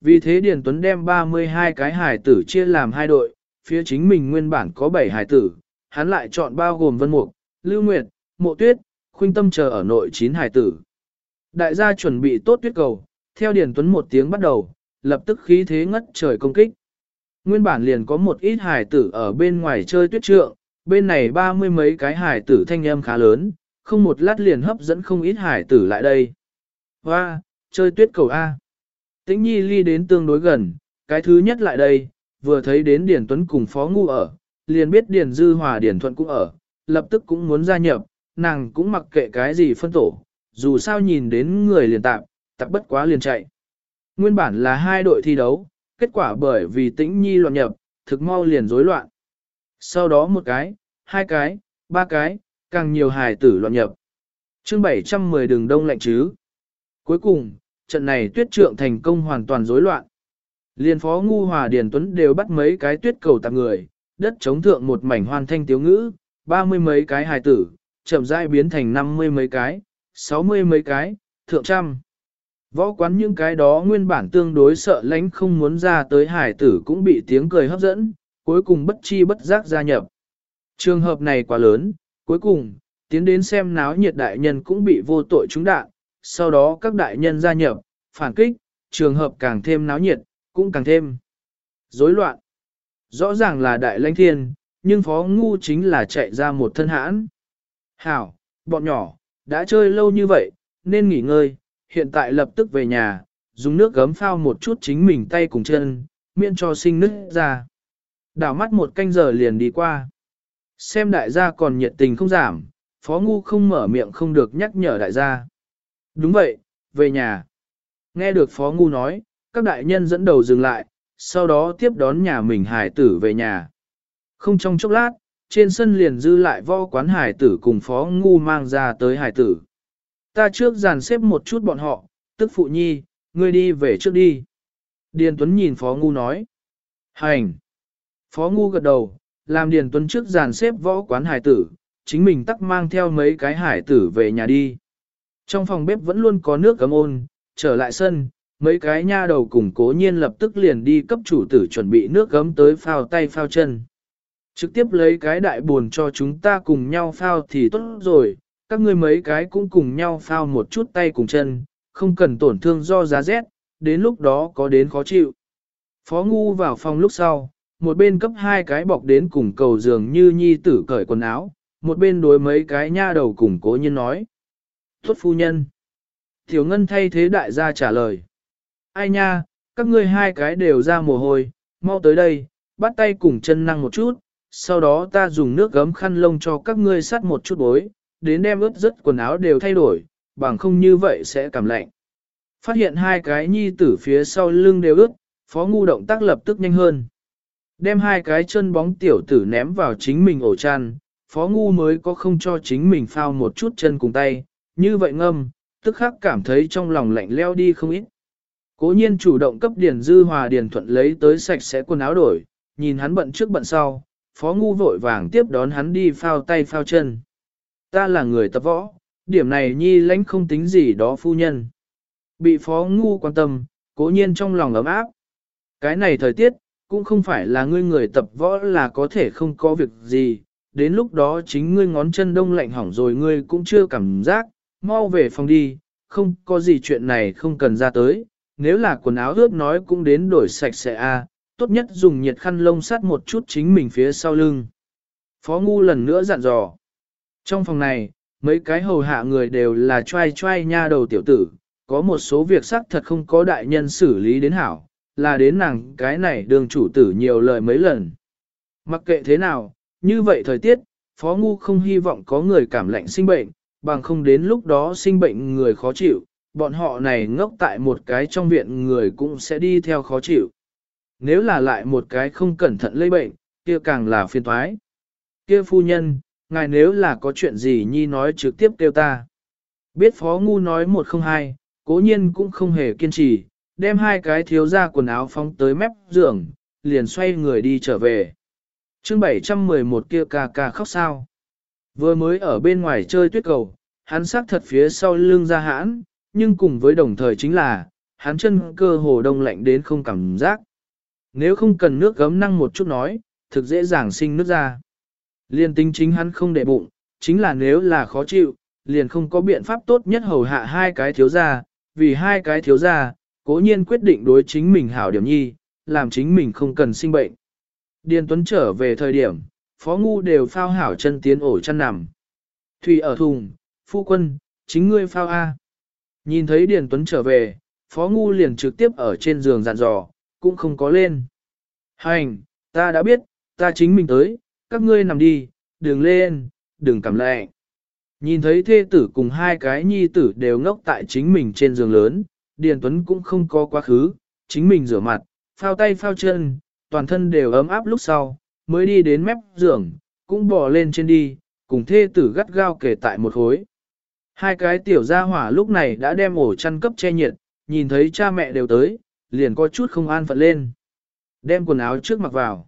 Vì thế Điền Tuấn đem 32 cái hải tử chia làm hai đội, phía chính mình nguyên bản có 7 hải tử, hắn lại chọn bao gồm Vân Mục, Lưu Nguyệt, Mộ Tuyết, Khuynh Tâm chờ ở nội 9 hải tử. Đại gia chuẩn bị tốt tuyết cầu, theo Điền Tuấn một tiếng bắt đầu, lập tức khí thế ngất trời công kích. Nguyên bản liền có một ít hải tử ở bên ngoài chơi tuyết trượng, bên này ba mươi mấy cái hải tử thanh âm khá lớn, không một lát liền hấp dẫn không ít hải tử lại đây. Hoa, chơi tuyết cầu A. Tĩnh Nhi ly đến tương đối gần, cái thứ nhất lại đây, vừa thấy đến Điền Tuấn cùng Phó Ngu ở, liền biết Điền Dư Hòa Điền Thuận cũng ở, lập tức cũng muốn gia nhập, nàng cũng mặc kệ cái gì phân tổ, dù sao nhìn đến người liền tạm, tạp bất quá liền chạy. Nguyên bản là hai đội thi đấu, kết quả bởi vì Tĩnh Nhi loạn nhập, thực mau liền rối loạn. Sau đó một cái, hai cái, ba cái, càng nhiều hài tử loạn nhập. chương 710 đường đông lạnh chứ. Cuối cùng, trận này tuyết trượng thành công hoàn toàn rối loạn. Liên phó ngu hòa điền tuấn đều bắt mấy cái tuyết cầu tạp người, đất chống thượng một mảnh hoàn thanh tiếu ngữ, ba mươi mấy cái hài tử, chậm rãi biến thành năm mươi mấy cái, sáu mươi mấy cái, thượng trăm. Võ quán những cái đó nguyên bản tương đối sợ lánh không muốn ra tới hải tử cũng bị tiếng cười hấp dẫn, cuối cùng bất chi bất giác gia nhập. Trường hợp này quá lớn, cuối cùng, tiến đến xem náo nhiệt đại nhân cũng bị vô tội trúng đạn, sau đó các đại nhân gia nhập, phản kích, trường hợp càng thêm náo nhiệt, cũng càng thêm rối loạn. Rõ ràng là đại lãnh thiên, nhưng phó ngu chính là chạy ra một thân hãn. Hảo, bọn nhỏ, đã chơi lâu như vậy, nên nghỉ ngơi, hiện tại lập tức về nhà, dùng nước gấm phao một chút chính mình tay cùng chân, miễn cho sinh nứt ra. Đảo mắt một canh giờ liền đi qua. Xem đại gia còn nhiệt tình không giảm, phó ngu không mở miệng không được nhắc nhở đại gia. Đúng vậy, về nhà. Nghe được phó ngu nói, các đại nhân dẫn đầu dừng lại, sau đó tiếp đón nhà mình hải tử về nhà. Không trong chốc lát, trên sân liền dư lại võ quán hải tử cùng phó ngu mang ra tới hải tử. Ta trước dàn xếp một chút bọn họ, tức phụ nhi, ngươi đi về trước đi. Điền Tuấn nhìn phó ngu nói. Hành. Phó ngu gật đầu, làm Điền Tuấn trước dàn xếp võ quán hải tử, chính mình tắc mang theo mấy cái hải tử về nhà đi. Trong phòng bếp vẫn luôn có nước cấm ôn, trở lại sân, mấy cái nha đầu cùng cố nhiên lập tức liền đi cấp chủ tử chuẩn bị nước gấm tới phao tay phao chân. Trực tiếp lấy cái đại buồn cho chúng ta cùng nhau phao thì tốt rồi, các ngươi mấy cái cũng cùng nhau phao một chút tay cùng chân, không cần tổn thương do giá rét, đến lúc đó có đến khó chịu. Phó Ngu vào phòng lúc sau, một bên cấp hai cái bọc đến cùng cầu giường như nhi tử cởi quần áo, một bên đối mấy cái nha đầu cùng cố nhiên nói. Tốt phu nhân. Tiểu Ngân thay thế đại gia trả lời. Ai nha, các ngươi hai cái đều ra mồ hôi, mau tới đây, bắt tay cùng chân năng một chút, sau đó ta dùng nước gấm khăn lông cho các ngươi sắt một chút bối, đến đem ướt rất quần áo đều thay đổi, bằng không như vậy sẽ cảm lạnh. Phát hiện hai cái nhi tử phía sau lưng đều ướt, phó ngu động tác lập tức nhanh hơn. Đem hai cái chân bóng tiểu tử ném vào chính mình ổ chăn, phó ngu mới có không cho chính mình phao một chút chân cùng tay, như vậy ngâm, tức khắc cảm thấy trong lòng lạnh leo đi không ít. Cố nhiên chủ động cấp Điền Dư Hòa Điền Thuận lấy tới sạch sẽ quần áo đổi, nhìn hắn bận trước bận sau, phó ngu vội vàng tiếp đón hắn đi phao tay phao chân. Ta là người tập võ, điểm này nhi lãnh không tính gì đó phu nhân. Bị phó ngu quan tâm, cố nhiên trong lòng ấm áp. Cái này thời tiết, cũng không phải là ngươi người tập võ là có thể không có việc gì, đến lúc đó chính ngươi ngón chân đông lạnh hỏng rồi ngươi cũng chưa cảm giác, mau về phòng đi, không có gì chuyện này không cần ra tới, nếu là quần áo ướt nói cũng đến đổi sạch sẽ a, tốt nhất dùng nhiệt khăn lông sát một chút chính mình phía sau lưng. Phó Ngu lần nữa dặn dò. Trong phòng này, mấy cái hầu hạ người đều là trai trai nha đầu tiểu tử, có một số việc xác thật không có đại nhân xử lý đến hảo, là đến nàng cái này đường chủ tử nhiều lời mấy lần. Mặc kệ thế nào, như vậy thời tiết, Phó Ngu không hy vọng có người cảm lạnh sinh bệnh, bằng không đến lúc đó sinh bệnh người khó chịu, bọn họ này ngốc tại một cái trong viện người cũng sẽ đi theo khó chịu. Nếu là lại một cái không cẩn thận lây bệnh, kia càng là phiền toái. Kia phu nhân, ngài nếu là có chuyện gì nhi nói trực tiếp kêu ta. Biết phó ngu nói một không hai, cố nhiên cũng không hề kiên trì, đem hai cái thiếu ra quần áo phóng tới mép giường, liền xoay người đi trở về. chương 711 kia ca ca khóc sao. Vừa mới ở bên ngoài chơi tuyết cầu, hắn sắc thật phía sau lưng ra hãn, nhưng cùng với đồng thời chính là, hắn chân cơ hồ đông lạnh đến không cảm giác. Nếu không cần nước gấm năng một chút nói, thực dễ dàng sinh nước ra. Liên tính chính hắn không để bụng, chính là nếu là khó chịu, liền không có biện pháp tốt nhất hầu hạ hai cái thiếu gia, vì hai cái thiếu gia, cố nhiên quyết định đối chính mình hảo điểm nhi, làm chính mình không cần sinh bệnh. Điền Tuấn trở về thời điểm, Phó Ngu đều phao hảo chân tiến ổ chăn nằm. Thủy ở thùng, phu quân, chính ngươi phao A. Nhìn thấy Điền Tuấn trở về, Phó Ngu liền trực tiếp ở trên giường dặn dò, cũng không có lên. Hành, ta đã biết, ta chính mình tới, các ngươi nằm đi, đừng lên, đừng cầm lệ. Nhìn thấy thê tử cùng hai cái nhi tử đều ngốc tại chính mình trên giường lớn, Điền Tuấn cũng không có quá khứ, chính mình rửa mặt, phao tay phao chân, toàn thân đều ấm áp lúc sau, mới đi đến mép giường, cũng bò lên trên đi, cùng thê tử gắt gao kể tại một hối. Hai cái tiểu gia hỏa lúc này đã đem ổ chăn cấp che nhiệt, nhìn thấy cha mẹ đều tới, liền có chút không an phận lên. Đem quần áo trước mặc vào.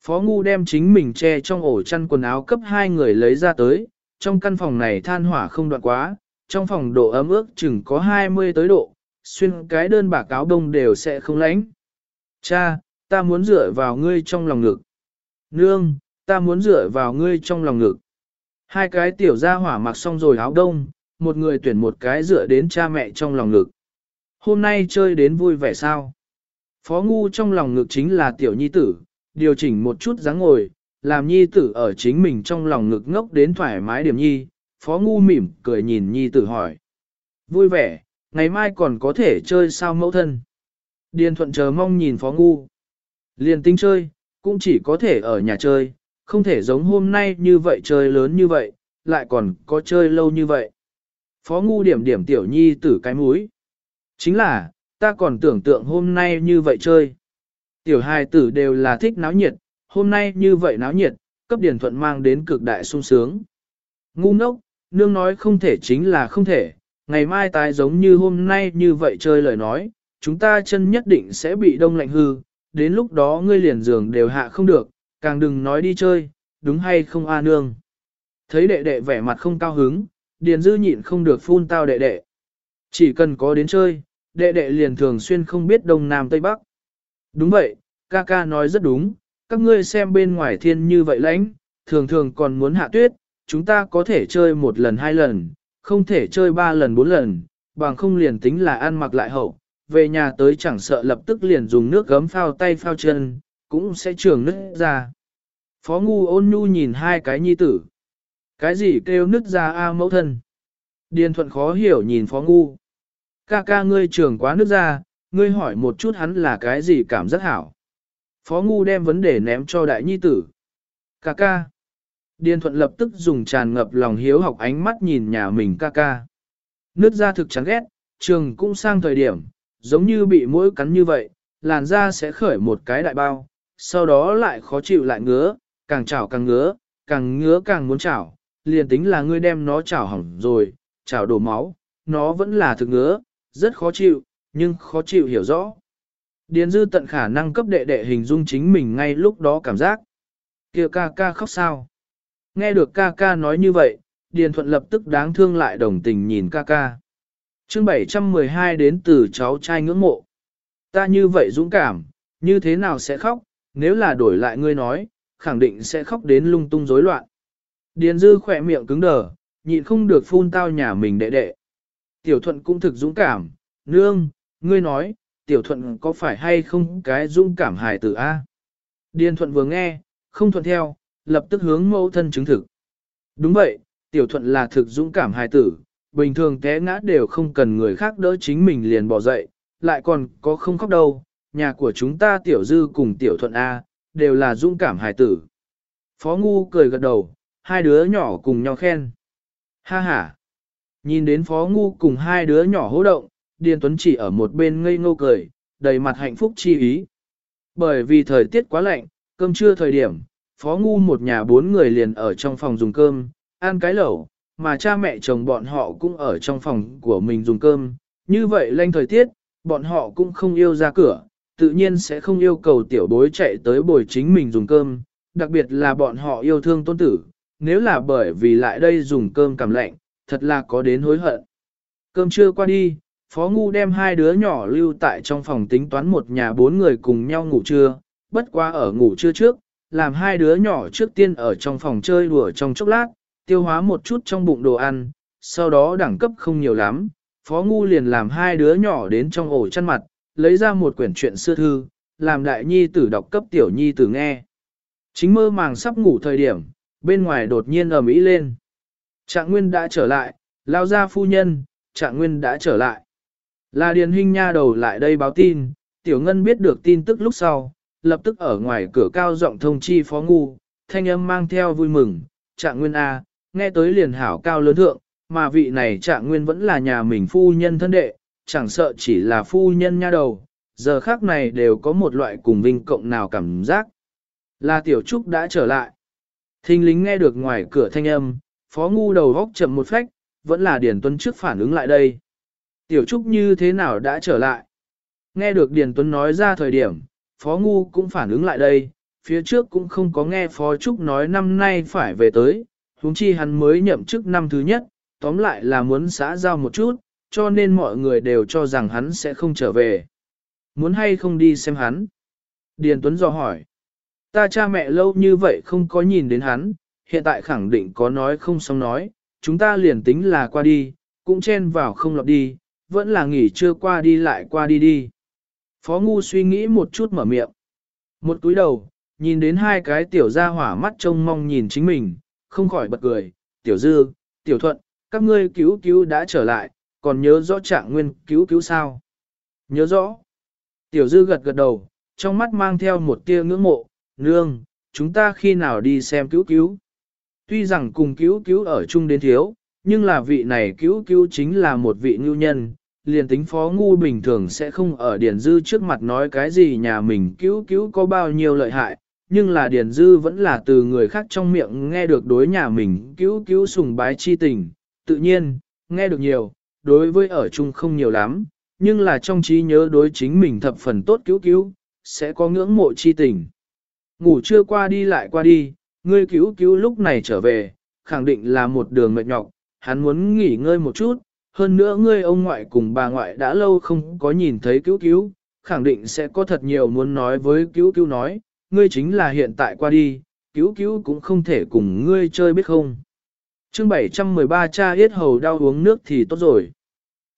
Phó Ngu đem chính mình che trong ổ chăn quần áo cấp hai người lấy ra tới, trong căn phòng này than hỏa không đoạn quá, trong phòng độ ấm ước chừng có 20 tới độ, xuyên cái đơn bạc áo đông đều sẽ không lánh. Cha, ta muốn dựa vào ngươi trong lòng ngực. Nương, ta muốn dựa vào ngươi trong lòng ngực. Hai cái tiểu gia hỏa mặc xong rồi áo đông, một người tuyển một cái dựa đến cha mẹ trong lòng ngực. Hôm nay chơi đến vui vẻ sao? Phó ngu trong lòng ngực chính là tiểu nhi tử, điều chỉnh một chút dáng ngồi, làm nhi tử ở chính mình trong lòng ngực ngốc đến thoải mái điểm nhi. Phó ngu mỉm cười nhìn nhi tử hỏi. Vui vẻ, ngày mai còn có thể chơi sao mẫu thân? Điền thuận chờ mong nhìn phó ngu. Liền tinh chơi, cũng chỉ có thể ở nhà chơi, không thể giống hôm nay như vậy chơi lớn như vậy, lại còn có chơi lâu như vậy. Phó ngu điểm điểm tiểu nhi tử cái mũi. Chính là, ta còn tưởng tượng hôm nay như vậy chơi. Tiểu hài tử đều là thích náo nhiệt, hôm nay như vậy náo nhiệt, cấp điển thuận mang đến cực đại sung sướng. Ngu ngốc, nương nói không thể chính là không thể, ngày mai tái giống như hôm nay như vậy chơi lời nói, chúng ta chân nhất định sẽ bị đông lạnh hư, đến lúc đó ngươi liền giường đều hạ không được, càng đừng nói đi chơi, đúng hay không a nương. Thấy đệ đệ vẻ mặt không cao hứng, Điền Dư nhịn không được phun tao đệ đệ. Chỉ cần có đến chơi, đệ đệ liền thường xuyên không biết đông nam tây bắc. Đúng vậy, ca ca nói rất đúng, các ngươi xem bên ngoài thiên như vậy lãnh, thường thường còn muốn hạ tuyết, chúng ta có thể chơi một lần hai lần, không thể chơi ba lần bốn lần, bằng không liền tính là ăn mặc lại hậu, về nhà tới chẳng sợ lập tức liền dùng nước gấm phao tay phao chân, cũng sẽ trường nứt ra. Phó ngu ôn nhu nhìn hai cái nhi tử. Cái gì kêu nứt ra a mẫu thân? Điền thuận khó hiểu nhìn phó ngu. Ca ca ngươi trường quá nứt ra, ngươi hỏi một chút hắn là cái gì cảm giác hảo. Phó ngu đem vấn đề ném cho đại nhi tử. Ca ca. Điền thuận lập tức dùng tràn ngập lòng hiếu học ánh mắt nhìn nhà mình ca ca. Nứt ra thực chán ghét, trường cũng sang thời điểm, giống như bị mũi cắn như vậy, làn da sẽ khởi một cái đại bao, sau đó lại khó chịu lại ngứa, càng chảo càng ngứa, càng ngứa càng muốn chảo, liền tính là ngươi đem nó chảo hỏng rồi, chảo đổ máu, nó vẫn là thực ngứa, rất khó chịu, nhưng khó chịu hiểu rõ. Điền dư tận khả năng cấp đệ đệ hình dung chính mình ngay lúc đó cảm giác. kia ca ca khóc sao? Nghe được ca ca nói như vậy, Điền thuận lập tức đáng thương lại đồng tình nhìn ca ca chương 712 đến từ cháu trai ngưỡng mộ. Ta như vậy dũng cảm, như thế nào sẽ khóc, nếu là đổi lại ngươi nói, khẳng định sẽ khóc đến lung tung rối loạn. Điền dư khỏe miệng cứng đờ, nhịn không được phun tao nhà mình đệ đệ. Tiểu thuận cũng thực dũng cảm, nương, ngươi nói, tiểu thuận có phải hay không cái dũng cảm hài tử A? Điền thuận vừa nghe, không thuận theo, lập tức hướng mẫu thân chứng thực. Đúng vậy, tiểu thuận là thực dũng cảm hài tử, bình thường té ngã đều không cần người khác đỡ chính mình liền bỏ dậy, lại còn có không khóc đâu, nhà của chúng ta tiểu dư cùng tiểu thuận A, đều là dũng cảm hài tử. Phó Ngu cười gật đầu, hai đứa nhỏ cùng nhau khen. Ha ha! Nhìn đến Phó Ngu cùng hai đứa nhỏ hỗ động, Điền Tuấn chỉ ở một bên ngây ngô cười, đầy mặt hạnh phúc chi ý. Bởi vì thời tiết quá lạnh, cơm trưa thời điểm, Phó Ngu một nhà bốn người liền ở trong phòng dùng cơm, ăn cái lẩu, mà cha mẹ chồng bọn họ cũng ở trong phòng của mình dùng cơm. Như vậy lanh thời tiết, bọn họ cũng không yêu ra cửa, tự nhiên sẽ không yêu cầu tiểu bối chạy tới bồi chính mình dùng cơm, đặc biệt là bọn họ yêu thương tôn tử, nếu là bởi vì lại đây dùng cơm cảm lạnh, thật là có đến hối hận. Cơm trưa qua đi, Phó Ngu đem hai đứa nhỏ lưu tại trong phòng tính toán một nhà bốn người cùng nhau ngủ trưa, bất qua ở ngủ trưa trước, làm hai đứa nhỏ trước tiên ở trong phòng chơi đùa trong chốc lát, tiêu hóa một chút trong bụng đồ ăn, sau đó đẳng cấp không nhiều lắm, Phó Ngu liền làm hai đứa nhỏ đến trong ổ chăn mặt, lấy ra một quyển truyện xưa thư, làm đại nhi tử đọc cấp tiểu nhi tử nghe. Chính mơ màng sắp ngủ thời điểm, bên ngoài đột nhiên ầm ĩ lên. Trạng Nguyên đã trở lại, lao ra phu nhân, Trạng Nguyên đã trở lại. Là Điền Hinh Nha đầu lại đây báo tin, Tiểu Ngân biết được tin tức lúc sau, lập tức ở ngoài cửa cao giọng thông chi phó ngu, thanh âm mang theo vui mừng, Trạng Nguyên A, nghe tới liền hảo cao lớn thượng, mà vị này Trạng Nguyên vẫn là nhà mình phu nhân thân đệ, chẳng sợ chỉ là phu nhân nha đầu, giờ khác này đều có một loại cùng vinh cộng nào cảm giác. Là Tiểu Trúc đã trở lại. Thinh lính nghe được ngoài cửa thanh âm, phó ngu đầu góc chậm một phách, vẫn là Điền Tuấn trước phản ứng lại đây. Tiểu Trúc như thế nào đã trở lại? Nghe được Điền Tuấn nói ra thời điểm, Phó Ngu cũng phản ứng lại đây, phía trước cũng không có nghe Phó Trúc nói năm nay phải về tới, huống chi hắn mới nhậm chức năm thứ nhất, tóm lại là muốn xã giao một chút, cho nên mọi người đều cho rằng hắn sẽ không trở về. Muốn hay không đi xem hắn? Điền Tuấn dò hỏi. Ta cha mẹ lâu như vậy không có nhìn đến hắn, hiện tại khẳng định có nói không xong nói, chúng ta liền tính là qua đi, cũng chen vào không lọt đi, vẫn là nghỉ chưa qua đi lại qua đi đi. Phó Ngu suy nghĩ một chút mở miệng. Một túi đầu, nhìn đến hai cái tiểu gia hỏa mắt trông mong nhìn chính mình, không khỏi bật cười. Tiểu Dư, Tiểu Thuận, các ngươi cứu cứu đã trở lại, còn nhớ rõ trạng nguyên cứu cứu sao? Nhớ rõ. Tiểu Dư gật gật đầu, trong mắt mang theo một tia ngưỡng mộ, nương, chúng ta khi nào đi xem cứu cứu. Tuy rằng cùng cứu cứu ở chung đến thiếu, nhưng là vị này cứu cứu chính là một vị ngưu nhân, liền tính phó ngu bình thường sẽ không ở điển Dư trước mặt nói cái gì nhà mình cứu cứu có bao nhiêu lợi hại, nhưng là Điền Dư vẫn là từ người khác trong miệng nghe được đối nhà mình cứu cứu sùng bái chi tình, tự nhiên, nghe được nhiều, đối với ở chung không nhiều lắm, nhưng là trong trí nhớ đối chính mình thập phần tốt cứu cứu, sẽ có ngưỡng mộ chi tình. Ngủ chưa qua đi lại qua đi, ngươi cứu cứu lúc này trở về, khẳng định là một đường mệt nhọc, hắn muốn nghỉ ngơi một chút, hơn nữa ngươi ông ngoại cùng bà ngoại đã lâu không có nhìn thấy cứu cứu, khẳng định sẽ có thật nhiều muốn nói với cứu cứu nói, ngươi chính là hiện tại qua đi, cứu cứu cũng không thể cùng ngươi chơi biết không. chương 713 cha yết hầu đau uống nước thì tốt rồi.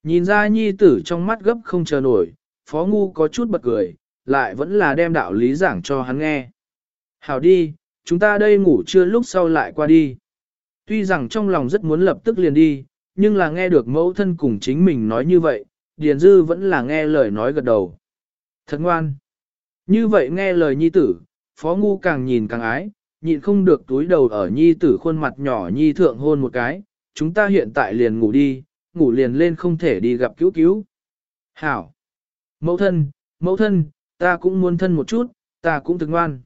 Nhìn ra nhi tử trong mắt gấp không chờ nổi, phó ngu có chút bật cười, lại vẫn là đem đạo lý giảng cho hắn nghe. Hảo đi, chúng ta đây ngủ trưa lúc sau lại qua đi. Tuy rằng trong lòng rất muốn lập tức liền đi, nhưng là nghe được mẫu thân cùng chính mình nói như vậy, Điền Dư vẫn là nghe lời nói gật đầu. Thật ngoan. Như vậy nghe lời nhi tử, phó ngu càng nhìn càng ái, nhịn không được túi đầu ở nhi tử khuôn mặt nhỏ nhi thượng hôn một cái, chúng ta hiện tại liền ngủ đi, ngủ liền lên không thể đi gặp cứu cứu. Hảo. Mẫu thân, mẫu thân, ta cũng muốn thân một chút, ta cũng thực ngoan.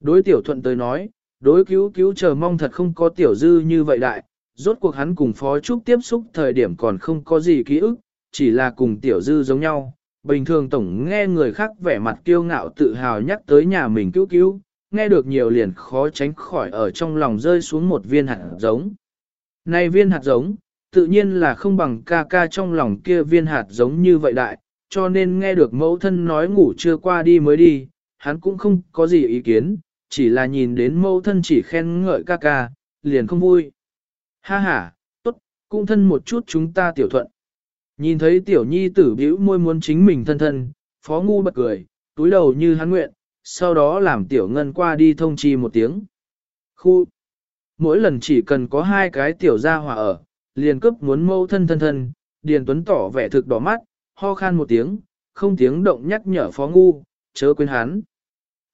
Đối tiểu thuận tới nói, đối cứu cứu chờ mong thật không có tiểu dư như vậy đại, rốt cuộc hắn cùng Phó Trúc tiếp xúc thời điểm còn không có gì ký ức, chỉ là cùng tiểu dư giống nhau. Bình thường tổng nghe người khác vẻ mặt kiêu ngạo tự hào nhắc tới nhà mình cứu cứu, nghe được nhiều liền khó tránh khỏi ở trong lòng rơi xuống một viên hạt giống. Này viên hạt giống, tự nhiên là không bằng ca ca trong lòng kia viên hạt giống như vậy đại, cho nên nghe được mẫu thân nói ngủ chưa qua đi mới đi, hắn cũng không có gì ý kiến, chỉ là nhìn đến mẫu thân chỉ khen ngợi ca ca, liền không vui. Ha ha, tốt, cũng thân một chút chúng ta tiểu thuận. Nhìn thấy tiểu nhi tử bĩu môi muốn chính mình thân thân, phó ngu bật cười, túi đầu như hắn nguyện, sau đó làm tiểu ngân qua đi thông chi một tiếng. Khu, mỗi lần chỉ cần có hai cái tiểu gia hỏa ở, liền cấp muốn mâu thân thân thân, Điền Tuấn tỏ vẻ thực đỏ mắt, ho khan một tiếng, không tiếng động nhắc nhở phó ngu, chớ quên hắn.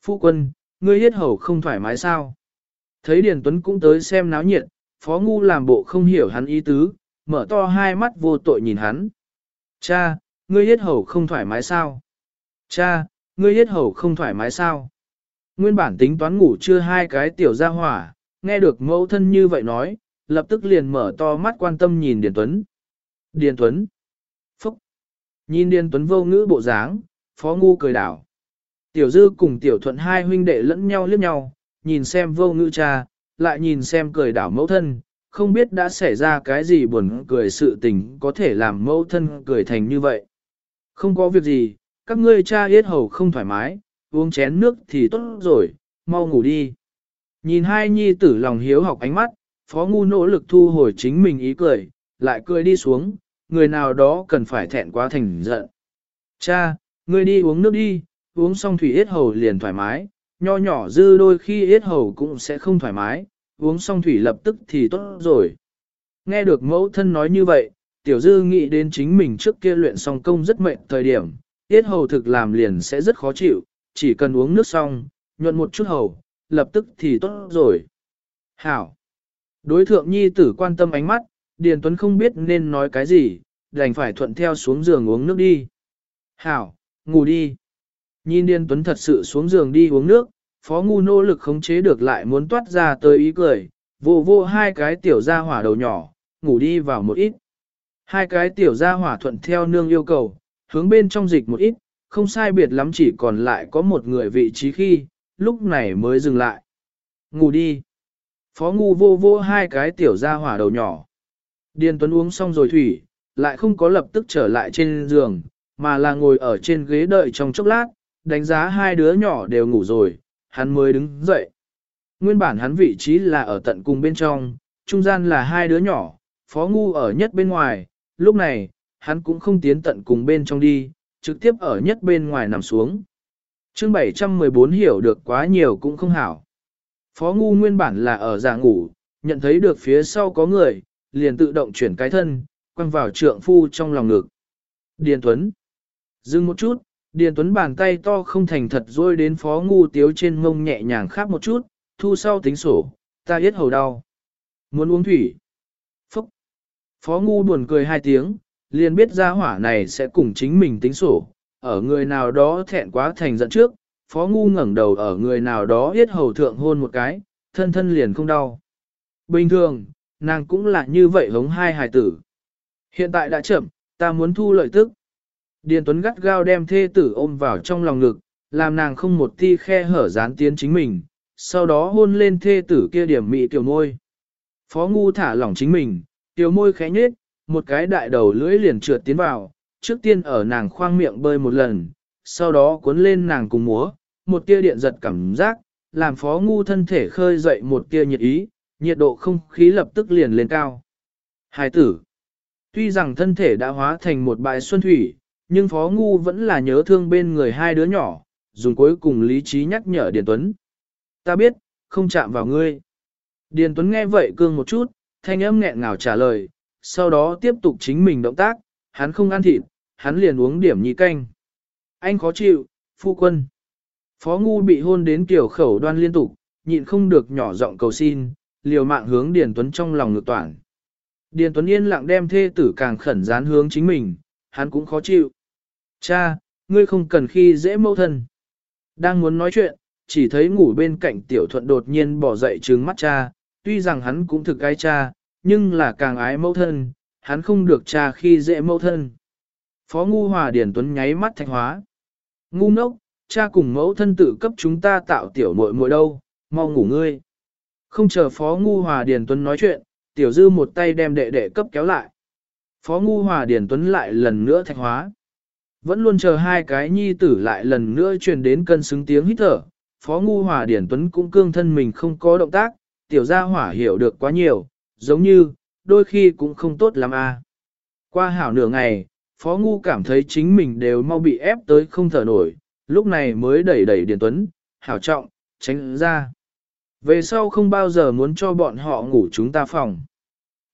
Phu quân, ngươi hết hầu không thoải mái sao? Thấy Điền Tuấn cũng tới xem náo nhiệt, Phó Ngu làm bộ không hiểu hắn ý tứ, mở to hai mắt vô tội nhìn hắn. Cha, ngươi hết hầu không thoải mái sao? Cha, ngươi hết hầu không thoải mái sao? Nguyên bản tính toán ngủ chưa hai cái tiểu ra hỏa, nghe được mẫu thân như vậy nói, lập tức liền mở to mắt quan tâm nhìn Điền Tuấn. Điền Tuấn. Phúc. Nhìn Điền Tuấn vô ngữ bộ dáng, Phó Ngu cười đảo. Tiểu Dư cùng Tiểu Thuận hai huynh đệ lẫn nhau liếc nhau, nhìn xem vô ngữ cha, lại nhìn xem cười đảo mẫu thân, không biết đã xảy ra cái gì buồn cười sự tình có thể làm mẫu thân cười thành như vậy. Không có việc gì, các ngươi cha yết hầu không thoải mái, uống chén nước thì tốt rồi, mau ngủ đi. Nhìn hai nhi tử lòng hiếu học ánh mắt, phó ngu nỗ lực thu hồi chính mình ý cười, lại cười đi xuống, người nào đó cần phải thẹn quá thành giận. Cha, ngươi đi uống nước đi, uống xong thủy yết hầu liền thoải mái, nho nhỏ dư đôi khi yết hầu cũng sẽ không thoải mái, uống xong thủy lập tức thì tốt rồi. Nghe được mẫu thân nói như vậy, tiểu dư nghĩ đến chính mình trước kia luyện xong công rất mệt thời điểm, tiết hầu thực làm liền sẽ rất khó chịu, chỉ cần uống nước xong, nhuận một chút hầu, lập tức thì tốt rồi. Hảo! Đối thượng nhi tử quan tâm ánh mắt, Điền Tuấn không biết nên nói cái gì, đành phải thuận theo xuống giường uống nước đi. Hảo, ngủ đi. Nhìn Điền Tuấn thật sự xuống giường đi uống nước, Phó Ngu nỗ lực khống chế được lại muốn toát ra tới ý cười, vô vô hai cái tiểu gia hỏa đầu nhỏ, ngủ đi vào một ít. Hai cái tiểu gia hỏa thuận theo nương yêu cầu, hướng bên trong dịch một ít, không sai biệt lắm chỉ còn lại có một người vị trí khi, lúc này mới dừng lại. Ngủ đi. Phó Ngu vô vô hai cái tiểu gia hỏa đầu nhỏ. Điền Tuấn uống xong rồi thủy, lại không có lập tức trở lại trên giường, mà là ngồi ở trên ghế đợi trong chốc lát, đánh giá hai đứa nhỏ đều ngủ rồi, hắn mới đứng dậy. Nguyên bản hắn vị trí là ở tận cùng bên trong, trung gian là hai đứa nhỏ, phó ngu ở nhất bên ngoài, lúc này, hắn cũng không tiến tận cùng bên trong đi, trực tiếp ở nhất bên ngoài nằm xuống. chương 714 hiểu được quá nhiều cũng không hảo. Phó ngu nguyên bản là ở giả ngủ, nhận thấy được phía sau có người, liền tự động chuyển cái thân, quăng vào trượng phu trong lòng ngực. Điền Tuấn. Dừng một chút, Điền Tuấn bàn tay to không thành thật rồi đến phó ngu tiếu trên mông nhẹ nhàng khắp một chút, thu sau tính sổ, ta yết hầu đau. Muốn uống thủy. Phúc. Phó ngu buồn cười hai tiếng, liền biết ra hỏa này sẽ cùng chính mình tính sổ. Ở người nào đó thẹn quá thành giận trước, phó ngu ngẩng đầu ở người nào đó yết hầu thượng hôn một cái, thân thân liền không đau. Bình thường, nàng cũng là như vậy hống hai hài tử. Hiện tại đã chậm, ta muốn thu lợi tức. Điền Tuấn gắt gao đem thê tử ôm vào trong lòng ngực, làm nàng không một ti khe hở dán tiến chính mình, sau đó hôn lên thê tử kia điểm mị tiểu môi. Phó ngu thả lỏng chính mình, tiểu môi khẽ nhếch, một cái đại đầu lưỡi liền trượt tiến vào, trước tiên ở nàng khoang miệng bơi một lần, sau đó cuốn lên nàng cùng múa, một tia điện giật cảm giác, làm phó ngu thân thể khơi dậy một tia nhiệt ý, nhiệt độ không khí lập tức liền lên cao. Hai tử, tuy rằng thân thể đã hóa thành một bãi xuân thủy, nhưng Phó Ngu vẫn là nhớ thương bên người hai đứa nhỏ, dùng cuối cùng lý trí nhắc nhở Điền Tuấn. Ta biết, không chạm vào ngươi. Điền Tuấn nghe vậy cương một chút, thanh âm nghẹn ngào trả lời, sau đó tiếp tục chính mình động tác, hắn không ăn thịt, hắn liền uống điểm nhị canh. Anh khó chịu, phu quân. Phó Ngu bị hôn đến kiểu khẩu đoan liên tục, nhịn không được nhỏ giọng cầu xin, liều mạng hướng Điền Tuấn trong lòng ngược toàn. Điền Tuấn yên lặng đem thê tử càng khẩn dán hướng chính mình, hắn cũng khó chịu. Cha, ngươi không cần khi dễ mâu thân. Đang muốn nói chuyện, chỉ thấy ngủ bên cạnh tiểu thuận đột nhiên bỏ dậy trừng mắt cha, tuy rằng hắn cũng thực ái cha, nhưng là càng ái mâu thân, hắn không được cha khi dễ mâu thân. Phó Ngu Hòa Điển Tuấn nháy mắt thạch hóa. Ngu ngốc, cha cùng mẫu thân tự cấp chúng ta tạo tiểu muội muội đâu, mau ngủ ngươi. Không chờ Phó Ngu Hòa Điền Tuấn nói chuyện, tiểu dư một tay đem đệ đệ cấp kéo lại. Phó Ngu Hòa Điền Tuấn lại lần nữa thạch hóa. Vẫn luôn chờ hai cái nhi tử lại lần nữa truyền đến cân xứng tiếng hít thở. Phó Ngu Hòa Điển Tuấn cũng cương thân mình không có động tác, tiểu gia hỏa hiểu được quá nhiều, giống như, đôi khi cũng không tốt lắm a. À. Qua hảo nửa ngày, Phó Ngu cảm thấy chính mình đều mau bị ép tới không thở nổi, lúc này mới đẩy đẩy Điển Tuấn, hảo trọng, tránh ra. Về sau không bao giờ muốn cho bọn họ ngủ chúng ta phòng.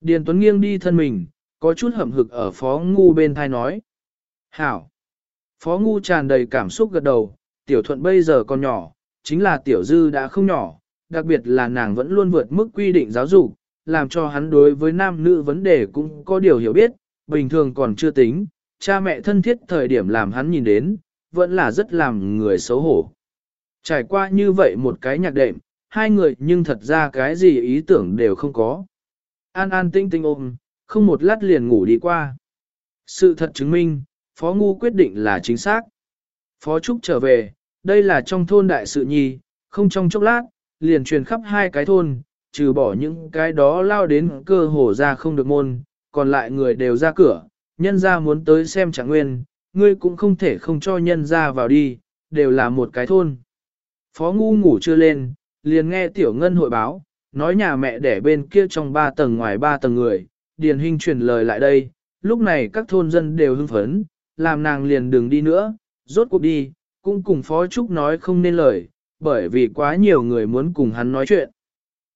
Điền Tuấn nghiêng đi thân mình, có chút hậm hực ở Phó Ngu bên thai nói. Hảo. Phó Ngu tràn đầy cảm xúc gật đầu, tiểu thuận bây giờ còn nhỏ, chính là tiểu dư đã không nhỏ, đặc biệt là nàng vẫn luôn vượt mức quy định giáo dục, làm cho hắn đối với nam nữ vấn đề cũng có điều hiểu biết, bình thường còn chưa tính, cha mẹ thân thiết thời điểm làm hắn nhìn đến, vẫn là rất làm người xấu hổ. Trải qua như vậy một cái nhạc đệm, hai người nhưng thật ra cái gì ý tưởng đều không có. An an tinh tinh ôm, không một lát liền ngủ đi qua. Sự thật chứng minh, Phó Ngu quyết định là chính xác. Phó Trúc trở về, đây là trong thôn đại sự nhi, không trong chốc lát, liền truyền khắp hai cái thôn, trừ bỏ những cái đó lao đến cơ hồ ra không được môn, còn lại người đều ra cửa, nhân ra muốn tới xem trạng nguyên, ngươi cũng không thể không cho nhân ra vào đi, đều là một cái thôn. Phó ngu ngủ chưa lên, liền nghe tiểu ngân hội báo, nói nhà mẹ đẻ bên kia trong ba tầng ngoài ba tầng người, điền hình truyền lời lại đây, lúc này các thôn dân đều hưng phấn, làm nàng liền đừng đi nữa, rốt cuộc đi, cũng cùng Phó Trúc nói không nên lời, bởi vì quá nhiều người muốn cùng hắn nói chuyện.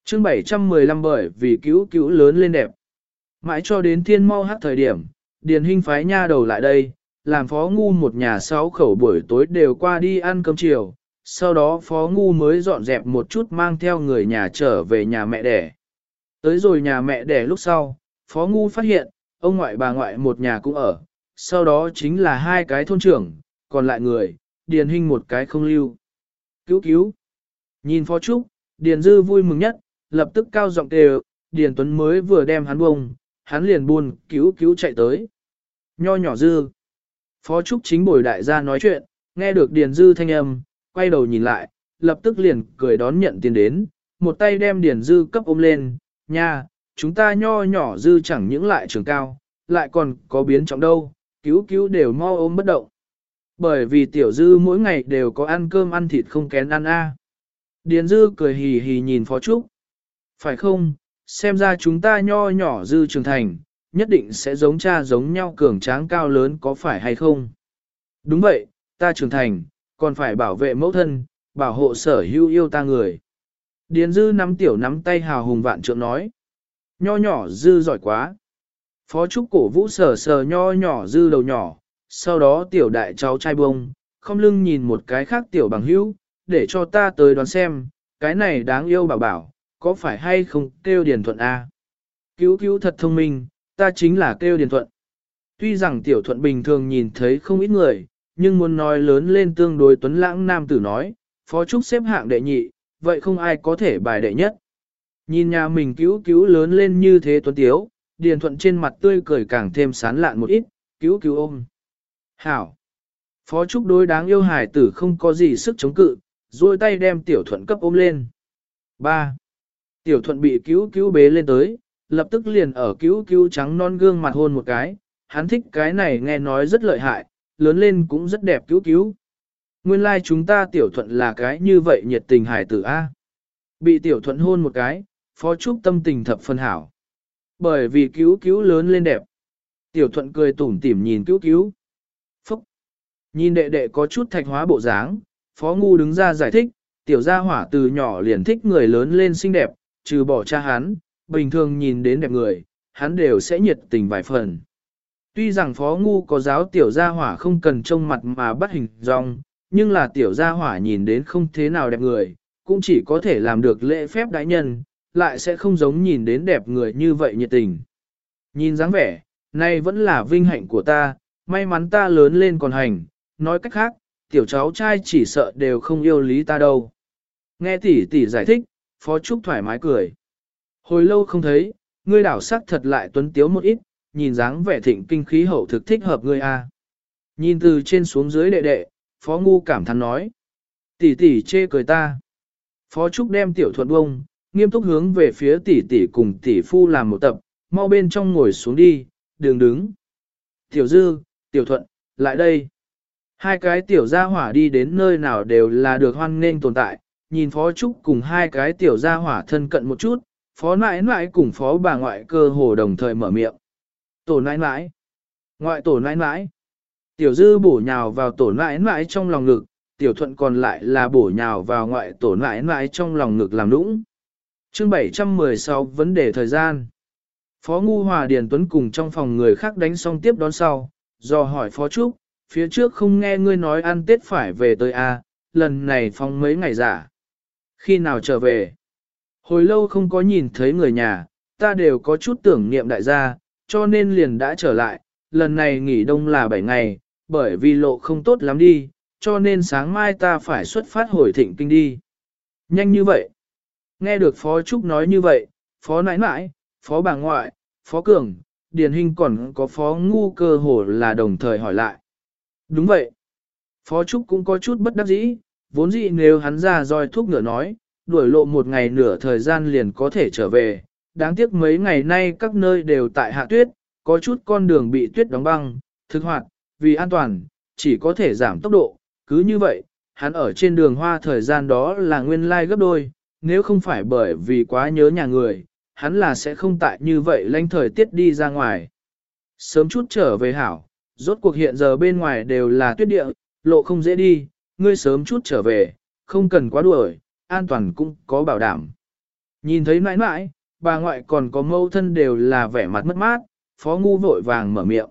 chương 715 bởi vì cứu cứu lớn lên đẹp. Mãi cho đến thiên mau hát thời điểm, Điền Hinh phái nha đầu lại đây, làm phó ngu một nhà sáu khẩu buổi tối đều qua đi ăn cơm chiều, sau đó phó ngu mới dọn dẹp một chút mang theo người nhà trở về nhà mẹ đẻ. Tới rồi nhà mẹ đẻ lúc sau, phó ngu phát hiện, ông ngoại bà ngoại một nhà cũng ở, sau đó chính là hai cái thôn trưởng, còn lại người, Điền Hinh một cái không lưu. Cứu cứu. Nhìn phó trúc, Điền Dư vui mừng nhất, lập tức cao giọng kêu, Điền Tuấn mới vừa đem hắn bông, hắn liền buồn cứu cứu chạy tới. Nho nhỏ Dư. Phó Trúc chính bồi đại gia nói chuyện, nghe được Điền Dư thanh âm, quay đầu nhìn lại, lập tức liền cười đón nhận tiền đến, một tay đem Điền Dư cấp ôm lên, nha, chúng ta nho nhỏ Dư chẳng những lại trường cao, lại còn có biến trọng đâu, cứu cứu đều mo ôm bất động. Bởi vì tiểu Dư mỗi ngày đều có ăn cơm ăn thịt không kén ăn a. Điền Dư cười hì hì nhìn Phó Trúc. Phải không, xem ra chúng ta nho nhỏ Dư trưởng thành, nhất định sẽ giống cha giống nhau cường tráng cao lớn có phải hay không? Đúng vậy, ta trưởng thành, còn phải bảo vệ mẫu thân, bảo hộ sở hữu yêu ta người. Điền dư nắm tiểu nắm tay hào hùng vạn trượng nói. Nho nhỏ dư giỏi quá. Phó trúc cổ vũ sờ sờ nho nhỏ dư đầu nhỏ, sau đó tiểu đại cháu trai bông, không lưng nhìn một cái khác tiểu bằng hữu, để cho ta tới đoán xem, cái này đáng yêu bảo bảo, có phải hay không kêu điền thuận A. Cứu cứu thật thông minh, ta chính là kêu điền thuận. Tuy rằng tiểu thuận bình thường nhìn thấy không ít người, nhưng muốn nói lớn lên tương đối tuấn lãng nam tử nói, phó trúc xếp hạng đệ nhị, vậy không ai có thể bài đệ nhất. Nhìn nhà mình cứu cứu lớn lên như thế tuấn tiếu, điền thuận trên mặt tươi cười càng thêm sán lạn một ít, cứu cứu ôm. Hảo! Phó trúc đối đáng yêu hài tử không có gì sức chống cự, duỗi tay đem tiểu thuận cấp ôm lên. 3. Tiểu thuận bị cứu cứu bế lên tới, lập tức liền ở cứu cứu trắng non gương mặt hôn một cái, hắn thích cái này nghe nói rất lợi hại, lớn lên cũng rất đẹp cứu cứu. Nguyên lai like chúng ta tiểu thuận là cái như vậy nhiệt tình hải tử A. Bị tiểu thuận hôn một cái, phó trúc tâm tình thập phân hảo. Bởi vì cứu cứu lớn lên đẹp. Tiểu thuận cười tủm tỉm nhìn cứu cứu. Phúc! Nhìn đệ đệ có chút thạch hóa bộ dáng, phó ngu đứng ra giải thích, tiểu gia hỏa từ nhỏ liền thích người lớn lên xinh đẹp, trừ bỏ cha hắn, bình thường nhìn đến đẹp người, hắn đều sẽ nhiệt tình vài phần. Tuy rằng phó ngu có giáo tiểu gia hỏa không cần trông mặt mà bắt hình dong, nhưng là tiểu gia hỏa nhìn đến không thế nào đẹp người, cũng chỉ có thể làm được lễ phép đại nhân, lại sẽ không giống nhìn đến đẹp người như vậy nhiệt tình. Nhìn dáng vẻ, nay vẫn là vinh hạnh của ta, may mắn ta lớn lên còn hành, nói cách khác, tiểu cháu trai chỉ sợ đều không yêu lý ta đâu. Nghe tỷ tỷ giải thích, Phó Trúc thoải mái cười. Hồi lâu không thấy, ngươi đảo sắc thật lại tuấn tiếu một ít, nhìn dáng vẻ thịnh kinh khí hậu thực thích hợp ngươi a. Nhìn từ trên xuống dưới đệ đệ, Phó Ngu cảm thán nói. Tỷ tỷ chê cười ta. Phó Trúc đem tiểu thuận bông, nghiêm túc hướng về phía tỷ tỷ cùng tỷ phu làm một tập, mau bên trong ngồi xuống đi, đường đứng. Tiểu Dư, Tiểu Thuận, lại đây. Hai cái tiểu gia hỏa đi đến nơi nào đều là được hoan nghênh tồn tại, nhìn Phó Trúc cùng hai cái tiểu gia hỏa thân cận một chút, phó nãi nãi cùng phó bà ngoại cơ hồ đồng thời mở miệng. Tổ nãi nãi, ngoại tổ nãi nãi, tiểu dư bổ nhào vào tổ nãi nãi trong lòng ngực, tiểu thuận còn lại là bổ nhào vào ngoại tổ nãi nãi trong lòng ngực làm nũng. Chương 716 vấn đề thời gian. Phó Ngu Hòa Điền Tuấn cùng trong phòng người khác đánh xong tiếp đón sau, do hỏi Phó Trúc, phía trước không nghe ngươi nói ăn Tết phải về tới A, lần này phong mấy ngày giả. Khi nào trở về? Hồi lâu không có nhìn thấy người nhà, ta đều có chút tưởng niệm đại gia, cho nên liền đã trở lại, lần này nghỉ đông là 7 ngày, bởi vì lộ không tốt lắm đi, cho nên sáng mai ta phải xuất phát hồi thịnh kinh đi. Nhanh như vậy. Nghe được Phó Trúc nói như vậy, Phó nãi nãi, Phó bà ngoại, Phó Cường, Điền Hinh còn có Phó Ngu cơ hồ là đồng thời hỏi lại. Đúng vậy. Phó Trúc cũng có chút bất đắc dĩ, vốn dĩ nếu hắn ra roi thuốc ngựa nói, đuổi lộ một ngày nửa thời gian liền có thể trở về. Đáng tiếc mấy ngày nay các nơi đều tại hạ tuyết, có chút con đường bị tuyết đóng băng, thực hoạt, vì an toàn, chỉ có thể giảm tốc độ. Cứ như vậy, hắn ở trên đường hoa thời gian đó là nguyên lai like gấp đôi, nếu không phải bởi vì quá nhớ nhà người, hắn là sẽ không tại như vậy lanh thời tiết đi ra ngoài. Sớm chút trở về hảo, rốt cuộc hiện giờ bên ngoài đều là tuyết địa, lộ không dễ đi, ngươi sớm chút trở về, không cần quá đuổi, an toàn cũng có bảo đảm. Nhìn thấy mãi mãi, bà ngoại còn có mâu thân đều là vẻ mặt mất mát, phó ngu vội vàng mở miệng.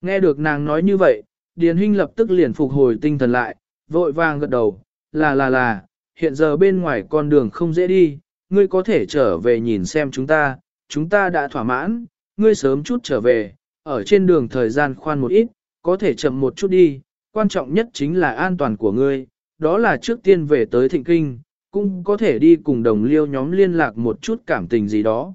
Nghe được nàng nói như vậy, Điền Hinh lập tức liền phục hồi tinh thần lại, vội vàng gật đầu, là là là, hiện giờ bên ngoài con đường không dễ đi, ngươi có thể trở về nhìn xem chúng ta, chúng ta đã thỏa mãn, ngươi sớm chút trở về, ở trên đường thời gian khoan một ít, có thể chậm một chút đi, quan trọng nhất chính là an toàn của ngươi, đó là trước tiên về tới thịnh kinh, cũng có thể đi cùng đồng liêu nhóm liên lạc một chút cảm tình gì đó.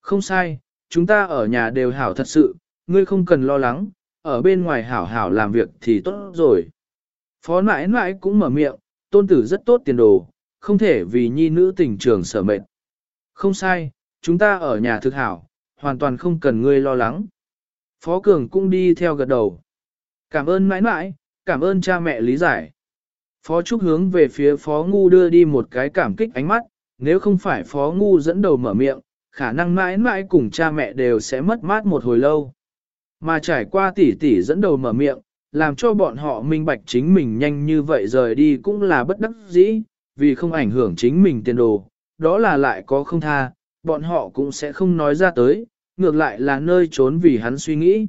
Không sai, chúng ta ở nhà đều hảo thật sự, ngươi không cần lo lắng, ở bên ngoài hảo hảo làm việc thì tốt rồi. Phó nãi nãi cũng mở miệng, tôn tử rất tốt tiền đồ, không thể vì nhi nữ tình trường sở mệnh. Không sai, chúng ta ở nhà thực hảo, hoàn toàn không cần ngươi lo lắng. Phó Cường cũng đi theo gật đầu. Cảm ơn mãi mãi, cảm ơn cha mẹ lý giải. Phó Trúc hướng về phía Phó Ngu đưa đi một cái cảm kích ánh mắt, nếu không phải Phó Ngu dẫn đầu mở miệng, khả năng mãi mãi cùng cha mẹ đều sẽ mất mát một hồi lâu. Mà trải qua tỷ tỷ dẫn đầu mở miệng, làm cho bọn họ minh bạch chính mình nhanh như vậy rời đi cũng là bất đắc dĩ, vì không ảnh hưởng chính mình tiền đồ, đó là lại có không tha, bọn họ cũng sẽ không nói ra tới, ngược lại là nơi trốn vì hắn suy nghĩ.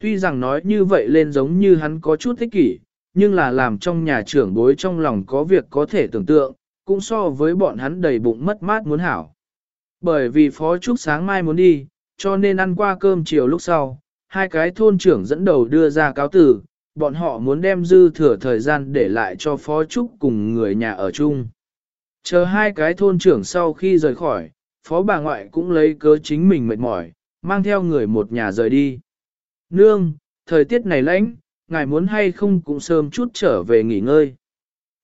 Tuy rằng nói như vậy lên giống như hắn có chút thích kỷ, nhưng là làm trong nhà trưởng bối trong lòng có việc có thể tưởng tượng, cũng so với bọn hắn đầy bụng mất mát muốn hảo. Bởi vì Phó Trúc sáng mai muốn đi, cho nên ăn qua cơm chiều lúc sau, hai cái thôn trưởng dẫn đầu đưa ra cáo tử, bọn họ muốn đem dư thừa thời gian để lại cho Phó Trúc cùng người nhà ở chung. Chờ hai cái thôn trưởng sau khi rời khỏi, Phó bà ngoại cũng lấy cớ chính mình mệt mỏi, mang theo người một nhà rời đi. Nương, thời tiết này lạnh, ngài muốn hay không cũng sớm chút trở về nghỉ ngơi.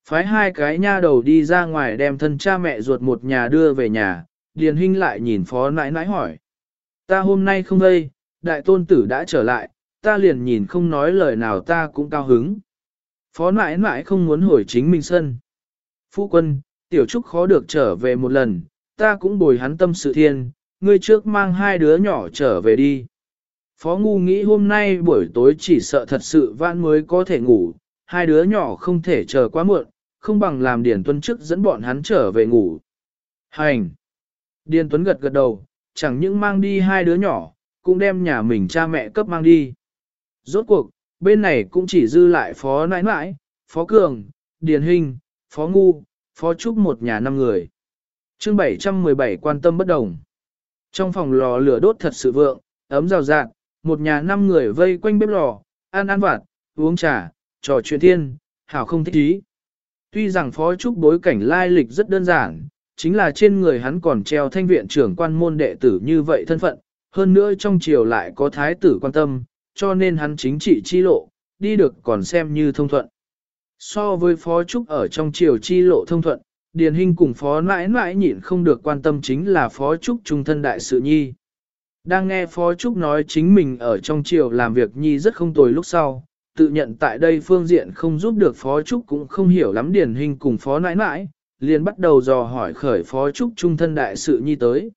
Phái hai cái nha đầu đi ra ngoài đem thân cha mẹ ruột một nhà đưa về nhà, Điền Hinh lại nhìn phó nãi nãi hỏi. Ta hôm nay không đây, đại tôn tử đã trở lại, ta liền nhìn không nói lời nào ta cũng cao hứng. Phó mãi mãi không muốn hồi chính mình sân. Phu quân, tiểu trúc khó được trở về một lần, ta cũng bồi hắn tâm sự thiên, ngươi trước mang hai đứa nhỏ trở về đi. Phó ngu nghĩ hôm nay buổi tối chỉ sợ thật sự vãn mới có thể ngủ, hai đứa nhỏ không thể chờ quá muộn, không bằng làm Điền Tuấn trước dẫn bọn hắn trở về ngủ. Hành! Điền Tuấn gật gật đầu, chẳng những mang đi hai đứa nhỏ, cũng đem nhà mình cha mẹ cấp mang đi. Rốt cuộc, bên này cũng chỉ dư lại Phó Nãi Nãi, Phó Cường, Điền Hình, Phó Ngu, Phó Trúc một nhà năm người. chương 717 quan tâm bất đồng. Trong phòng lò lửa đốt thật sự vượng, ấm rào rạng, một nhà năm người vây quanh bếp lò, ăn ăn vặt, uống trà, trò chuyện thiên, hảo không thích ý. Tuy rằng Phó Trúc bối cảnh lai lịch rất đơn giản, chính là trên người hắn còn treo thanh viện trưởng quan môn đệ tử như vậy thân phận, hơn nữa trong triều lại có thái tử quan tâm, cho nên hắn chính trị chi lộ, đi được còn xem như thông thuận. So với Phó Trúc ở trong triều chi lộ thông thuận, Điền Hinh cùng Phó mãi mãi nhịn không được quan tâm chính là Phó Trúc trung thân đại sự nhi. Đang nghe Phó Trúc nói chính mình ở trong triều làm việc nhi rất không tồi lúc sau, tự nhận tại đây phương diện không giúp được Phó Trúc cũng không hiểu lắm Điền Hinh cùng Phó nãi nãi, liền bắt đầu dò hỏi khởi Phó Trúc trung thân đại sự nhi tới.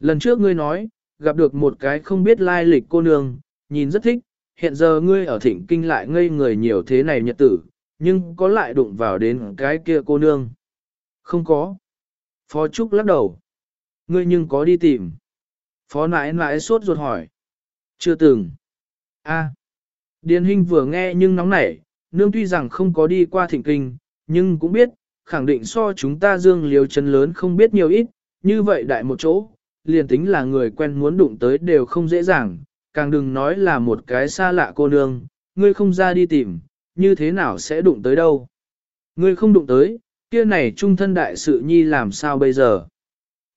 Lần trước ngươi nói, gặp được một cái không biết lai lịch cô nương, nhìn rất thích, hiện giờ ngươi ở thịnh kinh lại ngây người nhiều thế này nhật tử, nhưng có lại đụng vào đến cái kia cô nương. Không có. Phó Trúc lắc đầu. Ngươi nhưng có đi tìm. Phó nãi nãi sốt ruột hỏi. Chưa từng. A. Điền Hinh vừa nghe nhưng nóng nảy, nương tuy rằng không có đi qua thịnh kinh, nhưng cũng biết, khẳng định so chúng ta dương liều chân lớn không biết nhiều ít, như vậy đại một chỗ, liền tính là người quen muốn đụng tới đều không dễ dàng, càng đừng nói là một cái xa lạ cô nương, ngươi không ra đi tìm, như thế nào sẽ đụng tới đâu. Ngươi không đụng tới, kia này trung thân đại sự nhi làm sao bây giờ.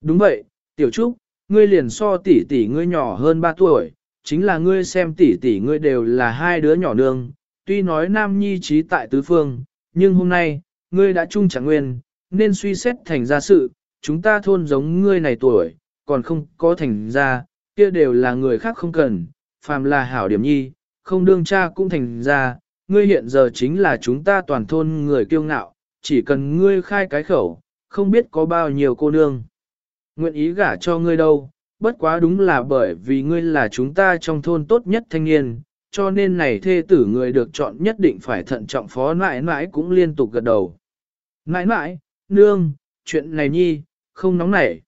Đúng vậy, tiểu trúc, ngươi liền so tỷ tỷ ngươi nhỏ hơn 3 tuổi, chính là ngươi xem tỷ tỷ ngươi đều là hai đứa nhỏ nương, tuy nói nam nhi trí tại tứ phương, nhưng hôm nay, ngươi đã trung chẳng nguyên, nên suy xét thành ra sự, chúng ta thôn giống ngươi này tuổi, còn không có thành ra, kia đều là người khác không cần, phàm là hảo điểm nhi, không đương cha cũng thành ra, ngươi hiện giờ chính là chúng ta toàn thôn người kiêu ngạo, chỉ cần ngươi khai cái khẩu, không biết có bao nhiêu cô nương. Nguyện ý gả cho ngươi đâu, bất quá đúng là bởi vì ngươi là chúng ta trong thôn tốt nhất thanh niên, cho nên này thê tử người được chọn nhất định phải thận trọng phó nãi nãi cũng liên tục gật đầu. Nãi nãi, nương, chuyện này nhi, không nóng nảy.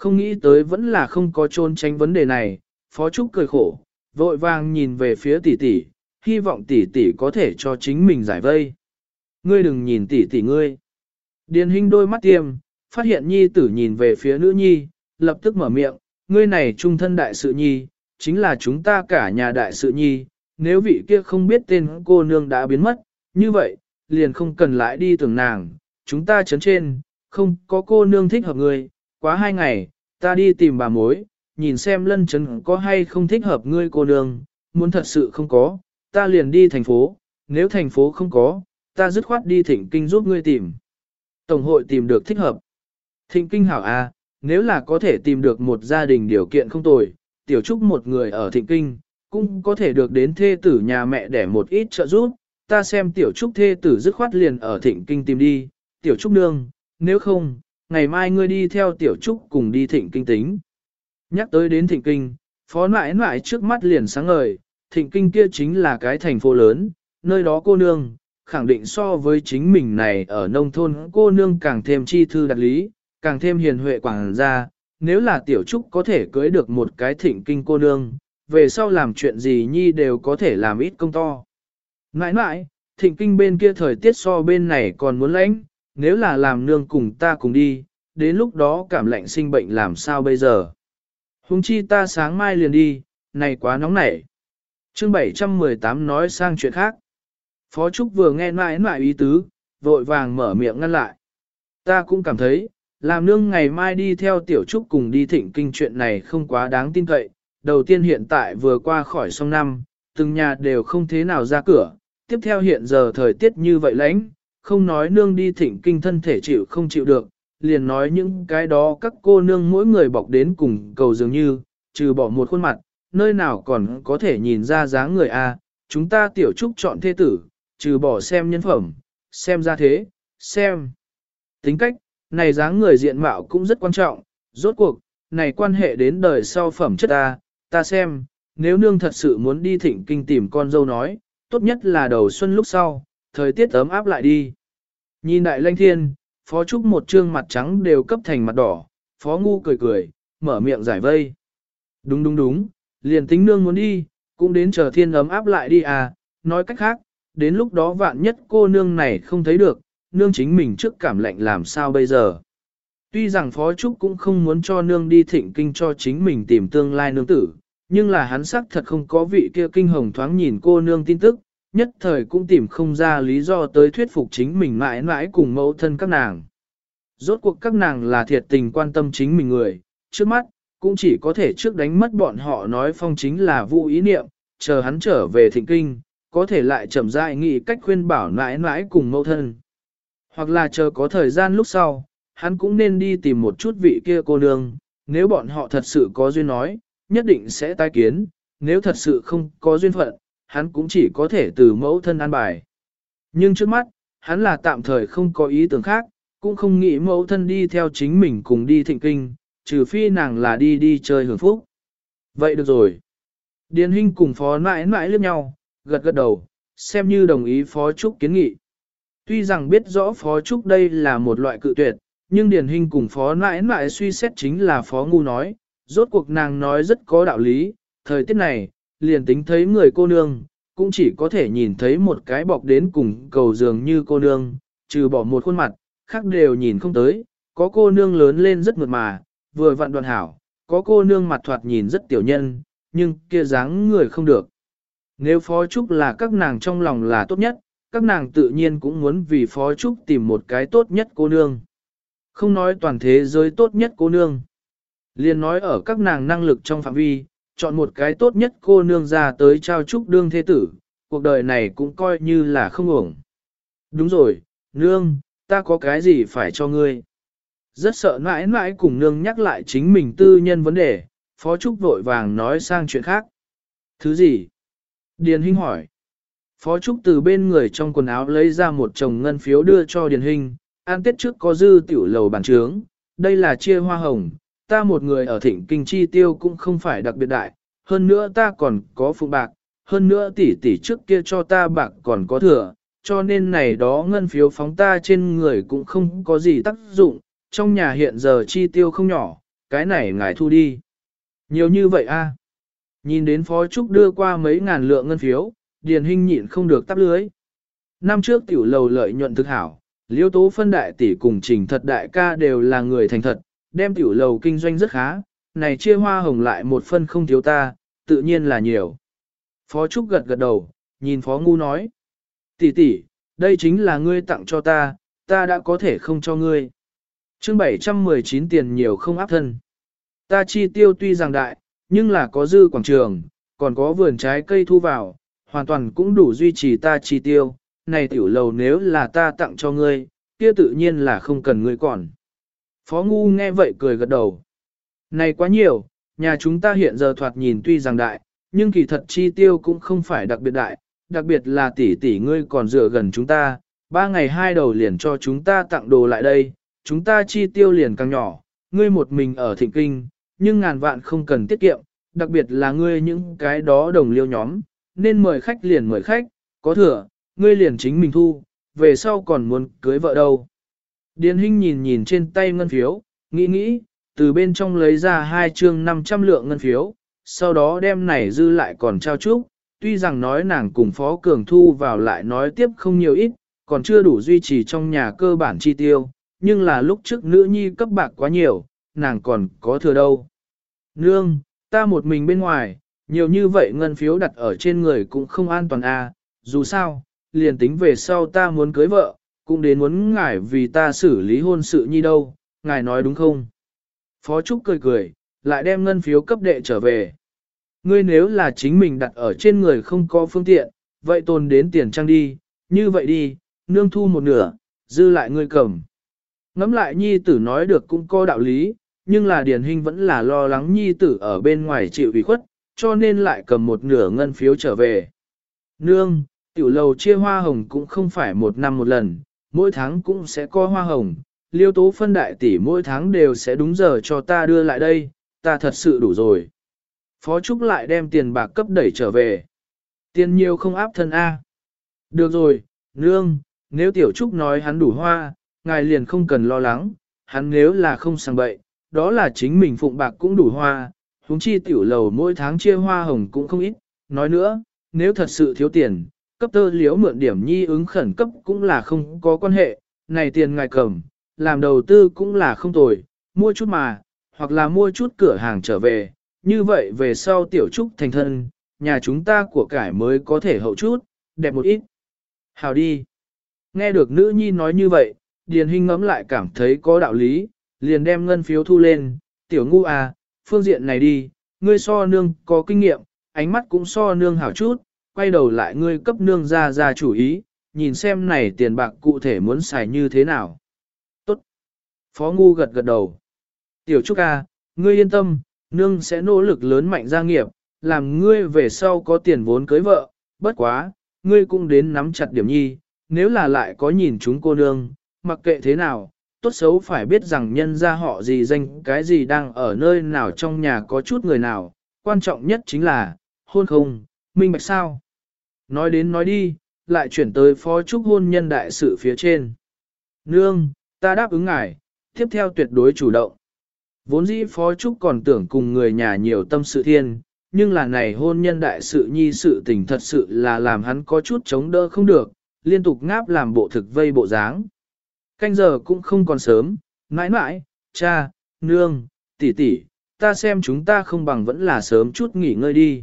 Không nghĩ tới vẫn là không có trôn tránh vấn đề này, phó trúc cười khổ, vội vàng nhìn về phía tỷ tỷ, hy vọng tỷ tỷ có thể cho chính mình giải vây. Ngươi đừng nhìn tỷ tỷ ngươi. Điền hình đôi mắt tiêm, phát hiện nhi tử nhìn về phía nữ nhi, lập tức mở miệng, ngươi này trung thân đại sự nhi, chính là chúng ta cả nhà đại sự nhi, nếu vị kia không biết tên cô nương đã biến mất, như vậy, liền không cần lại đi tưởng nàng, chúng ta chấn trên, không có cô nương thích hợp ngươi, quá hai ngày, ta đi tìm bà mối, nhìn xem lân chấn có hay không thích hợp ngươi cô nương, muốn thật sự không có, ta liền đi thành phố, nếu thành phố không có, ta dứt khoát đi thịnh kinh giúp ngươi tìm. Tổng hội tìm được thích hợp. Thịnh kinh hảo A, à, nếu là có thể tìm được một gia đình điều kiện không tồi, tiểu trúc một người ở thịnh kinh, cũng có thể được đến thê tử nhà mẹ để một ít trợ giúp, ta xem tiểu trúc thê tử dứt khoát liền ở thịnh kinh tìm đi, tiểu trúc nương, nếu không, ngày mai ngươi đi theo tiểu trúc cùng đi thịnh kinh tính. Nhắc tới đến thịnh kinh, phó nãi nãi trước mắt liền sáng ngời, thịnh kinh kia chính là cái thành phố lớn, nơi đó cô nương, khẳng định so với chính mình này ở nông thôn cô nương càng thêm chi thư đặc lý, càng thêm hiền huệ quảng gia, nếu là tiểu trúc có thể cưới được một cái thịnh kinh cô nương, về sau làm chuyện gì nhi đều có thể làm ít công to. Nãi nãi, thịnh kinh bên kia thời tiết so bên này còn muốn lãnh, nếu là làm nương cùng ta cùng đi, đến lúc đó cảm lạnh sinh bệnh làm sao bây giờ. Hùng chi ta sáng mai liền đi, này quá nóng nảy. Chương 718 nói sang chuyện khác. Phó Trúc vừa nghe mãi mãi ý tứ, vội vàng mở miệng ngăn lại. Ta cũng cảm thấy, làm nương ngày mai đi theo tiểu trúc cùng đi thịnh kinh chuyện này không quá đáng tin cậy. Đầu tiên hiện tại vừa qua khỏi sông năm, từng nhà đều không thế nào ra cửa. Tiếp theo hiện giờ thời tiết như vậy lạnh, không nói nương đi thịnh kinh thân thể chịu không chịu được, liền nói những cái đó các cô nương mỗi người bọc đến cùng cầu dường như, trừ bỏ một khuôn mặt, nơi nào còn có thể nhìn ra dáng người a chúng ta tiểu trúc chọn thế tử, trừ bỏ xem nhân phẩm, xem ra thế, xem. Tính cách, này dáng người diện mạo cũng rất quan trọng, rốt cuộc, này quan hệ đến đời sau phẩm chất ta, ta xem, nếu nương thật sự muốn đi thịnh kinh tìm con dâu nói, tốt nhất là đầu xuân lúc sau, thời tiết ấm áp lại đi. Nhìn đại lanh thiên, phó trúc một trương mặt trắng đều cấp thành mặt đỏ, phó ngu cười cười, mở miệng giải vây. Đúng đúng đúng, liền tính nương muốn đi, cũng đến chờ thiên ấm áp lại đi à, nói cách khác, đến lúc đó vạn nhất cô nương này không thấy được, nương chính mình trước cảm lạnh làm sao bây giờ. Tuy rằng Phó Trúc cũng không muốn cho nương đi thịnh kinh cho chính mình tìm tương lai nương tử, nhưng là hắn sắc thật không có vị kia kinh hồng thoáng nhìn cô nương tin tức, nhất thời cũng tìm không ra lý do tới thuyết phục chính mình mãi mãi cùng mẫu thân các nàng. Rốt cuộc các nàng là thiệt tình quan tâm chính mình người, trước mắt, cũng chỉ có thể trước đánh mất bọn họ nói phong chính là vụ ý niệm, chờ hắn trở về thịnh kinh, có thể lại chậm rãi nghĩ cách khuyên bảo mãi mãi cùng mẫu thân. Hoặc là chờ có thời gian lúc sau, hắn cũng nên đi tìm một chút vị kia cô nương, nếu bọn họ thật sự có duyên nói, nhất định sẽ tái kiến, nếu thật sự không có duyên phận, hắn cũng chỉ có thể từ mẫu thân an bài. Nhưng trước mắt, hắn là tạm thời không có ý tưởng khác, cũng không nghĩ mẫu thân đi theo chính mình cùng đi thịnh kinh, trừ phi nàng là đi đi chơi hưởng phúc. Vậy được rồi. Điền Hinh cùng phó nãi nãi liếc nhau, gật gật đầu, xem như đồng ý phó trúc kiến nghị. Tuy rằng biết rõ phó trúc đây là một loại cự tuyệt, nhưng Điền Hinh cùng phó nãi nãi suy xét chính là phó ngu nói, rốt cuộc nàng nói rất có đạo lý, thời tiết này, liền tính thấy người cô nương, cũng chỉ có thể nhìn thấy một cái bọc đến cùng cầu dường như cô nương, trừ bỏ một khuôn mặt, khác đều nhìn không tới, có cô nương lớn lên rất mượt mà, vừa vặn đoạn hảo, có cô nương mặt thoạt nhìn rất tiểu nhân, nhưng kia dáng người không được. Nếu Phó Trúc là các nàng trong lòng là tốt nhất, các nàng tự nhiên cũng muốn vì Phó Trúc tìm một cái tốt nhất cô nương. Không nói toàn thế giới tốt nhất cô nương. Liên nói ở các nàng năng lực trong phạm vi, chọn một cái tốt nhất cô nương ra tới trao chúc đương thế tử, cuộc đời này cũng coi như là không ổng. Đúng rồi, nương, ta có cái gì phải cho ngươi? Rất sợ mãi mãi cùng nương nhắc lại chính mình tư nhân vấn đề, Phó Trúc vội vàng nói sang chuyện khác. Thứ gì? Điền Hinh hỏi. Phó Trúc từ bên người trong quần áo lấy ra một chồng ngân phiếu đưa cho Điền Hinh, an tết trước có dư tiểu lầu bàn trướng, đây là chia hoa hồng, ta một người ở thịnh kinh chi tiêu cũng không phải đặc biệt đại, hơn nữa ta còn có phụ bạc, hơn nữa tỷ tỷ trước kia cho ta bạc còn có thừa, cho nên này đó ngân phiếu phóng ta trên người cũng không có gì tác dụng, trong nhà hiện giờ chi tiêu không nhỏ, cái này ngài thu đi. Nhiều như vậy a Nhìn đến Phó Trúc đưa qua mấy ngàn lượng ngân phiếu, Điền Hinh nhịn không được tắp lưới. Năm trước tiểu lầu lợi nhuận thực hảo, liêu tố phân đại tỷ cùng trình thật đại ca đều là người thành thật, đem tiểu lầu kinh doanh rất khá, này chia hoa hồng lại một phân không thiếu ta, tự nhiên là nhiều. Phó Trúc gật gật đầu, nhìn Phó Ngu nói. Tỷ tỷ, đây chính là ngươi tặng cho ta, ta đã có thể không cho ngươi. chương 719 tiền nhiều không áp thân. Ta chi tiêu tuy rằng đại, nhưng là có dư quảng trường, còn có vườn trái cây thu vào, hoàn toàn cũng đủ duy trì ta chi tiêu. Này tiểu lầu nếu là ta tặng cho ngươi, kia tự nhiên là không cần ngươi còn. Phó Ngu nghe vậy cười gật đầu. Này quá nhiều, nhà chúng ta hiện giờ thoạt nhìn tuy rằng đại, nhưng kỳ thật chi tiêu cũng không phải đặc biệt đại, đặc biệt là tỷ tỷ ngươi còn dựa gần chúng ta, ba ngày hai đầu liền cho chúng ta tặng đồ lại đây, chúng ta chi tiêu liền càng nhỏ, ngươi một mình ở thịnh kinh, nhưng ngàn vạn không cần tiết kiệm, đặc biệt là ngươi những cái đó đồng liêu nhóm, nên mời khách liền mời khách, có thừa, ngươi liền chính mình thu, về sau còn muốn cưới vợ đâu. Điền Hinh nhìn nhìn trên tay ngân phiếu, nghĩ nghĩ, từ bên trong lấy ra hai chương 500 lượng ngân phiếu, sau đó đem này dư lại còn trao chúc, tuy rằng nói nàng cùng Phó Cường thu vào lại nói tiếp không nhiều ít, còn chưa đủ duy trì trong nhà cơ bản chi tiêu, nhưng là lúc trước nữ nhi cấp bạc quá nhiều, nàng còn có thừa đâu. Nương, ta một mình bên ngoài, nhiều như vậy ngân phiếu đặt ở trên người cũng không an toàn à, dù sao, liền tính về sau ta muốn cưới vợ, cũng đến muốn ngài vì ta xử lý hôn sự nhi đâu, ngài nói đúng không? Phó Trúc cười cười, lại đem ngân phiếu cấp đệ trở về. Ngươi nếu là chính mình đặt ở trên người không có phương tiện, vậy tồn đến tiền trang đi, như vậy đi, nương thu một nửa, dư lại ngươi cầm. Ngắm lại nhi tử nói được cũng có đạo lý, nhưng là điển hình vẫn là lo lắng nhi tử ở bên ngoài chịu ủy khuất, cho nên lại cầm một nửa ngân phiếu trở về. Nương, tiểu lầu chia hoa hồng cũng không phải một năm một lần, mỗi tháng cũng sẽ có hoa hồng, liêu tố phân đại tỷ mỗi tháng đều sẽ đúng giờ cho ta đưa lại đây, ta thật sự đủ rồi. Phó Trúc lại đem tiền bạc cấp đẩy trở về. Tiền nhiều không áp thân A. Được rồi, nương, nếu tiểu Trúc nói hắn đủ hoa, ngài liền không cần lo lắng, hắn nếu là không sang bậy, đó là chính mình phụng bạc cũng đủ hoa, huống chi tiểu lầu mỗi tháng chia hoa hồng cũng không ít. Nói nữa, nếu thật sự thiếu tiền, cấp tơ liếu mượn điểm nhi ứng khẩn cấp cũng là không có quan hệ, này tiền ngài cầm, làm đầu tư cũng là không tồi, mua chút mà, hoặc là mua chút cửa hàng trở về, như vậy về sau tiểu trúc thành thân, nhà chúng ta của cải mới có thể hậu chút, đẹp một ít. Hào đi. Nghe được nữ nhi nói như vậy, Điền Hinh ngẫm lại cảm thấy có đạo lý, liền đem ngân phiếu thu lên, tiểu ngu à, phương diện này đi, ngươi so nương có kinh nghiệm, ánh mắt cũng so nương hảo chút, quay đầu lại ngươi cấp nương ra ra chủ ý, nhìn xem này tiền bạc cụ thể muốn xài như thế nào. Tốt. Phó ngu gật gật đầu. Tiểu Trúc a ngươi yên tâm, nương sẽ nỗ lực lớn mạnh gia nghiệp, làm ngươi về sau có tiền vốn cưới vợ, bất quá, ngươi cũng đến nắm chặt điểm nhi, nếu là lại có nhìn chúng cô nương, mặc kệ thế nào, tốt xấu phải biết rằng nhân gia họ gì danh cái gì đang ở nơi nào trong nhà có chút người nào, quan trọng nhất chính là, hôn không, minh bạch sao. Nói đến nói đi, lại chuyển tới phó trúc hôn nhân đại sự phía trên. Nương, ta đáp ứng ngài, tiếp theo tuyệt đối chủ động. Vốn dĩ phó trúc còn tưởng cùng người nhà nhiều tâm sự thiên, nhưng là này hôn nhân đại sự nhi sự tình thật sự là làm hắn có chút chống đỡ không được, liên tục ngáp làm bộ thực vây bộ dáng. Canh giờ cũng không còn sớm, mãi mãi, cha, nương, tỷ tỷ, ta xem chúng ta không bằng vẫn là sớm chút nghỉ ngơi đi.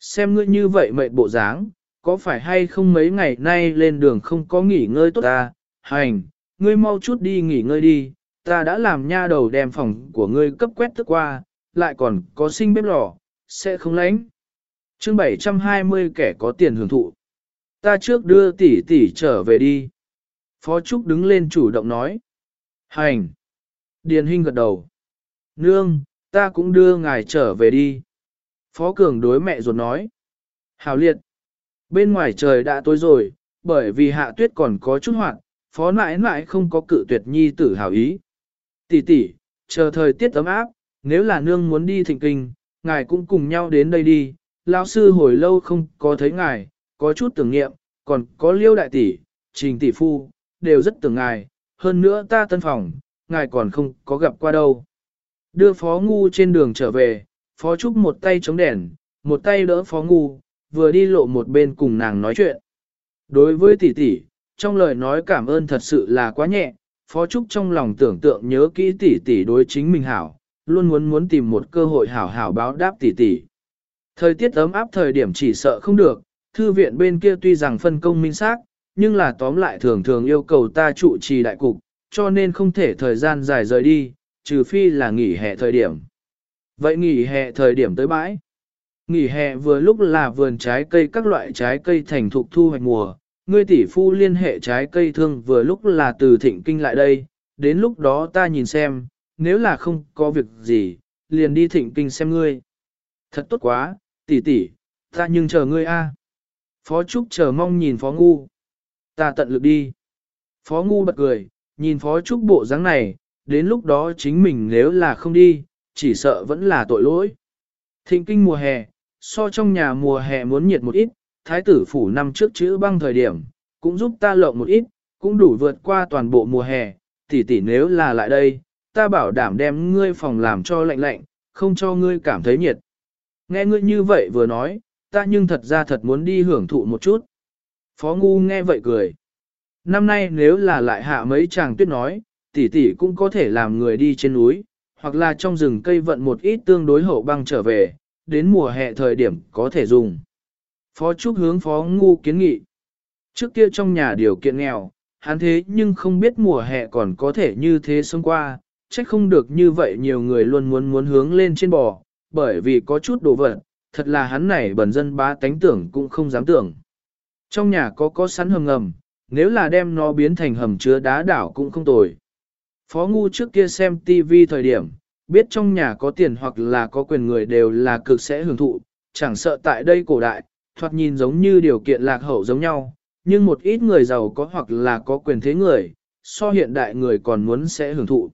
Xem ngươi như vậy mệt bộ dáng, có phải hay không mấy ngày nay lên đường không có nghỉ ngơi tốt ta, hành, ngươi mau chút đi nghỉ ngơi đi, ta đã làm nha đầu đem phòng của ngươi cấp quét thức qua, lại còn có sinh bếp lò, sẽ không lánh. chương 720 kẻ có tiền hưởng thụ. Ta trước đưa tỷ tỷ trở về đi. Phó Trúc đứng lên chủ động nói. Hành! Điền Hinh gật đầu. Nương, ta cũng đưa ngài trở về đi. Phó Cường đối mẹ ruột nói. Hào liệt! Bên ngoài trời đã tối rồi, bởi vì hạ tuyết còn có chút hoạt, phó nãi nãi không có cự tuyệt nhi tử hào ý. Tỷ tỷ, chờ thời tiết ấm áp, nếu là nương muốn đi thịnh kinh, ngài cũng cùng nhau đến đây đi. Lão sư hồi lâu không có thấy ngài, có chút tưởng niệm, còn có liêu đại tỷ, trình tỷ phu, đều rất tưởng ngài, hơn nữa ta tân phòng, ngài còn không có gặp qua đâu. Đưa phó ngu trên đường trở về, phó trúc một tay chống đèn, một tay đỡ phó ngu, vừa đi lộ một bên cùng nàng nói chuyện. Đối với tỷ tỷ, trong lời nói cảm ơn thật sự là quá nhẹ, phó trúc trong lòng tưởng tượng nhớ kỹ tỷ tỷ đối chính mình hảo, luôn muốn muốn tìm một cơ hội hảo hảo báo đáp tỷ tỷ. Thời tiết ấm áp thời điểm chỉ sợ không được, thư viện bên kia tuy rằng phân công minh xác, nhưng là tóm lại thường thường yêu cầu ta trụ trì đại cục, cho nên không thể thời gian dài rời đi, trừ phi là nghỉ hè thời điểm. Vậy nghỉ hè thời điểm tới bãi. Nghỉ hè vừa lúc là vườn trái cây các loại trái cây thành thục thu hoạch mùa, ngươi tỷ phu liên hệ trái cây thương vừa lúc là từ thịnh kinh lại đây, đến lúc đó ta nhìn xem, nếu là không có việc gì, liền đi thịnh kinh xem ngươi. Thật tốt quá, tỷ tỷ, ta nhưng chờ ngươi a. À. Phó Trúc chờ mong nhìn Phó Ngu. Ta tận lực đi. Phó Ngu bật cười, nhìn Phó Trúc bộ dáng này, đến lúc đó chính mình nếu là không đi, chỉ sợ vẫn là tội lỗi. Thịnh kinh mùa hè, so trong nhà mùa hè muốn nhiệt một ít, thái tử phủ năm trước chữ băng thời điểm, cũng giúp ta lộng một ít, cũng đủ vượt qua toàn bộ mùa hè, tỷ tỷ nếu là lại đây, ta bảo đảm đem ngươi phòng làm cho lạnh lạnh, không cho ngươi cảm thấy nhiệt. Nghe ngươi như vậy vừa nói, ta nhưng thật ra thật muốn đi hưởng thụ một chút. Phó Ngu nghe vậy cười. Năm nay nếu là lại hạ mấy chàng tuyết nói, tỷ tỷ cũng có thể làm người đi trên núi, hoặc là trong rừng cây vận một ít tương đối hậu băng trở về, đến mùa hè thời điểm có thể dùng. Phó Trúc hướng Phó Ngu kiến nghị. Trước kia trong nhà điều kiện nghèo, hắn thế nhưng không biết mùa hè còn có thể như thế sống qua, trách không được như vậy nhiều người luôn muốn muốn hướng lên trên bò, bởi vì có chút đồ vật, thật là hắn này bẩn dân bá tánh tưởng cũng không dám tưởng. Trong nhà có có sẵn hầm ngầm, nếu là đem nó biến thành hầm chứa đá đảo cũng không tồi. Phó ngu trước kia xem TV thời điểm, biết trong nhà có tiền hoặc là có quyền người đều là cực sẽ hưởng thụ, chẳng sợ tại đây cổ đại, thoạt nhìn giống như điều kiện lạc hậu giống nhau, nhưng một ít người giàu có hoặc là có quyền thế người, so hiện đại người còn muốn sẽ hưởng thụ.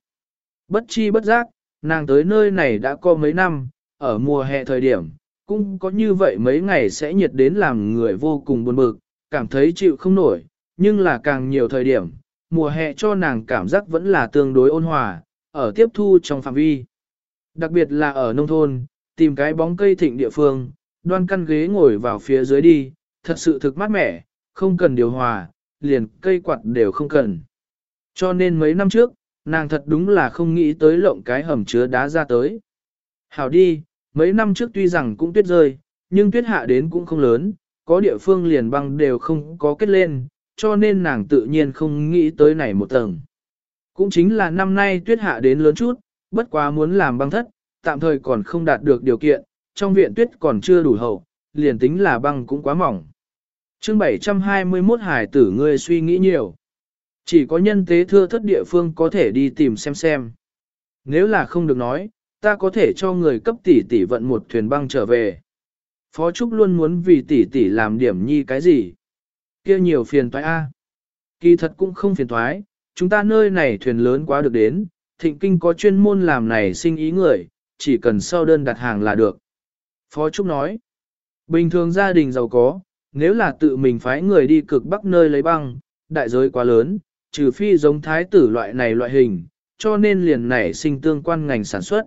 Bất chi bất giác, nàng tới nơi này đã có mấy năm, ở mùa hè thời điểm, cũng có như vậy mấy ngày sẽ nhiệt đến làm người vô cùng buồn bực, cảm thấy chịu không nổi, nhưng là càng nhiều thời điểm, mùa hè cho nàng cảm giác vẫn là tương đối ôn hòa, ở tiếp thu trong phạm vi. Đặc biệt là ở nông thôn, tìm cái bóng cây thịnh địa phương, đoan căn ghế ngồi vào phía dưới đi, thật sự thực mát mẻ, không cần điều hòa, liền cây quạt đều không cần. Cho nên mấy năm trước, nàng thật đúng là không nghĩ tới lộng cái hầm chứa đá ra tới. Hảo đi, mấy năm trước tuy rằng cũng tuyết rơi, nhưng tuyết hạ đến cũng không lớn, có địa phương liền băng đều không có kết lên, cho nên nàng tự nhiên không nghĩ tới này một tầng. Cũng chính là năm nay tuyết hạ đến lớn chút, bất quá muốn làm băng thất, tạm thời còn không đạt được điều kiện, trong viện tuyết còn chưa đủ hậu, liền tính là băng cũng quá mỏng. chương 721 hải tử ngươi suy nghĩ nhiều. Chỉ có nhân tế thưa thất địa phương có thể đi tìm xem xem. Nếu là không được nói, ta có thể cho người cấp tỷ tỷ vận một thuyền băng trở về. Phó Trúc luôn muốn vì tỷ tỷ làm điểm nhi cái gì. kia nhiều phiền toái a. Kỳ thật cũng không phiền toái, chúng ta nơi này thuyền lớn quá được đến, thịnh kinh có chuyên môn làm này sinh ý người, chỉ cần sau đơn đặt hàng là được. Phó Trúc nói, bình thường gia đình giàu có, nếu là tự mình phái người đi cực bắc nơi lấy băng, đại giới quá lớn, trừ phi giống thái tử loại này loại hình, cho nên liền nảy sinh tương quan ngành sản xuất.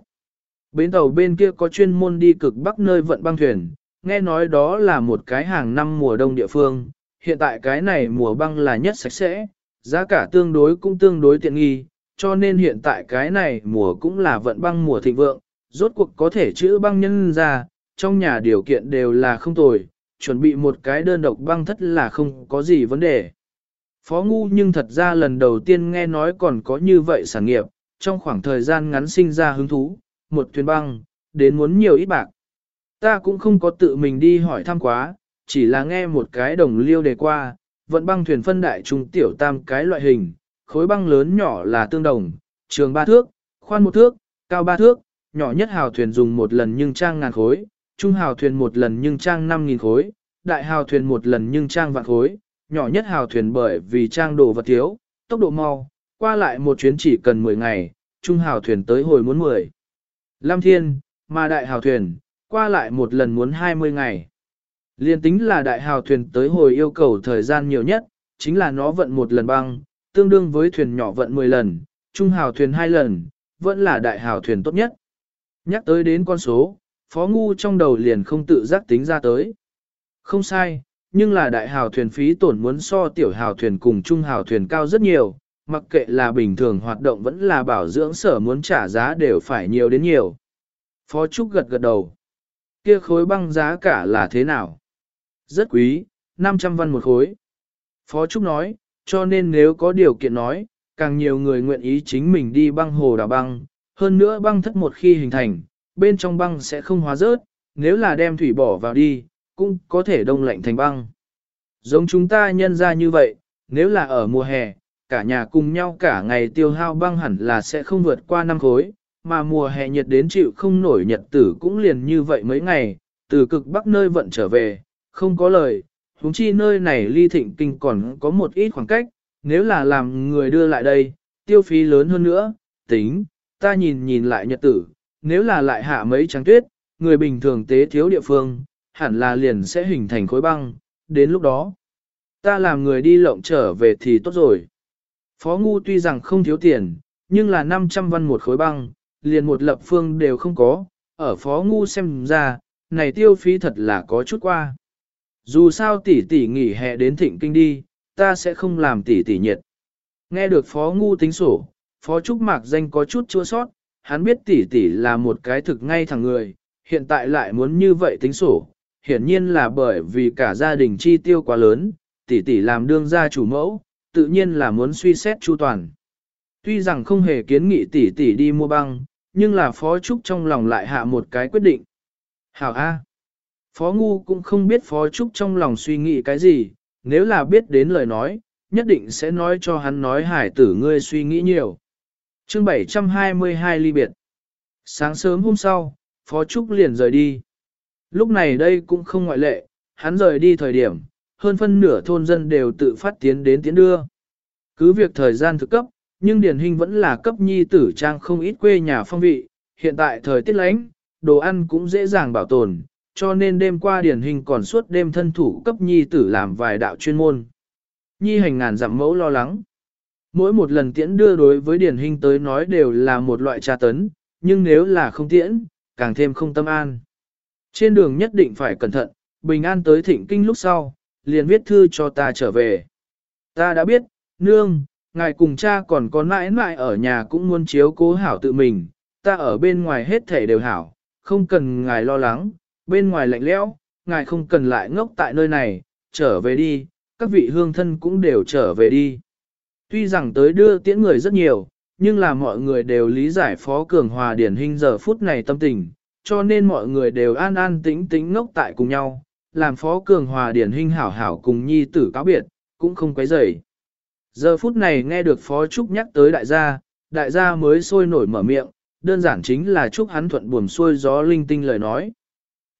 Bến tàu bên kia có chuyên môn đi cực bắc nơi vận băng thuyền, nghe nói đó là một cái hàng năm mùa đông địa phương, hiện tại cái này mùa băng là nhất sạch sẽ, giá cả tương đối cũng tương đối tiện nghi, cho nên hiện tại cái này mùa cũng là vận băng mùa thịnh vượng, rốt cuộc có thể chữ băng nhân ra, trong nhà điều kiện đều là không tồi, chuẩn bị một cái đơn độc băng thất là không có gì vấn đề. Phó ngu nhưng thật ra lần đầu tiên nghe nói còn có như vậy sản nghiệp, trong khoảng thời gian ngắn sinh ra hứng thú, một thuyền băng, đến muốn nhiều ít bạc. Ta cũng không có tự mình đi hỏi thăm quá, chỉ là nghe một cái đồng liêu đề qua, vận băng thuyền phân đại trung tiểu tam cái loại hình, khối băng lớn nhỏ là tương đồng, trường ba thước, khoan một thước, cao ba thước, nhỏ nhất hào thuyền dùng một lần nhưng trang ngàn khối, trung hào thuyền một lần nhưng trang năm nghìn khối, đại hào thuyền một lần nhưng trang vạn khối, nhỏ nhất hào thuyền bởi vì trang đồ vật thiếu, tốc độ mau, qua lại một chuyến chỉ cần 10 ngày, trung hào thuyền tới hồi muốn 10. Lam thiên, mà đại hào thuyền, qua lại một lần muốn 20 ngày. Liên tính là đại hào thuyền tới hồi yêu cầu thời gian nhiều nhất, chính là nó vận một lần băng, tương đương với thuyền nhỏ vận 10 lần, trung hào thuyền 2 lần, vẫn là đại hào thuyền tốt nhất. Nhắc tới đến con số, phó ngu trong đầu liền không tự giác tính ra tới. Không sai, nhưng là đại hào thuyền phí tổn muốn so tiểu hào thuyền cùng trung hào thuyền cao rất nhiều, mặc kệ là bình thường hoạt động vẫn là bảo dưỡng sở muốn trả giá đều phải nhiều đến nhiều. Phó Trúc gật gật đầu. Kia khối băng giá cả là thế nào? Rất quý, 500 văn một khối. Phó Trúc nói, cho nên nếu có điều kiện nói, càng nhiều người nguyện ý chính mình đi băng hồ đảo băng, hơn nữa băng thất một khi hình thành, bên trong băng sẽ không hóa rớt, nếu là đem thủy bỏ vào đi, cũng có thể đông lạnh thành băng. Giống chúng ta nhân ra như vậy, nếu là ở mùa hè, cả nhà cùng nhau cả ngày tiêu hao băng hẳn là sẽ không vượt qua năm khối, mà mùa hè nhiệt đến chịu không nổi nhật tử cũng liền như vậy mấy ngày, từ cực bắc nơi vận trở về, không có lời, huống chi nơi này ly thịnh kinh còn có một ít khoảng cách, nếu là làm người đưa lại đây, tiêu phí lớn hơn nữa, tính, ta nhìn nhìn lại nhật tử, nếu là lại hạ mấy trắng tuyết, người bình thường tế thiếu địa phương, hẳn là liền sẽ hình thành khối băng, đến lúc đó, ta làm người đi lộng trở về thì tốt rồi. Phó Ngu tuy rằng không thiếu tiền, nhưng là 500 văn một khối băng, liền một lập phương đều không có, ở Phó Ngu xem ra, này tiêu phí thật là có chút qua. Dù sao tỷ tỷ nghỉ hè đến thịnh kinh đi, ta sẽ không làm tỷ tỷ nhiệt. Nghe được Phó Ngu tính sổ, Phó Trúc Mạc danh có chút chua sót, hắn biết tỷ tỷ là một cái thực ngay thẳng người, hiện tại lại muốn như vậy tính sổ, hiển nhiên là bởi vì cả gia đình chi tiêu quá lớn, tỷ tỷ làm đương gia chủ mẫu, tự nhiên là muốn suy xét chu toàn. Tuy rằng không hề kiến nghị tỷ tỷ đi mua băng, nhưng là Phó Trúc trong lòng lại hạ một cái quyết định. Hảo A. Phó Ngu cũng không biết Phó Trúc trong lòng suy nghĩ cái gì, nếu là biết đến lời nói, nhất định sẽ nói cho hắn nói hải tử ngươi suy nghĩ nhiều. chương 722 ly biệt. Sáng sớm hôm sau, Phó Trúc liền rời đi. Lúc này đây cũng không ngoại lệ, hắn rời đi thời điểm, hơn phân nửa thôn dân đều tự phát tiến đến tiến đưa. Cứ việc thời gian thực cấp, nhưng điển Hình vẫn là cấp nhi tử trang không ít quê nhà phong vị, hiện tại thời tiết lánh, đồ ăn cũng dễ dàng bảo tồn, cho nên đêm qua Điền Hình còn suốt đêm thân thủ cấp nhi tử làm vài đạo chuyên môn. Nhi hành ngàn dặm mẫu lo lắng. Mỗi một lần tiễn đưa đối với Điền Hình tới nói đều là một loại tra tấn, nhưng nếu là không tiễn, càng thêm không tâm an. Trên đường nhất định phải cẩn thận, bình an tới thịnh kinh lúc sau, liền viết thư cho ta trở về. Ta đã biết, nương, ngài cùng cha còn có mãi mãi ở nhà cũng muốn chiếu cố hảo tự mình, ta ở bên ngoài hết thể đều hảo, không cần ngài lo lắng, bên ngoài lạnh lẽo, ngài không cần lại ngốc tại nơi này, trở về đi, các vị hương thân cũng đều trở về đi. Tuy rằng tới đưa tiễn người rất nhiều, nhưng là mọi người đều lý giải Phó Cường Hòa điển hình giờ phút này tâm tình, cho nên mọi người đều an an tĩnh tĩnh ngốc tại cùng nhau, làm Phó Cường Hòa điển hình hảo hảo cùng nhi tử cáo biệt, cũng không quấy rầy. Giờ phút này nghe được Phó Trúc nhắc tới đại gia, đại gia mới sôi nổi mở miệng, đơn giản chính là trúc hắn thuận buồm xuôi gió linh tinh lời nói.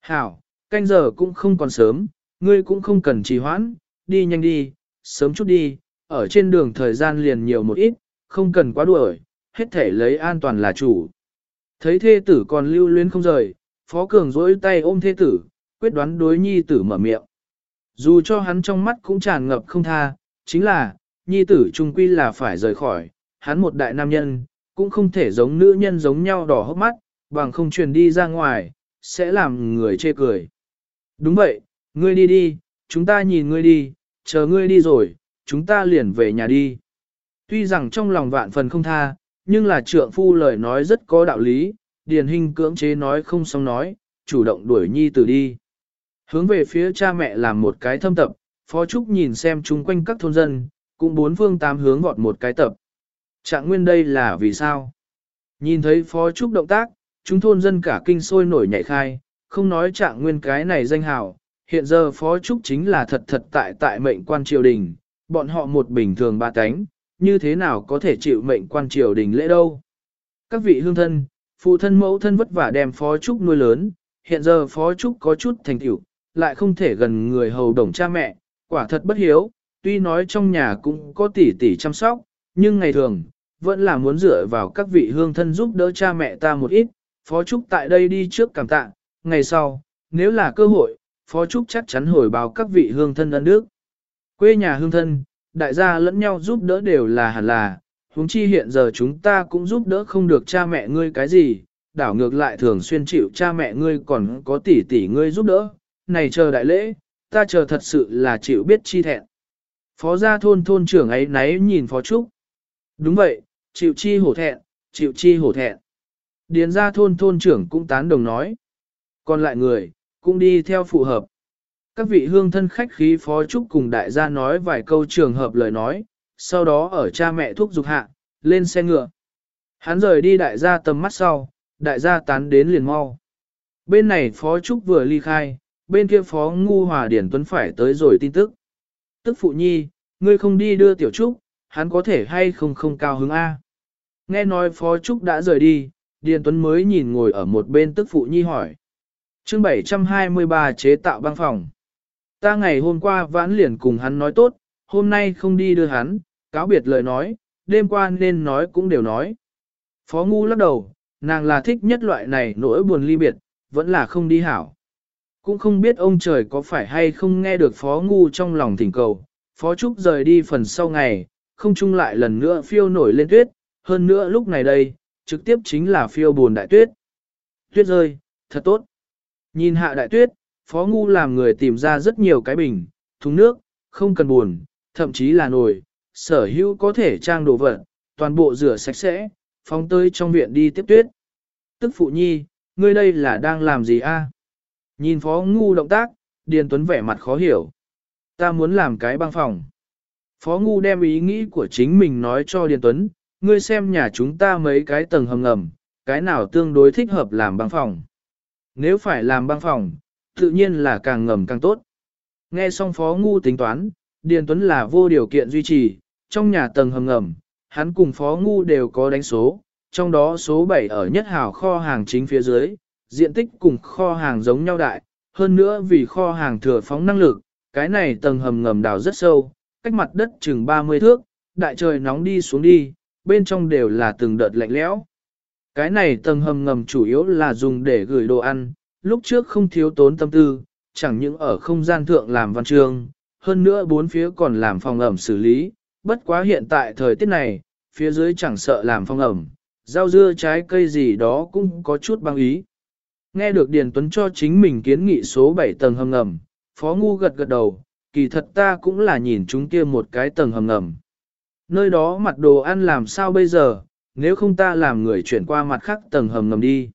Hảo, canh giờ cũng không còn sớm, ngươi cũng không cần trì hoãn, đi nhanh đi, sớm chút đi, ở trên đường thời gian liền nhiều một ít, không cần quá đuổi, hết thể lấy an toàn là chủ. Thấy thê tử còn lưu luyến không rời, Phó Cường dỗi tay ôm thê tử, quyết đoán đối nhi tử mở miệng. Dù cho hắn trong mắt cũng tràn ngập không tha, chính là, nhi tử trung quy là phải rời khỏi, hắn một đại nam nhân, cũng không thể giống nữ nhân giống nhau đỏ hốc mắt, bằng không truyền đi ra ngoài, sẽ làm người chê cười. Đúng vậy, ngươi đi đi, chúng ta nhìn ngươi đi, chờ ngươi đi rồi, chúng ta liền về nhà đi. Tuy rằng trong lòng vạn phần không tha, nhưng là trượng phu lời nói rất có đạo lý, điền hình cưỡng chế nói không xong nói, chủ động đuổi nhi tử đi. Hướng về phía cha mẹ làm một cái thâm tập, Phó Trúc nhìn xem chung quanh các thôn dân, cũng bốn phương tám hướng vọt một cái tập. Trạng nguyên đây là vì sao? Nhìn thấy Phó Trúc động tác, chúng thôn dân cả kinh sôi nổi nhảy khai, không nói trạng nguyên cái này danh hào, hiện giờ phó trúc chính là thật thật tại tại mệnh quan triều đình, bọn họ một bình thường ba cánh, như thế nào có thể chịu mệnh quan triều đình lễ đâu. Các vị hương thân, phụ thân mẫu thân vất vả đem phó trúc nuôi lớn, hiện giờ phó trúc có chút thành tựu, lại không thể gần người hầu đồng cha mẹ, quả thật bất hiếu, tuy nói trong nhà cũng có tỷ tỷ chăm sóc, nhưng ngày thường, vẫn là muốn dựa vào các vị hương thân giúp đỡ cha mẹ ta một ít, phó trúc tại đây đi trước cảm tạ, ngày sau, nếu là cơ hội, phó trúc chắc chắn hồi báo các vị hương thân ân đức. Quê nhà hương thân, đại gia lẫn nhau giúp đỡ đều là hẳn là, huống chi hiện giờ chúng ta cũng giúp đỡ không được cha mẹ ngươi cái gì, đảo ngược lại thường xuyên chịu cha mẹ ngươi còn có tỷ tỷ ngươi giúp đỡ, này chờ đại lễ, ta chờ thật sự là chịu biết chi thẹn. Phó gia thôn thôn trưởng ấy náy nhìn phó trúc. Đúng vậy, chịu chi hổ thẹn, chịu chi hổ thẹn. Điền gia thôn thôn trưởng cũng tán đồng nói. Còn lại người, cũng đi theo phù hợp. Các vị hương thân khách khí phó trúc cùng đại gia nói vài câu trường hợp lời nói, sau đó ở cha mẹ thuốc dục hạ, lên xe ngựa. Hắn rời đi đại gia tầm mắt sau, đại gia tán đến liền mau. Bên này phó trúc vừa ly khai, bên kia phó ngu hòa điển tuấn phải tới rồi tin tức. Tức phụ nhi, ngươi không đi đưa tiểu trúc, hắn có thể hay không không cao hứng A. Nghe nói phó trúc đã rời đi, điền tuấn mới nhìn ngồi ở một bên tức phụ nhi hỏi. chương 723 chế tạo băng phòng. Ta ngày hôm qua vãn liền cùng hắn nói tốt, hôm nay không đi đưa hắn, cáo biệt lời nói, đêm qua nên nói cũng đều nói. Phó ngu lắc đầu, nàng là thích nhất loại này nỗi buồn ly biệt, vẫn là không đi hảo. Cũng không biết ông trời có phải hay không nghe được phó ngu trong lòng thỉnh cầu, phó trúc rời đi phần sau ngày, không chung lại lần nữa phiêu nổi lên tuyết, hơn nữa lúc này đây, trực tiếp chính là phiêu buồn đại tuyết. Tuyết rơi, thật tốt. Nhìn hạ đại tuyết, phó ngu làm người tìm ra rất nhiều cái bình, thùng nước, không cần buồn, thậm chí là nồi, sở hữu có thể trang đồ vật, toàn bộ rửa sạch sẽ, phóng tới trong viện đi tiếp tuyết. Tức phụ nhi, ngươi đây là đang làm gì a? Nhìn phó ngu động tác, Điền Tuấn vẻ mặt khó hiểu. Ta muốn làm cái băng phòng. Phó ngu đem ý nghĩ của chính mình nói cho Điền Tuấn, ngươi xem nhà chúng ta mấy cái tầng hầm ngầm, cái nào tương đối thích hợp làm băng phòng. Nếu phải làm băng phòng, tự nhiên là càng ngầm càng tốt. Nghe xong phó ngu tính toán, Điền Tuấn là vô điều kiện duy trì, trong nhà tầng hầm ngầm, hắn cùng phó ngu đều có đánh số, trong đó số 7 ở nhất hào kho hàng chính phía dưới, diện tích cùng kho hàng giống nhau đại, hơn nữa vì kho hàng thừa phóng năng lực, cái này tầng hầm ngầm đào rất sâu, cách mặt đất chừng 30 thước, đại trời nóng đi xuống đi, bên trong đều là từng đợt lạnh lẽo. Cái này tầng hầm ngầm chủ yếu là dùng để gửi đồ ăn, lúc trước không thiếu tốn tâm tư, chẳng những ở không gian thượng làm văn chương, hơn nữa bốn phía còn làm phòng ẩm xử lý, bất quá hiện tại thời tiết này, phía dưới chẳng sợ làm phòng ẩm, rau dưa trái cây gì đó cũng có chút băng ý. Nghe được Điền Tuấn cho chính mình kiến nghị số 7 tầng hầm ngầm, Phó Ngu gật gật đầu, kỳ thật ta cũng là nhìn chúng kia một cái tầng hầm ngầm. Nơi đó mặt đồ ăn làm sao bây giờ, nếu không ta làm người chuyển qua mặt khác tầng hầm ngầm đi.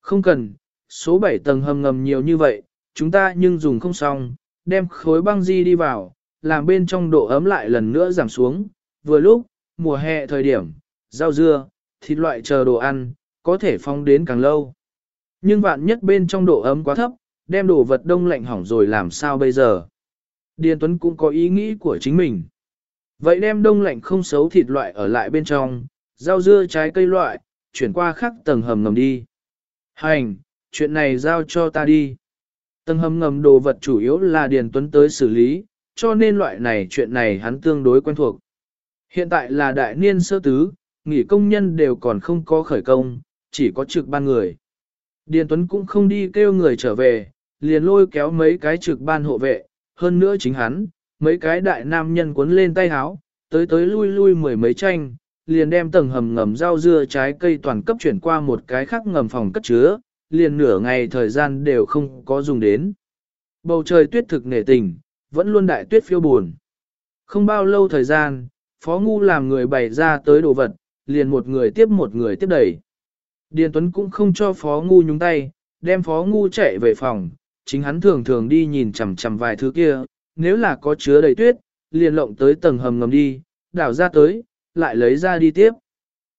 Không cần, số 7 tầng hầm ngầm nhiều như vậy, chúng ta nhưng dùng không xong, đem khối băng di đi vào, làm bên trong độ ấm lại lần nữa giảm xuống. Vừa lúc, mùa hè thời điểm, rau dưa, thịt loại chờ đồ ăn, có thể phong đến càng lâu. Nhưng vạn nhất bên trong độ ấm quá thấp, đem đồ vật đông lạnh hỏng rồi làm sao bây giờ? Điền Tuấn cũng có ý nghĩ của chính mình. Vậy đem đông lạnh không xấu thịt loại ở lại bên trong, rau dưa trái cây loại, chuyển qua khắc tầng hầm ngầm đi. Hành, chuyện này giao cho ta đi. Tầng hầm ngầm đồ vật chủ yếu là Điền Tuấn tới xử lý, cho nên loại này chuyện này hắn tương đối quen thuộc. Hiện tại là đại niên sơ tứ, nghỉ công nhân đều còn không có khởi công, chỉ có trực ban người. Điền Tuấn cũng không đi kêu người trở về, liền lôi kéo mấy cái trực ban hộ vệ, hơn nữa chính hắn, mấy cái đại nam nhân cuốn lên tay háo, tới tới lui lui mười mấy tranh, liền đem tầng hầm ngầm rau dưa trái cây toàn cấp chuyển qua một cái khác ngầm phòng cất chứa, liền nửa ngày thời gian đều không có dùng đến. Bầu trời tuyết thực nể tình, vẫn luôn đại tuyết phiêu buồn. Không bao lâu thời gian, Phó Ngu làm người bày ra tới đồ vật, liền một người tiếp một người tiếp đẩy. Điền Tuấn cũng không cho Phó Ngu nhúng tay, đem Phó Ngu chạy về phòng, chính hắn thường thường đi nhìn chằm chằm vài thứ kia, nếu là có chứa đầy tuyết, liền lộng tới tầng hầm ngầm đi, đảo ra tới, lại lấy ra đi tiếp.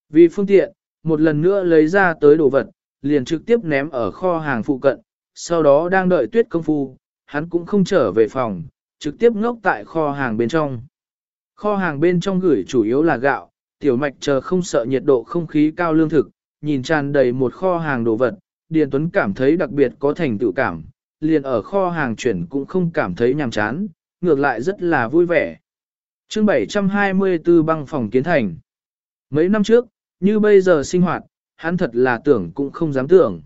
Vì phương tiện, một lần nữa lấy ra tới đồ vật, liền trực tiếp ném ở kho hàng phụ cận, sau đó đang đợi tuyết công phu, hắn cũng không trở về phòng, trực tiếp ngốc tại kho hàng bên trong. Kho hàng bên trong gửi chủ yếu là gạo, tiểu mạch chờ không sợ nhiệt độ không khí cao lương thực, nhìn tràn đầy một kho hàng đồ vật, Điền Tuấn cảm thấy đặc biệt có thành tựu cảm, liền ở kho hàng chuyển cũng không cảm thấy nhàm chán, ngược lại rất là vui vẻ. chương 724 băng phòng kiến thành. Mấy năm trước, như bây giờ sinh hoạt, hắn thật là tưởng cũng không dám tưởng.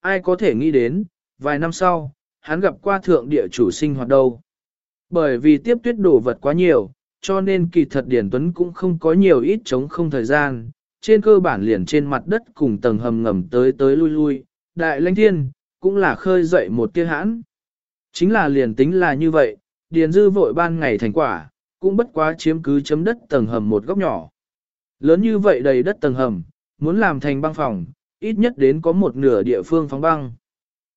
Ai có thể nghĩ đến, vài năm sau, hắn gặp qua thượng địa chủ sinh hoạt đâu. Bởi vì tiếp tuyết đổ vật quá nhiều, cho nên kỳ thật Điển Tuấn cũng không có nhiều ít chống không thời gian, trên cơ bản liền trên mặt đất cùng tầng hầm ngầm tới tới lui lui, đại lãnh thiên, cũng là khơi dậy một tia hãn. Chính là liền tính là như vậy, Điền Dư vội ban ngày thành quả, cũng bất quá chiếm cứ chấm đất tầng hầm một góc nhỏ. Lớn như vậy đầy đất tầng hầm, muốn làm thành băng phòng, ít nhất đến có một nửa địa phương phóng băng.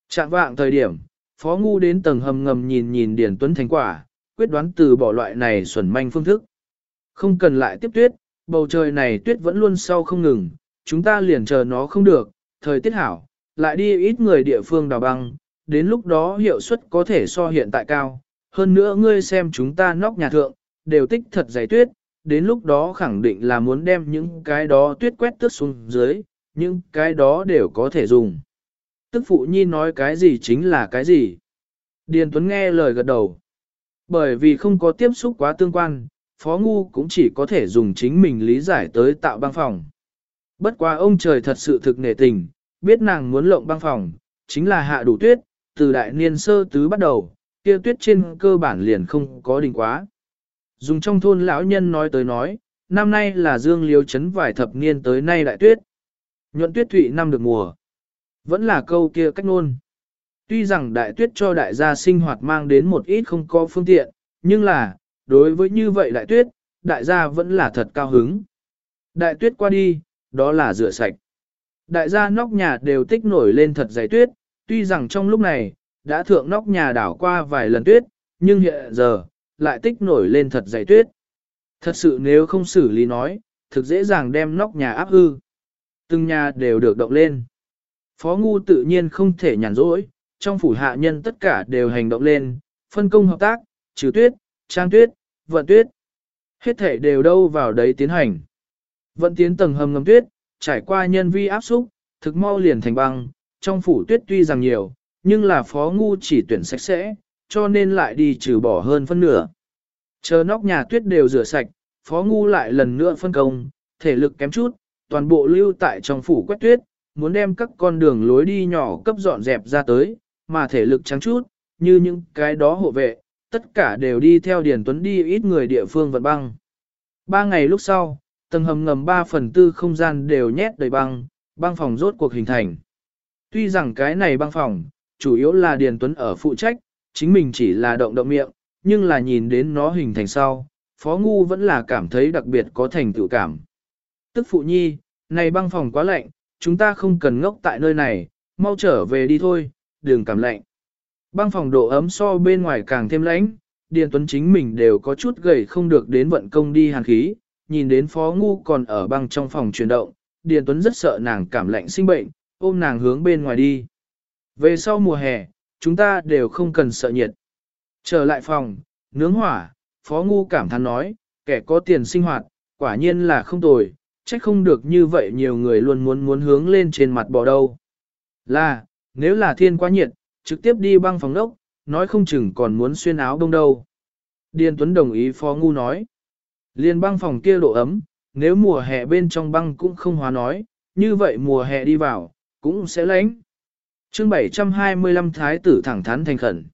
Trạng vạng thời điểm, Phó Ngu đến tầng hầm ngầm nhìn nhìn Điền Tuấn thành quả, quyết đoán từ bỏ loại này xuẩn manh phương thức. Không cần lại tiếp tuyết, bầu trời này tuyết vẫn luôn sau không ngừng, chúng ta liền chờ nó không được, thời tiết hảo, lại đi ít người địa phương đào băng, đến lúc đó hiệu suất có thể so hiện tại cao. Hơn nữa ngươi xem chúng ta nóc nhà thượng, đều tích thật dày tuyết, đến lúc đó khẳng định là muốn đem những cái đó tuyết quét tước xuống dưới, những cái đó đều có thể dùng. Tức phụ nhi nói cái gì chính là cái gì. Điền Tuấn nghe lời gật đầu. Bởi vì không có tiếp xúc quá tương quan, Phó Ngu cũng chỉ có thể dùng chính mình lý giải tới tạo băng phòng. Bất quá ông trời thật sự thực nể tình, biết nàng muốn lộng băng phòng, chính là hạ đủ tuyết, từ đại niên sơ tứ bắt đầu, kia tuyết trên cơ bản liền không có đỉnh quá. Dùng trong thôn lão nhân nói tới nói, năm nay là dương liếu chấn vài thập niên tới nay đại tuyết. Nhuận tuyết thụy năm được mùa. Vẫn là câu kia cách ngôn. Tuy rằng đại tuyết cho đại gia sinh hoạt mang đến một ít không có phương tiện, nhưng là, đối với như vậy đại tuyết, đại gia vẫn là thật cao hứng. Đại tuyết qua đi, đó là rửa sạch. Đại gia nóc nhà đều tích nổi lên thật dày tuyết, tuy rằng trong lúc này, đã thượng nóc nhà đảo qua vài lần tuyết, nhưng hiện giờ, lại tích nổi lên thật dày tuyết. Thật sự nếu không xử lý nói, thực dễ dàng đem nóc nhà áp hư. Từng nhà đều được động lên. Phó Ngu tự nhiên không thể nhàn rỗi, trong phủ hạ nhân tất cả đều hành động lên, phân công hợp tác, trừ tuyết, trang tuyết, vận tuyết. Hết thể đều đâu vào đấy tiến hành. Vận tiến tầng hầm ngầm tuyết, trải qua nhân vi áp xúc, thực mau liền thành băng, trong phủ tuyết tuy rằng nhiều, nhưng là phó ngu chỉ tuyển sạch sẽ, cho nên lại đi trừ bỏ hơn phân nửa. Chờ nóc nhà tuyết đều rửa sạch, phó ngu lại lần nữa phân công, thể lực kém chút, toàn bộ lưu tại trong phủ quét tuyết, muốn đem các con đường lối đi nhỏ cấp dọn dẹp ra tới, mà thể lực trắng chút, như những cái đó hộ vệ, tất cả đều đi theo Điền Tuấn đi ít người địa phương vận băng. Ba ngày lúc sau, tầng hầm ngầm 3 phần tư không gian đều nhét đầy băng, băng phòng rốt cuộc hình thành. Tuy rằng cái này băng phòng, chủ yếu là Điền Tuấn ở phụ trách, chính mình chỉ là động động miệng, nhưng là nhìn đến nó hình thành sau, Phó Ngu vẫn là cảm thấy đặc biệt có thành tựu cảm. Tức phụ nhi, này băng phòng quá lạnh, chúng ta không cần ngốc tại nơi này, mau trở về đi thôi, đừng cảm lạnh. Băng phòng độ ấm so bên ngoài càng thêm lạnh, Điền Tuấn chính mình đều có chút gầy không được đến vận công đi hàn khí, nhìn đến Phó Ngu còn ở băng trong phòng chuyển động, Điền Tuấn rất sợ nàng cảm lạnh sinh bệnh, ôm nàng hướng bên ngoài đi. Về sau mùa hè, chúng ta đều không cần sợ nhiệt. Trở lại phòng, nướng hỏa, Phó Ngu cảm thán nói, kẻ có tiền sinh hoạt, quả nhiên là không tồi, trách không được như vậy nhiều người luôn muốn muốn hướng lên trên mặt bò đâu. Là, nếu là thiên quá nhiệt, trực tiếp đi băng phòng đốc, nói không chừng còn muốn xuyên áo đông đâu. Điền Tuấn đồng ý Phó Ngu nói. Liên băng phòng kia độ ấm, nếu mùa hè bên trong băng cũng không hóa nói, như vậy mùa hè đi vào, cũng sẽ lánh. chương 725 Thái tử thẳng thắn thành khẩn.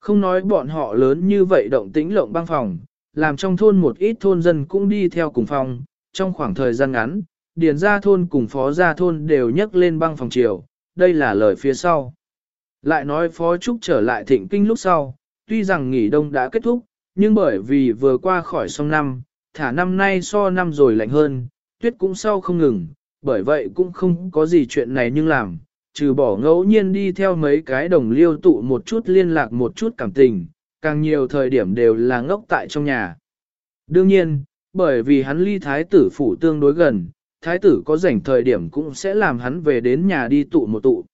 Không nói bọn họ lớn như vậy động tĩnh lộng băng phòng, làm trong thôn một ít thôn dân cũng đi theo cùng phòng, trong khoảng thời gian ngắn, điền gia thôn cùng phó gia thôn đều nhấc lên băng phòng chiều, đây là lời phía sau. Lại nói phó trúc trở lại thịnh kinh lúc sau, tuy rằng nghỉ đông đã kết thúc, nhưng bởi vì vừa qua khỏi sông năm, thả năm nay so năm rồi lạnh hơn, tuyết cũng sau không ngừng, bởi vậy cũng không có gì chuyện này nhưng làm, trừ bỏ ngẫu nhiên đi theo mấy cái đồng liêu tụ một chút liên lạc một chút cảm tình, càng nhiều thời điểm đều là ngốc tại trong nhà. Đương nhiên, bởi vì hắn ly thái tử phủ tương đối gần, thái tử có rảnh thời điểm cũng sẽ làm hắn về đến nhà đi tụ một tụ.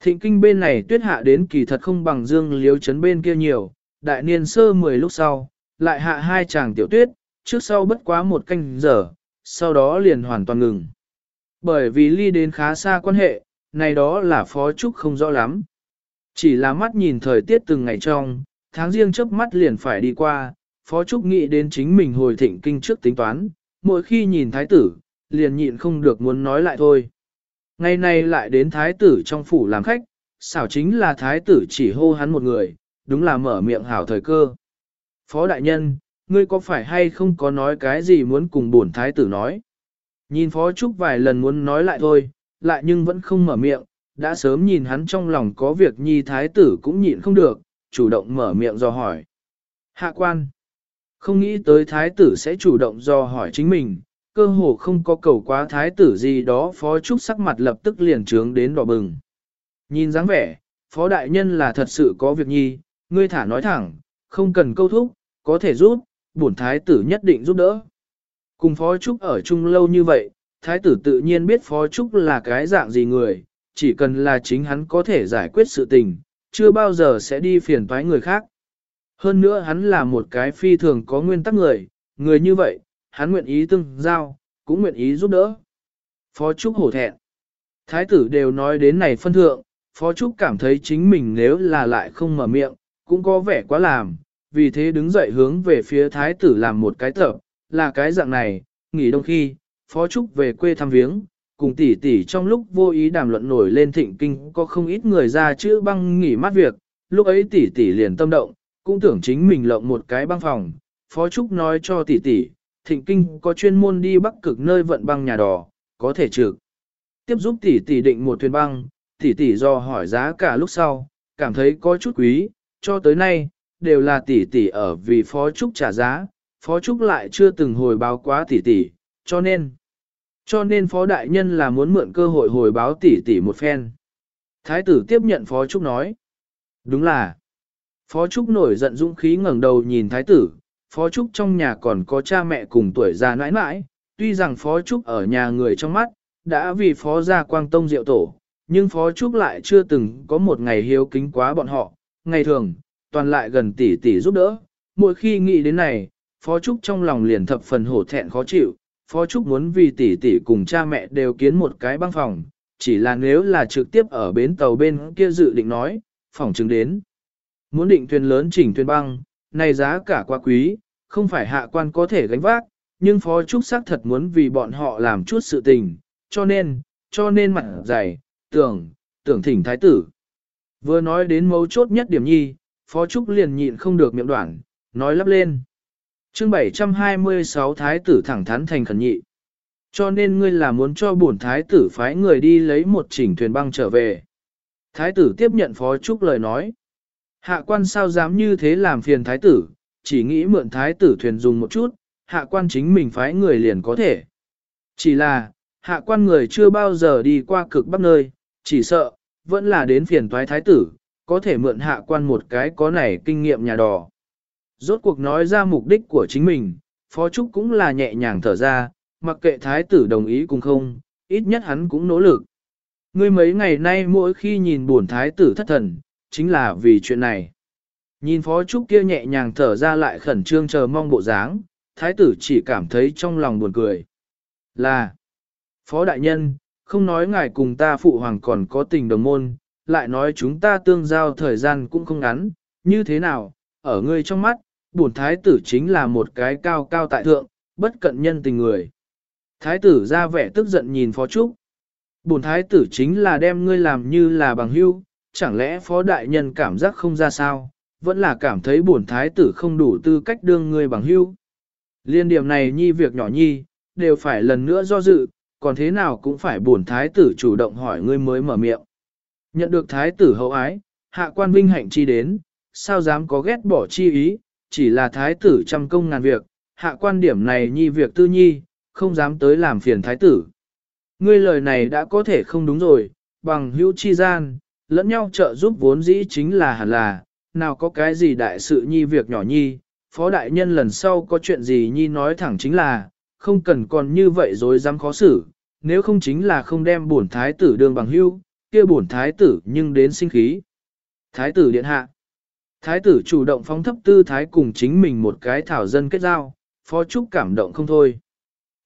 Thịnh kinh bên này tuyết hạ đến kỳ thật không bằng dương liếu chấn bên kia nhiều, đại niên sơ 10 lúc sau, lại hạ hai chàng tiểu tuyết, trước sau bất quá một canh giờ, sau đó liền hoàn toàn ngừng. Bởi vì ly đến khá xa quan hệ, này đó là phó trúc không rõ lắm. Chỉ là mắt nhìn thời tiết từng ngày trong, tháng riêng chớp mắt liền phải đi qua, phó trúc nghĩ đến chính mình hồi thịnh kinh trước tính toán, mỗi khi nhìn thái tử, liền nhịn không được muốn nói lại thôi. Ngày nay lại đến thái tử trong phủ làm khách, xảo chính là thái tử chỉ hô hắn một người, đúng là mở miệng hảo thời cơ. Phó đại nhân, ngươi có phải hay không có nói cái gì muốn cùng bổn thái tử nói? Nhìn phó trúc vài lần muốn nói lại thôi, lại nhưng vẫn không mở miệng, đã sớm nhìn hắn trong lòng có việc nhi thái tử cũng nhịn không được, chủ động mở miệng do hỏi. Hạ quan, không nghĩ tới thái tử sẽ chủ động do hỏi chính mình, cơ hồ không có cầu quá thái tử gì đó phó trúc sắc mặt lập tức liền trướng đến đỏ bừng. Nhìn dáng vẻ, phó đại nhân là thật sự có việc nhi, ngươi thả nói thẳng, không cần câu thúc, có thể giúp, bổn thái tử nhất định giúp đỡ. Cùng phó trúc ở chung lâu như vậy, thái tử tự nhiên biết phó trúc là cái dạng gì người, chỉ cần là chính hắn có thể giải quyết sự tình, chưa bao giờ sẽ đi phiền toái người khác. Hơn nữa hắn là một cái phi thường có nguyên tắc người, người như vậy, hắn nguyện ý tương giao, cũng nguyện ý giúp đỡ. Phó Trúc hổ thẹn. Thái tử đều nói đến này phân thượng, Phó Trúc cảm thấy chính mình nếu là lại không mở miệng, cũng có vẻ quá làm, vì thế đứng dậy hướng về phía thái tử làm một cái tập, là cái dạng này, nghỉ đông khi, Phó Trúc về quê thăm viếng, cùng tỷ tỷ trong lúc vô ý đàm luận nổi lên thịnh kinh có không ít người ra chữ băng nghỉ mát việc, lúc ấy tỷ tỷ liền tâm động, cũng tưởng chính mình lộng một cái băng phòng, Phó Trúc nói cho tỷ tỷ, thịnh kinh có chuyên môn đi bắc cực nơi vận băng nhà đỏ có thể trực. Tiếp giúp tỷ tỷ định một thuyền băng, tỷ tỷ do hỏi giá cả lúc sau, cảm thấy có chút quý, cho tới nay, đều là tỷ tỷ ở vì Phó Trúc trả giá, Phó Trúc lại chưa từng hồi báo quá tỷ tỷ, cho nên, cho nên Phó Đại Nhân là muốn mượn cơ hội hồi báo tỷ tỷ một phen. Thái tử tiếp nhận Phó Trúc nói, đúng là, Phó Trúc nổi giận dũng khí ngẩng đầu nhìn Thái tử, Phó Trúc trong nhà còn có cha mẹ cùng tuổi già nãi nãi, tuy rằng Phó Trúc ở nhà người trong mắt, đã vì Phó gia quang tông diệu tổ, nhưng Phó Trúc lại chưa từng có một ngày hiếu kính quá bọn họ, ngày thường, toàn lại gần tỷ tỷ giúp đỡ. Mỗi khi nghĩ đến này, Phó Trúc trong lòng liền thập phần hổ thẹn khó chịu, Phó Trúc muốn vì tỷ tỷ cùng cha mẹ đều kiến một cái băng phòng, chỉ là nếu là trực tiếp ở bến tàu bên kia dự định nói, phòng chứng đến. Muốn định thuyền lớn chỉnh thuyền băng, này giá cả quá quý, không phải hạ quan có thể gánh vác, nhưng Phó Trúc xác thật muốn vì bọn họ làm chút sự tình, cho nên, cho nên mặt dày, tưởng, tưởng thỉnh thái tử. Vừa nói đến mấu chốt nhất điểm nhi, Phó Trúc liền nhịn không được miệng đoạn, nói lắp lên. chương 726 thái tử thẳng thắn thành khẩn nhị. Cho nên ngươi là muốn cho bổn thái tử phái người đi lấy một chỉnh thuyền băng trở về. Thái tử tiếp nhận Phó Trúc lời nói. Hạ quan sao dám như thế làm phiền thái tử, chỉ nghĩ mượn thái tử thuyền dùng một chút, hạ quan chính mình phái người liền có thể. Chỉ là, hạ quan người chưa bao giờ đi qua cực bắc nơi, chỉ sợ, vẫn là đến phiền toái thái tử, có thể mượn hạ quan một cái có này kinh nghiệm nhà đò. Rốt cuộc nói ra mục đích của chính mình, Phó Trúc cũng là nhẹ nhàng thở ra, mặc kệ thái tử đồng ý cùng không, ít nhất hắn cũng nỗ lực. Ngươi mấy ngày nay mỗi khi nhìn buồn thái tử thất thần, chính là vì chuyện này. Nhìn Phó Trúc kia nhẹ nhàng thở ra lại khẩn trương chờ mong bộ dáng, thái tử chỉ cảm thấy trong lòng buồn cười. Là, Phó Đại Nhân, không nói ngài cùng ta phụ hoàng còn có tình đồng môn, lại nói chúng ta tương giao thời gian cũng không ngắn, như thế nào, ở ngươi trong mắt, bổn thái tử chính là một cái cao cao tại thượng, bất cận nhân tình người. Thái tử ra vẻ tức giận nhìn Phó Trúc. Bổn thái tử chính là đem ngươi làm như là bằng hưu, chẳng lẽ phó đại nhân cảm giác không ra sao, vẫn là cảm thấy bổn thái tử không đủ tư cách đương ngươi bằng hưu. Liên điểm này nhi việc nhỏ nhi, đều phải lần nữa do dự, còn thế nào cũng phải bổn thái tử chủ động hỏi ngươi mới mở miệng. Nhận được thái tử hậu ái, hạ quan vinh hạnh chi đến, sao dám có ghét bỏ chi ý, chỉ là thái tử trăm công ngàn việc, hạ quan điểm này nhi việc tư nhi, không dám tới làm phiền thái tử. Ngươi lời này đã có thể không đúng rồi, bằng hữu chi gian, lẫn nhau trợ giúp vốn dĩ chính là hẳn là, nào có cái gì đại sự nhi việc nhỏ nhi, phó đại nhân lần sau có chuyện gì nhi nói thẳng chính là, không cần còn như vậy rồi dám khó xử, nếu không chính là không đem bổn thái tử đương bằng hữu kia bổn thái tử nhưng đến sinh khí. Thái tử điện hạ. Thái tử chủ động phóng thấp tư thái cùng chính mình một cái thảo dân kết giao, phó trúc cảm động không thôi.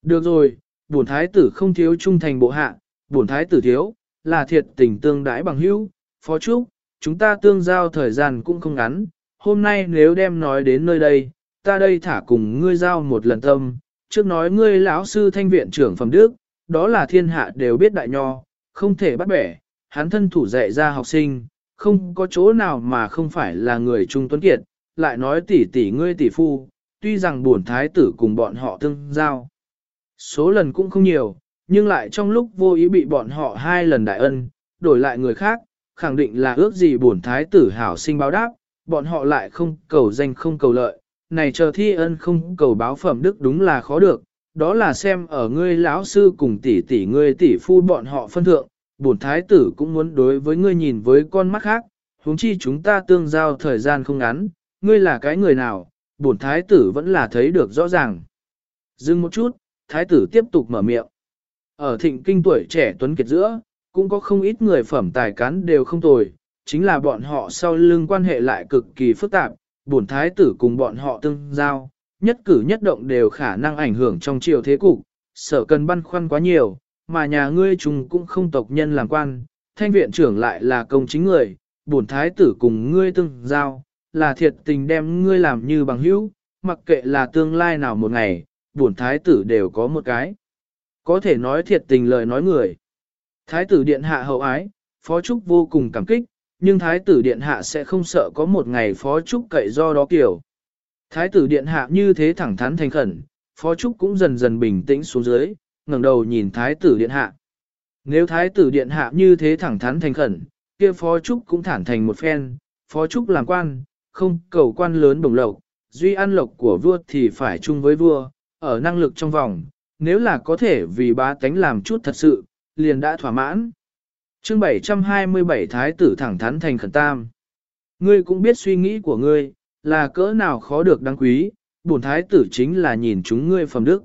Được rồi, bổn thái tử không thiếu trung thành bộ hạ, bổn thái tử thiếu, là thiệt tình tương đãi bằng hữu, phó trúc, chúng ta tương giao thời gian cũng không ngắn, hôm nay nếu đem nói đến nơi đây, ta đây thả cùng ngươi giao một lần tâm, trước nói ngươi lão sư thanh viện trưởng phẩm đức, đó là thiên hạ đều biết đại nho, không thể bắt bẻ, hắn thân thủ dạy ra học sinh, không có chỗ nào mà không phải là người trung tuấn kiệt, lại nói tỷ tỷ ngươi tỷ phu, tuy rằng buồn thái tử cùng bọn họ tương giao. Số lần cũng không nhiều, nhưng lại trong lúc vô ý bị bọn họ hai lần đại ân, đổi lại người khác, khẳng định là ước gì buồn thái tử hảo sinh báo đáp, bọn họ lại không cầu danh không cầu lợi, này chờ thi ân không cầu báo phẩm đức đúng là khó được, đó là xem ở ngươi lão sư cùng tỷ tỷ ngươi tỷ phu bọn họ phân thượng, bổn thái tử cũng muốn đối với ngươi nhìn với con mắt khác, huống chi chúng ta tương giao thời gian không ngắn, ngươi là cái người nào, bổn thái tử vẫn là thấy được rõ ràng. Dừng một chút, thái tử tiếp tục mở miệng. Ở thịnh kinh tuổi trẻ tuấn kiệt giữa, cũng có không ít người phẩm tài cán đều không tồi, chính là bọn họ sau lưng quan hệ lại cực kỳ phức tạp, bổn thái tử cùng bọn họ tương giao, nhất cử nhất động đều khả năng ảnh hưởng trong triều thế cục, sở cần băn khoăn quá nhiều, mà nhà ngươi chúng cũng không tộc nhân làm quan, thanh viện trưởng lại là công chính người, bổn thái tử cùng ngươi tương giao, là thiệt tình đem ngươi làm như bằng hữu, mặc kệ là tương lai nào một ngày, bổn thái tử đều có một cái. Có thể nói thiệt tình lời nói người. Thái tử điện hạ hậu ái, phó trúc vô cùng cảm kích, nhưng thái tử điện hạ sẽ không sợ có một ngày phó trúc cậy do đó kiểu. Thái tử điện hạ như thế thẳng thắn thành khẩn, phó trúc cũng dần dần bình tĩnh xuống dưới, ngẩng đầu nhìn thái tử điện hạ. Nếu thái tử điện hạ như thế thẳng thắn thành khẩn, kia phó trúc cũng thản thành một phen, phó trúc làm quan, không cầu quan lớn đồng lộc, duy an lộc của vua thì phải chung với vua, ở năng lực trong vòng, nếu là có thể vì bá tánh làm chút thật sự, liền đã thỏa mãn. chương 727 Thái tử thẳng thắn thành khẩn tam. Ngươi cũng biết suy nghĩ của ngươi, là cỡ nào khó được đáng quý, bổn thái tử chính là nhìn chúng ngươi phẩm đức.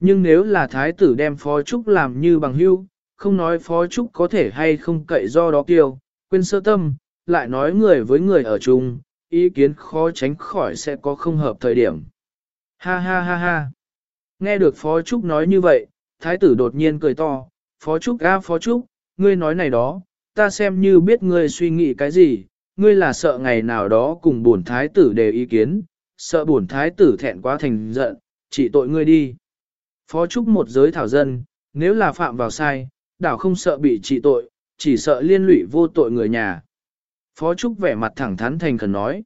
Nhưng nếu là thái tử đem phó trúc làm như bằng hưu, không nói phó trúc có thể hay không cậy do đó kiêu, quên sơ tâm, lại nói người với người ở chung, ý kiến khó tránh khỏi sẽ có không hợp thời điểm. Ha ha ha ha. Nghe được phó trúc nói như vậy, thái tử đột nhiên cười to, phó trúc a phó trúc, ngươi nói này đó, ta xem như biết ngươi suy nghĩ cái gì, ngươi là sợ ngày nào đó cùng bổn thái tử đề ý kiến, sợ bổn thái tử thẹn quá thành giận, chỉ tội ngươi đi. Phó trúc một giới thảo dân, nếu là phạm vào sai, đảo không sợ bị trị tội, chỉ sợ liên lụy vô tội người nhà. Phó trúc vẻ mặt thẳng thắn thành khẩn nói,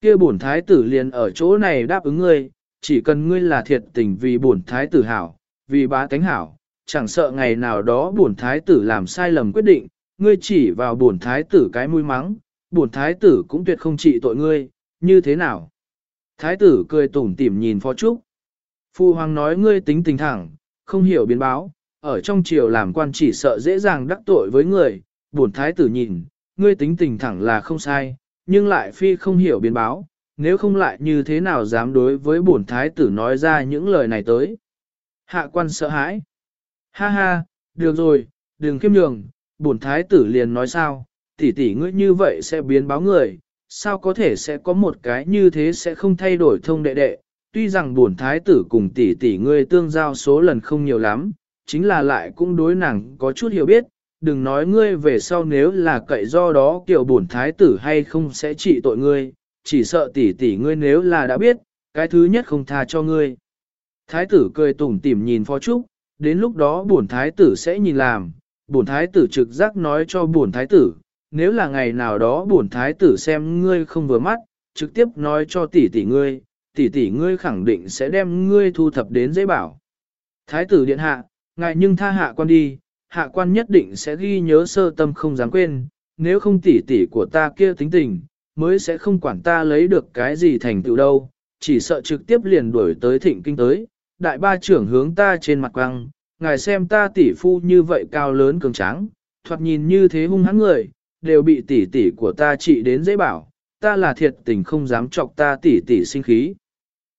kia bổn thái tử liền ở chỗ này đáp ứng ngươi, chỉ cần ngươi là thiệt tình vì bổn thái tử hảo, vì bá tánh hảo, chẳng sợ ngày nào đó bổn thái tử làm sai lầm quyết định, ngươi chỉ vào bổn thái tử cái mũi mắng, bổn thái tử cũng tuyệt không trị tội ngươi, như thế nào? Thái tử cười tủm tỉm nhìn Phó Trúc. Phu hoàng nói ngươi tính tình thẳng, không hiểu biến báo, ở trong triều làm quan chỉ sợ dễ dàng đắc tội với người, bổn thái tử nhìn, ngươi tính tình thẳng là không sai, nhưng lại phi không hiểu biến báo, nếu không lại như thế nào dám đối với bổn thái tử nói ra những lời này tới. Hạ quan sợ hãi. Ha ha, được rồi, đừng khiêm nhường, bổn thái tử liền nói sao, tỷ tỷ ngươi như vậy sẽ biến báo người, sao có thể sẽ có một cái như thế sẽ không thay đổi thông đệ đệ, tuy rằng bổn thái tử cùng tỷ tỷ ngươi tương giao số lần không nhiều lắm, chính là lại cũng đối nàng có chút hiểu biết, đừng nói ngươi về sau nếu là cậy do đó kiểu bổn thái tử hay không sẽ trị tội ngươi, chỉ sợ tỷ tỷ ngươi nếu là đã biết, cái thứ nhất không tha cho ngươi. Thái tử cười tủm tỉm nhìn phó trúc, đến lúc đó bổn thái tử sẽ nhìn làm, bổn thái tử trực giác nói cho bổn thái tử, nếu là ngày nào đó bổn thái tử xem ngươi không vừa mắt, trực tiếp nói cho tỷ tỷ ngươi, tỷ tỷ ngươi khẳng định sẽ đem ngươi thu thập đến dễ bảo. Thái tử điện hạ, ngài nhưng tha hạ quan đi, hạ quan nhất định sẽ ghi nhớ sơ tâm không dám quên, nếu không tỷ tỷ của ta kia tính tình, mới sẽ không quản ta lấy được cái gì thành tựu đâu, chỉ sợ trực tiếp liền đuổi tới thịnh kinh tới, đại ba trưởng hướng ta trên mặt quăng, ngài xem ta tỷ phu như vậy cao lớn cường tráng, thoạt nhìn như thế hung hãn người, đều bị tỷ tỷ của ta trị đến dễ bảo, ta là thiệt tình không dám chọc ta tỷ tỷ sinh khí.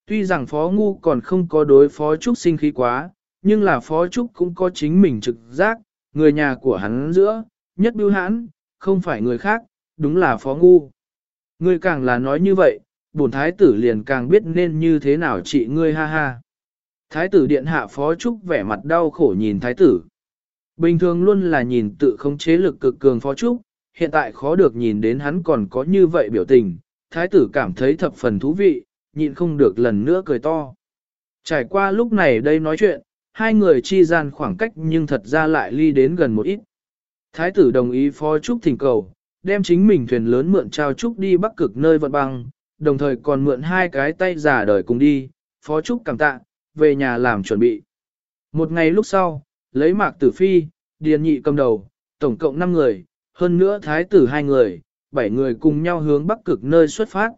Tuy rằng phó ngu còn không có đối phó trúc sinh khí quá, nhưng là phó trúc cũng có chính mình trực giác, người nhà của hắn giữa, nhất bưu hãn, không phải người khác, đúng là phó ngu. Ngươi càng là nói như vậy, bổn thái tử liền càng biết nên như thế nào trị ngươi ha ha. Thái tử điện hạ phó trúc vẻ mặt đau khổ nhìn thái tử. Bình thường luôn là nhìn tự không chế lực cực cường phó trúc, hiện tại khó được nhìn đến hắn còn có như vậy biểu tình, thái tử cảm thấy thập phần thú vị, nhịn không được lần nữa cười to. Trải qua lúc này đây nói chuyện, hai người chi gian khoảng cách nhưng thật ra lại ly đến gần một ít. Thái tử đồng ý phó trúc thỉnh cầu, đem chính mình thuyền lớn mượn trao trúc đi bắc cực nơi vận băng, đồng thời còn mượn hai cái tay giả đời cùng đi, phó trúc cảm tạ, về nhà làm chuẩn bị. Một ngày lúc sau, lấy mạc tử phi, điền nhị cầm đầu, tổng cộng 5 người, hơn nữa thái tử hai người, 7 người cùng nhau hướng bắc cực nơi xuất phát.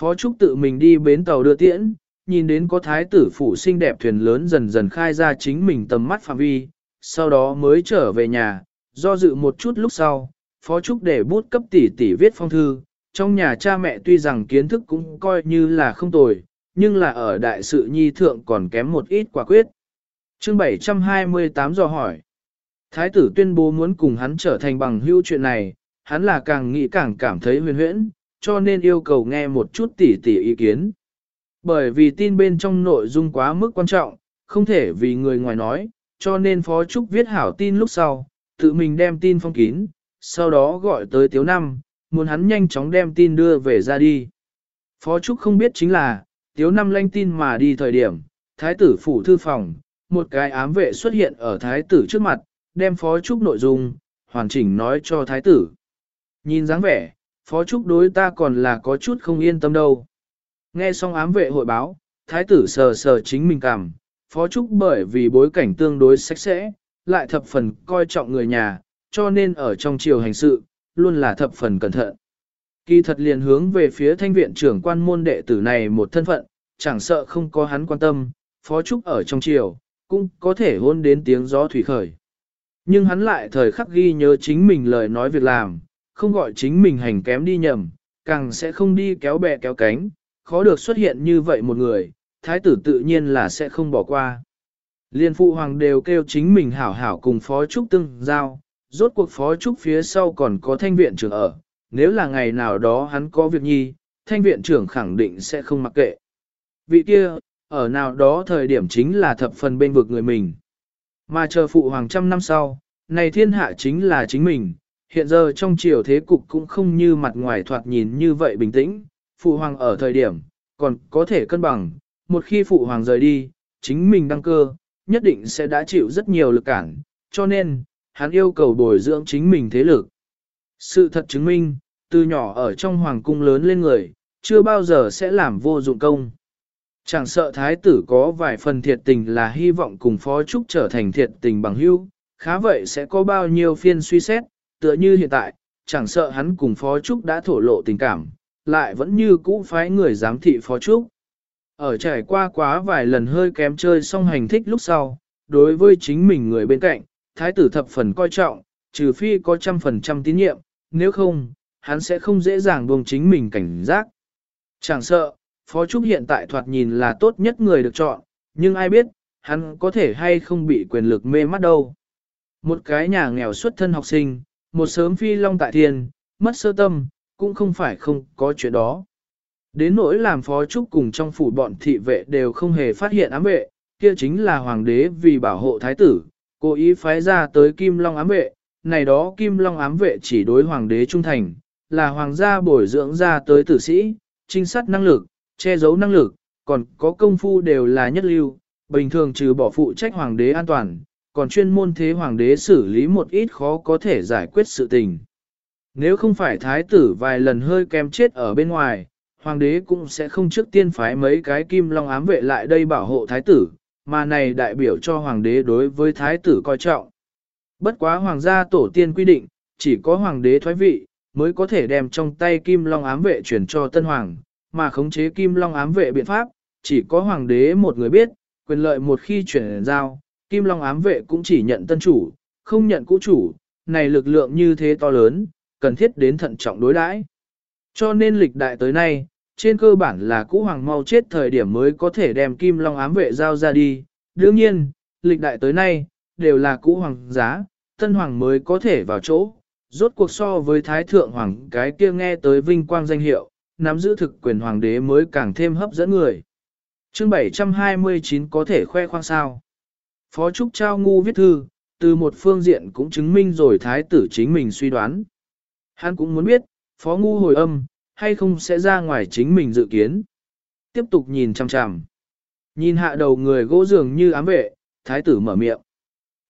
Phó Trúc tự mình đi bến tàu đưa tiễn, nhìn đến có thái tử phủ xinh đẹp thuyền lớn dần dần khai ra chính mình tầm mắt phạm vi, sau đó mới trở về nhà, do dự một chút lúc sau, Phó Trúc để bút cấp tỷ tỷ viết phong thư, trong nhà cha mẹ tuy rằng kiến thức cũng coi như là không tồi, nhưng là ở đại sự nhi thượng còn kém một ít quả quyết. Chương 728 dò hỏi. Thái tử tuyên bố muốn cùng hắn trở thành bằng hữu chuyện này, hắn là càng nghĩ càng cảm thấy huyền huyễn, cho nên yêu cầu nghe một chút tỉ tỉ ý kiến. Bởi vì tin bên trong nội dung quá mức quan trọng, không thể vì người ngoài nói, cho nên Phó Trúc viết hảo tin lúc sau, tự mình đem tin phong kín, sau đó gọi tới Tiếu Năm, muốn hắn nhanh chóng đem tin đưa về ra đi. Phó Trúc không biết chính là, Tiếu Năm lanh tin mà đi thời điểm, Thái tử phủ thư phòng, một cái ám vệ xuất hiện ở Thái tử trước mặt, đem Phó Trúc nội dung, hoàn chỉnh nói cho Thái tử. Nhìn dáng vẻ, Phó Trúc đối ta còn là có chút không yên tâm đâu. Nghe xong ám vệ hội báo, Thái tử sờ sờ chính mình cảm, Phó Trúc bởi vì bối cảnh tương đối sạch sẽ, lại thập phần coi trọng người nhà, cho nên ở trong triều hành sự, luôn là thập phần cẩn thận. Kỳ thật liền hướng về phía thanh viện trưởng quan môn đệ tử này một thân phận, chẳng sợ không có hắn quan tâm, Phó Trúc ở trong triều, cũng có thể hôn đến tiếng gió thủy khởi. Nhưng hắn lại thời khắc ghi nhớ chính mình lời nói việc làm, không gọi chính mình hành kém đi nhầm, càng sẽ không đi kéo bè kéo cánh, khó được xuất hiện như vậy một người, thái tử tự nhiên là sẽ không bỏ qua. Liên phụ hoàng đều kêu chính mình hảo hảo cùng phó trúc tương giao, rốt cuộc phó trúc phía sau còn có thanh viện trưởng ở, nếu là ngày nào đó hắn có việc nhi, thanh viện trưởng khẳng định sẽ không mặc kệ. Vị kia, ở nào đó thời điểm chính là thập phần bên vực người mình. Mà chờ phụ hoàng trăm năm sau, này thiên hạ chính là chính mình, hiện giờ trong triều thế cục cũng không như mặt ngoài thoạt nhìn như vậy bình tĩnh, phụ hoàng ở thời điểm, còn có thể cân bằng, một khi phụ hoàng rời đi, chính mình đăng cơ, nhất định sẽ đã chịu rất nhiều lực cản, cho nên, hắn yêu cầu bồi dưỡng chính mình thế lực. Sự thật chứng minh, từ nhỏ ở trong hoàng cung lớn lên người, chưa bao giờ sẽ làm vô dụng công. Chẳng sợ thái tử có vài phần thiệt tình là hy vọng cùng phó trúc trở thành thiệt tình bằng hữu, khá vậy sẽ có bao nhiêu phiên suy xét, tựa như hiện tại, chẳng sợ hắn cùng phó trúc đã thổ lộ tình cảm, lại vẫn như cũ phái người giám thị phó trúc. Ở trải qua quá vài lần hơi kém chơi xong hành thích lúc sau, đối với chính mình người bên cạnh, thái tử thập phần coi trọng, trừ phi có trăm phần trăm tín nhiệm, nếu không, hắn sẽ không dễ dàng buông chính mình cảnh giác. Chẳng sợ, Phó Trúc hiện tại thoạt nhìn là tốt nhất người được chọn, nhưng ai biết, hắn có thể hay không bị quyền lực mê mắt đâu. Một cái nhà nghèo xuất thân học sinh, một sớm phi long tại thiên, mất sơ tâm, cũng không phải không có chuyện đó. Đến nỗi làm phó trúc cùng trong phủ bọn thị vệ đều không hề phát hiện ám vệ, kia chính là hoàng đế vì bảo hộ thái tử, cố ý phái ra tới kim long ám vệ, này đó kim long ám vệ chỉ đối hoàng đế trung thành, là hoàng gia bồi dưỡng ra tới tử sĩ, trinh sát năng lực, che giấu năng lực, còn có công phu đều là nhất lưu, bình thường trừ bỏ phụ trách hoàng đế an toàn, còn chuyên môn thế hoàng đế xử lý một ít khó có thể giải quyết sự tình. Nếu không phải thái tử vài lần hơi kém chết ở bên ngoài, hoàng đế cũng sẽ không trước tiên phái mấy cái kim long ám vệ lại đây bảo hộ thái tử, mà này đại biểu cho hoàng đế đối với thái tử coi trọng. Bất quá hoàng gia tổ tiên quy định, chỉ có hoàng đế thoái vị, mới có thể đem trong tay kim long ám vệ chuyển cho tân hoàng, mà khống chế kim long ám vệ biện pháp, chỉ có hoàng đế một người biết, quyền lợi một khi chuyển giao, kim long ám vệ cũng chỉ nhận tân chủ, không nhận cũ chủ, này lực lượng như thế to lớn, cần thiết đến thận trọng đối đãi. Cho nên lịch đại tới nay, trên cơ bản là cũ hoàng mau chết thời điểm mới có thể đem kim long ám vệ giao ra đi. Đương nhiên, lịch đại tới nay, đều là cũ hoàng giá, tân hoàng mới có thể vào chỗ, rốt cuộc so với thái thượng hoàng cái kia nghe tới vinh quang danh hiệu, nắm giữ thực quyền hoàng đế mới càng thêm hấp dẫn người. Chương 729 có thể khoe khoang sao. Phó Trúc Trao Ngu viết thư, từ một phương diện cũng chứng minh rồi thái tử chính mình suy đoán. Hắn cũng muốn biết, Phó Ngu hồi âm, hay không sẽ ra ngoài chính mình dự kiến. Tiếp tục nhìn chằm chằm. Nhìn hạ đầu người gỗ dường như ám vệ, thái tử mở miệng.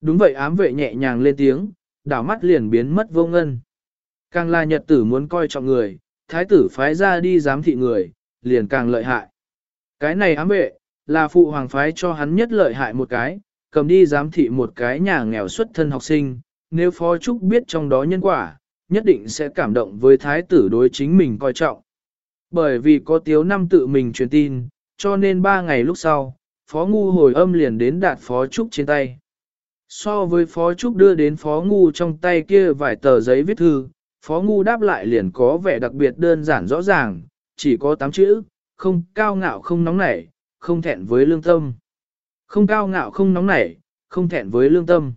Đúng vậy ám vệ nhẹ nhàng lên tiếng, đảo mắt liền biến mất vô ngân. Càng là nhật tử muốn coi trọng người, thái tử phái ra đi giám thị người, liền càng lợi hại. Cái này ám vệ, là phụ hoàng phái cho hắn nhất lợi hại một cái, cầm đi giám thị một cái nhà nghèo xuất thân học sinh, nếu phó trúc biết trong đó nhân quả, nhất định sẽ cảm động với thái tử đối chính mình coi trọng. Bởi vì có tiếu năm tự mình truyền tin, cho nên ba ngày lúc sau, phó ngu hồi âm liền đến đạt phó trúc trên tay. So với phó trúc đưa đến phó ngu trong tay kia vài tờ giấy viết thư, phó ngu đáp lại liền có vẻ đặc biệt đơn giản rõ ràng, chỉ có 8 chữ, không cao ngạo không nóng nảy, không thẹn với lương tâm. Không cao ngạo không nóng nảy, không thẹn với lương tâm.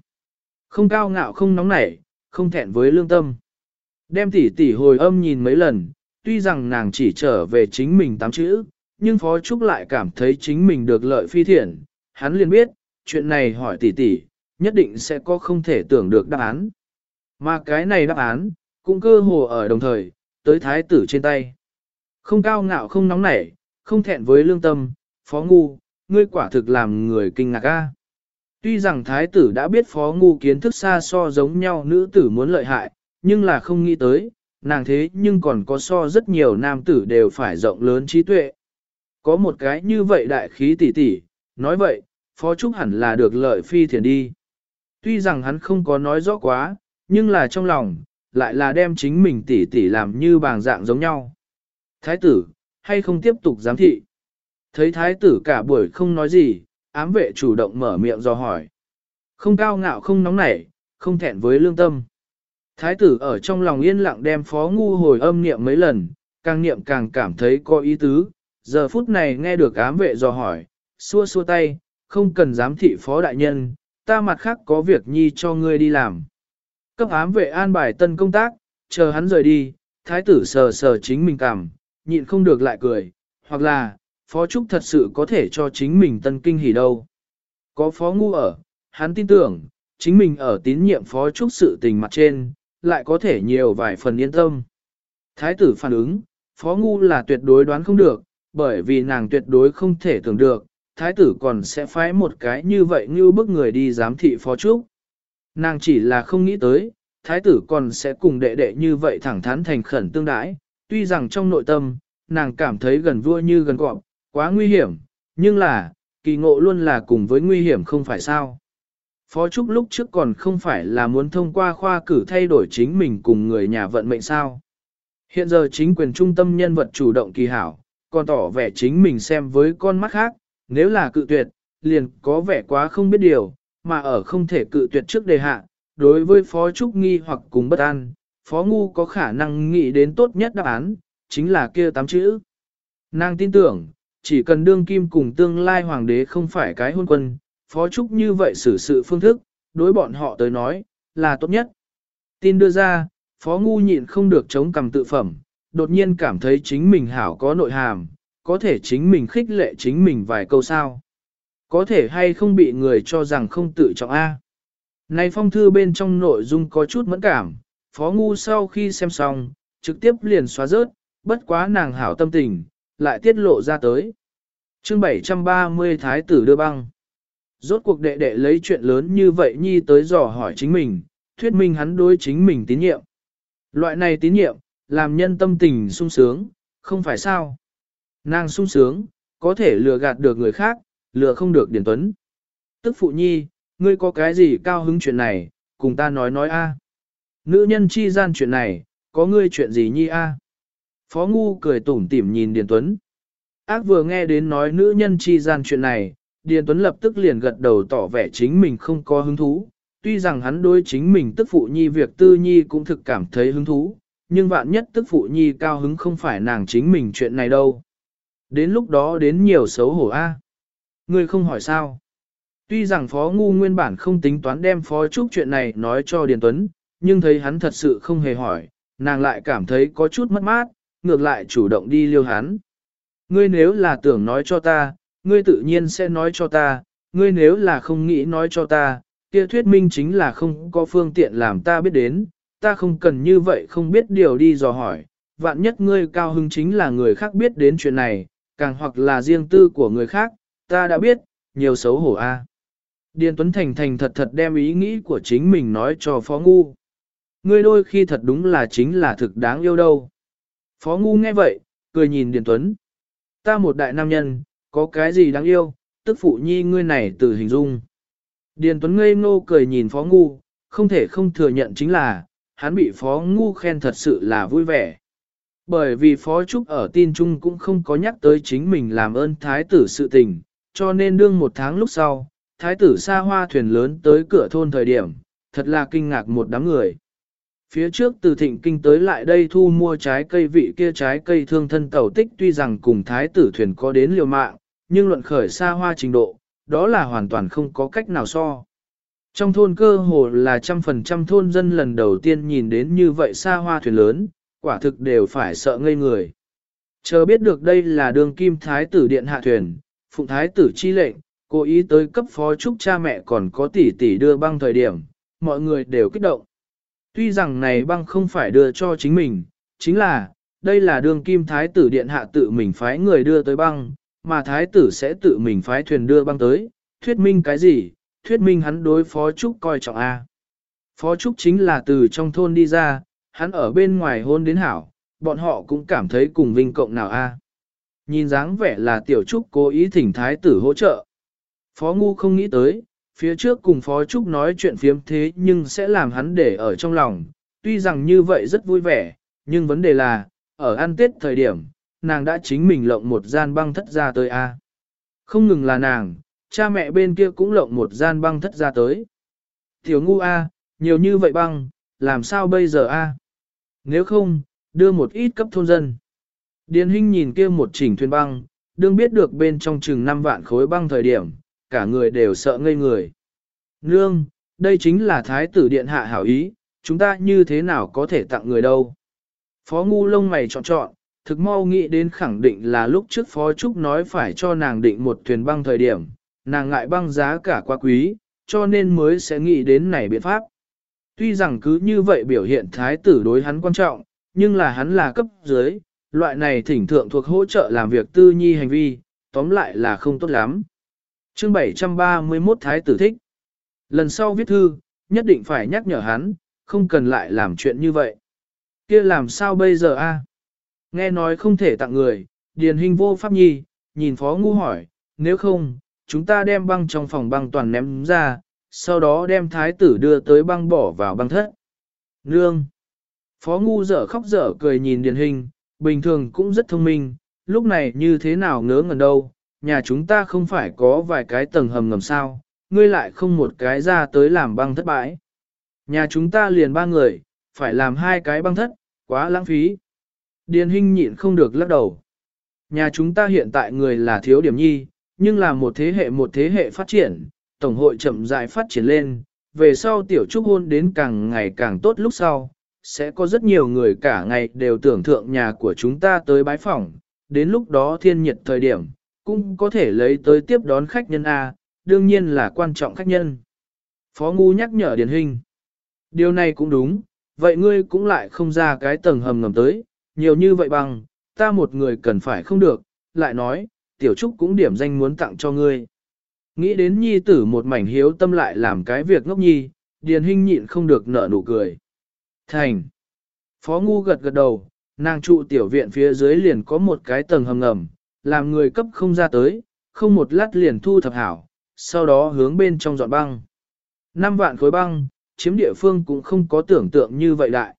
Không cao ngạo không nóng nảy, không thẹn với lương tâm. Đem tỷ tỷ hồi âm nhìn mấy lần, tuy rằng nàng chỉ trở về chính mình tám chữ, nhưng Phó Trúc lại cảm thấy chính mình được lợi phi thiện. Hắn liền biết, chuyện này hỏi tỷ tỷ, nhất định sẽ có không thể tưởng được đáp án. Mà cái này đáp án, cũng cơ hồ ở đồng thời, tới thái tử trên tay. Không cao ngạo không nóng nảy, không thẹn với lương tâm, phó ngu, ngươi quả thực làm người kinh ngạc a. Tuy rằng thái tử đã biết phó ngu kiến thức xa so giống nhau nữ tử muốn lợi hại, nhưng là không nghĩ tới, nàng thế nhưng còn có so rất nhiều nam tử đều phải rộng lớn trí tuệ. Có một cái như vậy đại khí tỷ tỷ, nói vậy, phó trúc hẳn là được lợi phi thiền đi. Tuy rằng hắn không có nói rõ quá, nhưng là trong lòng, lại là đem chính mình tỷ tỷ làm như bàng dạng giống nhau. Thái tử, hay không tiếp tục giám thị? Thấy thái tử cả buổi không nói gì, ám vệ chủ động mở miệng do hỏi. Không cao ngạo không nóng nảy, không thẹn với lương tâm. Thái tử ở trong lòng yên lặng đem phó ngu hồi âm niệm mấy lần, càng niệm càng cảm thấy có ý tứ. Giờ phút này nghe được ám vệ do hỏi, xua xua tay, không cần giám thị phó đại nhân, ta mặt khác có việc nhi cho ngươi đi làm. Cấp ám vệ an bài tân công tác, chờ hắn rời đi, thái tử sờ sờ chính mình cảm, nhịn không được lại cười, hoặc là, phó trúc thật sự có thể cho chính mình tân kinh hỉ đâu. Có phó ngu ở, hắn tin tưởng, chính mình ở tín nhiệm phó trúc sự tình mặt trên, lại có thể nhiều vài phần yên tâm. Thái tử phản ứng, phó ngu là tuyệt đối đoán không được, bởi vì nàng tuyệt đối không thể tưởng được, thái tử còn sẽ phái một cái như vậy như bức người đi giám thị phó trúc. Nàng chỉ là không nghĩ tới, thái tử còn sẽ cùng đệ đệ như vậy thẳng thắn thành khẩn tương đãi, tuy rằng trong nội tâm, nàng cảm thấy gần vua như gần cọp, quá nguy hiểm, nhưng là, kỳ ngộ luôn là cùng với nguy hiểm không phải sao. Phó Trúc lúc trước còn không phải là muốn thông qua khoa cử thay đổi chính mình cùng người nhà vận mệnh sao. Hiện giờ chính quyền trung tâm nhân vật chủ động kỳ hảo, còn tỏ vẻ chính mình xem với con mắt khác, nếu là cự tuyệt, liền có vẻ quá không biết điều, mà ở không thể cự tuyệt trước đề hạ, đối với Phó Trúc nghi hoặc cùng bất an, Phó Ngu có khả năng nghĩ đến tốt nhất đáp án, chính là kia tám chữ. Nàng tin tưởng, chỉ cần đương kim cùng tương lai hoàng đế không phải cái hôn quân, Phó Trúc như vậy xử sự phương thức, đối bọn họ tới nói, là tốt nhất. Tin đưa ra, Phó Ngu nhịn không được chống cầm tự phẩm, đột nhiên cảm thấy chính mình hảo có nội hàm, có thể chính mình khích lệ chính mình vài câu sao. Có thể hay không bị người cho rằng không tự trọng A. Này phong thư bên trong nội dung có chút mẫn cảm, Phó Ngu sau khi xem xong, trực tiếp liền xóa rớt, bất quá nàng hảo tâm tình, lại tiết lộ ra tới chương 730 Thái tử đưa băng. Rốt cuộc đệ đệ lấy chuyện lớn như vậy nhi tới dò hỏi chính mình, thuyết minh hắn đối chính mình tín nhiệm. Loại này tín nhiệm, làm nhân tâm tình sung sướng, không phải sao. Nàng sung sướng, có thể lừa gạt được người khác, lừa không được Điền Tuấn. Tức phụ nhi, ngươi có cái gì cao hứng chuyện này, cùng ta nói nói a. Nữ nhân chi gian chuyện này, có ngươi chuyện gì nhi a? Phó Ngu cười tủm tỉm nhìn Điền Tuấn. Ác vừa nghe đến nói nữ nhân chi gian chuyện này, Điền Tuấn lập tức liền gật đầu tỏ vẻ chính mình không có hứng thú. Tuy rằng hắn đối chính mình tức phụ nhi việc tư nhi cũng thực cảm thấy hứng thú, nhưng vạn nhất tức phụ nhi cao hứng không phải nàng chính mình chuyện này đâu. Đến lúc đó đến nhiều xấu hổ a. Ngươi không hỏi sao. Tuy rằng Phó Ngu nguyên bản không tính toán đem Phó Trúc chuyện này nói cho Điền Tuấn, nhưng thấy hắn thật sự không hề hỏi, nàng lại cảm thấy có chút mất mát, ngược lại chủ động đi liêu hắn. Ngươi nếu là tưởng nói cho ta, ngươi tự nhiên sẽ nói cho ta, ngươi nếu là không nghĩ nói cho ta, kia thuyết minh chính là không có phương tiện làm ta biết đến, ta không cần như vậy không biết điều đi dò hỏi, vạn nhất ngươi cao hứng chính là người khác biết đến chuyện này, càng hoặc là riêng tư của người khác, ta đã biết, nhiều xấu hổ a. Điền Tuấn Thành thành thật thật đem ý nghĩ của chính mình nói cho Phó Ngu. Ngươi đôi khi thật đúng là chính là thực đáng yêu đâu. Phó Ngu nghe vậy, cười nhìn Điền Tuấn. Ta một đại nam nhân, có cái gì đáng yêu, tức phụ nhi ngươi này từ hình dung. Điền Tuấn ngây ngô cười nhìn Phó Ngu, không thể không thừa nhận chính là, hắn bị Phó Ngu khen thật sự là vui vẻ. Bởi vì Phó Trúc ở tin chung cũng không có nhắc tới chính mình làm ơn thái tử sự tình, cho nên đương một tháng lúc sau, thái tử xa hoa thuyền lớn tới cửa thôn thời điểm, thật là kinh ngạc một đám người. Phía trước từ thịnh kinh tới lại đây thu mua trái cây vị kia trái cây thương thân tàu tích tuy rằng cùng thái tử thuyền có đến liều mạng, nhưng luận khởi xa hoa trình độ, đó là hoàn toàn không có cách nào so. Trong thôn cơ hồ là trăm phần trăm thôn dân lần đầu tiên nhìn đến như vậy xa hoa thuyền lớn, quả thực đều phải sợ ngây người. Chờ biết được đây là đường kim thái tử điện hạ thuyền, phụng thái tử chi lệnh, cố ý tới cấp phó chúc cha mẹ còn có tỷ tỷ đưa băng thời điểm, mọi người đều kích động. Tuy rằng này băng không phải đưa cho chính mình, chính là, đây là đường kim thái tử điện hạ tự mình phái người đưa tới băng, mà thái tử sẽ tự mình phái thuyền đưa băng tới, thuyết minh cái gì, thuyết minh hắn đối phó trúc coi trọng A. Phó trúc chính là từ trong thôn đi ra, hắn ở bên ngoài hôn đến hảo, bọn họ cũng cảm thấy cùng vinh cộng nào A. Nhìn dáng vẻ là tiểu trúc cố ý thỉnh thái tử hỗ trợ. Phó ngu không nghĩ tới, phía trước cùng phó trúc nói chuyện phiếm thế nhưng sẽ làm hắn để ở trong lòng, tuy rằng như vậy rất vui vẻ, nhưng vấn đề là, ở ăn tết thời điểm, nàng đã chính mình lộng một gian băng thất ra tới A. Không ngừng là nàng, cha mẹ bên kia cũng lộng một gian băng thất ra tới. Tiểu ngu A, nhiều như vậy băng, làm sao bây giờ A? Nếu không, đưa một ít cấp thôn dân. Điền Hinh nhìn kia một chỉnh thuyền băng, đương biết được bên trong chừng 5 vạn khối băng thời điểm, cả người đều sợ ngây người. Nương, đây chính là thái tử điện hạ hảo ý, chúng ta như thế nào có thể tặng người đâu. Phó ngu lông mày chọn chọn, thực mau nghĩ đến khẳng định là lúc trước Phó Trúc nói phải cho nàng định một thuyền băng thời điểm, nàng ngại băng giá cả quá quý, cho nên mới sẽ nghĩ đến này biện pháp. Tuy rằng cứ như vậy biểu hiện thái tử đối hắn quan trọng, nhưng là hắn là cấp dưới, loại này thỉnh thượng thuộc hỗ trợ làm việc tư nhi hành vi, tóm lại là không tốt lắm. Chương 731 Thái tử thích. Lần sau viết thư, nhất định phải nhắc nhở hắn, không cần lại làm chuyện như vậy. kia làm sao bây giờ a? Nghe nói không thể tặng người, điền hình vô pháp nhi, nhìn phó ngu hỏi, nếu không, chúng ta đem băng trong phòng băng toàn ném ra, sau đó đem thái tử đưa tới băng bỏ vào băng thất. Nương! Phó ngu dở khóc dở cười nhìn điền hình, bình thường cũng rất thông minh, lúc này như thế nào ngớ ngẩn đâu, nhà chúng ta không phải có vài cái tầng hầm ngầm sao, ngươi lại không một cái ra tới làm băng thất bãi. Nhà chúng ta liền ba người, phải làm hai cái băng thất, quá lãng phí. Điền Hinh nhịn không được lắc đầu. Nhà chúng ta hiện tại người là thiếu điểm nhi, nhưng là một thế hệ một thế hệ phát triển, tổng hội chậm rãi phát triển lên, về sau tiểu trúc hôn đến càng ngày càng tốt lúc sau, sẽ có rất nhiều người cả ngày đều tưởng thượng nhà của chúng ta tới bái phỏng, đến lúc đó thiên nhiệt thời điểm, cũng có thể lấy tới tiếp đón khách nhân A, đương nhiên là quan trọng khách nhân. Phó Ngu nhắc nhở Điền Hình. Điều này cũng đúng, vậy ngươi cũng lại không ra cái tầng hầm ngầm tới, nhiều như vậy bằng, ta một người cần phải không được, lại nói, tiểu trúc cũng điểm danh muốn tặng cho ngươi. Nghĩ đến nhi tử một mảnh hiếu tâm lại làm cái việc ngốc nhi, Điền hình nhịn không được nở nụ cười. Thành. Phó Ngu gật gật đầu, nàng trụ tiểu viện phía dưới liền có một cái tầng hầm ngầm, làm người cấp không ra tới, không một lát liền thu thập hảo, sau đó hướng bên trong dọn băng. Năm vạn khối băng, chiếm địa phương cũng không có tưởng tượng như vậy đại.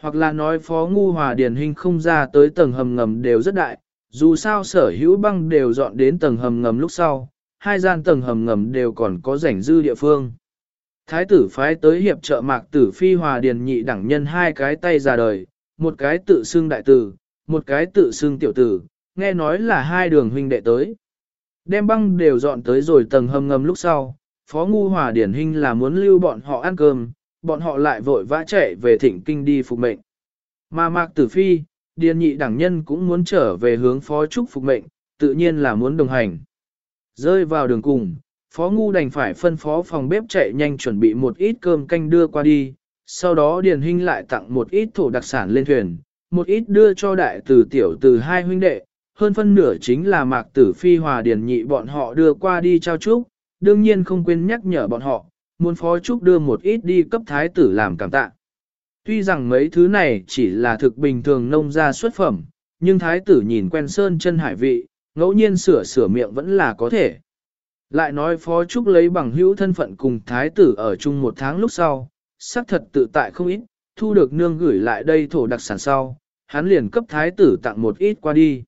Hoặc là nói phó ngu hòa điển hình không ra tới tầng hầm ngầm đều rất đại, dù sao sở hữu băng đều dọn đến tầng hầm ngầm lúc sau, hai gian tầng hầm ngầm đều còn có rảnh dư địa phương. Thái tử phái tới hiệp trợ mạc tử phi hòa điền nhị đẳng nhân hai cái tay ra đời, một cái tự xưng đại tử, một cái tự xưng tiểu tử, nghe nói là hai đường huynh đệ tới. Đem băng đều dọn tới rồi tầng hầm ngầm lúc sau, Phó Ngu Hòa điển hình là muốn lưu bọn họ ăn cơm, bọn họ lại vội vã chạy về thịnh kinh đi phục mệnh. Mà Mạc Tử Phi, điền nhị đảng nhân cũng muốn trở về hướng Phó Trúc phục mệnh, tự nhiên là muốn đồng hành. Rơi vào đường cùng, Phó Ngu đành phải phân phó phòng bếp chạy nhanh chuẩn bị một ít cơm canh đưa qua đi, sau đó Điền Hinh lại tặng một ít thổ đặc sản lên thuyền, một ít đưa cho đại tử tiểu từ hai huynh đệ, hơn phân nửa chính là Mạc Tử Phi Hòa Điền Nhị bọn họ đưa qua đi trao chúc, đương nhiên không quên nhắc nhở bọn họ, muốn phó chúc đưa một ít đi cấp thái tử làm cảm tạ. Tuy rằng mấy thứ này chỉ là thực bình thường nông gia xuất phẩm, nhưng thái tử nhìn quen sơn chân hải vị, ngẫu nhiên sửa sửa miệng vẫn là có thể. Lại nói phó trúc lấy bằng hữu thân phận cùng thái tử ở chung một tháng lúc sau, xác thật tự tại không ít, thu được nương gửi lại đây thổ đặc sản sau, hắn liền cấp thái tử tặng một ít qua đi.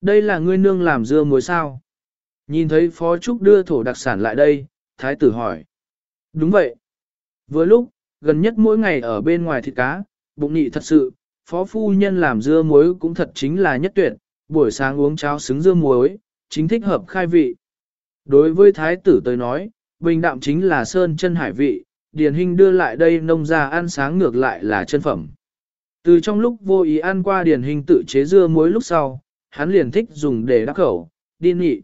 Đây là ngươi nương làm dưa muối sao? Nhìn thấy phó trúc đưa thổ đặc sản lại đây, thái tử hỏi. Đúng vậy. Vừa lúc, gần nhất mỗi ngày ở bên ngoài thịt cá, bụng nhị thật sự, phó phu nhân làm dưa muối cũng thật chính là nhất tuyệt, buổi sáng uống cháo xứng dưa muối, chính thích hợp khai vị. Đối với thái tử tới nói, bình đạm chính là sơn chân hải vị, điển hình đưa lại đây nông ra ăn sáng ngược lại là chân phẩm. Từ trong lúc vô ý ăn qua điển hình tự chế dưa muối lúc sau, hắn liền thích dùng để đắc khẩu, đi nhị.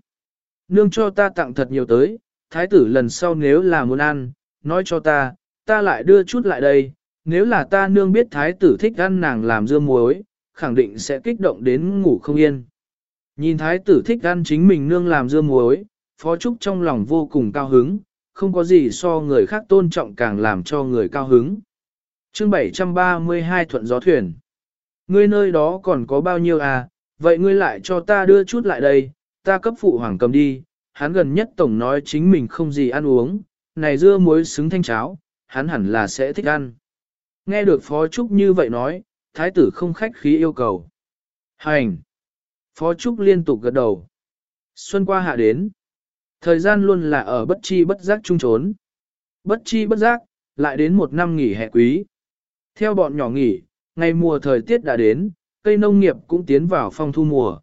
Nương cho ta tặng thật nhiều tới, thái tử lần sau nếu là muốn ăn, nói cho ta, ta lại đưa chút lại đây, nếu là ta nương biết thái tử thích ăn nàng làm dưa muối, khẳng định sẽ kích động đến ngủ không yên. Nhìn thái tử thích ăn chính mình nương làm dưa muối, phó trúc trong lòng vô cùng cao hứng, không có gì so người khác tôn trọng càng làm cho người cao hứng. chương 732 thuận gió thuyền. Ngươi nơi đó còn có bao nhiêu à, vậy ngươi lại cho ta đưa chút lại đây, ta cấp phụ hoàng cầm đi, hắn gần nhất tổng nói chính mình không gì ăn uống, này dưa muối xứng thanh cháo, hắn hẳn là sẽ thích ăn. Nghe được Phó Trúc như vậy nói, thái tử không khách khí yêu cầu. Hành! Phó Trúc liên tục gật đầu. Xuân qua hạ đến. Thời gian luôn là ở bất chi bất giác trung trốn. Bất chi bất giác, lại đến một năm nghỉ hè quý. Theo bọn nhỏ nghỉ, ngày mùa thời tiết đã đến, cây nông nghiệp cũng tiến vào phong thu mùa.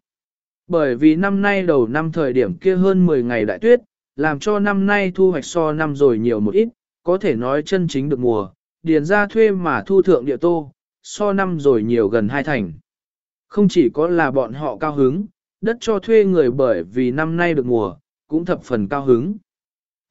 Bởi vì năm nay đầu năm thời điểm kia hơn 10 ngày đại tuyết, làm cho năm nay thu hoạch so năm rồi nhiều một ít, có thể nói chân chính được mùa, điền ra thuê mà thu thượng địa tô, so năm rồi nhiều gần hai thành. Không chỉ có là bọn họ cao hứng, đất cho thuê người bởi vì năm nay được mùa, cũng thập phần cao hứng.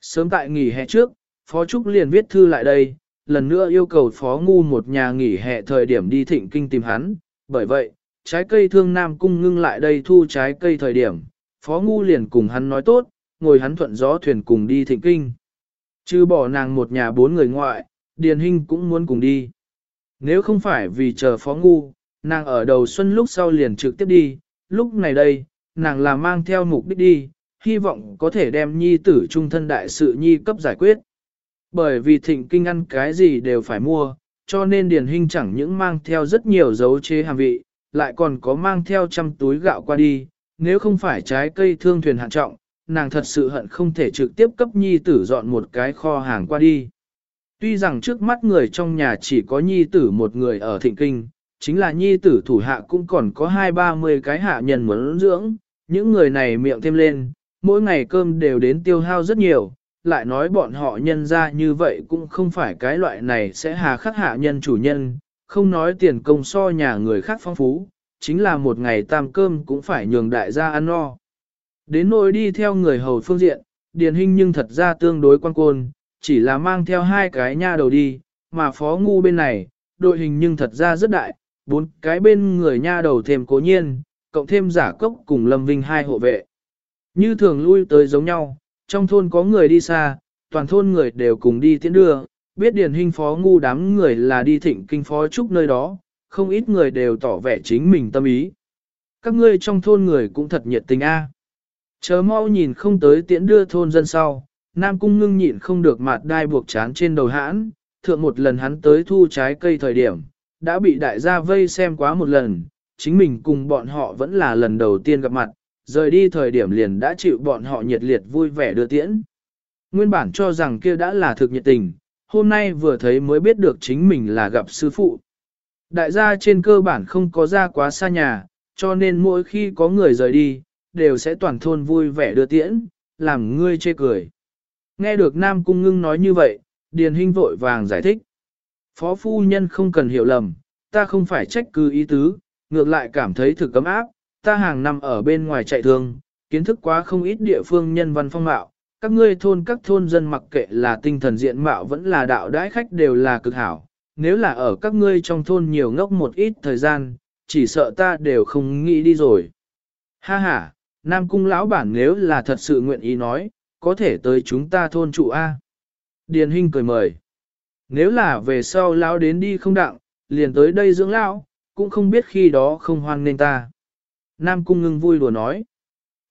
Sớm tại nghỉ hè trước, Phó Trúc liền viết thư lại đây, lần nữa yêu cầu Phó Ngu một nhà nghỉ hè thời điểm đi thịnh kinh tìm hắn, bởi vậy, trái cây thương Nam Cung ngưng lại đây thu trái cây thời điểm, Phó Ngu liền cùng hắn nói tốt, ngồi hắn thuận gió thuyền cùng đi thịnh kinh. Chứ bỏ nàng một nhà bốn người ngoại, Điền Hinh cũng muốn cùng đi. Nếu không phải vì chờ Phó Ngu, nàng ở đầu xuân lúc sau liền trực tiếp đi, lúc này đây, nàng là mang theo mục đích đi, hy vọng có thể đem nhi tử trung thân đại sự nhi cấp giải quyết. Bởi vì thịnh kinh ăn cái gì đều phải mua, cho nên Điền hình chẳng những mang theo rất nhiều dấu chế hàm vị, lại còn có mang theo trăm túi gạo qua đi, nếu không phải trái cây thương thuyền hạn trọng, nàng thật sự hận không thể trực tiếp cấp nhi tử dọn một cái kho hàng qua đi. Tuy rằng trước mắt người trong nhà chỉ có nhi tử một người ở thịnh kinh, chính là nhi tử thủ hạ cũng còn có hai ba mươi cái hạ nhân muốn dưỡng, những người này miệng thêm lên, mỗi ngày cơm đều đến tiêu hao rất nhiều, lại nói bọn họ nhân ra như vậy cũng không phải cái loại này sẽ hà khắc hạ nhân chủ nhân, không nói tiền công so nhà người khác phong phú, chính là một ngày tam cơm cũng phải nhường đại gia ăn no. Đến nỗi đi theo người hầu phương diện, điền hình nhưng thật ra tương đối quan côn, chỉ là mang theo hai cái nha đầu đi, mà phó ngu bên này, đội hình nhưng thật ra rất đại, bốn cái bên người nha đầu thêm cố nhiên, cộng thêm giả cốc cùng lâm vinh hai hộ vệ. Như thường lui tới giống nhau, trong thôn có người đi xa, toàn thôn người đều cùng đi tiễn đưa, biết điển hình phó ngu đám người là đi thịnh kinh phó trúc nơi đó, không ít người đều tỏ vẻ chính mình tâm ý. Các ngươi trong thôn người cũng thật nhiệt tình a. Chờ mau nhìn không tới tiễn đưa thôn dân sau, Nam Cung ngưng nhịn không được mặt đai buộc chán trên đầu hãn, thượng một lần hắn tới thu trái cây thời điểm, đã bị đại gia vây xem quá một lần, chính mình cùng bọn họ vẫn là lần đầu tiên gặp mặt, rời đi thời điểm liền đã chịu bọn họ nhiệt liệt vui vẻ đưa tiễn. Nguyên bản cho rằng kia đã là thực nhiệt tình, hôm nay vừa thấy mới biết được chính mình là gặp sư phụ. Đại gia trên cơ bản không có ra quá xa nhà, cho nên mỗi khi có người rời đi, đều sẽ toàn thôn vui vẻ đưa tiễn, làm ngươi chê cười. Nghe được Nam Cung Ngưng nói như vậy, Điền Hinh vội vàng giải thích. Phó phu nhân không cần hiểu lầm, ta không phải trách cứ ý tứ, ngược lại cảm thấy thực cấm áp, ta hàng năm ở bên ngoài chạy thương, kiến thức quá không ít địa phương nhân văn phong mạo, các ngươi thôn các thôn dân mặc kệ là tinh thần diện mạo vẫn là đạo đãi khách đều là cực hảo, nếu là ở các ngươi trong thôn nhiều ngốc một ít thời gian, chỉ sợ ta đều không nghĩ đi rồi. Ha ha, Nam Cung lão bản nếu là thật sự nguyện ý nói, có thể tới chúng ta thôn trụ A. Điền Hinh cười mời. Nếu là về sau lão đến đi không đặng, liền tới đây dưỡng lão, cũng không biết khi đó không hoan nên ta. Nam Cung ngưng vui đùa nói.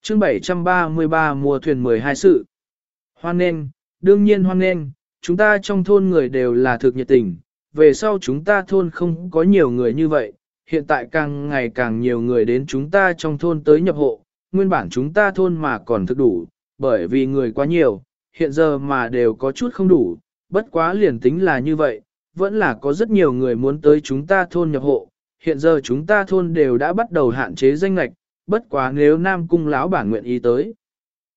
chương 733 mùa thuyền 12 sự. Hoan nên, đương nhiên hoan nên, chúng ta trong thôn người đều là thực nhiệt tình, về sau chúng ta thôn không có nhiều người như vậy, hiện tại càng ngày càng nhiều người đến chúng ta trong thôn tới nhập hộ, nguyên bản chúng ta thôn mà còn thực đủ, bởi vì người quá nhiều, hiện giờ mà đều có chút không đủ, bất quá liền tính là như vậy, vẫn là có rất nhiều người muốn tới chúng ta thôn nhập hộ, hiện giờ chúng ta thôn đều đã bắt đầu hạn chế danh lệch, bất quá nếu Nam Cung lão bản nguyện ý tới.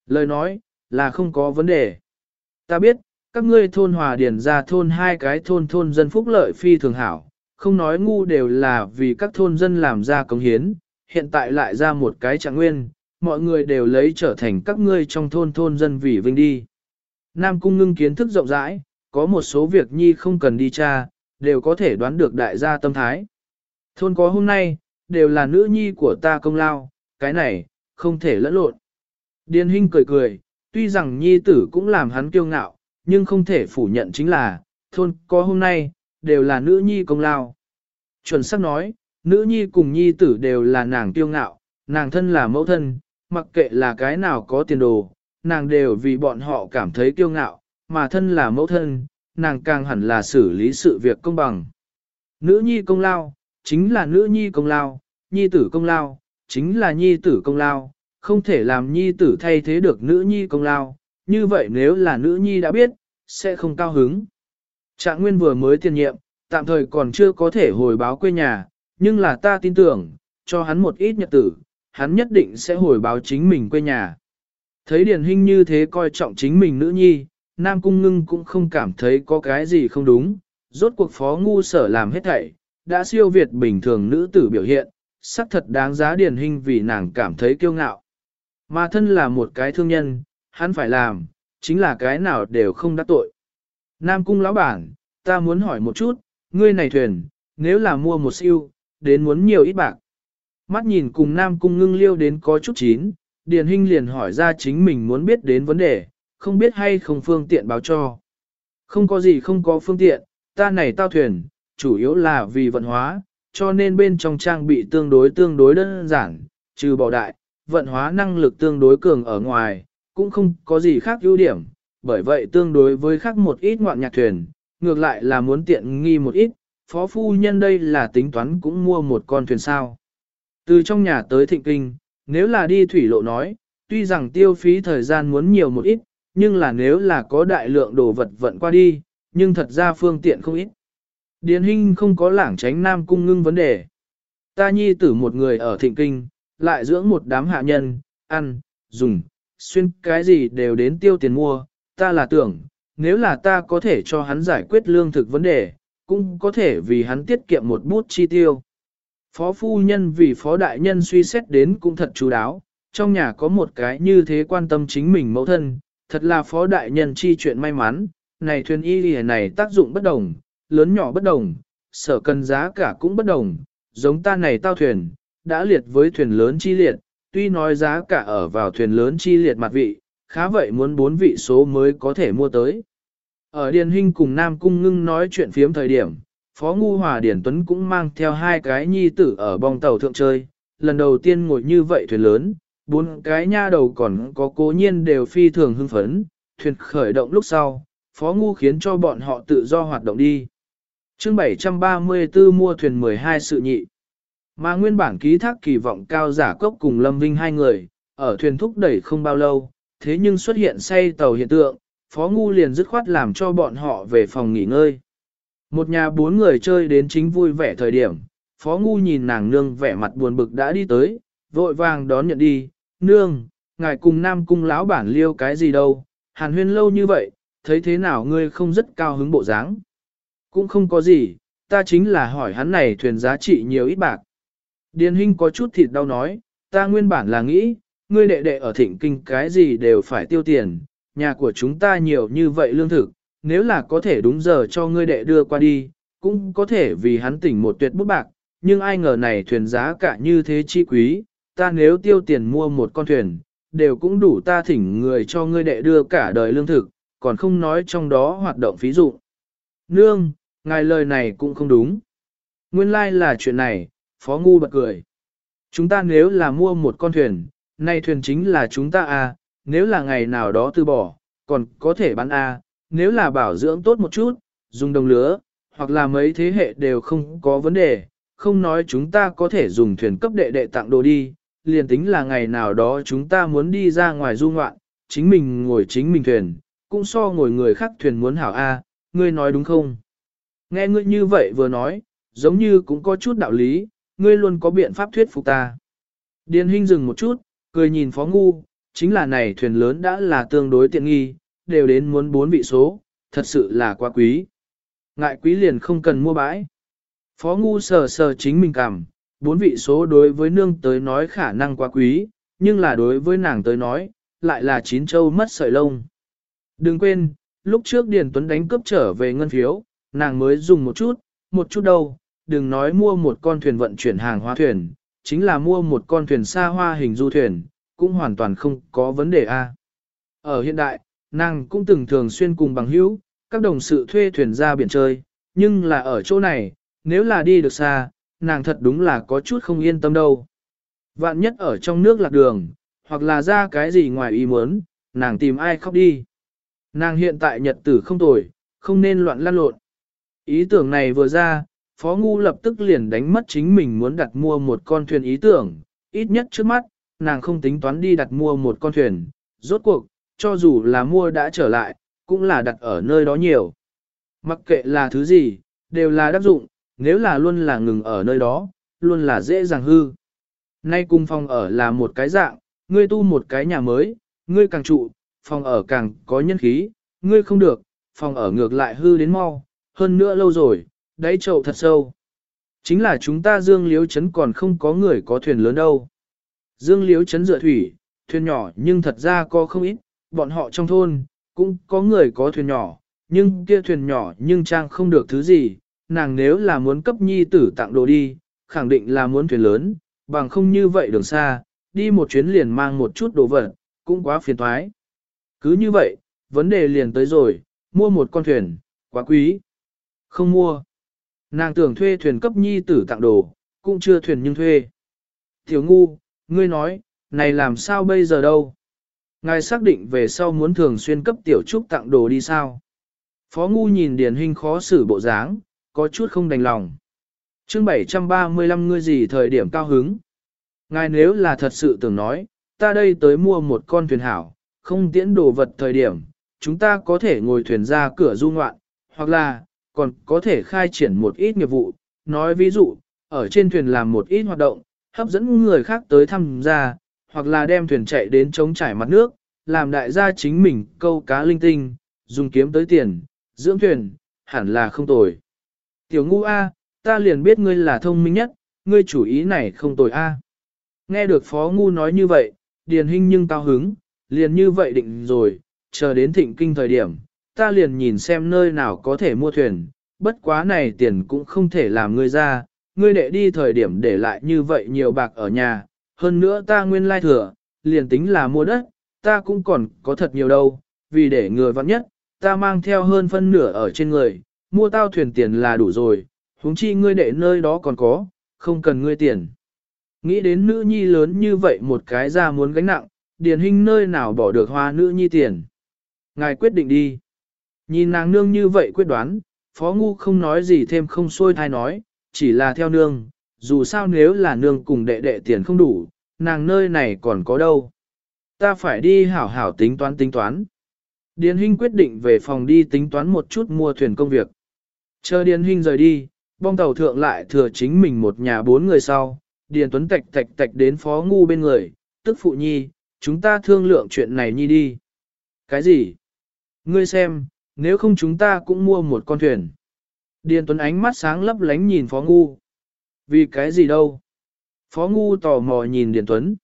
Lời nói, là không có vấn đề. Ta biết, các ngươi thôn hòa điển ra thôn hai cái thôn thôn dân phúc lợi phi thường hảo, không nói ngu đều là vì các thôn dân làm ra công hiến, hiện tại lại ra một cái trạng nguyên, mọi người đều lấy trở thành các ngươi trong thôn thôn dân vì vinh đi. Nam Cung ngưng kiến thức rộng rãi, có một số việc nhi không cần đi tra, đều có thể đoán được đại gia tâm thái. Thôn có hôm nay, đều là nữ nhi của ta công lao, cái này, không thể lẫn lộn. Điền Hinh cười cười, tuy rằng nhi tử cũng làm hắn kiêu ngạo, nhưng không thể phủ nhận chính là, thôn có hôm nay, đều là nữ nhi công lao. Chuẩn sắc nói, nữ nhi cùng nhi tử đều là nàng kiêu ngạo, nàng thân là mẫu thân, mặc kệ là cái nào có tiền đồ, nàng đều vì bọn họ cảm thấy kiêu ngạo, mà thân là mẫu thân, nàng càng hẳn là xử lý sự việc công bằng. Nữ nhi công lao, chính là nữ nhi công lao, nhi tử công lao, chính là nhi tử công lao, không thể làm nhi tử thay thế được nữ nhi công lao, như vậy nếu là nữ nhi đã biết, sẽ không cao hứng. Trạng Nguyên vừa mới tiền nhiệm, tạm thời còn chưa có thể hồi báo quê nhà, nhưng là ta tin tưởng, cho hắn một ít nhật tử, hắn nhất định sẽ hồi báo chính mình quê nhà. Thấy Điền Hinh như thế coi trọng chính mình nữ nhi, Nam Cung Ngưng cũng không cảm thấy có cái gì không đúng, rốt cuộc phó ngu sở làm hết thảy, đã siêu việt bình thường nữ tử biểu hiện, sắc thật đáng giá điển hình vì nàng cảm thấy kiêu ngạo. Mà thân là một cái thương nhân, hắn phải làm, chính là cái nào đều không đắc tội. Nam Cung lão bản, ta muốn hỏi một chút, ngươi này thuyền, nếu là mua một siêu, đến muốn nhiều ít bạc. Mắt nhìn cùng Nam Cung ngưng liêu đến có chút chín, điển hình liền hỏi ra chính mình muốn biết đến vấn đề, không biết hay không phương tiện báo cho. Không có gì không có phương tiện, ta này tao thuyền, chủ yếu là vì vận hóa, cho nên bên trong trang bị tương đối tương đối đơn giản, trừ bỏ đại, vận hóa năng lực tương đối cường ở ngoài, cũng không có gì khác ưu điểm, bởi vậy tương đối với khác một ít ngoạn nhạc thuyền, ngược lại là muốn tiện nghi một ít, phó phu nhân đây là tính toán cũng mua một con thuyền sao. Từ trong nhà tới thịnh kinh, nếu là đi thủy lộ nói, tuy rằng tiêu phí thời gian muốn nhiều một ít, nhưng là nếu là có đại lượng đồ vật vận qua đi, nhưng thật ra phương tiện không ít. Điền Hinh không có lảng tránh Nam Cung ngưng vấn đề. Ta nhi tử một người ở thịnh kinh, lại dưỡng một đám hạ nhân, ăn, dùng, xuyên cái gì đều đến tiêu tiền mua, ta là tưởng, nếu là ta có thể cho hắn giải quyết lương thực vấn đề, cũng có thể vì hắn tiết kiệm một bút chi tiêu. Phó phu nhân vì phó đại nhân suy xét đến cũng thật chú đáo, trong nhà có một cái như thế quan tâm chính mình mẫu thân, thật là phó đại nhân chi chuyện may mắn, này thuyền y lìa này tác dụng bất đồng, lớn nhỏ bất đồng, sở cần giá cả cũng bất đồng, giống ta này tao thuyền, đã liệt với thuyền lớn chi liệt, tuy nói giá cả ở vào thuyền lớn chi liệt mặt vị, khá vậy muốn bốn vị số mới có thể mua tới. Ở Điền Hinh cùng Nam Cung Ngưng nói chuyện phiếm thời điểm, Phó Ngu Hòa Điển Tuấn cũng mang theo hai cái nhi tử ở bong tàu thượng chơi, lần đầu tiên ngồi như vậy thuyền lớn, bốn cái nha đầu còn có cố nhiên đều phi thường hưng phấn, thuyền khởi động lúc sau, Phó Ngu khiến cho bọn họ tự do hoạt động đi chương 734 mua thuyền 12 sự nhị. Mà nguyên bản ký thác kỳ vọng cao giả cốc cùng Lâm Vinh hai người, ở thuyền thúc đẩy không bao lâu, thế nhưng xuất hiện say tàu hiện tượng, Phó Ngu liền dứt khoát làm cho bọn họ về phòng nghỉ ngơi. Một nhà bốn người chơi đến chính vui vẻ thời điểm, Phó Ngu nhìn nàng nương vẻ mặt buồn bực đã đi tới, vội vàng đón nhận đi, nương, ngài cùng nam cung lão bản liêu cái gì đâu, hàn huyên lâu như vậy, thấy thế nào ngươi không rất cao hứng bộ dáng. Cũng không có gì, ta chính là hỏi hắn này thuyền giá trị nhiều ít bạc. Điền Hinh có chút thịt đau nói, ta nguyên bản là nghĩ, ngươi đệ đệ ở thịnh kinh cái gì đều phải tiêu tiền, nhà của chúng ta nhiều như vậy lương thực, nếu là có thể đúng giờ cho ngươi đệ đưa qua đi, cũng có thể vì hắn tỉnh một tuyệt bút bạc, nhưng ai ngờ này thuyền giá cả như thế chi quý, ta nếu tiêu tiền mua một con thuyền, đều cũng đủ ta thỉnh người cho ngươi đệ đưa cả đời lương thực, còn không nói trong đó hoạt động phí dụ. Nương, ngài lời này cũng không đúng. Nguyên lai like là chuyện này, Phó Ngu bật cười. Chúng ta nếu là mua một con thuyền, nay thuyền chính là chúng ta à, nếu là ngày nào đó từ bỏ, còn có thể bán à, nếu là bảo dưỡng tốt một chút, dùng đồng lứa, hoặc là mấy thế hệ đều không có vấn đề, không nói chúng ta có thể dùng thuyền cấp đệ đệ tặng đồ đi, liền tính là ngày nào đó chúng ta muốn đi ra ngoài du ngoạn, chính mình ngồi chính mình thuyền, cũng so ngồi người khác thuyền muốn hảo A, ngươi nói đúng không? Nghe ngươi như vậy vừa nói, giống như cũng có chút đạo lý, ngươi luôn có biện pháp thuyết phục ta. Điền Hinh dừng một chút, cười nhìn Phó Ngu, chính là này thuyền lớn đã là tương đối tiện nghi, đều đến muốn bốn vị số, thật sự là quá quý. Ngại quý liền không cần mua bãi. Phó Ngu sờ sờ chính mình cảm, bốn vị số đối với nương tới nói khả năng quá quý, nhưng là đối với nàng tới nói, lại là chín châu mất sợi lông. Đừng quên, lúc trước Điền Tuấn đánh cướp trở về ngân phiếu, nàng mới dùng một chút, một chút đâu, đừng nói mua một con thuyền vận chuyển hàng hóa thuyền, chính là mua một con thuyền xa hoa hình du thuyền, cũng hoàn toàn không có vấn đề a. Ở hiện đại, nàng cũng từng thường xuyên cùng bằng hữu, các đồng sự thuê thuyền ra biển chơi, nhưng là ở chỗ này, nếu là đi được xa, nàng thật đúng là có chút không yên tâm đâu. Vạn nhất ở trong nước lạc đường, hoặc là ra cái gì ngoài ý muốn, nàng tìm ai khóc đi. Nàng hiện tại nhật tử không tồi, không nên loạn lăn lộn. Ý tưởng này vừa ra, Phó Ngu lập tức liền đánh mất chính mình muốn đặt mua một con thuyền ý tưởng, ít nhất trước mắt, nàng không tính toán đi đặt mua một con thuyền, rốt cuộc, cho dù là mua đã trở lại, cũng là đặt ở nơi đó nhiều. Mặc kệ là thứ gì, đều là đắc dụng, nếu là luôn là ngừng ở nơi đó, luôn là dễ dàng hư. Nay cùng phòng ở là một cái dạng, ngươi tu một cái nhà mới, ngươi càng trụ, phòng ở càng có nhân khí, ngươi không được, phòng ở ngược lại hư đến mau, hơn nữa lâu rồi, đáy chậu thật sâu. Chính là chúng ta Dương Liếu Trấn còn không có người có thuyền lớn đâu. Dương Liếu Trấn dựa thủy, thuyền nhỏ nhưng thật ra có không ít, bọn họ trong thôn, cũng có người có thuyền nhỏ, nhưng kia thuyền nhỏ nhưng trang không được thứ gì, nàng nếu là muốn cấp nhi tử tặng đồ đi, khẳng định là muốn thuyền lớn, bằng không như vậy đường xa, đi một chuyến liền mang một chút đồ vật, cũng quá phiền toái. Cứ như vậy, vấn đề liền tới rồi, mua một con thuyền, quá quý. Không mua. Nàng tưởng thuê thuyền cấp nhi tử tặng đồ, cũng chưa thuyền nhưng thuê. Tiểu ngu, ngươi nói, này làm sao bây giờ đâu? Ngài xác định về sau muốn thường xuyên cấp tiểu trúc tặng đồ đi sao? Phó ngu nhìn điển hình khó xử bộ dáng, có chút không đành lòng. chương 735 ngươi gì thời điểm cao hứng? Ngài nếu là thật sự tưởng nói, ta đây tới mua một con thuyền hảo, không tiễn đồ vật thời điểm, chúng ta có thể ngồi thuyền ra cửa du ngoạn, hoặc là, còn có thể khai triển một ít nghiệp vụ, nói ví dụ, ở trên thuyền làm một ít hoạt động, hấp dẫn người khác tới tham gia, hoặc là đem thuyền chạy đến chống trải mặt nước, làm đại gia chính mình câu cá linh tinh, dùng kiếm tới tiền, dưỡng thuyền, hẳn là không tồi. Tiểu ngu A, ta liền biết ngươi là thông minh nhất, ngươi chủ ý này không tồi A. Nghe được phó ngu nói như vậy, điền hình nhưng cao hứng, liền như vậy định rồi, chờ đến thịnh kinh thời điểm, ta liền nhìn xem nơi nào có thể mua thuyền, bất quá này tiền cũng không thể làm ngươi ra, ngươi đệ đi thời điểm để lại như vậy nhiều bạc ở nhà, hơn nữa ta nguyên lai thừa, liền tính là mua đất, ta cũng còn có thật nhiều đâu, vì để người vặn nhất, ta mang theo hơn phân nửa ở trên người, mua tao thuyền tiền là đủ rồi, huống chi ngươi đệ nơi đó còn có, không cần ngươi tiền. Nghĩ đến nữ nhi lớn như vậy một cái ra muốn gánh nặng, điền hình nơi nào bỏ được hoa nữ nhi tiền. Ngài quyết định đi. Nhìn nàng nương như vậy quyết đoán, phó ngu không nói gì thêm không xôi thai nói, chỉ là theo nương, dù sao nếu là nương cùng đệ đệ tiền không đủ, nàng nơi này còn có đâu. Ta phải đi hảo hảo tính toán tính toán. Điền Hinh quyết định về phòng đi tính toán một chút mua thuyền công việc. Chờ Điền Hinh rời đi, bong tàu thượng lại thừa chính mình một nhà bốn người sau, Điền Tuấn tạch tạch tạch đến phó ngu bên người, tức phụ nhi, chúng ta thương lượng chuyện này nhi đi. Cái gì? Ngươi xem, nếu không chúng ta cũng mua một con thuyền. Điền Tuấn ánh mắt sáng lấp lánh nhìn Phó Ngu. Vì cái gì đâu? Phó Ngu tò mò nhìn Điền Tuấn.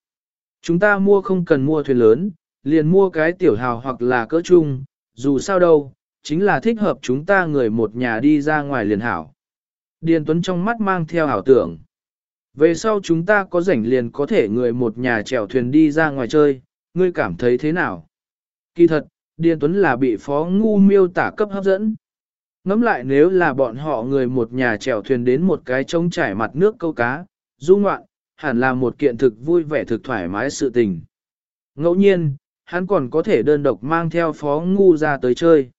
Chúng ta mua không cần mua thuyền lớn, liền mua cái tiểu hào hoặc là cỡ chung, dù sao đâu, chính là thích hợp chúng ta người một nhà đi ra ngoài liền hảo. Điền Tuấn trong mắt mang theo ảo tưởng. Về sau chúng ta có rảnh liền có thể người một nhà chèo thuyền đi ra ngoài chơi, ngươi cảm thấy thế nào? Kỳ thật, Điền Tuấn là bị phó ngu miêu tả cấp hấp dẫn. Ngắm lại nếu là bọn họ người một nhà chèo thuyền đến một cái trống trải mặt nước câu cá, du ngoạn, hẳn là một kiện thực vui vẻ thực thoải mái sự tình. Ngẫu nhiên, hắn còn có thể đơn độc mang theo phó ngu ra tới chơi.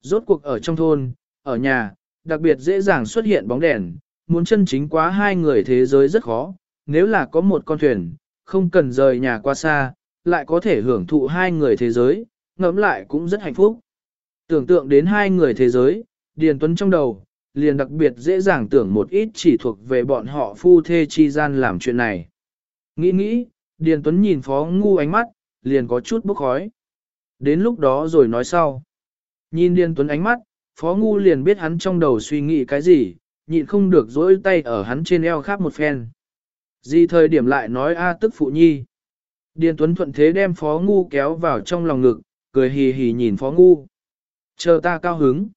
Rốt cuộc ở trong thôn, ở nhà, đặc biệt dễ dàng xuất hiện bóng đèn, muốn chân chính quá hai người thế giới rất khó, nếu là có một con thuyền, không cần rời nhà qua xa, lại có thể hưởng thụ hai người thế giới, ngẫm lại cũng rất hạnh phúc. Tưởng tượng đến hai người thế giới, Điền Tuấn trong đầu, liền đặc biệt dễ dàng tưởng một ít chỉ thuộc về bọn họ phu thê chi gian làm chuyện này. Nghĩ nghĩ, Điền Tuấn nhìn Phó Ngu ánh mắt, liền có chút bốc khói. Đến lúc đó rồi nói sau. Nhìn Điền Tuấn ánh mắt, Phó Ngu liền biết hắn trong đầu suy nghĩ cái gì, nhịn không được dỗi tay ở hắn trên eo khắp một phen. Gì thời điểm lại nói A tức phụ nhi. Điền Tuấn thuận thế đem Phó Ngu kéo vào trong lòng ngực, cười hì hì nhìn Phó Ngu. Chờ ta cao hứng.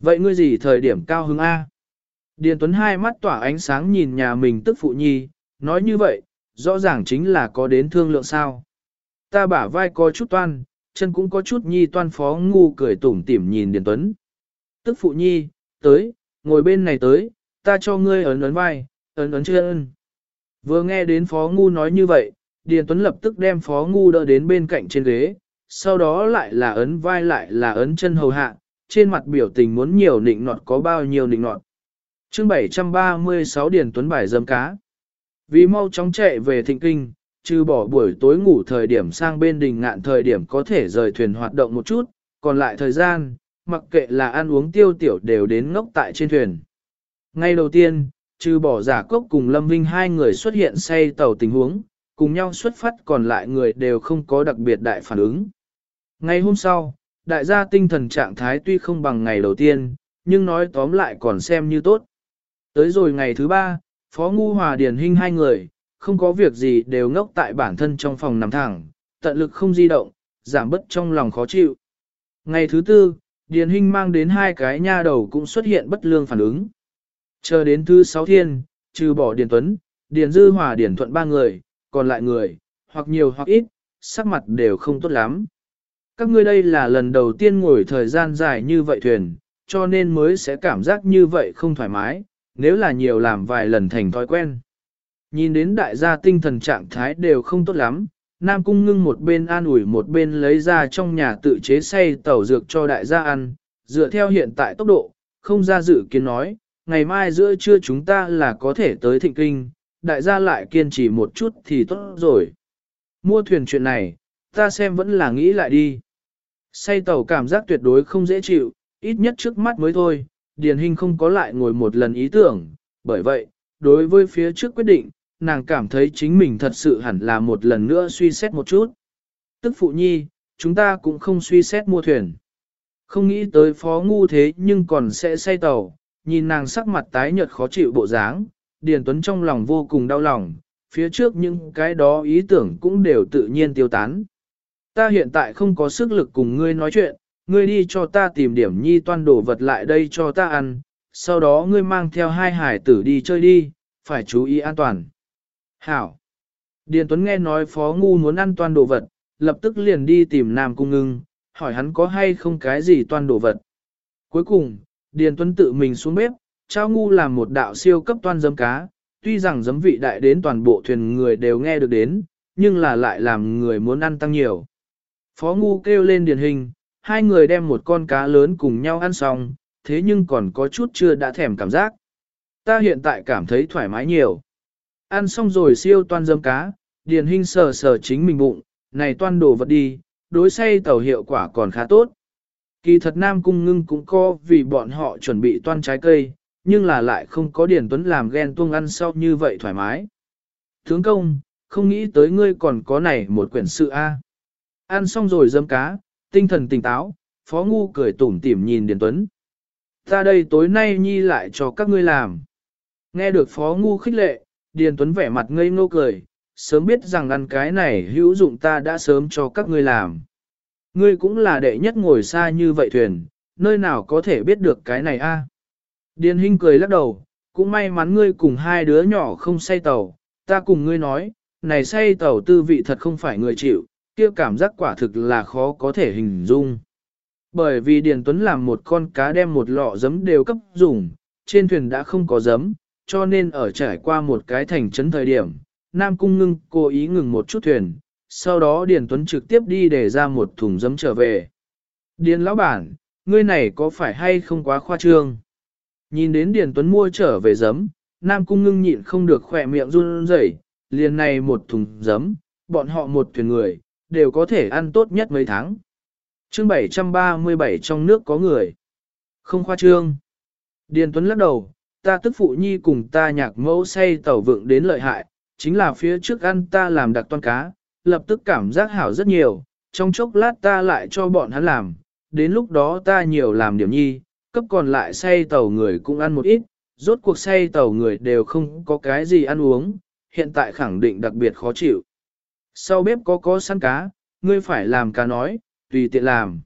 Vậy ngươi gì thời điểm cao hứng A? Điền Tuấn hai mắt tỏa ánh sáng nhìn nhà mình tức phụ nhi, nói như vậy, rõ ràng chính là có đến thương lượng sao. Ta bả vai có chút toan, chân cũng có chút nhi toan phó ngu cười tủm tỉm nhìn Điền Tuấn. Tức phụ nhi, tới, ngồi bên này tới, ta cho ngươi ấn ấn vai, ấn ấn chân. Vừa nghe đến phó ngu nói như vậy, Điền Tuấn lập tức đem phó ngu đỡ đến bên cạnh trên ghế, sau đó lại là ấn vai lại là ấn chân hầu hạ, trên mặt biểu tình muốn nhiều nịnh nọt có bao nhiêu nịnh nọt. chương 736 Điền Tuấn bài dâm cá. Vì mau chóng chạy về thịnh kinh, trừ bỏ buổi tối ngủ thời điểm sang bên đình ngạn thời điểm có thể rời thuyền hoạt động một chút, còn lại thời gian, mặc kệ là ăn uống tiêu tiểu đều đến ngốc tại trên thuyền. Ngay đầu tiên, trừ bỏ giả cốc cùng Lâm Vinh hai người xuất hiện say tàu tình huống, cùng nhau xuất phát còn lại người đều không có đặc biệt đại phản ứng. Ngày hôm sau, đại gia tinh thần trạng thái tuy không bằng ngày đầu tiên, nhưng nói tóm lại còn xem như tốt. Tới rồi ngày thứ ba, Phó Ngu Hòa Điển Hinh hai người, không có việc gì đều ngốc tại bản thân trong phòng nằm thẳng, tận lực không di động, giảm bớt trong lòng khó chịu. Ngày thứ tư, Điền Hinh mang đến hai cái nha đầu cũng xuất hiện bất lương phản ứng. Chờ đến thứ sáu thiên, trừ bỏ Điền Tuấn, Điền Dư Hòa Điền Thuận ba người, còn lại người, hoặc nhiều hoặc ít, sắc mặt đều không tốt lắm. Các ngươi đây là lần đầu tiên ngồi thời gian dài như vậy thuyền, cho nên mới sẽ cảm giác như vậy không thoải mái, nếu là nhiều làm vài lần thành thói quen. Nhìn đến đại gia tinh thần trạng thái đều không tốt lắm, Nam Cung ngưng một bên an ủi một bên lấy ra trong nhà tự chế say tẩu dược cho đại gia ăn, dựa theo hiện tại tốc độ, không ra dự kiến nói, ngày mai giữa trưa chúng ta là có thể tới thịnh kinh, đại gia lại kiên trì một chút thì tốt rồi. Mua thuyền chuyện này, ta xem vẫn là nghĩ lại đi. Say tàu cảm giác tuyệt đối không dễ chịu, ít nhất trước mắt mới thôi, Điền Hinh không có lại ngồi một lần ý tưởng, bởi vậy, đối với phía trước quyết định, nàng cảm thấy chính mình thật sự hẳn là một lần nữa suy xét một chút. Tức phụ nhi, chúng ta cũng không suy xét mua thuyền. Không nghĩ tới phó ngu thế nhưng còn sẽ say tàu, nhìn nàng sắc mặt tái nhợt khó chịu bộ dáng, Điền Tuấn trong lòng vô cùng đau lòng, phía trước những cái đó ý tưởng cũng đều tự nhiên tiêu tán. Ta hiện tại không có sức lực cùng ngươi nói chuyện, ngươi đi cho ta tìm điểm nhi toan đổ vật lại đây cho ta ăn, sau đó ngươi mang theo hai hải tử đi chơi đi, phải chú ý an toàn. Hảo. Điền Tuấn nghe nói Phó Ngu muốn ăn toan đồ vật, lập tức liền đi tìm Nam Cung ngưng, hỏi hắn có hay không cái gì toan đồ vật. Cuối cùng, Điền Tuấn tự mình xuống bếp, trao Ngu làm một đạo siêu cấp toan giấm cá, tuy rằng giấm vị đại đến toàn bộ thuyền người đều nghe được đến, nhưng là lại làm người muốn ăn tăng nhiều. Phó Ngu kêu lên điền hình, hai người đem một con cá lớn cùng nhau ăn xong, thế nhưng còn có chút chưa đã thèm cảm giác. Ta hiện tại cảm thấy thoải mái nhiều. Ăn xong rồi siêu toan dâm cá, điền hình sờ sờ chính mình bụng, này toan đồ vật đi, đối say tàu hiệu quả còn khá tốt. Kỳ thật Nam Cung ngưng cũng có vì bọn họ chuẩn bị toan trái cây, nhưng là lại không có Điền Tuấn làm ghen tuông ăn sau như vậy thoải mái. Thướng công, không nghĩ tới ngươi còn có này một quyển sự A. Ăn xong rồi dâm cá, tinh thần tỉnh táo, Phó Ngu cười tủm tỉm nhìn Điền Tuấn. Ta đây tối nay nhi lại cho các ngươi làm. Nghe được Phó Ngu khích lệ, Điền Tuấn vẻ mặt ngây ngô cười, sớm biết rằng ăn cái này hữu dụng ta đã sớm cho các ngươi làm. Ngươi cũng là đệ nhất ngồi xa như vậy thuyền, nơi nào có thể biết được cái này a? Điền Hinh cười lắc đầu, cũng may mắn ngươi cùng hai đứa nhỏ không say tàu, ta cùng ngươi nói, này say tàu tư vị thật không phải người chịu, kia cảm giác quả thực là khó có thể hình dung. Bởi vì Điền Tuấn làm một con cá đem một lọ giấm đều cấp dùng, trên thuyền đã không có giấm, cho nên ở trải qua một cái thành trấn thời điểm, Nam Cung ngưng cố ý ngừng một chút thuyền, sau đó Điền Tuấn trực tiếp đi để ra một thùng giấm trở về. Điền lão bản, ngươi này có phải hay không quá khoa trương? Nhìn đến Điền Tuấn mua trở về giấm, Nam Cung ngưng nhịn không được khỏe miệng run rẩy, liền này một thùng giấm, bọn họ một thuyền người, đều có thể ăn tốt nhất mấy tháng. chương 737 trong nước có người. Không khoa trương. Điền Tuấn lắc đầu, ta tức phụ nhi cùng ta nhạc mẫu say tàu vượng đến lợi hại, chính là phía trước ăn ta làm đặc toan cá, lập tức cảm giác hảo rất nhiều, trong chốc lát ta lại cho bọn hắn làm, đến lúc đó ta nhiều làm điểm nhi, cấp còn lại say tàu người cũng ăn một ít, rốt cuộc say tàu người đều không có cái gì ăn uống, hiện tại khẳng định đặc biệt khó chịu. Sau bếp có có săn cá, ngươi phải làm cá nói, tùy tiện làm.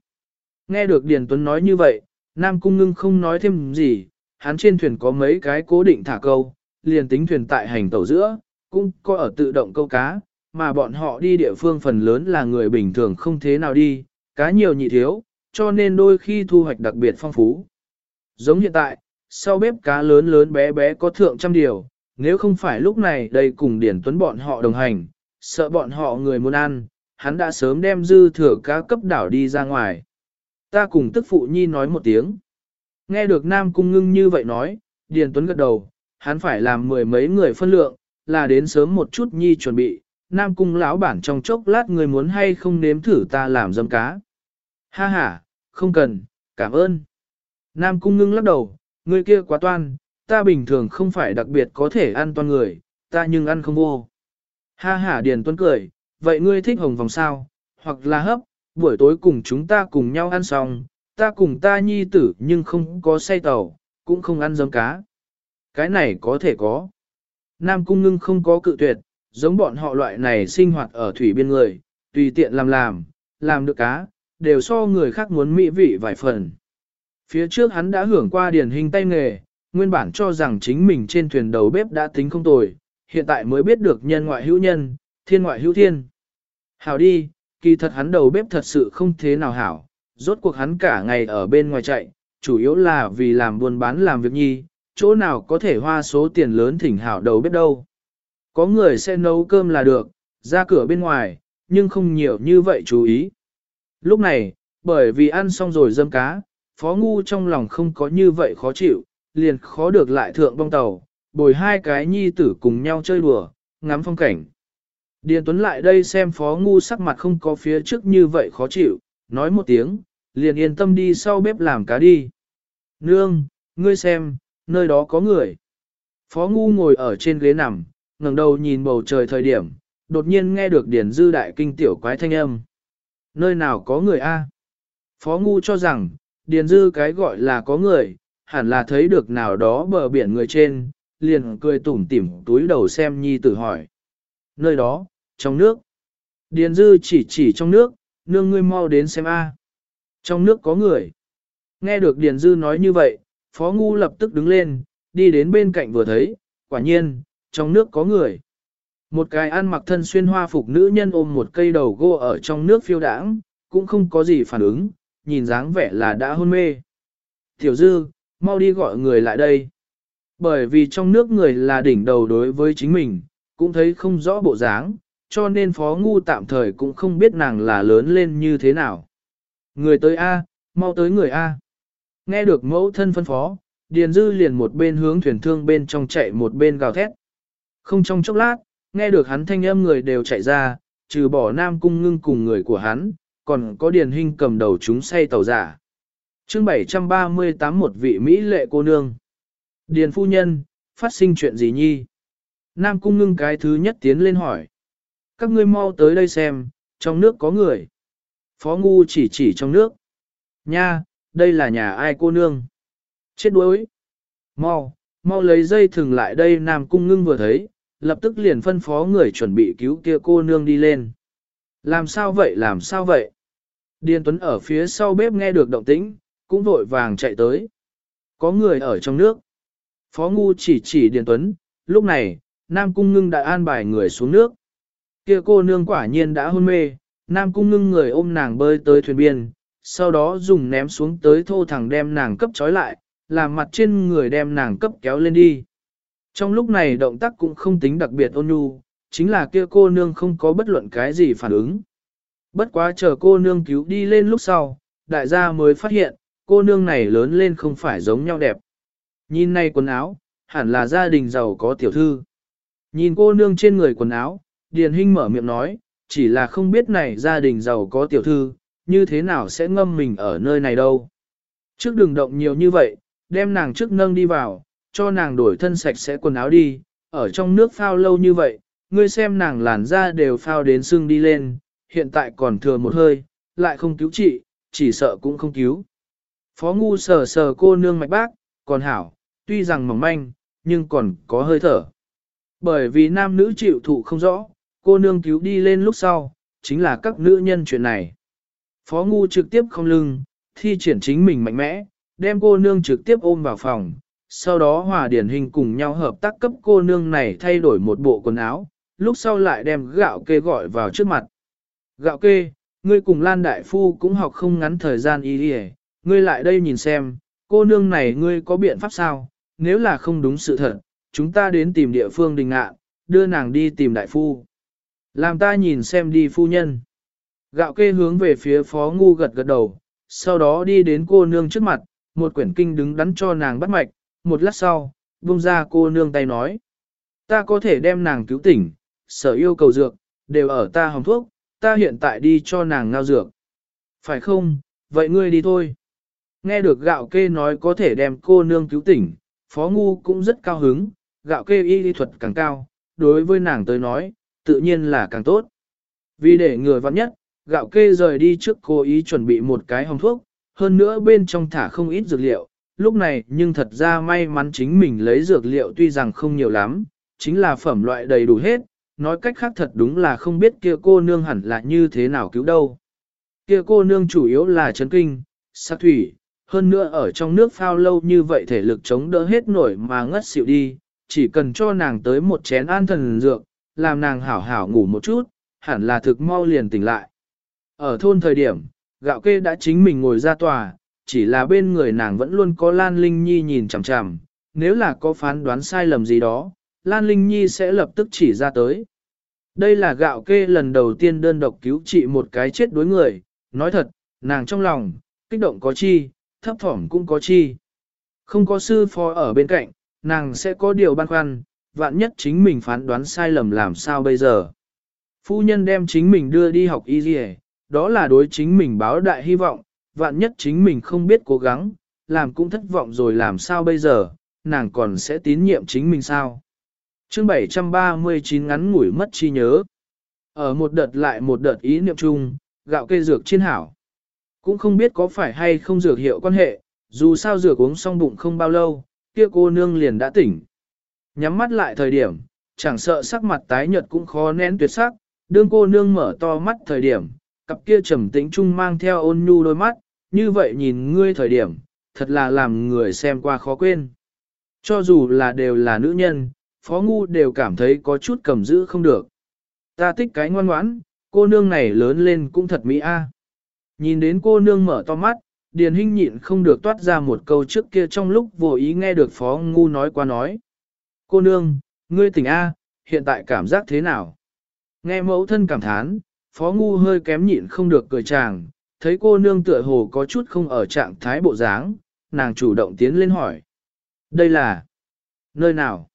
Nghe được Điền Tuấn nói như vậy, Nam Cung ngưng không nói thêm gì, hắn trên thuyền có mấy cái cố định thả câu, liền tính thuyền tại hành tàu giữa, cũng có ở tự động câu cá, mà bọn họ đi địa phương phần lớn là người bình thường không thế nào đi, cá nhiều nhị thiếu, cho nên đôi khi thu hoạch đặc biệt phong phú. Giống hiện tại, sau bếp cá lớn lớn bé bé có thượng trăm điều, nếu không phải lúc này đây cùng Điển Tuấn bọn họ đồng hành, sợ bọn họ người muốn ăn, hắn đã sớm đem dư thừa cá cấp đảo đi ra ngoài. Ta cùng tức phụ nhi nói một tiếng. Nghe được Nam Cung ngưng như vậy nói, Điền Tuấn gật đầu, hắn phải làm mười mấy người phân lượng, là đến sớm một chút nhi chuẩn bị, Nam Cung lão bản trong chốc lát người muốn hay không nếm thử ta làm dâm cá. Ha ha, không cần, cảm ơn. Nam Cung ngưng lắc đầu, người kia quá toan, ta bình thường không phải đặc biệt có thể ăn toan người, ta nhưng ăn không vô. Ha ha Điền Tuấn cười, vậy ngươi thích hồng vòng sao, hoặc là hấp, buổi tối cùng chúng ta cùng nhau ăn xong, ta cùng ta nhi tử nhưng không có say tàu, cũng không ăn giống cá. Cái này có thể có. Nam Cung ngưng không có cự tuyệt, giống bọn họ loại này sinh hoạt ở thủy biên người, tùy tiện làm làm, làm được cá, đều so người khác muốn mỹ vị vài phần. Phía trước hắn đã hưởng qua điển hình tay nghề, nguyên bản cho rằng chính mình trên thuyền đầu bếp đã tính không tồi, hiện tại mới biết được nhân ngoại hữu nhân, thiên ngoại hữu thiên. Hảo đi, kỳ thật hắn đầu bếp thật sự không thế nào hảo, rốt cuộc hắn cả ngày ở bên ngoài chạy, chủ yếu là vì làm buôn bán làm việc nhi, chỗ nào có thể hoa số tiền lớn thỉnh hảo đầu bếp đâu. Có người sẽ nấu cơm là được, ra cửa bên ngoài, nhưng không nhiều như vậy chú ý. Lúc này, bởi vì ăn xong rồi dâm cá, phó ngu trong lòng không có như vậy khó chịu, liền khó được lại thượng bong tàu, bồi hai cái nhi tử cùng nhau chơi đùa, ngắm phong cảnh. Điền Tuấn lại đây xem phó ngu sắc mặt không có phía trước như vậy khó chịu, nói một tiếng, liền yên tâm đi sau bếp làm cá đi. Nương, ngươi xem, nơi đó có người. Phó ngu ngồi ở trên ghế nằm, ngẩng đầu nhìn bầu trời thời điểm, đột nhiên nghe được Điền Dư đại kinh tiểu quái thanh âm. Nơi nào có người a? Phó ngu cho rằng, Điền Dư cái gọi là có người, hẳn là thấy được nào đó bờ biển người trên, liền cười tủm tỉm túi đầu xem nhi tử hỏi. Nơi đó, trong nước. Điền Dư chỉ chỉ trong nước, nương ngươi mau đến xem a. Trong nước có người. Nghe được Điền Dư nói như vậy, Phó Ngu lập tức đứng lên, đi đến bên cạnh vừa thấy, quả nhiên, trong nước có người. Một cái ăn mặc thân xuyên hoa phục nữ nhân ôm một cây đầu gỗ ở trong nước phiêu đãng, cũng không có gì phản ứng, nhìn dáng vẻ là đã hôn mê. Tiểu Dư, mau đi gọi người lại đây. Bởi vì trong nước người là đỉnh đầu đối với chính mình, cũng thấy không rõ bộ dáng, cho nên Phó Ngu tạm thời cũng không biết nàng là lớn lên như thế nào. Người tới A, mau tới người A. Nghe được mẫu thân phân phó, Điền Dư liền một bên hướng thuyền thương bên trong chạy một bên gào thét. Không trong chốc lát, nghe được hắn thanh âm người đều chạy ra, trừ bỏ nam cung ngưng cùng người của hắn, còn có Điền Hinh cầm đầu chúng say tàu giả. chương 738 một vị Mỹ lệ cô nương. Điền phu nhân, phát sinh chuyện gì nhi? Nam cung ngưng cái thứ nhất tiến lên hỏi. các ngươi mau tới đây xem, trong nước có người. Phó Ngu chỉ chỉ trong nước. Nha, đây là nhà ai cô nương? Chết đuối. Mau, mau lấy dây thừng lại đây Nam Cung ngưng vừa thấy, lập tức liền phân phó người chuẩn bị cứu kia cô nương đi lên. Làm sao vậy làm sao vậy? Điền Tuấn ở phía sau bếp nghe được động tĩnh, cũng vội vàng chạy tới. Có người ở trong nước. Phó Ngu chỉ chỉ Điền Tuấn, lúc này, Nam Cung ngưng đã an bài người xuống nước. Kia cô nương quả nhiên đã hôn mê, Nam Cung ngưng người ôm nàng bơi tới thuyền biên, sau đó dùng ném xuống tới thô thẳng đem nàng cấp trói lại, làm mặt trên người đem nàng cấp kéo lên đi. Trong lúc này động tác cũng không tính đặc biệt ôn nhu, chính là kia cô nương không có bất luận cái gì phản ứng. Bất quá chờ cô nương cứu đi lên lúc sau, đại gia mới phát hiện, cô nương này lớn lên không phải giống nhau đẹp. Nhìn này quần áo, hẳn là gia đình giàu có tiểu thư. Nhìn cô nương trên người quần áo, Điền Hinh mở miệng nói, chỉ là không biết này gia đình giàu có tiểu thư, như thế nào sẽ ngâm mình ở nơi này đâu. Trước đừng động nhiều như vậy, đem nàng trước nâng đi vào, cho nàng đổi thân sạch sẽ quần áo đi, ở trong nước phao lâu như vậy, ngươi xem nàng làn da đều phao đến sưng đi lên, hiện tại còn thừa một hơi, lại không cứu trị, chỉ sợ cũng không cứu. Phó ngu sờ sờ cô nương mạch bác, còn hảo, tuy rằng mỏng manh, nhưng còn có hơi thở. Bởi vì nam nữ chịu thụ không rõ, cô nương cứu đi lên lúc sau, chính là các nữ nhân chuyện này. Phó ngu trực tiếp không lưng, thi triển chính mình mạnh mẽ, đem cô nương trực tiếp ôm vào phòng, sau đó hòa điển hình cùng nhau hợp tác cấp cô nương này thay đổi một bộ quần áo, lúc sau lại đem gạo kê gọi vào trước mặt. Gạo kê, ngươi cùng Lan Đại Phu cũng học không ngắn thời gian y đi ngươi lại đây nhìn xem, cô nương này ngươi có biện pháp sao, nếu là không đúng sự thật, chúng ta đến tìm địa phương đình ngạ, đưa nàng đi tìm Đại Phu. Làm ta nhìn xem đi phu nhân. Gạo kê hướng về phía phó ngu gật gật đầu, sau đó đi đến cô nương trước mặt, một quyển kinh đứng đắn cho nàng bắt mạch, một lát sau, buông ra cô nương tay nói. Ta có thể đem nàng cứu tỉnh, sở yêu cầu dược, đều ở ta hồng thuốc, ta hiện tại đi cho nàng ngao dược. Phải không, vậy ngươi đi thôi. Nghe được gạo kê nói có thể đem cô nương cứu tỉnh, phó ngu cũng rất cao hứng, gạo kê y lý thuật càng cao, đối với nàng tới nói, tự nhiên là càng tốt. Vì để người vặn nhất, gạo kê rời đi trước cố ý chuẩn bị một cái hồng thuốc, hơn nữa bên trong thả không ít dược liệu, lúc này nhưng thật ra may mắn chính mình lấy dược liệu tuy rằng không nhiều lắm, chính là phẩm loại đầy đủ hết, nói cách khác thật đúng là không biết kia cô nương hẳn là như thế nào cứu đâu. Kia cô nương chủ yếu là chấn kinh, sát thủy, hơn nữa ở trong nước phao lâu như vậy thể lực chống đỡ hết nổi mà ngất xỉu đi, chỉ cần cho nàng tới một chén an thần dược, làm nàng hảo hảo ngủ một chút, hẳn là thực mau liền tỉnh lại. Ở thôn thời điểm, gạo kê đã chính mình ngồi ra tòa, chỉ là bên người nàng vẫn luôn có Lan Linh Nhi nhìn chằm chằm, nếu là có phán đoán sai lầm gì đó, Lan Linh Nhi sẽ lập tức chỉ ra tới. Đây là gạo kê lần đầu tiên đơn độc cứu trị một cái chết đối người, nói thật, nàng trong lòng, kích động có chi, thấp thỏm cũng có chi. Không có sư phó ở bên cạnh, nàng sẽ có điều băn khoăn, vạn nhất chính mình phán đoán sai lầm làm sao bây giờ. Phu nhân đem chính mình đưa đi học y dì đó là đối chính mình báo đại hy vọng, vạn nhất chính mình không biết cố gắng, làm cũng thất vọng rồi làm sao bây giờ, nàng còn sẽ tín nhiệm chính mình sao. chương 739 ngắn ngủi mất chi nhớ. Ở một đợt lại một đợt ý niệm chung, gạo cây dược chiên hảo. Cũng không biết có phải hay không dược hiệu quan hệ, dù sao dược uống xong bụng không bao lâu, kia cô nương liền đã tỉnh. Nhắm mắt lại thời điểm, chẳng sợ sắc mặt tái nhợt cũng khó nén tuyệt sắc, đương cô nương mở to mắt thời điểm, cặp kia trầm tĩnh trung mang theo ôn nhu đôi mắt, như vậy nhìn ngươi thời điểm, thật là làm người xem qua khó quên. Cho dù là đều là nữ nhân, phó ngu đều cảm thấy có chút cầm giữ không được. Ta thích cái ngoan ngoãn, cô nương này lớn lên cũng thật mỹ a. Nhìn đến cô nương mở to mắt, Điền Hinh nhịn không được toát ra một câu trước kia trong lúc vô ý nghe được phó ngu nói qua nói. Cô nương, ngươi tỉnh A, hiện tại cảm giác thế nào? Nghe mẫu thân cảm thán, phó ngu hơi kém nhịn không được cười chàng, thấy cô nương tựa hồ có chút không ở trạng thái bộ dáng, nàng chủ động tiến lên hỏi. Đây là nơi nào?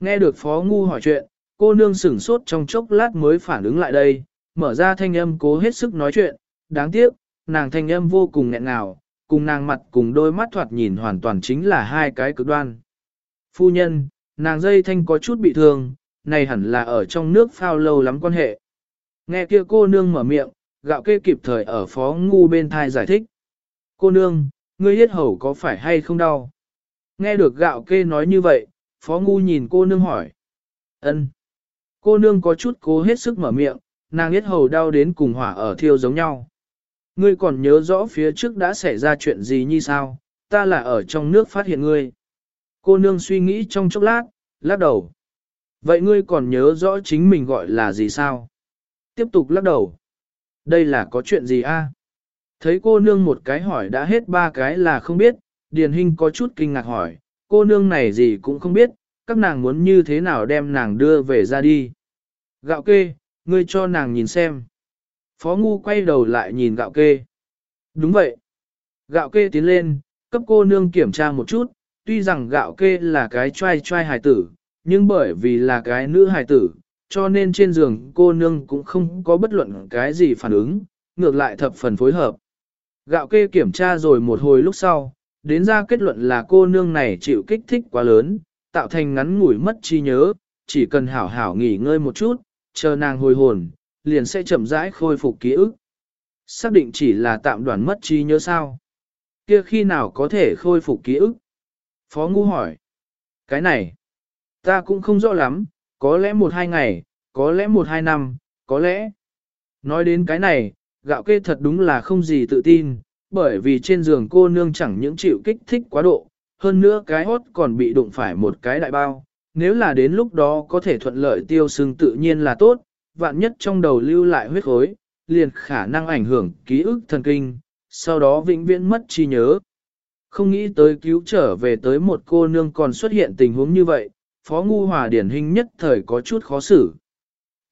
Nghe được phó ngu hỏi chuyện, cô nương sửng sốt trong chốc lát mới phản ứng lại đây, mở ra thanh âm cố hết sức nói chuyện, đáng tiếc, nàng thanh âm vô cùng nghẹn ngào, cùng nàng mặt cùng đôi mắt thoạt nhìn hoàn toàn chính là hai cái cực đoan. Phu nhân, nàng dây thanh có chút bị thương, này hẳn là ở trong nước phao lâu lắm quan hệ. Nghe kia cô nương mở miệng, gạo kê kịp thời ở phó ngu bên thai giải thích. Cô nương, ngươi hết hầu có phải hay không đau? Nghe được gạo kê nói như vậy, phó ngu nhìn cô nương hỏi. ân Cô nương có chút cố hết sức mở miệng, nàng hết hầu đau đến cùng hỏa ở thiêu giống nhau. Ngươi còn nhớ rõ phía trước đã xảy ra chuyện gì như sao, ta là ở trong nước phát hiện ngươi. Cô nương suy nghĩ trong chốc lát, lắc đầu. Vậy ngươi còn nhớ rõ chính mình gọi là gì sao? Tiếp tục lắc đầu. Đây là có chuyện gì a? Thấy cô nương một cái hỏi đã hết ba cái là không biết, Điền Hinh có chút kinh ngạc hỏi, cô nương này gì cũng không biết, các nàng muốn như thế nào đem nàng đưa về ra đi. Gạo kê, ngươi cho nàng nhìn xem. Phó Ngu quay đầu lại nhìn gạo kê. Đúng vậy. Gạo kê tiến lên, cấp cô nương kiểm tra một chút, tuy rằng gạo kê là cái trai trai hài tử, nhưng bởi vì là cái nữ hài tử, cho nên trên giường cô nương cũng không có bất luận cái gì phản ứng, ngược lại thập phần phối hợp. Gạo kê kiểm tra rồi một hồi lúc sau, đến ra kết luận là cô nương này chịu kích thích quá lớn, tạo thành ngắn ngủi mất trí nhớ, chỉ cần hảo hảo nghỉ ngơi một chút, chờ nàng hồi hồn, liền sẽ chậm rãi khôi phục ký ức. Xác định chỉ là tạm đoạn mất trí nhớ sao? Kia khi nào có thể khôi phục ký ức? Phó Ngu hỏi. Cái này, ta cũng không rõ lắm, có lẽ một hai ngày, có lẽ một hai năm, có lẽ. Nói đến cái này, gạo kê thật đúng là không gì tự tin, bởi vì trên giường cô nương chẳng những chịu kích thích quá độ, hơn nữa cái hốt còn bị đụng phải một cái đại bao. Nếu là đến lúc đó có thể thuận lợi tiêu sưng tự nhiên là tốt, vạn nhất trong đầu lưu lại huyết khối, liền khả năng ảnh hưởng ký ức thần kinh, sau đó vĩnh viễn mất trí nhớ. Không nghĩ tới cứu trở về tới một cô nương còn xuất hiện tình huống như vậy, Phó Ngu Hòa điển hình nhất thời có chút khó xử.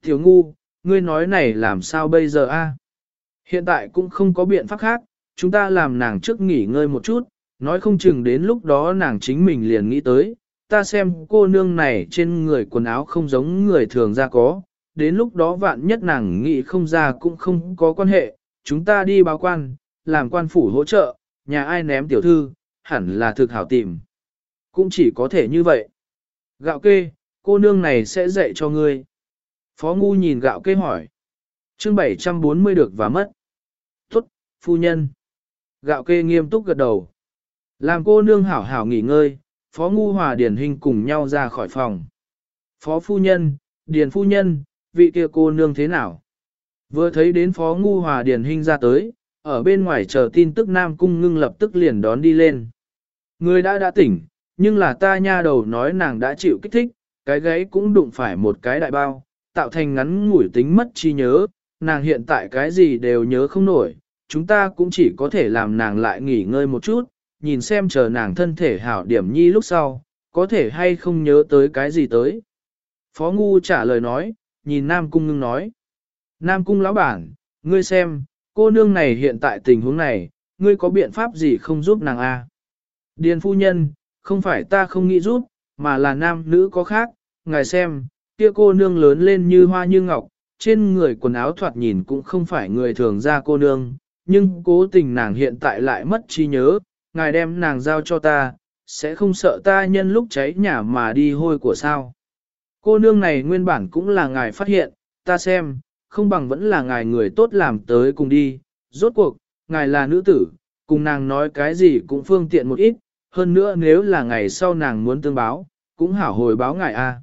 Tiểu Ngu, ngươi nói này làm sao bây giờ a? Hiện tại cũng không có biện pháp khác, chúng ta làm nàng trước nghỉ ngơi một chút, nói không chừng đến lúc đó nàng chính mình liền nghĩ tới, ta xem cô nương này trên người quần áo không giống người thường ra có, đến lúc đó vạn nhất nàng nghĩ không ra cũng không có quan hệ, chúng ta đi báo quan, làm quan phủ hỗ trợ, nhà ai ném tiểu thư, hẳn là thực hảo tìm. Cũng chỉ có thể như vậy. Gạo kê, cô nương này sẽ dạy cho ngươi. Phó ngu nhìn gạo kê hỏi. chương 740 được và mất. Tốt, phu nhân. Gạo kê nghiêm túc gật đầu. Làm cô nương hảo hảo nghỉ ngơi, phó ngu hòa điển hình cùng nhau ra khỏi phòng. Phó phu nhân, điền phu nhân, vị kia cô nương thế nào? Vừa thấy đến phó ngu hòa điển hình ra tới, ở bên ngoài chờ tin tức Nam Cung ngưng lập tức liền đón đi lên. Người đã đã tỉnh, nhưng là ta nha đầu nói nàng đã chịu kích thích, cái gáy cũng đụng phải một cái đại bao, tạo thành ngắn ngủi tính mất trí nhớ, nàng hiện tại cái gì đều nhớ không nổi, chúng ta cũng chỉ có thể làm nàng lại nghỉ ngơi một chút, nhìn xem chờ nàng thân thể hảo điểm nhi lúc sau, có thể hay không nhớ tới cái gì tới. Phó Ngu trả lời nói, nhìn Nam Cung ngưng nói. Nam Cung lão bản, ngươi xem, cô nương này hiện tại tình huống này, ngươi có biện pháp gì không giúp nàng a? À? Điền phu nhân, không phải ta không nghĩ giúp, mà là nam nữ có khác, ngài xem, kia cô nương lớn lên như hoa như ngọc, trên người quần áo thoạt nhìn cũng không phải người thường ra cô nương, nhưng cố tình nàng hiện tại lại mất trí nhớ, ngài đem nàng giao cho ta, sẽ không sợ ta nhân lúc cháy nhà mà đi hôi của sao. Cô nương này nguyên bản cũng là ngài phát hiện, ta xem, không bằng vẫn là ngài người tốt làm tới cùng đi, rốt cuộc, ngài là nữ tử, cùng nàng nói cái gì cũng phương tiện một ít, hơn nữa nếu là ngày sau nàng muốn tương báo, cũng hảo hồi báo ngài a.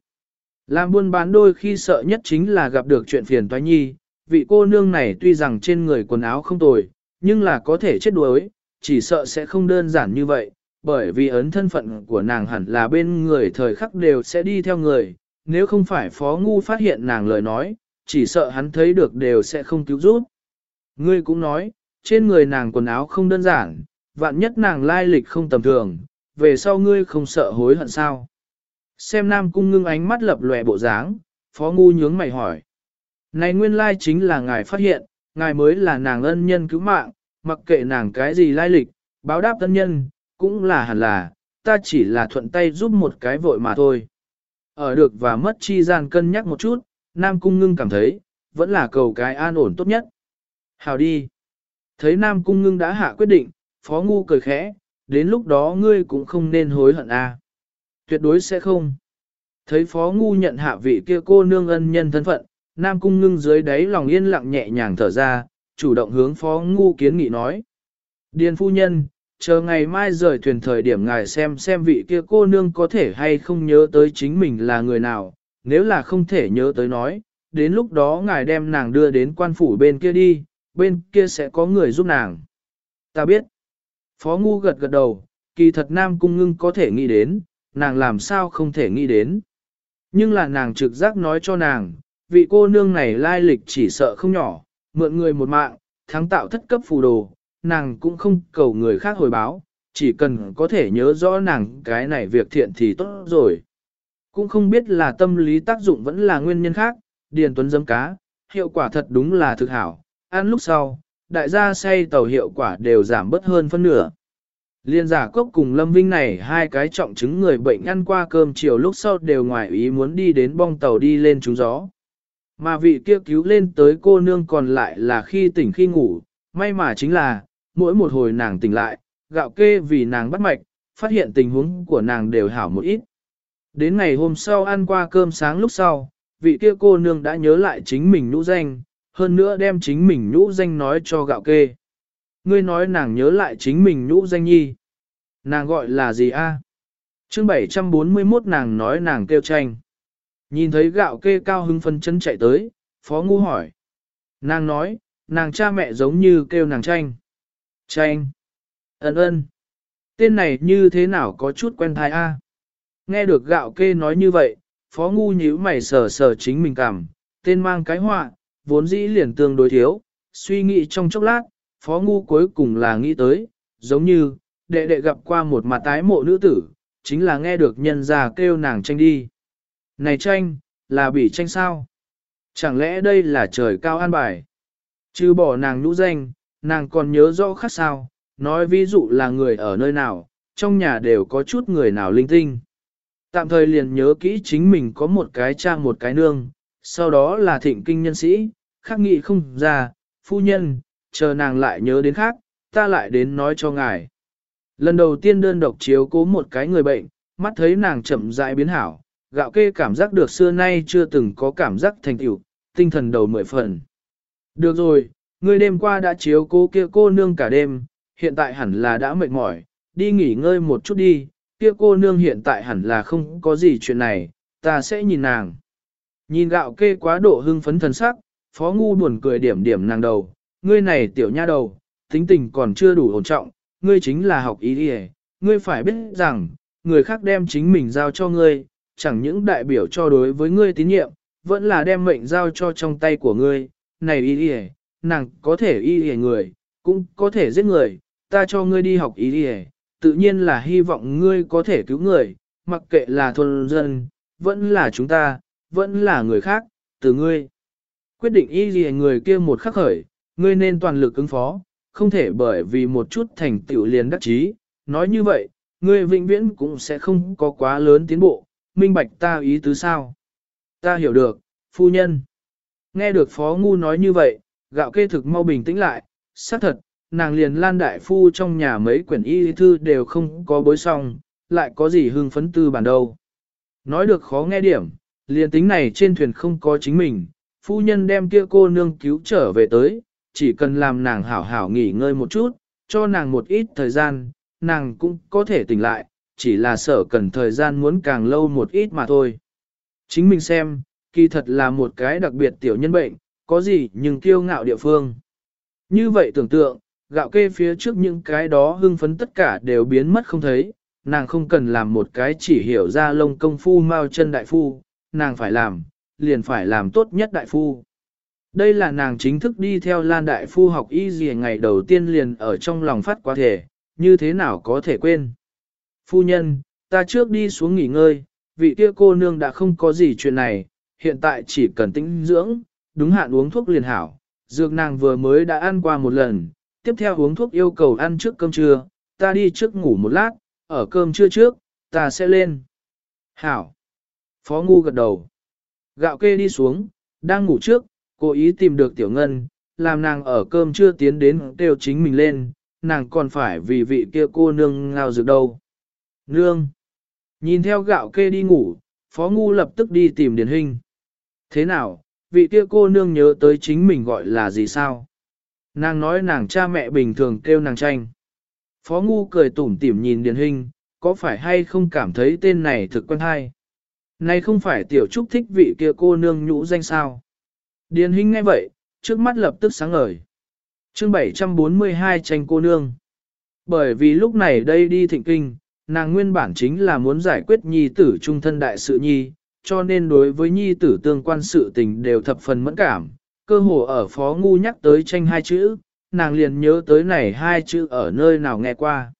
Làm buôn bán đôi khi sợ nhất chính là gặp được chuyện phiền toái nhi, vị cô nương này tuy rằng trên người quần áo không tồi, nhưng là có thể chết đuối, chỉ sợ sẽ không đơn giản như vậy, bởi vì ấn thân phận của nàng hẳn là bên người thời khắc đều sẽ đi theo người, nếu không phải phó ngu phát hiện nàng lời nói, chỉ sợ hắn thấy được đều sẽ không cứu giúp. Ngươi cũng nói, trên người nàng quần áo không đơn giản, vạn nhất nàng lai lịch không tầm thường, về sau ngươi không sợ hối hận sao. Xem nam cung ngưng ánh mắt lập lòe bộ dáng, phó ngu nhướng mày hỏi. Này nguyên lai chính là ngài phát hiện, ngài mới là nàng ân nhân cứu mạng, mặc kệ nàng cái gì lai lịch, báo đáp ân nhân, cũng là hẳn là, ta chỉ là thuận tay giúp một cái vội mà thôi. Ở được và mất chi gian cân nhắc một chút, Nam Cung Ngưng cảm thấy, vẫn là cầu cái an ổn tốt nhất. Hào đi. Thấy Nam Cung Ngưng đã hạ quyết định, Phó Ngu cười khẽ, đến lúc đó ngươi cũng không nên hối hận a. À. Tuyệt đối sẽ không. Thấy Phó Ngu nhận hạ vị kia cô nương ân nhân thân phận, Nam Cung ngưng dưới đáy lòng yên lặng nhẹ nhàng thở ra, chủ động hướng phó ngu kiến nghị nói. Điền phu nhân, chờ ngày mai rời thuyền thời điểm ngài xem xem vị kia cô nương có thể hay không nhớ tới chính mình là người nào, nếu là không thể nhớ tới nói, đến lúc đó ngài đem nàng đưa đến quan phủ bên kia đi, bên kia sẽ có người giúp nàng. Ta biết. Phó ngu gật gật đầu, kỳ thật Nam Cung ngưng có thể nghĩ đến, nàng làm sao không thể nghĩ đến. Nhưng là nàng trực giác nói cho nàng, vị cô nương này lai lịch chỉ sợ không nhỏ, mượn người một mạng, thắng tạo thất cấp phù đồ, nàng cũng không cầu người khác hồi báo, chỉ cần có thể nhớ rõ nàng cái này việc thiện thì tốt rồi. Cũng không biết là tâm lý tác dụng vẫn là nguyên nhân khác, Điền Tuấn dấm cá, hiệu quả thật đúng là thực hảo, ăn lúc sau, đại gia say tàu hiệu quả đều giảm bớt hơn phân nửa. Liên giả cốc cùng Lâm Vinh này hai cái trọng chứng người bệnh ăn qua cơm chiều lúc sau đều ngoài ý muốn đi đến bong tàu đi lên trúng gió. Mà vị kia cứu lên tới cô nương còn lại là khi tỉnh khi ngủ, may mà chính là, mỗi một hồi nàng tỉnh lại, gạo kê vì nàng bắt mạch, phát hiện tình huống của nàng đều hảo một ít. Đến ngày hôm sau ăn qua cơm sáng lúc sau, vị kia cô nương đã nhớ lại chính mình nhũ danh, hơn nữa đem chính mình nhũ danh nói cho gạo kê. Ngươi nói nàng nhớ lại chính mình nhũ danh nhi. Nàng gọi là gì a? À? Chương 741 nàng nói nàng kêu tranh. Nhìn thấy gạo kê cao hưng phân chân chạy tới, phó ngu hỏi. Nàng nói, nàng cha mẹ giống như kêu nàng tranh. Tranh. Ấn ơn. Tên này như thế nào có chút quen thai a? Nghe được gạo kê nói như vậy, phó ngu nhíu mày sờ sờ chính mình cảm, tên mang cái họa, vốn dĩ liền tương đối thiếu, suy nghĩ trong chốc lát, phó ngu cuối cùng là nghĩ tới, giống như, đệ đệ gặp qua một mặt tái mộ nữ tử, chính là nghe được nhân già kêu nàng tranh đi. Này tranh, là bị tranh sao? Chẳng lẽ đây là trời cao an bài? Chứ bỏ nàng nhũ danh, nàng còn nhớ rõ khác sao, nói ví dụ là người ở nơi nào, trong nhà đều có chút người nào linh tinh. Tạm thời liền nhớ kỹ chính mình có một cái cha một cái nương, sau đó là thịnh kinh nhân sĩ, khắc nghị không ra, phu nhân, chờ nàng lại nhớ đến khác, ta lại đến nói cho ngài. Lần đầu tiên đơn độc chiếu cố một cái người bệnh, mắt thấy nàng chậm rãi biến hảo, gạo kê cảm giác được xưa nay chưa từng có cảm giác thành tựu, tinh thần đầu mười phần. Được rồi, ngươi đêm qua đã chiếu cố kia cô nương cả đêm, hiện tại hẳn là đã mệt mỏi, đi nghỉ ngơi một chút đi, kia cô nương hiện tại hẳn là không có gì chuyện này, ta sẽ nhìn nàng. Nhìn gạo kê quá độ hưng phấn thần sắc, phó ngu buồn cười điểm điểm nàng đầu, ngươi này tiểu nha đầu, tính tình còn chưa đủ ổn trọng, ngươi chính là học ý đi ngươi phải biết rằng, người khác đem chính mình giao cho ngươi, chẳng những đại biểu cho đối với ngươi tín nhiệm, vẫn là đem mệnh giao cho trong tay của ngươi, này ý đi nàng có thể y hề người, cũng có thể giết người, ta cho ngươi đi học y hề, tự nhiên là hy vọng ngươi có thể cứu người, mặc kệ là thôn dân, vẫn là chúng ta, vẫn là người khác, từ ngươi. Quyết định y gì người kia một khắc khởi, ngươi nên toàn lực ứng phó, không thể bởi vì một chút thành tựu liền đắc chí. Nói như vậy, ngươi vĩnh viễn cũng sẽ không có quá lớn tiến bộ, minh bạch ta ý tứ sao. Ta hiểu được, phu nhân. Nghe được phó ngu nói như vậy, gạo kê thực mau bình tĩnh lại, xác thật, nàng liền lan đại phu trong nhà mấy quyển y thư đều không có bối xong, lại có gì hưng phấn tư bản đâu. Nói được khó nghe điểm, liền tính này trên thuyền không có chính mình, phu nhân đem kia cô nương cứu trở về tới, chỉ cần làm nàng hảo hảo nghỉ ngơi một chút, cho nàng một ít thời gian, nàng cũng có thể tỉnh lại, chỉ là sợ cần thời gian muốn càng lâu một ít mà thôi. Chính mình xem, kỳ thật là một cái đặc biệt tiểu nhân bệnh, có gì nhưng kiêu ngạo địa phương. Như vậy tưởng tượng, gạo kê phía trước những cái đó hưng phấn tất cả đều biến mất không thấy, nàng không cần làm một cái chỉ hiểu ra lông công phu mau chân đại phu, nàng phải làm, liền phải làm tốt nhất đại phu. Đây là nàng chính thức đi theo Lan Đại Phu học y gì ngày đầu tiên liền ở trong lòng phát quá thể, như thế nào có thể quên. Phu nhân, ta trước đi xuống nghỉ ngơi, vị kia cô nương đã không có gì chuyện này, hiện tại chỉ cần tĩnh dưỡng, đúng hạn uống thuốc liền hảo. Dược nàng vừa mới đã ăn qua một lần, tiếp theo uống thuốc yêu cầu ăn trước cơm trưa, ta đi trước ngủ một lát, ở cơm trưa trước, ta sẽ lên. Hảo. Phó ngu gật đầu. Gạo kê đi xuống, đang ngủ trước, cố ý tìm được tiểu ngân, làm nàng ở cơm trưa tiến đến kêu chính mình lên, nàng còn phải vì vị kia cô nương ngao dược đâu. Nương! Nhìn theo gạo kê đi ngủ, phó ngu lập tức đi tìm điển hình. Thế nào, vị kia cô nương nhớ tới chính mình gọi là gì sao? Nàng nói nàng cha mẹ bình thường kêu nàng tranh. Phó Ngu cười tủm tỉm nhìn Điền Hinh, có phải hay không cảm thấy tên này thực quen hay? Này không phải tiểu trúc thích vị kia cô nương nhũ danh sao? Điền Hinh nghe vậy, trước mắt lập tức sáng ngời. Chương 742 tranh cô nương. Bởi vì lúc này đây đi thịnh kinh, nàng nguyên bản chính là muốn giải quyết nhi tử trung thân đại sự nhi, cho nên đối với nhi tử tương quan sự tình đều thập phần mẫn cảm. Cơ hồ ở phó ngu nhắc tới tranh hai chữ, nàng liền nhớ tới này hai chữ ở nơi nào nghe qua.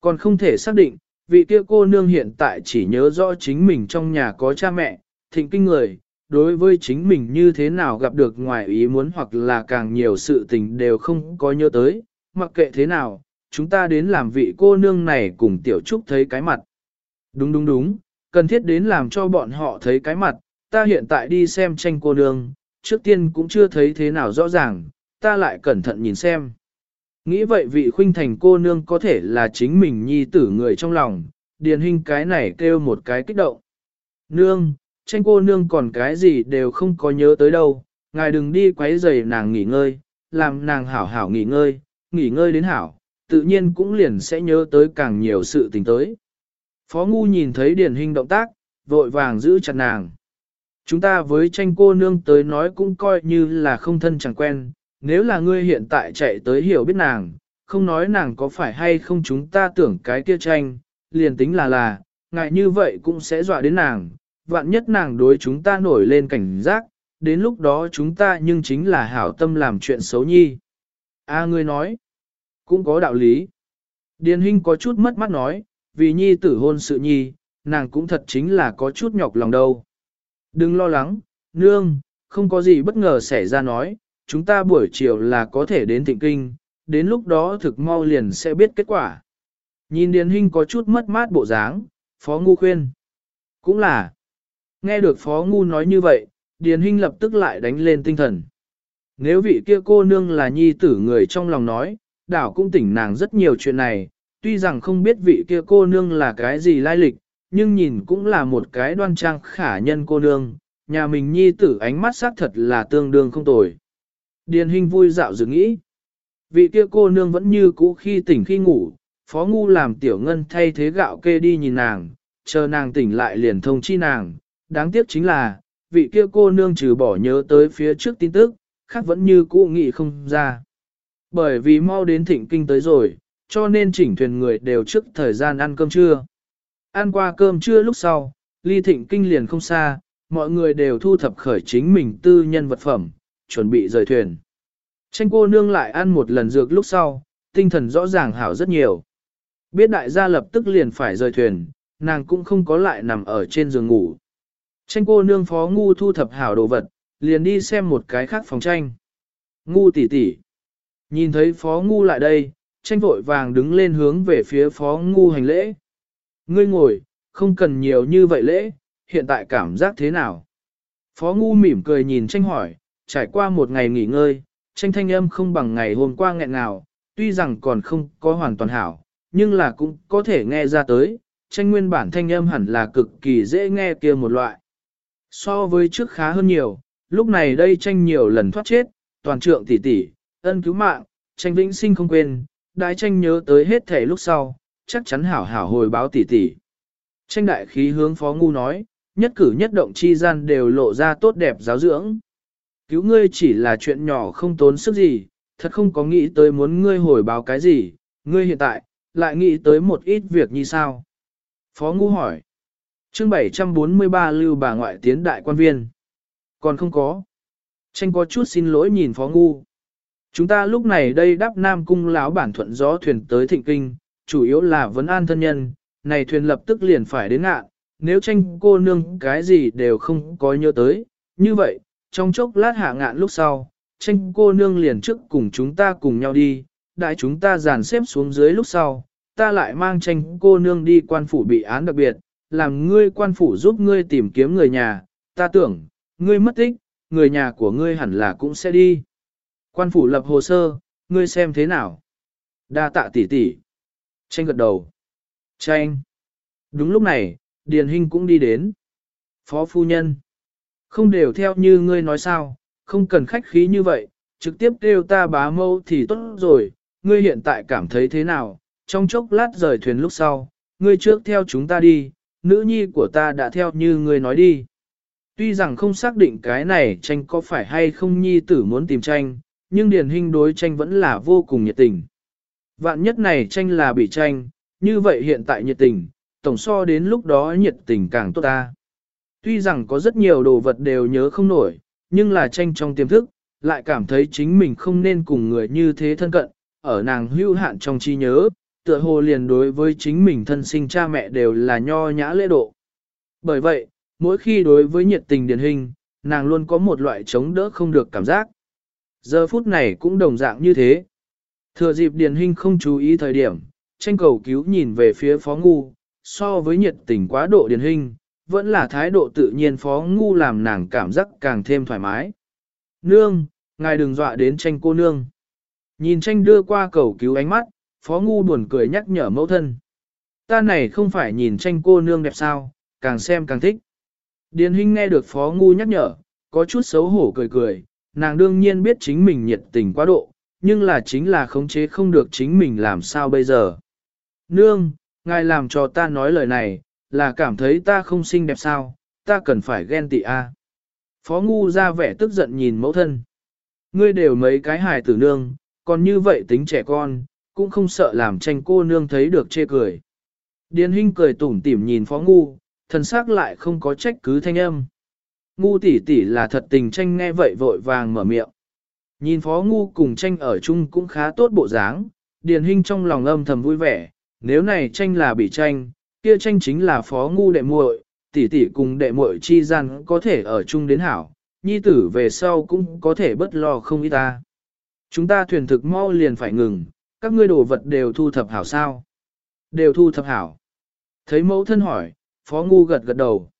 Còn không thể xác định, vị kia cô nương hiện tại chỉ nhớ rõ chính mình trong nhà có cha mẹ, thịnh kinh người, đối với chính mình như thế nào gặp được ngoài ý muốn hoặc là càng nhiều sự tình đều không có nhớ tới, mặc kệ thế nào, chúng ta đến làm vị cô nương này cùng tiểu trúc thấy cái mặt. Đúng đúng đúng, cần thiết đến làm cho bọn họ thấy cái mặt, ta hiện tại đi xem tranh cô nương, trước tiên cũng chưa thấy thế nào rõ ràng, ta lại cẩn thận nhìn xem. Nghĩ vậy vị khuynh thành cô nương có thể là chính mình nhi tử người trong lòng, điền hình cái này kêu một cái kích động. Nương, tranh cô nương còn cái gì đều không có nhớ tới đâu, ngài đừng đi quấy rầy nàng nghỉ ngơi, làm nàng hảo hảo nghỉ ngơi, nghỉ ngơi đến hảo, tự nhiên cũng liền sẽ nhớ tới càng nhiều sự tình tới. Phó Ngu nhìn thấy điển hình động tác, vội vàng giữ chặt nàng. Chúng ta với tranh cô nương tới nói cũng coi như là không thân chẳng quen, nếu là ngươi hiện tại chạy tới hiểu biết nàng, không nói nàng có phải hay không chúng ta tưởng cái kia tranh, liền tính là là, ngại như vậy cũng sẽ dọa đến nàng, vạn nhất nàng đối chúng ta nổi lên cảnh giác, đến lúc đó chúng ta nhưng chính là hảo tâm làm chuyện xấu nhi. A ngươi nói, cũng có đạo lý. Điền Hinh có chút mất mắt nói, vì nhi tử hôn sự nhi, nàng cũng thật chính là có chút nhọc lòng đâu. Đừng lo lắng, nương, không có gì bất ngờ xảy ra nói, chúng ta buổi chiều là có thể đến thịnh kinh, đến lúc đó thực mau liền sẽ biết kết quả. Nhìn Điền Hinh có chút mất mát bộ dáng, Phó Ngu khuyên. Cũng là, nghe được Phó Ngu nói như vậy, Điền Hinh lập tức lại đánh lên tinh thần. Nếu vị kia cô nương là nhi tử người trong lòng nói, đảo cũng tỉnh nàng rất nhiều chuyện này, tuy rằng không biết vị kia cô nương là cái gì lai lịch, nhưng nhìn cũng là một cái đoan trang khả nhân cô nương, nhà mình nhi tử ánh mắt xác thật là tương đương không tồi. Điền hình vui dạo dự nghĩ, vị kia cô nương vẫn như cũ khi tỉnh khi ngủ, phó ngu làm tiểu ngân thay thế gạo kê đi nhìn nàng, chờ nàng tỉnh lại liền thông chi nàng, đáng tiếc chính là, vị kia cô nương trừ bỏ nhớ tới phía trước tin tức, khác vẫn như cũ nghĩ không ra. Bởi vì mau đến thịnh kinh tới rồi, cho nên chỉnh thuyền người đều trước thời gian ăn cơm trưa. Ăn qua cơm trưa lúc sau, ly thịnh kinh liền không xa, mọi người đều thu thập khởi chính mình tư nhân vật phẩm, chuẩn bị rời thuyền. Tranh cô nương lại ăn một lần dược lúc sau, tinh thần rõ ràng hảo rất nhiều. Biết đại gia lập tức liền phải rời thuyền, nàng cũng không có lại nằm ở trên giường ngủ. Tranh cô nương phó ngu thu thập hảo đồ vật, liền đi xem một cái khác phòng tranh. Ngu tỷ tỷ. Nhìn thấy phó ngu lại đây, tranh vội vàng đứng lên hướng về phía phó ngu hành lễ. Ngươi ngồi, không cần nhiều như vậy lễ, hiện tại cảm giác thế nào? Phó ngu mỉm cười nhìn tranh hỏi, trải qua một ngày nghỉ ngơi, tranh thanh âm không bằng ngày hôm qua nghẹn nào, tuy rằng còn không có hoàn toàn hảo, nhưng là cũng có thể nghe ra tới, tranh nguyên bản thanh âm hẳn là cực kỳ dễ nghe kia một loại. So với trước khá hơn nhiều, lúc này đây tranh nhiều lần thoát chết, toàn trượng tỷ tỷ, ân cứu mạng, tranh vĩnh sinh không quên, đại tranh nhớ tới hết thể lúc sau, chắc chắn hảo hảo hồi báo tỷ tỷ. Tranh đại khí hướng phó ngu nói, nhất cử nhất động chi gian đều lộ ra tốt đẹp giáo dưỡng. Cứu ngươi chỉ là chuyện nhỏ không tốn sức gì, thật không có nghĩ tới muốn ngươi hồi báo cái gì, ngươi hiện tại, lại nghĩ tới một ít việc như sao. Phó ngu hỏi. Chương 743 lưu bà ngoại tiến đại quan viên. Còn không có. Tranh có chút xin lỗi nhìn phó ngu. Chúng ta lúc này đây đáp Nam Cung lão bản thuận gió thuyền tới thịnh kinh, chủ yếu là vấn an thân nhân, này thuyền lập tức liền phải đến ngạn, nếu tranh cô nương cái gì đều không có nhớ tới, như vậy, trong chốc lát hạ ngạn lúc sau, tranh cô nương liền trước cùng chúng ta cùng nhau đi, đại chúng ta dàn xếp xuống dưới lúc sau, ta lại mang tranh cô nương đi quan phủ bị án đặc biệt, làm ngươi quan phủ giúp ngươi tìm kiếm người nhà, ta tưởng, ngươi mất tích, người nhà của ngươi hẳn là cũng sẽ đi. Quan phủ lập hồ sơ, ngươi xem thế nào? Đa tạ tỷ tỷ. Tranh gật đầu. Tranh. Đúng lúc này, Điền Hinh cũng đi đến. Phó phu nhân. Không đều theo như ngươi nói sao, không cần khách khí như vậy, trực tiếp kêu ta bá mâu thì tốt rồi, ngươi hiện tại cảm thấy thế nào, trong chốc lát rời thuyền lúc sau, ngươi trước theo chúng ta đi, nữ nhi của ta đã theo như ngươi nói đi. Tuy rằng không xác định cái này tranh có phải hay không nhi tử muốn tìm tranh, nhưng điển hình đối tranh vẫn là vô cùng nhiệt tình. Vạn nhất này tranh là bị tranh, như vậy hiện tại nhiệt tình, tổng so đến lúc đó nhiệt tình càng tốt ta. Tuy rằng có rất nhiều đồ vật đều nhớ không nổi, nhưng là tranh trong tiềm thức, lại cảm thấy chính mình không nên cùng người như thế thân cận, ở nàng hưu hạn trong trí nhớ, tựa hồ liền đối với chính mình thân sinh cha mẹ đều là nho nhã lễ độ. Bởi vậy, mỗi khi đối với nhiệt tình điển hình, nàng luôn có một loại chống đỡ không được cảm giác. Giờ phút này cũng đồng dạng như thế. Thừa dịp Điền Hinh không chú ý thời điểm, tranh cầu cứu nhìn về phía phó ngu, so với nhiệt tình quá độ Điền Hinh, vẫn là thái độ tự nhiên phó ngu làm nàng cảm giác càng thêm thoải mái. Nương, ngài đừng dọa đến tranh cô nương. Nhìn tranh đưa qua cầu cứu ánh mắt, phó ngu buồn cười nhắc nhở mẫu thân. Ta này không phải nhìn tranh cô nương đẹp sao, càng xem càng thích. Điền Hinh nghe được phó ngu nhắc nhở, có chút xấu hổ cười cười, nàng đương nhiên biết chính mình nhiệt tình quá độ, nhưng là chính là khống chế không được chính mình làm sao bây giờ. Nương, ngài làm cho ta nói lời này, là cảm thấy ta không xinh đẹp sao, ta cần phải ghen tị a. Phó ngu ra vẻ tức giận nhìn mẫu thân. Ngươi đều mấy cái hài tử nương, còn như vậy tính trẻ con, cũng không sợ làm tranh cô nương thấy được chê cười. Điền Hinh cười tủm tỉm nhìn Phó Ngu, thần sắc lại không có trách cứ thanh âm. Ngu tỷ tỷ là thật tình tranh nghe vậy vội vàng mở miệng. Nhìn Phó Ngu cùng tranh ở chung cũng khá tốt bộ dáng, Điền Hinh trong lòng âm thầm vui vẻ, nếu này tranh là bị tranh, kia tranh chính là Phó Ngu đệ muội, tỷ tỷ cùng đệ muội chi gian có thể ở chung đến hảo, nhi tử về sau cũng có thể bất lo không ít ta. Chúng ta thuyền thực mau liền phải ngừng, các ngươi đồ vật đều thu thập hảo sao? Đều thu thập hảo. Thấy mẫu thân hỏi, phó ngu gật gật đầu.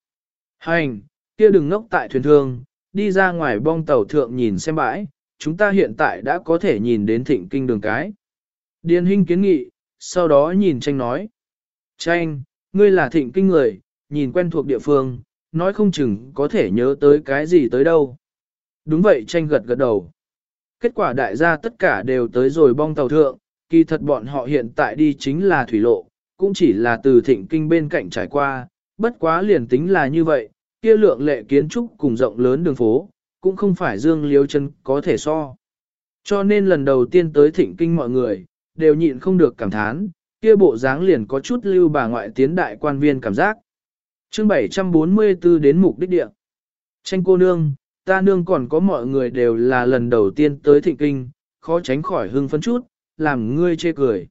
Hành, kia đừng ngốc tại thuyền thương, đi ra ngoài bong tàu thượng nhìn xem bãi, chúng ta hiện tại đã có thể nhìn đến thịnh kinh đường cái. Điền Hinh kiến nghị, sau đó nhìn tranh nói. Tranh, ngươi là thịnh kinh người, nhìn quen thuộc địa phương, nói không chừng có thể nhớ tới cái gì tới đâu. Đúng vậy tranh gật gật đầu. Kết quả đại gia tất cả đều tới rồi bong tàu thượng, kỳ thật bọn họ hiện tại đi chính là thủy lộ, cũng chỉ là từ thịnh kinh bên cạnh trải qua, bất quá liền tính là như vậy, kia lượng lệ kiến trúc cùng rộng lớn đường phố, cũng không phải dương liêu chân có thể so. Cho nên lần đầu tiên tới thịnh kinh mọi người, đều nhịn không được cảm thán, kia bộ dáng liền có chút lưu bà ngoại tiến đại quan viên cảm giác. chương 744 đến mục đích địa. Tranh cô nương, ta nương còn có mọi người đều là lần đầu tiên tới thịnh kinh, khó tránh khỏi hưng phấn chút, làm ngươi chê cười.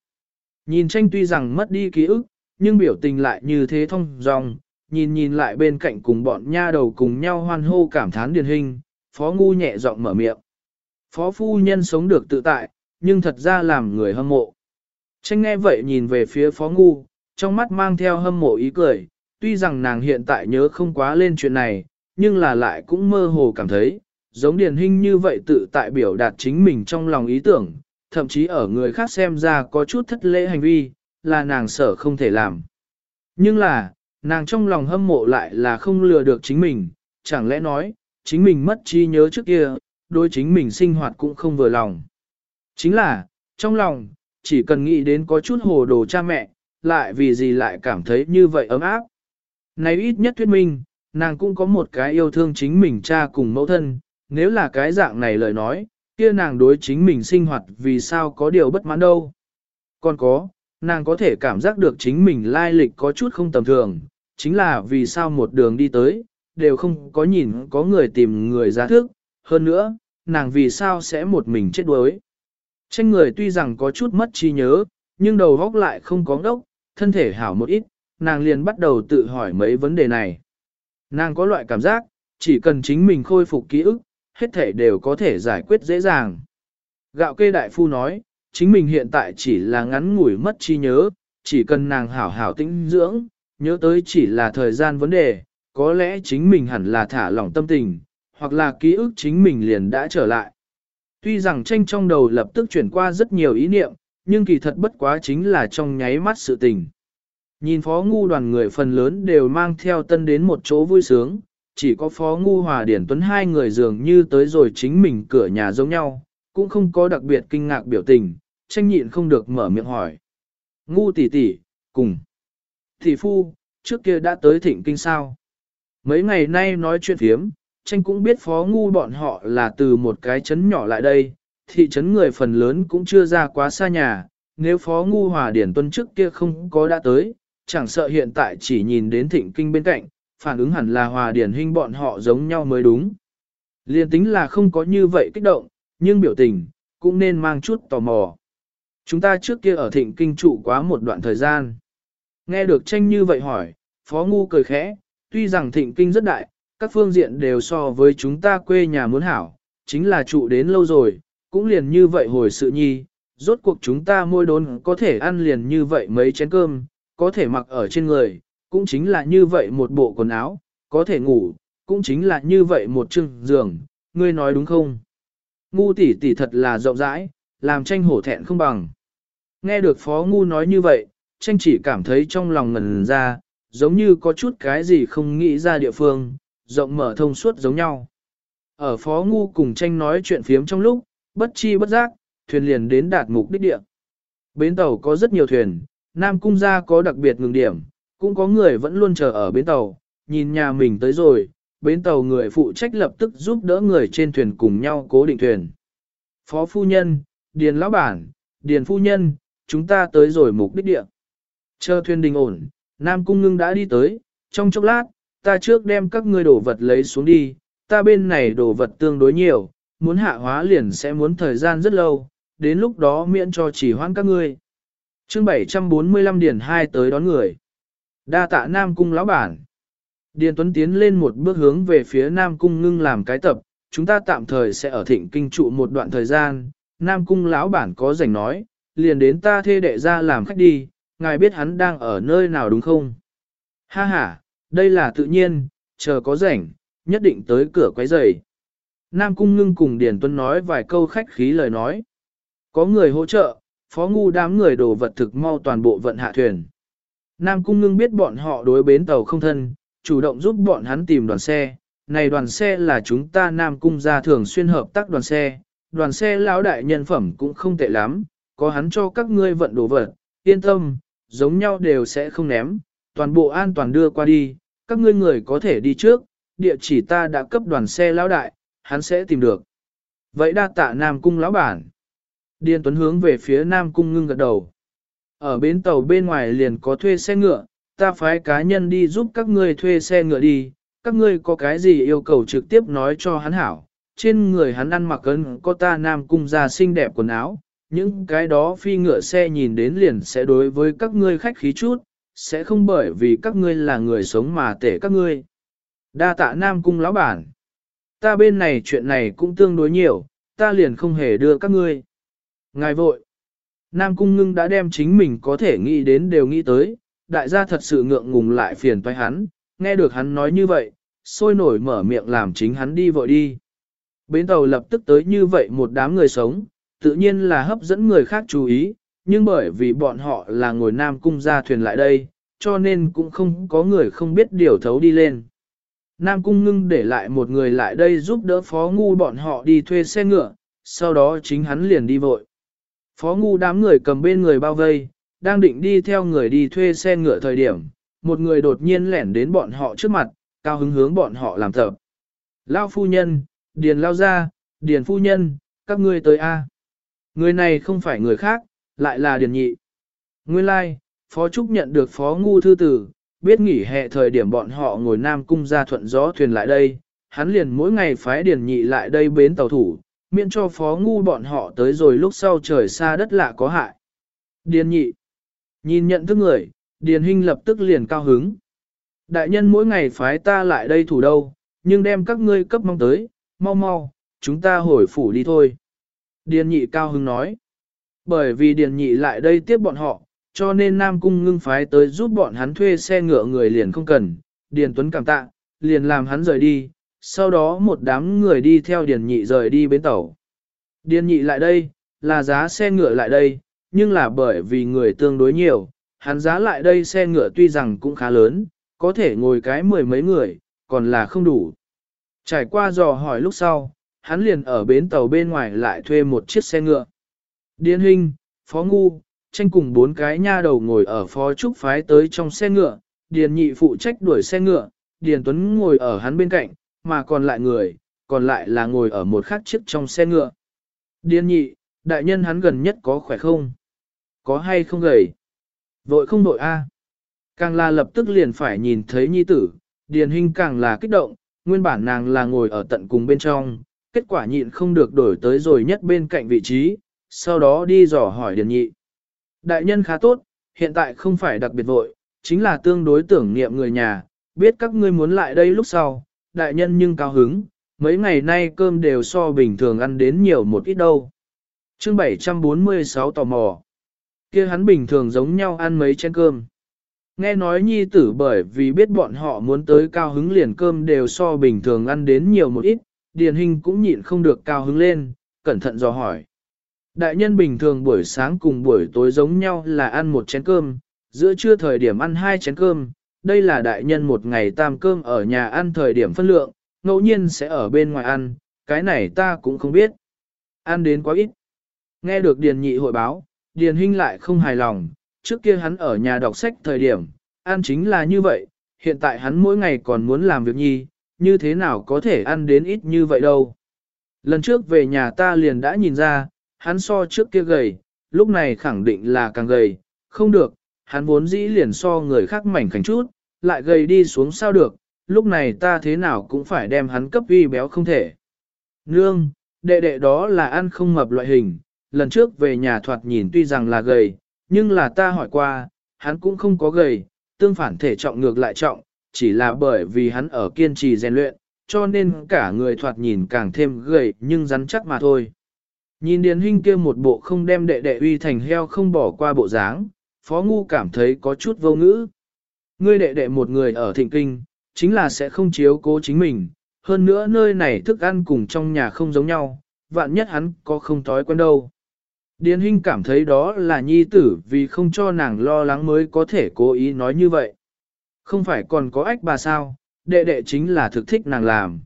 Nhìn tranh tuy rằng mất đi ký ức, nhưng biểu tình lại như thế thông dòng, nhìn nhìn lại bên cạnh cùng bọn nha đầu cùng nhau hoan hô cảm thán điển hình, phó ngu nhẹ giọng mở miệng. Phó phu nhân sống được tự tại, nhưng thật ra làm người hâm mộ. Tranh nghe vậy nhìn về phía phó ngu, trong mắt mang theo hâm mộ ý cười, tuy rằng nàng hiện tại nhớ không quá lên chuyện này, nhưng là lại cũng mơ hồ cảm thấy, giống điển hình như vậy tự tại biểu đạt chính mình trong lòng ý tưởng, thậm chí ở người khác xem ra có chút thất lễ hành vi, là nàng sợ không thể làm. Nhưng là, nàng trong lòng hâm mộ lại là không lừa được chính mình, chẳng lẽ nói, chính mình mất trí nhớ trước kia, đôi chính mình sinh hoạt cũng không vừa lòng. Chính là, trong lòng, chỉ cần nghĩ đến có chút hồ đồ cha mẹ, lại vì gì lại cảm thấy như vậy ấm áp. Này ít nhất thuyết minh, nàng cũng có một cái yêu thương chính mình cha cùng mẫu thân, nếu là cái dạng này lời nói, kia nàng đối chính mình sinh hoạt vì sao có điều bất mãn đâu. Còn có, nàng có thể cảm giác được chính mình lai lịch có chút không tầm thường, chính là vì sao một đường đi tới, đều không có nhìn có người tìm người ra thức, hơn nữa, nàng vì sao sẽ một mình chết đuối. Tranh người tuy rằng có chút mất trí nhớ, nhưng đầu góc lại không có ngốc, thân thể hảo một ít, nàng liền bắt đầu tự hỏi mấy vấn đề này. Nàng có loại cảm giác, chỉ cần chính mình khôi phục ký ức, hết thể đều có thể giải quyết dễ dàng. Gạo kê đại phu nói, chính mình hiện tại chỉ là ngắn ngủi mất trí nhớ, chỉ cần nàng hảo hảo tĩnh dưỡng, nhớ tới chỉ là thời gian vấn đề, có lẽ chính mình hẳn là thả lỏng tâm tình, hoặc là ký ức chính mình liền đã trở lại. Tuy rằng tranh trong đầu lập tức chuyển qua rất nhiều ý niệm, nhưng kỳ thật bất quá chính là trong nháy mắt sự tình. Nhìn phó ngu đoàn người phần lớn đều mang theo tân đến một chỗ vui sướng, chỉ có Phó Ngu Hòa Điển Tuấn hai người dường như tới rồi chính mình cửa nhà giống nhau, cũng không có đặc biệt kinh ngạc biểu tình, tranh nhịn không được mở miệng hỏi. Ngu tỷ tỷ, cùng thị phu, trước kia đã tới thịnh kinh sao. Mấy ngày nay nói chuyện thiếm, tranh cũng biết phó ngu bọn họ là từ một cái trấn nhỏ lại đây, thị trấn người phần lớn cũng chưa ra quá xa nhà, nếu phó ngu hòa điển tuân trước kia không có đã tới, chẳng sợ hiện tại chỉ nhìn đến thịnh kinh bên cạnh, phản ứng hẳn là hòa điển hình bọn họ giống nhau mới đúng. Liên tính là không có như vậy kích động, nhưng biểu tình, cũng nên mang chút tò mò. Chúng ta trước kia ở thịnh kinh trụ quá một đoạn thời gian. Nghe được tranh như vậy hỏi, Phó Ngu cười khẽ, tuy rằng thịnh kinh rất đại, các phương diện đều so với chúng ta quê nhà muốn hảo, chính là trụ đến lâu rồi, cũng liền như vậy hồi sự nhi, rốt cuộc chúng ta môi đốn có thể ăn liền như vậy mấy chén cơm, có thể mặc ở trên người, cũng chính là như vậy một bộ quần áo, có thể ngủ, cũng chính là như vậy một chừng giường, ngươi nói đúng không? Ngu tỷ tỷ thật là rộng rãi, làm tranh hổ thẹn không bằng. Nghe được Phó Ngu nói như vậy, tranh chỉ cảm thấy trong lòng ngần ra, giống như có chút cái gì không nghĩ ra địa phương, rộng mở thông suốt giống nhau. Ở Phó Ngu cùng tranh nói chuyện phiếm trong lúc, bất chi bất giác, thuyền liền đến đạt mục đích địa. Bến tàu có rất nhiều thuyền, Nam Cung gia có đặc biệt ngừng điểm, cũng có người vẫn luôn chờ ở bến tàu, nhìn nhà mình tới rồi, bến tàu người phụ trách lập tức giúp đỡ người trên thuyền cùng nhau cố định thuyền. Phó phu nhân, Điền lão bản, Điền phu nhân, chúng ta tới rồi mục đích địa. Chờ thuyền đình ổn, Nam Cung ngưng đã đi tới, trong chốc lát, ta trước đem các ngươi đồ vật lấy xuống đi, ta bên này đồ vật tương đối nhiều, muốn hạ hóa liền sẽ muốn thời gian rất lâu, đến lúc đó miễn cho chỉ hoãn các ngươi. chương 745 điền 2 tới đón người. Đa tạ Nam Cung lão bản. Điền Tuấn tiến lên một bước hướng về phía Nam Cung ngưng làm cái tập, chúng ta tạm thời sẽ ở thịnh kinh trụ một đoạn thời gian, Nam Cung lão bản có rảnh nói, liền đến ta thê đệ ra làm khách đi, ngài biết hắn đang ở nơi nào đúng không? Ha ha, đây là tự nhiên, chờ có rảnh, nhất định tới cửa quấy rầy. Nam Cung ngưng cùng Điền Tuấn nói vài câu khách khí lời nói. Có người hỗ trợ, phó ngu đám người đồ vật thực mau toàn bộ vận hạ thuyền. Nam Cung ngưng biết bọn họ đối bến tàu không thân, chủ động giúp bọn hắn tìm đoàn xe. Này đoàn xe là chúng ta Nam Cung ra thường xuyên hợp tác đoàn xe, đoàn xe lão đại nhân phẩm cũng không tệ lắm, có hắn cho các ngươi vận đồ vật, yên tâm, giống nhau đều sẽ không ném, toàn bộ an toàn đưa qua đi, các ngươi người có thể đi trước, địa chỉ ta đã cấp đoàn xe lão đại, hắn sẽ tìm được. Vậy đa tạ Nam Cung lão bản. Điền Tuấn hướng về phía Nam Cung ngưng gật đầu. Ở bến tàu bên ngoài liền có thuê xe ngựa, ta phái cá nhân đi giúp các ngươi thuê xe ngựa đi, các ngươi có cái gì yêu cầu trực tiếp nói cho hắn hảo. Trên người hắn ăn mặc ấn có ta Nam Cung ra xinh đẹp quần áo, những cái đó phi ngựa xe nhìn đến liền sẽ đối với các ngươi khách khí chút, sẽ không bởi vì các ngươi là người sống mà tể các ngươi. Đa tạ Nam Cung lão bản. Ta bên này chuyện này cũng tương đối nhiều, ta liền không hề đưa các ngươi. Ngài vội. Nam Cung ngưng đã đem chính mình có thể nghĩ đến đều nghĩ tới, đại gia thật sự ngượng ngùng lại phiền toái hắn, nghe được hắn nói như vậy, sôi nổi mở miệng làm chính hắn đi vội đi. Bến tàu lập tức tới như vậy một đám người sống, tự nhiên là hấp dẫn người khác chú ý, nhưng bởi vì bọn họ là ngồi Nam Cung ra thuyền lại đây, cho nên cũng không có người không biết điều thấu đi lên. Nam Cung ngưng để lại một người lại đây giúp đỡ Phó Ngu bọn họ đi thuê xe ngựa, sau đó chính hắn liền đi vội. Phó Ngu đám người cầm bên người bao vây, đang định đi theo người đi thuê xe ngựa thời điểm, một người đột nhiên lẻn đến bọn họ trước mặt, cao hứng hướng bọn họ làm tập. Lao phu nhân, điền lao ra, điền phu nhân, các ngươi tới A. Người này không phải người khác, lại là Điền Nhị. Nguyên lai, like, Phó Trúc nhận được Phó Ngu thư tử, biết nghỉ hè thời điểm bọn họ ngồi Nam Cung ra thuận gió thuyền lại đây, hắn liền mỗi ngày phái Điền Nhị lại đây bến tàu thủ, miễn cho Phó Ngu bọn họ tới rồi lúc sau trời xa đất lạ có hại. Điền Nhị, nhìn nhận thức người, Điền Hinh lập tức liền cao hứng. Đại nhân mỗi ngày phái ta lại đây thủ đâu, nhưng đem các ngươi cấp mong tới, mau mau, chúng ta hồi phủ đi thôi. Điền nhị cao hứng nói. Bởi vì điền nhị lại đây tiếp bọn họ, cho nên Nam Cung ngưng phái tới giúp bọn hắn thuê xe ngựa người liền không cần. Điền Tuấn cảm tạ, liền làm hắn rời đi, sau đó một đám người đi theo Điền nhị rời đi bến tàu. Điền nhị lại đây, là giá xe ngựa lại đây, nhưng là bởi vì người tương đối nhiều, hắn giá lại đây xe ngựa tuy rằng cũng khá lớn, có thể ngồi cái mười mấy người, còn là không đủ. Trải qua dò hỏi lúc sau, hắn liền ở bến tàu bên ngoài lại thuê một chiếc xe ngựa. Điên hình, phó ngu, tranh cùng bốn cái nha đầu ngồi ở phó trúc phái tới trong xe ngựa, điền nhị phụ trách đuổi xe ngựa, điền tuấn ngồi ở hắn bên cạnh, mà còn lại người, còn lại là ngồi ở một khác chiếc trong xe ngựa. Điền nhị, đại nhân hắn gần nhất có khỏe không? Có hay không gầy? Vội không vội a? Càng là lập tức liền phải nhìn thấy nhi tử, điền hình càng là kích động, nguyên bản nàng là ngồi ở tận cùng bên trong, kết quả nhịn không được đổi tới rồi nhất bên cạnh vị trí, sau đó đi dò hỏi điền nhị. Đại nhân khá tốt, hiện tại không phải đặc biệt vội, chính là tương đối tưởng niệm người nhà, biết các ngươi muốn lại đây lúc sau, đại nhân nhưng cao hứng, mấy ngày nay cơm đều so bình thường ăn đến nhiều một ít đâu. Chương 746 tò mò. kia hắn bình thường giống nhau ăn mấy chén cơm. Nghe nói nhi tử bởi vì biết bọn họ muốn tới cao hứng liền cơm đều so bình thường ăn đến nhiều một ít, điền hình cũng nhịn không được cao hứng lên, cẩn thận dò hỏi. Đại nhân bình thường buổi sáng cùng buổi tối giống nhau là ăn một chén cơm, giữa trưa thời điểm ăn hai chén cơm, đây là đại nhân một ngày tam cơm ở nhà ăn thời điểm phân lượng, ngẫu nhiên sẽ ở bên ngoài ăn, cái này ta cũng không biết. Ăn đến quá ít. Nghe được Điền Nhị hội báo, Điền Hinh lại không hài lòng, trước kia hắn ở nhà đọc sách thời điểm, ăn chính là như vậy, hiện tại hắn mỗi ngày còn muốn làm việc nhi, như thế nào có thể ăn đến ít như vậy đâu. Lần trước về nhà ta liền đã nhìn ra, hắn so trước kia gầy, lúc này khẳng định là càng gầy, không được, hắn vốn dĩ liền so người khác mảnh khảnh chút, lại gầy đi xuống sao được, lúc này ta thế nào cũng phải đem hắn cấp uy béo không thể. Nương, đệ đệ đó là ăn không mập loại hình, lần trước về nhà thoạt nhìn tuy rằng là gầy, nhưng là ta hỏi qua, hắn cũng không có gầy, tương phản thể trọng ngược lại trọng, chỉ là bởi vì hắn ở kiên trì rèn luyện, cho nên cả người thoạt nhìn càng thêm gầy nhưng rắn chắc mà thôi. Nhìn Điền Hinh kia một bộ không đem đệ đệ uy thành heo không bỏ qua bộ dáng, Phó Ngu cảm thấy có chút vô ngữ. Ngươi đệ đệ một người ở thịnh kinh, chính là sẽ không chiếu cố chính mình, hơn nữa nơi này thức ăn cùng trong nhà không giống nhau, vạn nhất hắn có không thói quen đâu. Điền Hinh cảm thấy đó là nhi tử vì không cho nàng lo lắng mới có thể cố ý nói như vậy. Không phải còn có ách bà sao, đệ đệ chính là thực thích nàng làm.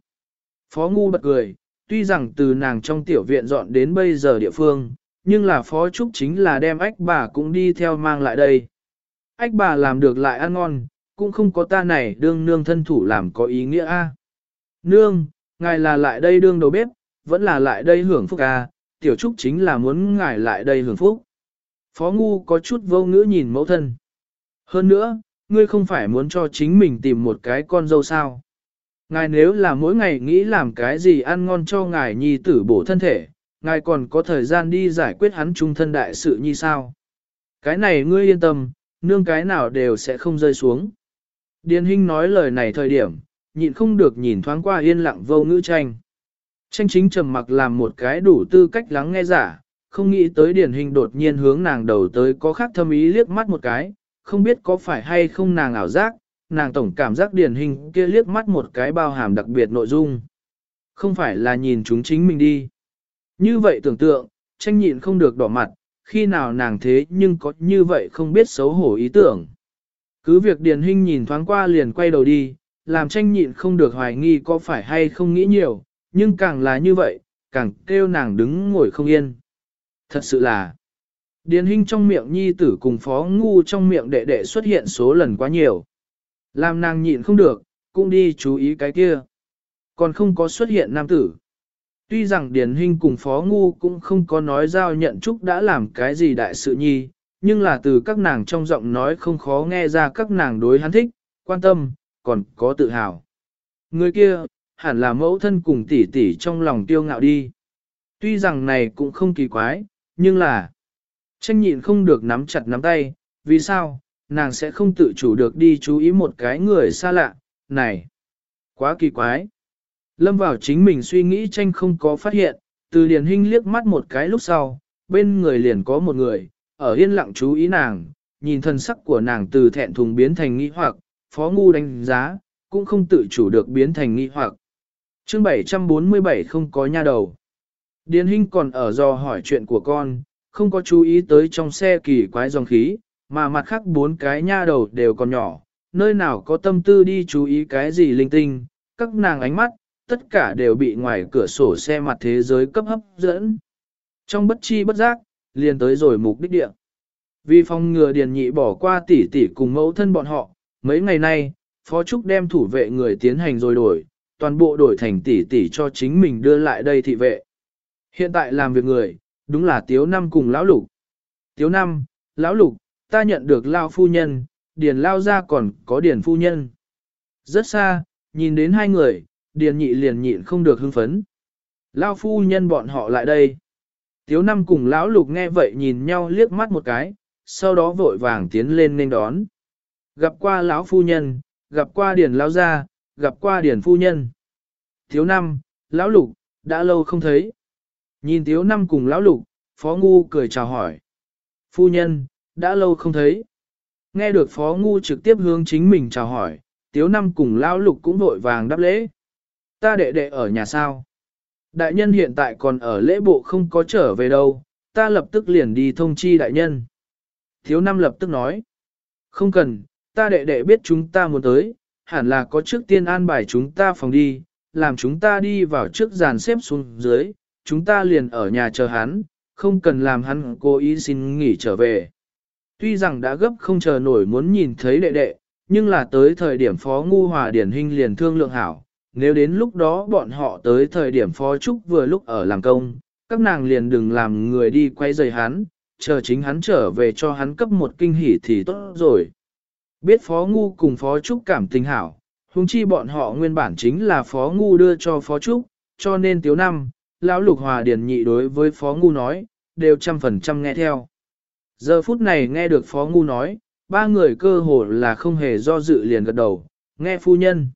Phó Ngu bật cười, tuy rằng từ nàng trong tiểu viện dọn đến bây giờ địa phương, nhưng là phó trúc chính là đem ách bà cũng đi theo mang lại đây. Ách bà làm được lại ăn ngon, cũng không có ta này đương nương thân thủ làm có ý nghĩa a. Nương, ngài là lại đây đương đầu bếp, vẫn là lại đây hưởng phúc a, tiểu trúc chính là muốn ngài lại đây hưởng phúc. Phó ngu có chút vô ngữ nhìn mẫu thân. Hơn nữa, ngươi không phải muốn cho chính mình tìm một cái con dâu sao. Ngài nếu là mỗi ngày nghĩ làm cái gì ăn ngon cho ngài nhi tử bổ thân thể, ngài còn có thời gian đi giải quyết hắn trung thân đại sự như sao. Cái này ngươi yên tâm, nương cái nào đều sẽ không rơi xuống. Điền Hinh nói lời này thời điểm, nhịn không được nhìn thoáng qua yên lặng vô ngữ tranh. Tranh chính trầm mặc làm một cái đủ tư cách lắng nghe giả, không nghĩ tới Điền Hinh đột nhiên hướng nàng đầu tới có khác thâm ý liếc mắt một cái, không biết có phải hay không nàng ảo giác, nàng tổng cảm giác điển hình kia liếc mắt một cái bao hàm đặc biệt nội dung. Không phải là nhìn chúng chính mình đi. Như vậy tưởng tượng, tranh nhịn không được đỏ mặt, khi nào nàng thế nhưng có như vậy không biết xấu hổ ý tưởng. Cứ việc điển hình nhìn thoáng qua liền quay đầu đi, làm tranh nhịn không được hoài nghi có phải hay không nghĩ nhiều, nhưng càng là như vậy, càng kêu nàng đứng ngồi không yên. Thật sự là, điền hình trong miệng nhi tử cùng phó ngu trong miệng đệ đệ xuất hiện số lần quá nhiều. Làm nàng nhịn không được, cũng đi chú ý cái kia. Còn không có xuất hiện nam tử. Tuy rằng Điền Hinh cùng Phó Ngu cũng không có nói giao nhận chúc đã làm cái gì đại sự nhi, nhưng là từ các nàng trong giọng nói không khó nghe ra các nàng đối hắn thích, quan tâm, còn có tự hào. Người kia, hẳn là mẫu thân cùng tỷ tỷ trong lòng tiêu ngạo đi. Tuy rằng này cũng không kỳ quái, nhưng là tranh nhịn không được nắm chặt nắm tay, vì sao, nàng sẽ không tự chủ được đi chú ý một cái người xa lạ, này, quá kỳ quái. Lâm vào chính mình suy nghĩ tranh không có phát hiện, từ liền hình liếc mắt một cái lúc sau, bên người liền có một người, ở yên lặng chú ý nàng, nhìn thân sắc của nàng từ thẹn thùng biến thành nghi hoặc, phó ngu đánh giá, cũng không tự chủ được biến thành nghi hoặc. chương 747 không có nha đầu. Điền hình còn ở do hỏi chuyện của con, không có chú ý tới trong xe kỳ quái dòng khí, mà mặt khác bốn cái nha đầu đều còn nhỏ, nơi nào có tâm tư đi chú ý cái gì linh tinh, các nàng ánh mắt, tất cả đều bị ngoài cửa sổ xe mặt thế giới cấp hấp dẫn. Trong bất chi bất giác, liền tới rồi mục đích địa. Vì phòng ngừa điền nhị bỏ qua tỷ tỷ cùng mẫu thân bọn họ, mấy ngày nay, Phó Trúc đem thủ vệ người tiến hành rồi đổi, toàn bộ đổi thành tỷ tỷ cho chính mình đưa lại đây thị vệ. Hiện tại làm việc người, đúng là Tiếu Năm cùng Lão Lục. Tiếu Năm, Lão Lục, ta nhận được Lao Phu Nhân, Điền Lao ra còn có Điền Phu Nhân. Rất xa, nhìn đến hai người, Điền nhị liền nhịn không được hưng phấn. Lao Phu Nhân bọn họ lại đây. Tiếu Năm cùng Lão Lục nghe vậy nhìn nhau liếc mắt một cái, sau đó vội vàng tiến lên nên đón. Gặp qua lão phu nhân, gặp qua điền lao gia, gặp qua điền phu nhân. Thiếu năm, lão lục, đã lâu không thấy. Nhìn thiếu năm cùng lão lục, phó ngu cười chào hỏi. Phu nhân, đã lâu không thấy. Nghe được phó ngu trực tiếp hướng chính mình chào hỏi, tiếu năm cùng lão lục cũng vội vàng đáp lễ. Ta đệ đệ ở nhà sao? Đại nhân hiện tại còn ở lễ bộ không có trở về đâu, ta lập tức liền đi thông chi đại nhân. Thiếu năm lập tức nói. Không cần, ta đệ đệ biết chúng ta muốn tới, hẳn là có trước tiên an bài chúng ta phòng đi, làm chúng ta đi vào trước dàn xếp xuống dưới, chúng ta liền ở nhà chờ hắn, không cần làm hắn cố ý xin nghỉ trở về. Tuy rằng đã gấp không chờ nổi muốn nhìn thấy đệ đệ, nhưng là tới thời điểm phó ngu hòa điển hình liền thương lượng hảo, nếu đến lúc đó bọn họ tới thời điểm phó trúc vừa lúc ở làm công, các nàng liền đừng làm người đi quay rời hắn, chờ chính hắn trở về cho hắn cấp một kinh hỉ thì tốt rồi. Biết Phó Ngu cùng Phó Trúc cảm tình hảo, huống chi bọn họ nguyên bản chính là Phó Ngu đưa cho Phó Trúc, cho nên tiếu năm, Lão Lục Hòa Điền Nhị đối với Phó Ngu nói, đều trăm phần trăm nghe theo. Giờ phút này nghe được Phó Ngu nói, ba người cơ hồ là không hề do dự liền gật đầu, nghe phu nhân.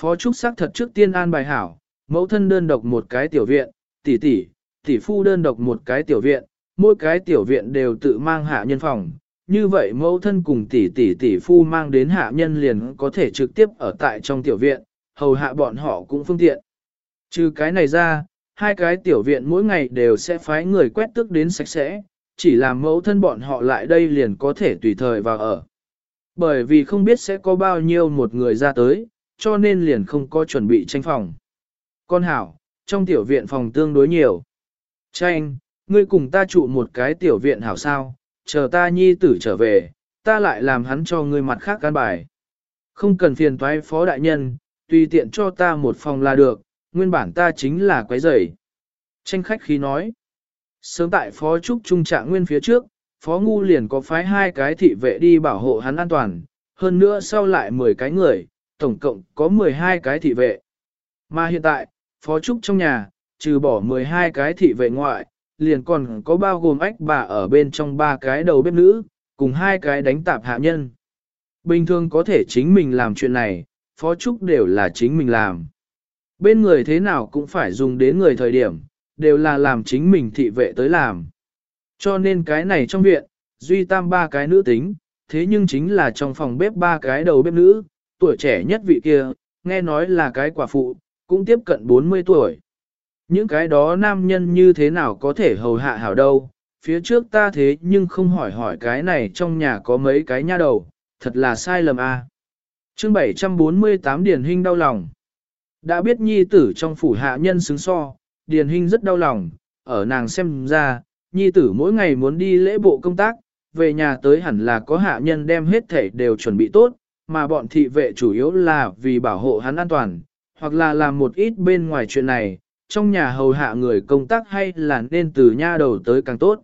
Phó Trúc xác thật trước tiên an bài hảo, mẫu thân đơn độc một cái tiểu viện, tỷ tỷ, tỷ phu đơn độc một cái tiểu viện, mỗi cái tiểu viện đều tự mang hạ nhân phòng, như vậy mẫu thân cùng tỷ tỷ tỷ phu mang đến hạ nhân liền có thể trực tiếp ở tại trong tiểu viện, hầu hạ bọn họ cũng phương tiện. Trừ cái này ra, hai cái tiểu viện mỗi ngày đều sẽ phái người quét tước đến sạch sẽ, chỉ làm mẫu thân bọn họ lại đây liền có thể tùy thời vào ở. Bởi vì không biết sẽ có bao nhiêu một người ra tới, cho nên liền không có chuẩn bị tranh phòng. Con hảo, trong tiểu viện phòng tương đối nhiều. Tranh, ngươi cùng ta trụ một cái tiểu viện hảo sao, chờ ta nhi tử trở về, ta lại làm hắn cho ngươi mặt khác căn bài. Không cần phiền toái phó đại nhân, tùy tiện cho ta một phòng là được, nguyên bản ta chính là quái rầy. Tranh khách khí nói. Sớm tại phó trúc trung trạng nguyên phía trước, phó ngu liền có phái hai cái thị vệ đi bảo hộ hắn an toàn, hơn nữa sau lại 10 cái người, tổng cộng có 12 cái thị vệ. Mà hiện tại, phó trúc trong nhà, trừ bỏ 12 cái thị vệ ngoại, liền còn có bao gồm ách bà ở bên trong ba cái đầu bếp nữ, cùng hai cái đánh tạp hạ nhân. Bình thường có thể chính mình làm chuyện này, phó trúc đều là chính mình làm. Bên người thế nào cũng phải dùng đến người thời điểm, đều là làm chính mình thị vệ tới làm. Cho nên cái này trong viện, duy tam ba cái nữ tính, thế nhưng chính là trong phòng bếp ba cái đầu bếp nữ, tuổi trẻ nhất vị kia, nghe nói là cái quả phụ, cũng tiếp cận 40 tuổi. Những cái đó nam nhân như thế nào có thể hầu hạ hảo đâu, phía trước ta thế nhưng không hỏi hỏi cái này trong nhà có mấy cái nha đầu, thật là sai lầm a. À. Chương 748 điển Hinh đau lòng. Đã biết nhi tử trong phủ hạ nhân xứng so, Điền hình rất đau lòng, ở nàng xem ra, nhi tử mỗi ngày muốn đi lễ bộ công tác, về nhà tới hẳn là có hạ nhân đem hết thể đều chuẩn bị tốt, mà bọn thị vệ chủ yếu là vì bảo hộ hắn an toàn, hoặc là làm một ít bên ngoài chuyện này, trong nhà hầu hạ người công tác hay là nên từ nha đầu tới càng tốt.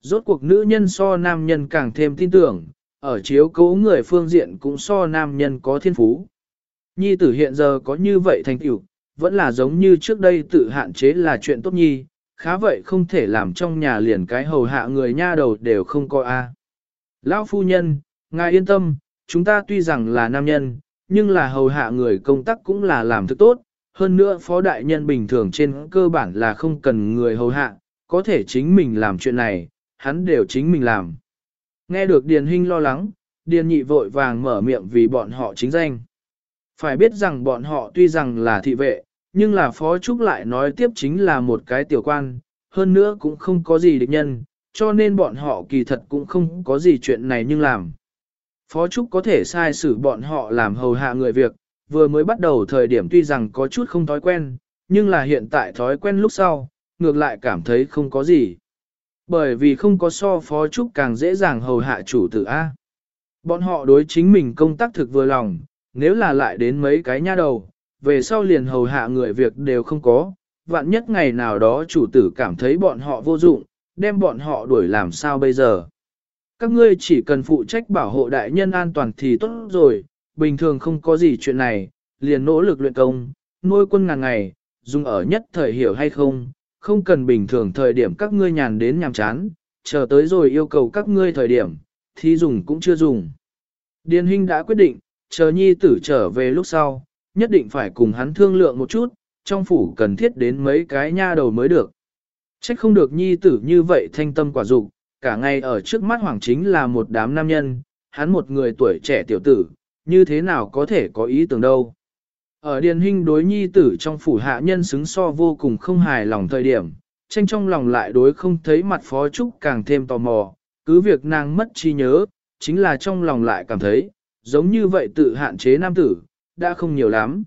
Rốt cuộc nữ nhân so nam nhân càng thêm tin tưởng, ở chiếu cố người phương diện cũng so nam nhân có thiên phú. Nhi tử hiện giờ có như vậy thành tựu, vẫn là giống như trước đây tự hạn chế là chuyện tốt nhi, khá vậy không thể làm trong nhà liền cái hầu hạ người nha đầu đều không coi a. Lão phu nhân, ngài yên tâm, chúng ta tuy rằng là nam nhân, nhưng là hầu hạ người công tác cũng là làm thức tốt, hơn nữa phó đại nhân bình thường trên cơ bản là không cần người hầu hạ, có thể chính mình làm chuyện này, hắn đều chính mình làm. Nghe được Điền Hinh lo lắng, Điền Nhị vội vàng mở miệng vì bọn họ chính danh. Phải biết rằng bọn họ tuy rằng là thị vệ, nhưng là phó trúc lại nói tiếp chính là một cái tiểu quan, hơn nữa cũng không có gì địch nhân, cho nên bọn họ kỳ thật cũng không có gì chuyện này nhưng làm. Phó trúc có thể sai xử bọn họ làm hầu hạ người việc, vừa mới bắt đầu thời điểm tuy rằng có chút không thói quen, nhưng là hiện tại thói quen lúc sau, ngược lại cảm thấy không có gì. Bởi vì không có so phó trúc càng dễ dàng hầu hạ chủ tử A. Bọn họ đối chính mình công tác thực vừa lòng, nếu là lại đến mấy cái nha đầu, về sau liền hầu hạ người việc đều không có, vạn nhất ngày nào đó chủ tử cảm thấy bọn họ vô dụng, đem bọn họ đuổi làm sao bây giờ. Các ngươi chỉ cần phụ trách bảo hộ đại nhân an toàn thì tốt rồi, bình thường không có gì chuyện này, liền nỗ lực luyện công, nuôi quân ngàn ngày, dùng ở nhất thời hiểu hay không, không cần bình thường thời điểm các ngươi nhàn đến nhàm chán, chờ tới rồi yêu cầu các ngươi thời điểm, thì dùng cũng chưa dùng. Điền Hinh đã quyết định, chờ nhi tử trở về lúc sau, nhất định phải cùng hắn thương lượng một chút, trong phủ cần thiết đến mấy cái nha đầu mới được. Trách không được nhi tử như vậy thanh tâm quả dục, cả ngày ở trước mắt hoàng chính là một đám nam nhân, hắn một người tuổi trẻ tiểu tử, như thế nào có thể có ý tưởng đâu. Ở điền hình đối nhi tử trong phủ hạ nhân xứng so vô cùng không hài lòng thời điểm, tranh trong lòng lại đối không thấy mặt phó trúc càng thêm tò mò, cứ việc nàng mất trí nhớ, chính là trong lòng lại cảm thấy, giống như vậy tự hạn chế nam tử, đã không nhiều lắm.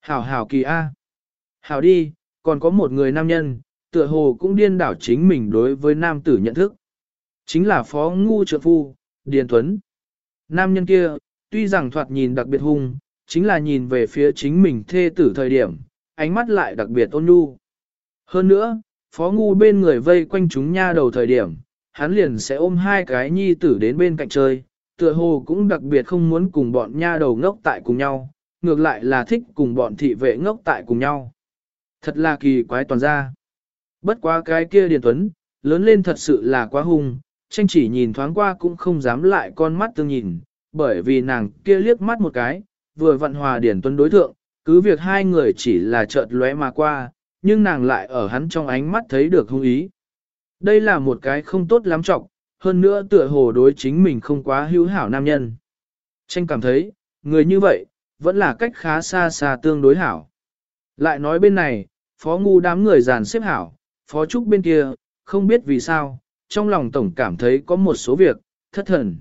Hảo hảo kỳ A. Hảo đi, còn có một người nam nhân, tựa hồ cũng điên đảo chính mình đối với nam tử nhận thức. Chính là phó ngu trợ phu, Điền Tuấn. Nam nhân kia, tuy rằng thoạt nhìn đặc biệt hung, chính là nhìn về phía chính mình thê tử thời điểm, ánh mắt lại đặc biệt ôn nhu. Hơn nữa, phó ngu bên người vây quanh chúng nha đầu thời điểm, hắn liền sẽ ôm hai cái nhi tử đến bên cạnh chơi, tựa hồ cũng đặc biệt không muốn cùng bọn nha đầu ngốc tại cùng nhau, ngược lại là thích cùng bọn thị vệ ngốc tại cùng nhau. Thật là kỳ quái toàn ra. Bất quá cái kia Điền Tuấn, lớn lên thật sự là quá hung, tranh chỉ nhìn thoáng qua cũng không dám lại con mắt tương nhìn, bởi vì nàng kia liếc mắt một cái, vừa vận hòa Điền Tuấn đối thượng, cứ việc hai người chỉ là chợt lóe mà qua, nhưng nàng lại ở hắn trong ánh mắt thấy được hung ý. Đây là một cái không tốt lắm trọng, hơn nữa tựa hồ đối chính mình không quá hữu hảo nam nhân. Tranh cảm thấy, người như vậy, vẫn là cách khá xa xa tương đối hảo. Lại nói bên này, phó ngu đám người dàn xếp hảo, phó trúc bên kia, không biết vì sao, trong lòng tổng cảm thấy có một số việc, thất thần.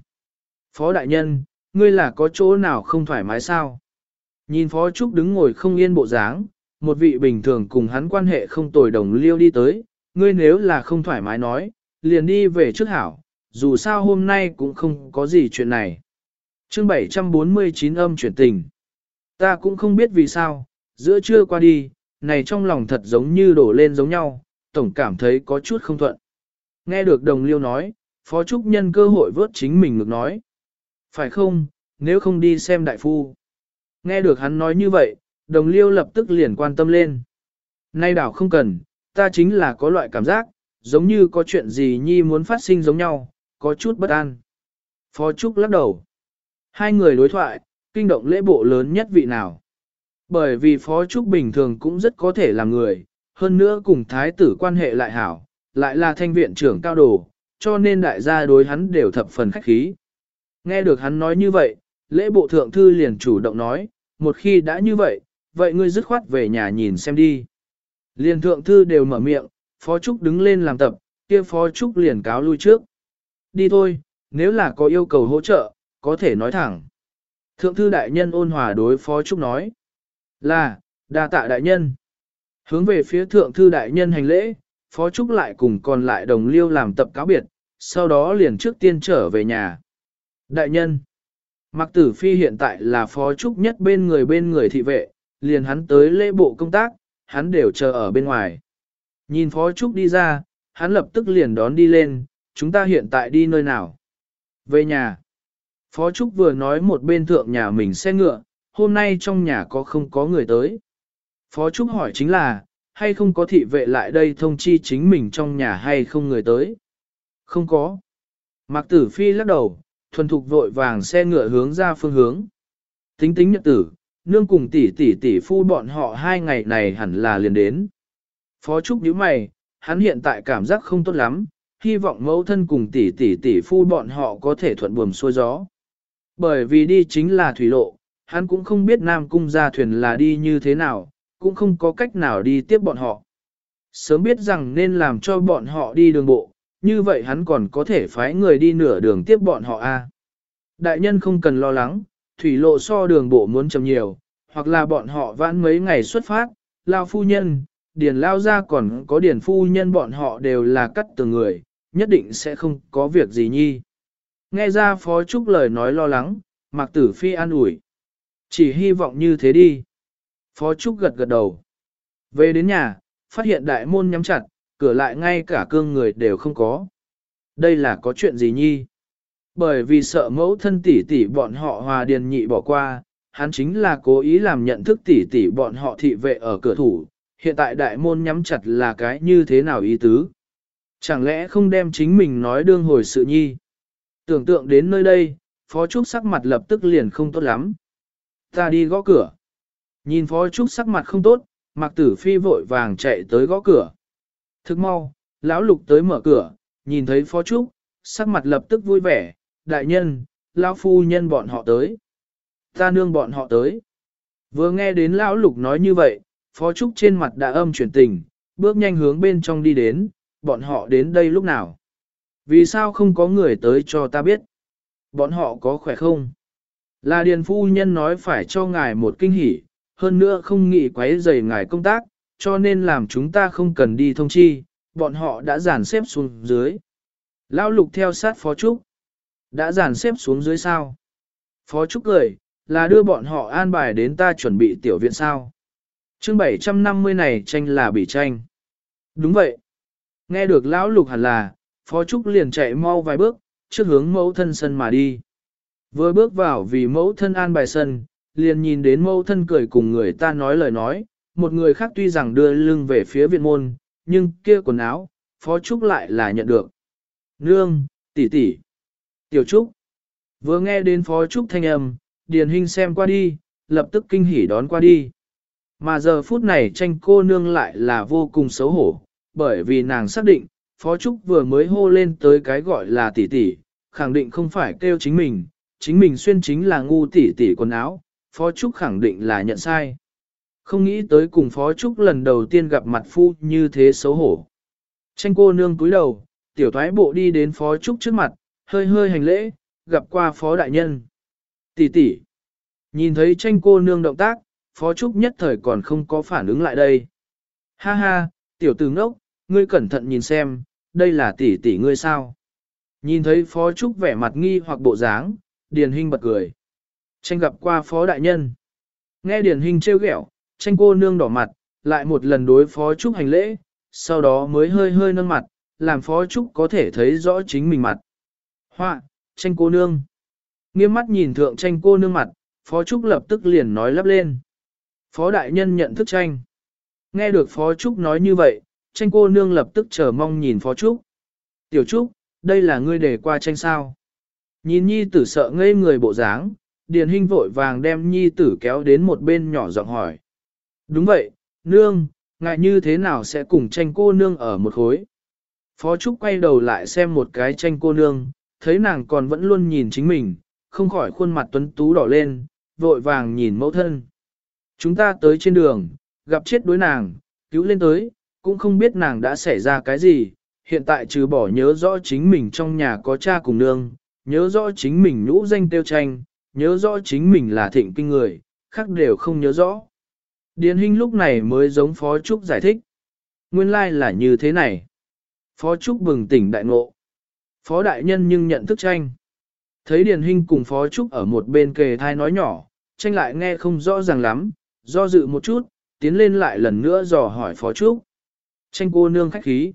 Phó đại nhân, ngươi là có chỗ nào không thoải mái sao? Nhìn phó trúc đứng ngồi không yên bộ dáng, một vị bình thường cùng hắn quan hệ không tồi đồng liêu đi tới, ngươi nếu là không thoải mái nói, liền đi về trước hảo, dù sao hôm nay cũng không có gì chuyện này. Chương 749 âm chuyển tình. Ta cũng không biết vì sao, giữa trưa qua đi, này trong lòng thật giống như đổ lên giống nhau, tổng cảm thấy có chút không thuận. Nghe được đồng liêu nói, Phó Trúc nhân cơ hội vớt chính mình ngược nói. Phải không, nếu không đi xem đại phu. Nghe được hắn nói như vậy, đồng liêu lập tức liền quan tâm lên. Nay đảo không cần, ta chính là có loại cảm giác, giống như có chuyện gì nhi muốn phát sinh giống nhau, có chút bất an. Phó Trúc lắc đầu. Hai người đối thoại, kinh động lễ bộ lớn nhất vị nào. Bởi vì Phó Trúc bình thường cũng rất có thể là người, hơn nữa cùng thái tử quan hệ lại hảo, lại là thanh viện trưởng cao đồ, cho nên đại gia đối hắn đều thập phần khách khí. Nghe được hắn nói như vậy, lễ bộ thượng thư liền chủ động nói, một khi đã như vậy, vậy ngươi dứt khoát về nhà nhìn xem đi. Liền thượng thư đều mở miệng, Phó Trúc đứng lên làm tập, kia Phó Trúc liền cáo lui trước. Đi thôi, nếu là có yêu cầu hỗ trợ, có thể nói thẳng. Thượng thư đại nhân ôn hòa đối Phó Trúc nói. Là, đa tạ đại nhân. Hướng về phía thượng thư đại nhân hành lễ, Phó Trúc lại cùng còn lại đồng liêu làm tập cáo biệt, sau đó liền trước tiên trở về nhà. Đại nhân, Mạc Tử Phi hiện tại là Phó Trúc nhất bên người bên người thị vệ, liền hắn tới lễ bộ công tác, hắn đều chờ ở bên ngoài. Nhìn Phó Trúc đi ra, hắn lập tức liền đón đi lên, chúng ta hiện tại đi nơi nào? Về nhà. Phó Trúc vừa nói một bên thượng nhà mình xe ngựa, hôm nay trong nhà có không có người tới. Phó Trúc hỏi chính là, hay không có thị vệ lại đây thông chi chính mình trong nhà hay không người tới? Không có. Mạc Tử Phi lắc đầu, thuần thục vội vàng xe ngựa hướng ra phương hướng. Tính tính nhật tử, nương cùng tỷ tỷ tỷ phu bọn họ hai ngày này hẳn là liền đến. Phó Trúc nhíu mày, hắn hiện tại cảm giác không tốt lắm, hy vọng mẫu thân cùng tỷ tỷ tỷ phu bọn họ có thể thuận buồm xuôi gió. Bởi vì đi chính là thủy lộ, hắn cũng không biết Nam Cung ra thuyền là đi như thế nào, cũng không có cách nào đi tiếp bọn họ. Sớm biết rằng nên làm cho bọn họ đi đường bộ, như vậy hắn còn có thể phái người đi nửa đường tiếp bọn họ a. Đại nhân không cần lo lắng, thủy lộ so đường bộ muốn chậm nhiều, hoặc là bọn họ vãn mấy ngày xuất phát, lao phu nhân, điền lao ra còn có điền phu nhân bọn họ đều là cắt từ người, nhất định sẽ không có việc gì nhi. Nghe ra Phó Trúc lời nói lo lắng, Mạc Tử Phi an ủi. Chỉ hy vọng như thế đi. Phó Trúc gật gật đầu. Về đến nhà, phát hiện đại môn nhắm chặt, cửa lại ngay cả cương người đều không có. Đây là có chuyện gì nhi? Bởi vì sợ mẫu thân tỷ tỷ bọn họ hòa điền nhị bỏ qua, hắn chính là cố ý làm nhận thức tỷ tỷ bọn họ thị vệ ở cửa thủ. Hiện tại đại môn nhắm chặt là cái như thế nào ý tứ? Chẳng lẽ không đem chính mình nói đương hồi sự nhi? Tưởng tượng đến nơi đây, Phó Trúc sắc mặt lập tức liền không tốt lắm. Ta đi gõ cửa. Nhìn Phó Trúc sắc mặt không tốt, Mạc Tử Phi vội vàng chạy tới gõ cửa. Thức mau, lão lục tới mở cửa, nhìn thấy Phó Trúc, sắc mặt lập tức vui vẻ, đại nhân, lão phu nhân bọn họ tới. Ta nương bọn họ tới. Vừa nghe đến lão lục nói như vậy, Phó Trúc trên mặt đã âm chuyển tình, bước nhanh hướng bên trong đi đến, bọn họ đến đây lúc nào. Vì sao không có người tới cho ta biết? Bọn họ có khỏe không? Là điền phu nhân nói phải cho ngài một kinh hỉ, hơn nữa không nghĩ quấy rầy ngài công tác, cho nên làm chúng ta không cần đi thông chi, bọn họ đã dàn xếp xuống dưới. Lão lục theo sát phó trúc. Đã dàn xếp xuống dưới sao? Phó trúc cười, là đưa bọn họ an bài đến ta chuẩn bị tiểu viện sao? chương 750 này tranh là bị tranh. Đúng vậy. Nghe được lão lục hẳn là, phó trúc liền chạy mau vài bước, trước hướng mẫu thân sân mà đi. Vừa bước vào vì mẫu thân an bài sân, liền nhìn đến mẫu thân cười cùng người ta nói lời nói, một người khác tuy rằng đưa lưng về phía viện môn, nhưng kia quần áo, phó trúc lại là nhận được. Nương, tỷ tỷ, tiểu trúc. Vừa nghe đến phó trúc thanh âm, điền hình xem qua đi, lập tức kinh hỉ đón qua đi. Mà giờ phút này tranh cô nương lại là vô cùng xấu hổ, bởi vì nàng xác định, phó trúc vừa mới hô lên tới cái gọi là tỷ tỷ, khẳng định không phải kêu chính mình, chính mình xuyên chính là ngu tỷ tỷ quần áo, Phó Trúc khẳng định là nhận sai. Không nghĩ tới cùng Phó Trúc lần đầu tiên gặp mặt phu như thế xấu hổ. Tranh cô nương cúi đầu, tiểu thoái bộ đi đến Phó Trúc trước mặt, hơi hơi hành lễ, gặp qua Phó Đại Nhân. Tỷ tỷ. Nhìn thấy tranh cô nương động tác, Phó Trúc nhất thời còn không có phản ứng lại đây. Ha ha, tiểu tử ngốc, ngươi cẩn thận nhìn xem, đây là tỷ tỷ ngươi sao. Nhìn thấy Phó Trúc vẻ mặt nghi hoặc bộ dáng, Điền Hinh bật cười. Tranh gặp qua phó đại nhân. Nghe Điền Hình trêu ghẹo, tranh cô nương đỏ mặt, lại một lần đối phó Trúc hành lễ, sau đó mới hơi hơi nâng mặt, làm phó Trúc có thể thấy rõ chính mình mặt. Hoa, tranh cô nương. Nghiêm mắt nhìn thượng tranh cô nương mặt, phó Trúc lập tức liền nói lắp lên. Phó đại nhân nhận thức tranh. Nghe được phó Trúc nói như vậy, tranh cô nương lập tức chờ mong nhìn phó Trúc. Tiểu Trúc, đây là ngươi để qua tranh sao. Nhìn nhi tử sợ ngây người bộ dáng, Điền Hinh vội vàng đem nhi tử kéo đến một bên nhỏ giọng hỏi. Đúng vậy, nương, ngại như thế nào sẽ cùng tranh cô nương ở một khối. Phó Trúc quay đầu lại xem một cái tranh cô nương, thấy nàng còn vẫn luôn nhìn chính mình, không khỏi khuôn mặt tuấn tú đỏ lên, vội vàng nhìn mẫu thân. Chúng ta tới trên đường, gặp chết đối nàng, cứu lên tới, cũng không biết nàng đã xảy ra cái gì, hiện tại trừ bỏ nhớ rõ chính mình trong nhà có cha cùng nương, nhớ rõ chính mình nhũ danh tiêu tranh, nhớ rõ chính mình là thịnh kinh người, khác đều không nhớ rõ. Điền Hinh lúc này mới giống Phó Trúc giải thích. Nguyên lai là như thế này. Phó Trúc bừng tỉnh đại ngộ. Phó đại nhân nhưng nhận thức tranh. Thấy Điền Hinh cùng Phó Trúc ở một bên kề thai nói nhỏ, tranh lại nghe không rõ ràng lắm, do dự một chút, tiến lên lại lần nữa dò hỏi Phó Trúc. Tranh cô nương khách khí.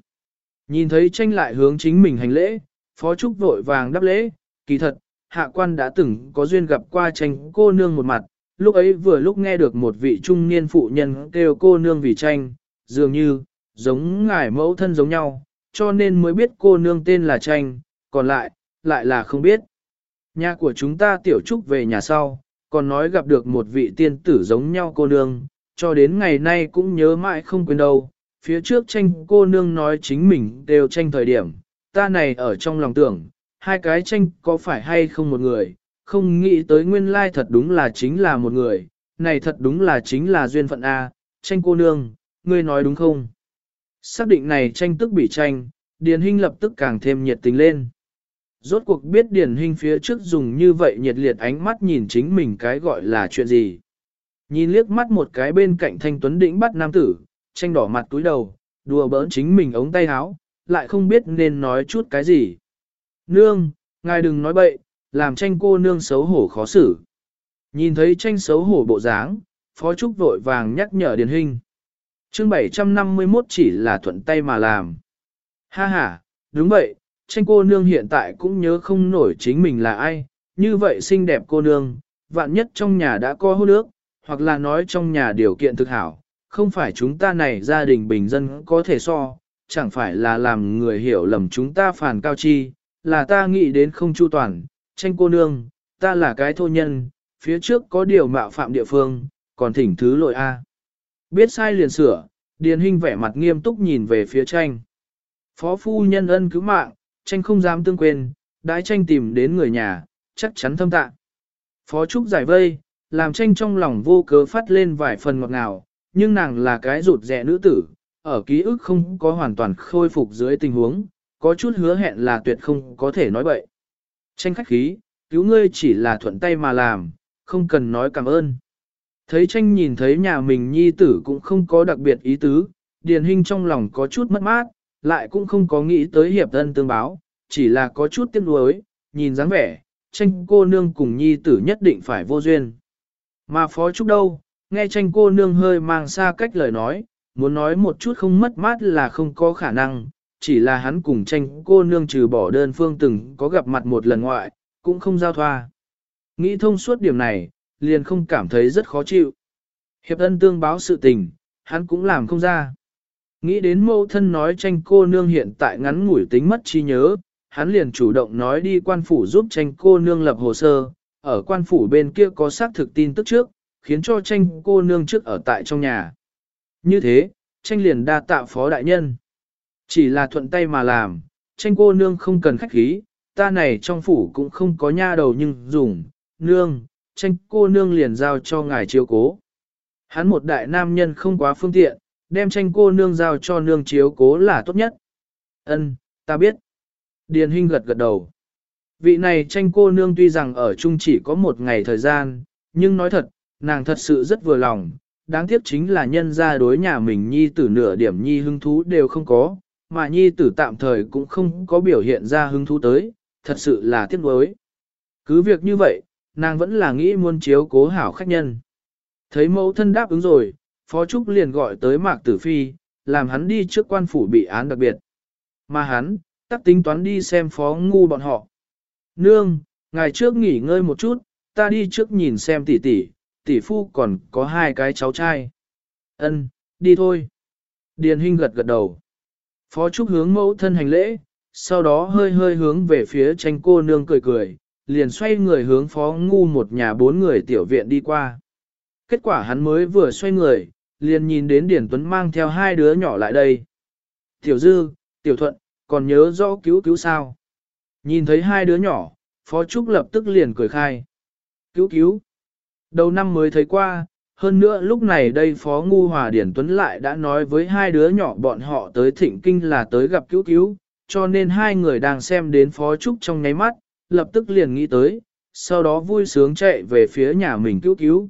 Nhìn thấy tranh lại hướng chính mình hành lễ, Phó Trúc vội vàng đáp lễ, kỳ thật, hạ quan đã từng có duyên gặp qua tranh cô nương một mặt, lúc ấy vừa lúc nghe được một vị trung niên phụ nhân kêu cô nương vì tranh, dường như, giống ngài mẫu thân giống nhau, cho nên mới biết cô nương tên là tranh, còn lại, lại là không biết. Nhà của chúng ta tiểu trúc về nhà sau, còn nói gặp được một vị tiên tử giống nhau cô nương, cho đến ngày nay cũng nhớ mãi không quên đâu. Phía trước tranh cô nương nói chính mình đều tranh thời điểm, ta này ở trong lòng tưởng, hai cái tranh có phải hay không một người, không nghĩ tới nguyên lai thật đúng là chính là một người, này thật đúng là chính là duyên phận A, tranh cô nương, ngươi nói đúng không? Xác định này tranh tức bị tranh, Điền Hinh lập tức càng thêm nhiệt tình lên. Rốt cuộc biết Điền Hinh phía trước dùng như vậy nhiệt liệt ánh mắt nhìn chính mình cái gọi là chuyện gì. Nhìn liếc mắt một cái bên cạnh thanh tuấn đĩnh bắt nam tử, tranh đỏ mặt túi đầu, đùa bỡn chính mình ống tay áo, lại không biết nên nói chút cái gì. Nương, ngài đừng nói bậy, làm tranh cô nương xấu hổ khó xử. Nhìn thấy tranh xấu hổ bộ dáng, Phó Trúc vội vàng nhắc nhở Điền Hinh. chương 751 chỉ là thuận tay mà làm. Ha ha, đúng vậy, tranh cô nương hiện tại cũng nhớ không nổi chính mình là ai, như vậy xinh đẹp cô nương, vạn nhất trong nhà đã có hôn nước, hoặc là nói trong nhà điều kiện thực hảo, không phải chúng ta này gia đình bình dân có thể so, chẳng phải là làm người hiểu lầm chúng ta phản cao chi, là ta nghĩ đến không chu toàn, tranh cô nương, ta là cái thô nhân, phía trước có điều mạo phạm địa phương, còn thỉnh thứ lỗi A. Biết sai liền sửa, Điền Hinh vẻ mặt nghiêm túc nhìn về phía tranh. Phó phu nhân ân cứu mạng, tranh không dám tương quên, đãi tranh tìm đến người nhà, chắc chắn thâm tạ. Phó Trúc giải vây, làm tranh trong lòng vô cớ phát lên vài phần ngọt ngào, nhưng nàng là cái rụt rẻ nữ tử, ở ký ức không có hoàn toàn khôi phục dưới tình huống, có chút hứa hẹn là tuyệt không có thể nói bậy. Tranh khách khí, cứu ngươi chỉ là thuận tay mà làm, không cần nói cảm ơn. Thấy tranh nhìn thấy nhà mình nhi tử cũng không có đặc biệt ý tứ, điền hình trong lòng có chút mất mát, lại cũng không có nghĩ tới hiệp thân tương báo, chỉ là có chút tiếc nuối, nhìn dáng vẻ, tranh cô nương cùng nhi tử nhất định phải vô duyên. Mà phó trúc đâu, nghe tranh cô nương hơi mang xa cách lời nói, muốn nói một chút không mất mát là không có khả năng, chỉ là hắn cùng tranh cô nương trừ bỏ đơn phương từng có gặp mặt một lần ngoại, cũng không giao thoa. Nghĩ thông suốt điểm này, liền không cảm thấy rất khó chịu. Hiệp ân tương báo sự tình, hắn cũng làm không ra. Nghĩ đến mâu thân nói tranh cô nương hiện tại ngắn ngủi tính mất trí nhớ, hắn liền chủ động nói đi quan phủ giúp tranh cô nương lập hồ sơ, ở quan phủ bên kia có xác thực tin tức trước, khiến cho tranh cô nương trước ở tại trong nhà. Như thế, tranh liền đa tạ phó đại nhân. Chỉ là thuận tay mà làm, tranh cô nương không cần khách khí, ta này trong phủ cũng không có nha đầu nhưng dùng, nương, tranh cô nương liền giao cho ngài chiếu cố. Hắn một đại nam nhân không quá phương tiện, đem tranh cô nương giao cho nương chiếu cố là tốt nhất. Ân, ta biết. Điền Hinh gật gật đầu. Vị này tranh cô nương tuy rằng ở chung chỉ có một ngày thời gian, nhưng nói thật, nàng thật sự rất vừa lòng. Đáng tiếc chính là nhân ra đối nhà mình nhi tử nửa điểm nhi hứng thú đều không có, mà nhi tử tạm thời cũng không có biểu hiện ra hứng thú tới, thật sự là tiếc nuối. Cứ việc như vậy, nàng vẫn là nghĩ muốn chiếu cố hảo khách nhân. Thấy mẫu thân đáp ứng rồi, Phó Trúc liền gọi tới Mạc Tử Phi, làm hắn đi trước quan phủ bị án đặc biệt. Mà hắn, tắc tính toán đi xem Phó Ngu bọn họ. Nương, ngày trước nghỉ ngơi một chút, ta đi trước nhìn xem tỷ tỷ, tỷ phu còn có hai cái cháu trai. Ân, đi thôi. Điền Hinh gật gật đầu. Phó Trúc hướng mẫu thân hành lễ, sau đó hơi hơi hướng về phía tranh cô nương cười cười, liền xoay người hướng phó ngu một nhà bốn người tiểu viện đi qua. Kết quả hắn mới vừa xoay người, liền nhìn đến Điển Tuấn mang theo hai đứa nhỏ lại đây. Tiểu Dư, Tiểu Thuận, còn nhớ rõ cứu cứu sao? Nhìn thấy hai đứa nhỏ, Phó Trúc lập tức liền cười khai. Cứu cứu. Đầu năm mới thấy qua, hơn nữa lúc này đây Phó Ngu Hòa Điển Tuấn lại đã nói với hai đứa nhỏ bọn họ tới thịnh kinh là tới gặp cứu cứu, cho nên hai người đang xem đến Phó Trúc trong nháy mắt, lập tức liền nghĩ tới, sau đó vui sướng chạy về phía nhà mình cứu cứu.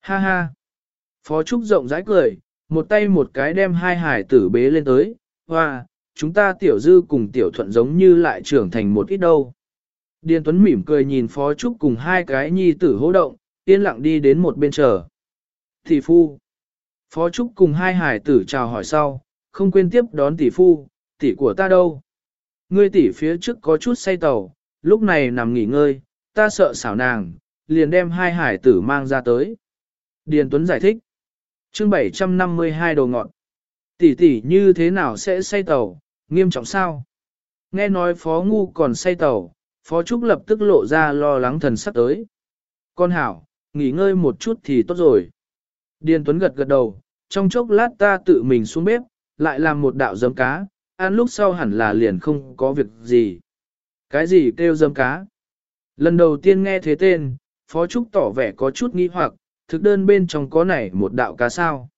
Ha ha! Phó Trúc rộng rãi cười, một tay một cái đem hai hải tử bế lên tới, hoa, chúng ta tiểu dư cùng tiểu thuận giống như lại trưởng thành một ít đâu. Điền Tuấn mỉm cười nhìn Phó Trúc cùng hai cái nhi tử hô động, yên lặng đi đến một bên chờ. Tỷ phu. Phó Trúc cùng hai hải tử chào hỏi sau, không quên tiếp đón tỷ phu, tỷ của ta đâu. Ngươi tỷ phía trước có chút say tàu, lúc này nằm nghỉ ngơi, ta sợ xảo nàng, liền đem hai hải tử mang ra tới. Điền Tuấn giải thích. chương 752 đồ ngọn. Tỷ tỷ như thế nào sẽ say tàu, nghiêm trọng sao? Nghe nói Phó Ngu còn say tàu, Phó Trúc lập tức lộ ra lo lắng thần sắc tới. Con hảo, nghỉ ngơi một chút thì tốt rồi. Điền Tuấn gật gật đầu, trong chốc lát ta tự mình xuống bếp, lại làm một đạo dấm cá, ăn lúc sau hẳn là liền không có việc gì. Cái gì kêu dấm cá? Lần đầu tiên nghe thế tên, Phó Trúc tỏ vẻ có chút nghi hoặc, thực đơn bên trong có này một đạo cá sao.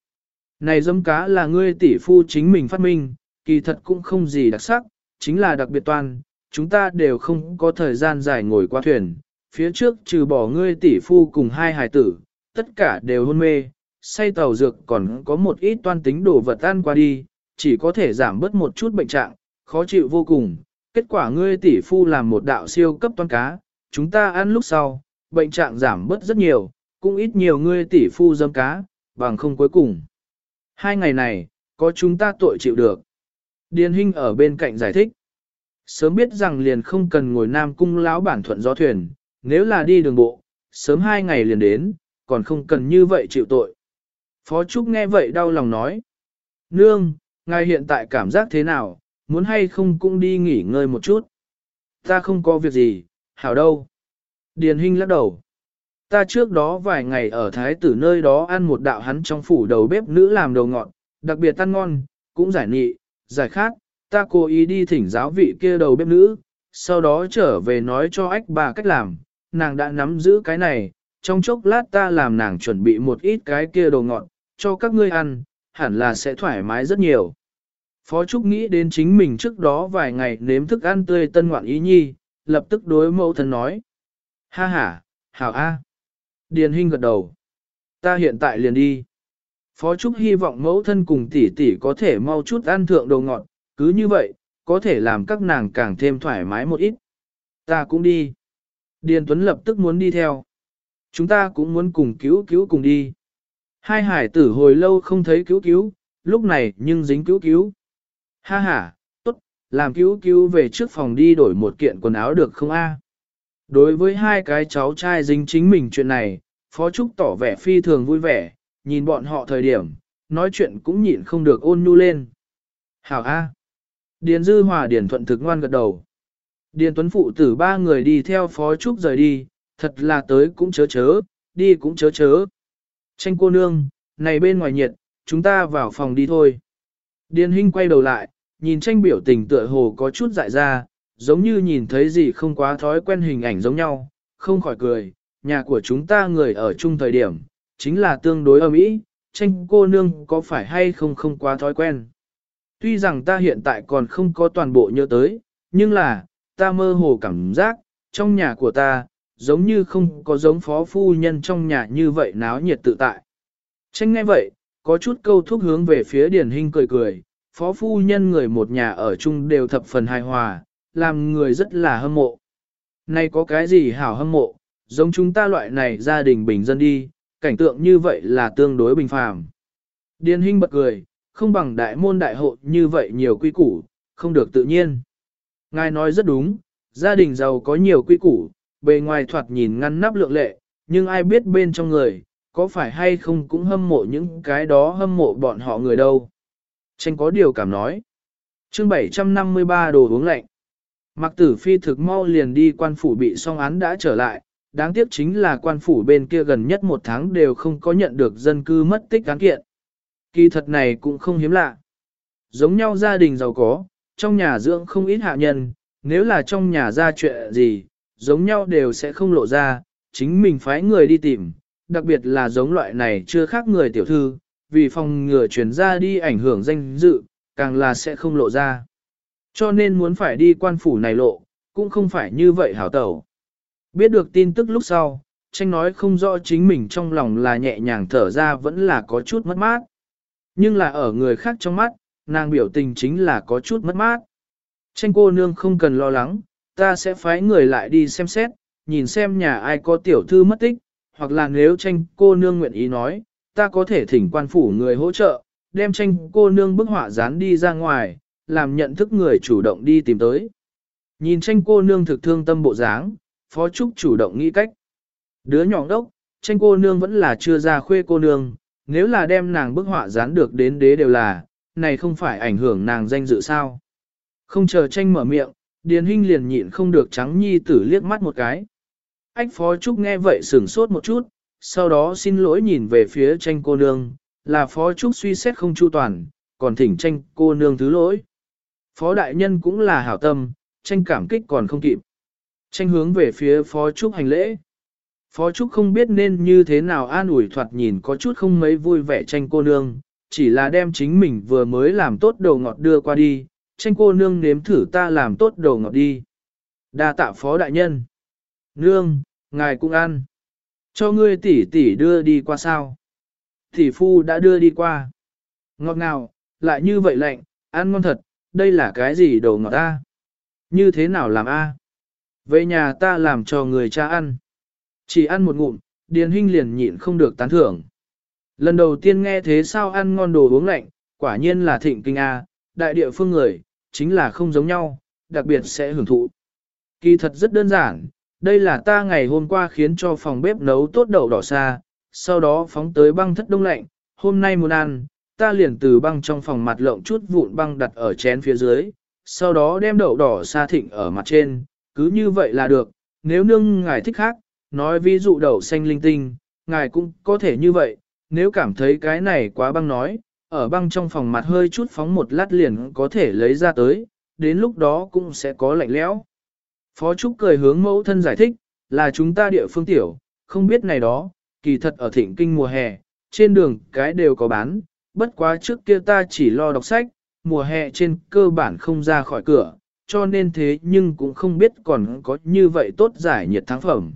Này dấm cá là ngươi tỷ phu chính mình phát minh, kỳ thật cũng không gì đặc sắc, chính là đặc biệt toàn, chúng ta đều không có thời gian dài ngồi qua thuyền. Phía trước trừ bỏ ngươi tỷ phu cùng hai hài tử, tất cả đều hôn mê, say tàu dược còn có một ít toan tính đồ vật tan qua đi, chỉ có thể giảm bớt một chút bệnh trạng, khó chịu vô cùng. Kết quả ngươi tỷ phu làm một đạo siêu cấp toan cá, chúng ta ăn lúc sau, bệnh trạng giảm bớt rất nhiều, cũng ít nhiều ngươi tỷ phu dâm cá, bằng không cuối cùng. Hai ngày này, có chúng ta tội chịu được. Điền Hinh ở bên cạnh giải thích. Sớm biết rằng liền không cần ngồi nam cung lão bản thuận gió thuyền, nếu là đi đường bộ, sớm hai ngày liền đến, còn không cần như vậy chịu tội. Phó Trúc nghe vậy đau lòng nói. Nương, ngài hiện tại cảm giác thế nào, muốn hay không cũng đi nghỉ ngơi một chút. Ta không có việc gì, hảo đâu. Điền Hinh lắc đầu. Ta trước đó vài ngày ở Thái tử nơi đó ăn một đạo hắn trong phủ đầu bếp nữ làm đầu ngọn, đặc biệt ăn ngon, cũng giải nị, giải khát, ta cố ý đi thỉnh giáo vị kia đầu bếp nữ, sau đó trở về nói cho ách bà cách làm, nàng đã nắm giữ cái này, trong chốc lát ta làm nàng chuẩn bị một ít cái kia đồ ngọt, cho các ngươi ăn, hẳn là sẽ thoải mái rất nhiều. Phó Trúc nghĩ đến chính mình trước đó vài ngày nếm thức ăn tươi tân ngoạn ý nhi, lập tức đối mẫu thân nói. Ha ha, hảo a. Điền Hinh gật đầu. Ta hiện tại liền đi. Phó Trúc hy vọng mẫu thân cùng tỷ tỷ có thể mau chút ăn thượng đồ ngọt, cứ như vậy, có thể làm các nàng càng thêm thoải mái một ít. Ta cũng đi. Điền Tuấn lập tức muốn đi theo. Chúng ta cũng muốn cùng cứu cứu cùng đi. Hai hải tử hồi lâu không thấy cứu cứu, lúc này nhưng dính cứu cứu. Ha ha, tốt, làm cứu cứu về trước phòng đi đổi một kiện quần áo được không a? Đối với hai cái cháu trai dính chính mình chuyện này, Phó Trúc tỏ vẻ phi thường vui vẻ, nhìn bọn họ thời điểm, nói chuyện cũng nhịn không được ôn nhu lên. Hảo A. Điền Dư Hòa Điền Thuận thực ngoan gật đầu. Điền Tuấn Phụ tử ba người đi theo Phó Trúc rời đi, thật là tới cũng chớ chớ, đi cũng chớ chớ. Tranh cô nương, này bên ngoài nhiệt, chúng ta vào phòng đi thôi. Điền Hinh quay đầu lại, nhìn tranh biểu tình tựa hồ có chút dại ra, giống như nhìn thấy gì không quá thói quen hình ảnh giống nhau, không khỏi cười, nhà của chúng ta người ở chung thời điểm, chính là tương đối âm ý, tranh cô nương có phải hay không không quá thói quen. Tuy rằng ta hiện tại còn không có toàn bộ nhớ tới, nhưng là, ta mơ hồ cảm giác, trong nhà của ta, giống như không có giống phó phu nhân trong nhà như vậy náo nhiệt tự tại. Tranh ngay vậy, có chút câu thúc hướng về phía điển hình cười cười, phó phu nhân người một nhà ở chung đều thập phần hài hòa, làm người rất là hâm mộ. Này có cái gì hảo hâm mộ, giống chúng ta loại này gia đình bình dân đi, cảnh tượng như vậy là tương đối bình phàm. Điền Hinh bật cười, không bằng đại môn đại hộ như vậy nhiều quy củ, không được tự nhiên. Ngài nói rất đúng, gia đình giàu có nhiều quy củ, bề ngoài thoạt nhìn ngăn nắp lượng lệ, nhưng ai biết bên trong người, có phải hay không cũng hâm mộ những cái đó hâm mộ bọn họ người đâu. Tranh có điều cảm nói. chương 753 đồ uống lạnh. Mặc tử phi thực mau liền đi quan phủ bị song án đã trở lại, đáng tiếc chính là quan phủ bên kia gần nhất một tháng đều không có nhận được dân cư mất tích án kiện. Kỳ thật này cũng không hiếm lạ. Giống nhau gia đình giàu có, trong nhà dưỡng không ít hạ nhân, nếu là trong nhà ra chuyện gì, giống nhau đều sẽ không lộ ra, chính mình phái người đi tìm, đặc biệt là giống loại này chưa khác người tiểu thư, vì phòng ngừa chuyển ra đi ảnh hưởng danh dự, càng là sẽ không lộ ra. Cho nên muốn phải đi quan phủ này lộ, cũng không phải như vậy hảo tẩu. Biết được tin tức lúc sau, tranh nói không rõ chính mình trong lòng là nhẹ nhàng thở ra vẫn là có chút mất mát. Nhưng là ở người khác trong mắt, nàng biểu tình chính là có chút mất mát. Tranh cô nương không cần lo lắng, ta sẽ phái người lại đi xem xét, nhìn xem nhà ai có tiểu thư mất tích, hoặc là nếu tranh cô nương nguyện ý nói, ta có thể thỉnh quan phủ người hỗ trợ, đem tranh cô nương bức họa dán đi ra ngoài, làm nhận thức người chủ động đi tìm tới. Nhìn tranh cô nương thực thương tâm bộ dáng, Phó Trúc chủ động nghĩ cách. Đứa nhỏ đốc, tranh cô nương vẫn là chưa ra khuê cô nương, nếu là đem nàng bức họa dán được đến đế đều là, này không phải ảnh hưởng nàng danh dự sao. Không chờ tranh mở miệng, Điền Hinh liền nhịn không được trắng nhi tử liếc mắt một cái. Ách Phó Trúc nghe vậy sửng sốt một chút, sau đó xin lỗi nhìn về phía tranh cô nương, là Phó Trúc suy xét không chu toàn, còn thỉnh tranh cô nương thứ lỗi. Phó đại nhân cũng là hảo tâm, tranh cảm kích còn không kịp. Tranh hướng về phía Phó Trúc hành lễ. Phó Trúc không biết nên như thế nào an ủi thoạt nhìn có chút không mấy vui vẻ tranh cô nương, chỉ là đem chính mình vừa mới làm tốt đồ ngọt đưa qua đi, tranh cô nương nếm thử ta làm tốt đồ ngọt đi. Đa tạ Phó Đại Nhân. Nương, ngài cũng ăn. Cho ngươi tỷ tỷ đưa đi qua sao? Tỷ phu đã đưa đi qua. Ngọt ngào, lại như vậy lạnh, ăn ngon thật, đây là cái gì đồ ngọt ta? Như thế nào làm a? Về nhà ta làm cho người cha ăn. Chỉ ăn một ngụm, Điền Hinh liền nhịn không được tán thưởng. Lần đầu tiên nghe thế sao ăn ngon đồ uống lạnh, quả nhiên là thịnh kinh A, đại địa phương người, chính là không giống nhau, đặc biệt sẽ hưởng thụ. Kỳ thật rất đơn giản, đây là ta ngày hôm qua khiến cho phòng bếp nấu tốt đậu đỏ xa, sau đó phóng tới băng thất đông lạnh, hôm nay muốn ăn, ta liền từ băng trong phòng mặt lộng chút vụn băng đặt ở chén phía dưới, sau đó đem đậu đỏ xa thịnh ở mặt trên, cứ như vậy là được, nếu nương ngài thích khác, nói ví dụ đậu xanh linh tinh, ngài cũng có thể như vậy, nếu cảm thấy cái này quá băng nói, ở băng trong phòng mặt hơi chút phóng một lát liền có thể lấy ra tới, đến lúc đó cũng sẽ có lạnh lẽo. Phó Trúc cười hướng mẫu thân giải thích, là chúng ta địa phương tiểu, không biết này đó, kỳ thật ở thịnh kinh mùa hè, trên đường cái đều có bán, bất quá trước kia ta chỉ lo đọc sách, mùa hè trên cơ bản không ra khỏi cửa, cho nên thế nhưng cũng không biết còn có như vậy tốt giải nhiệt tháng phẩm.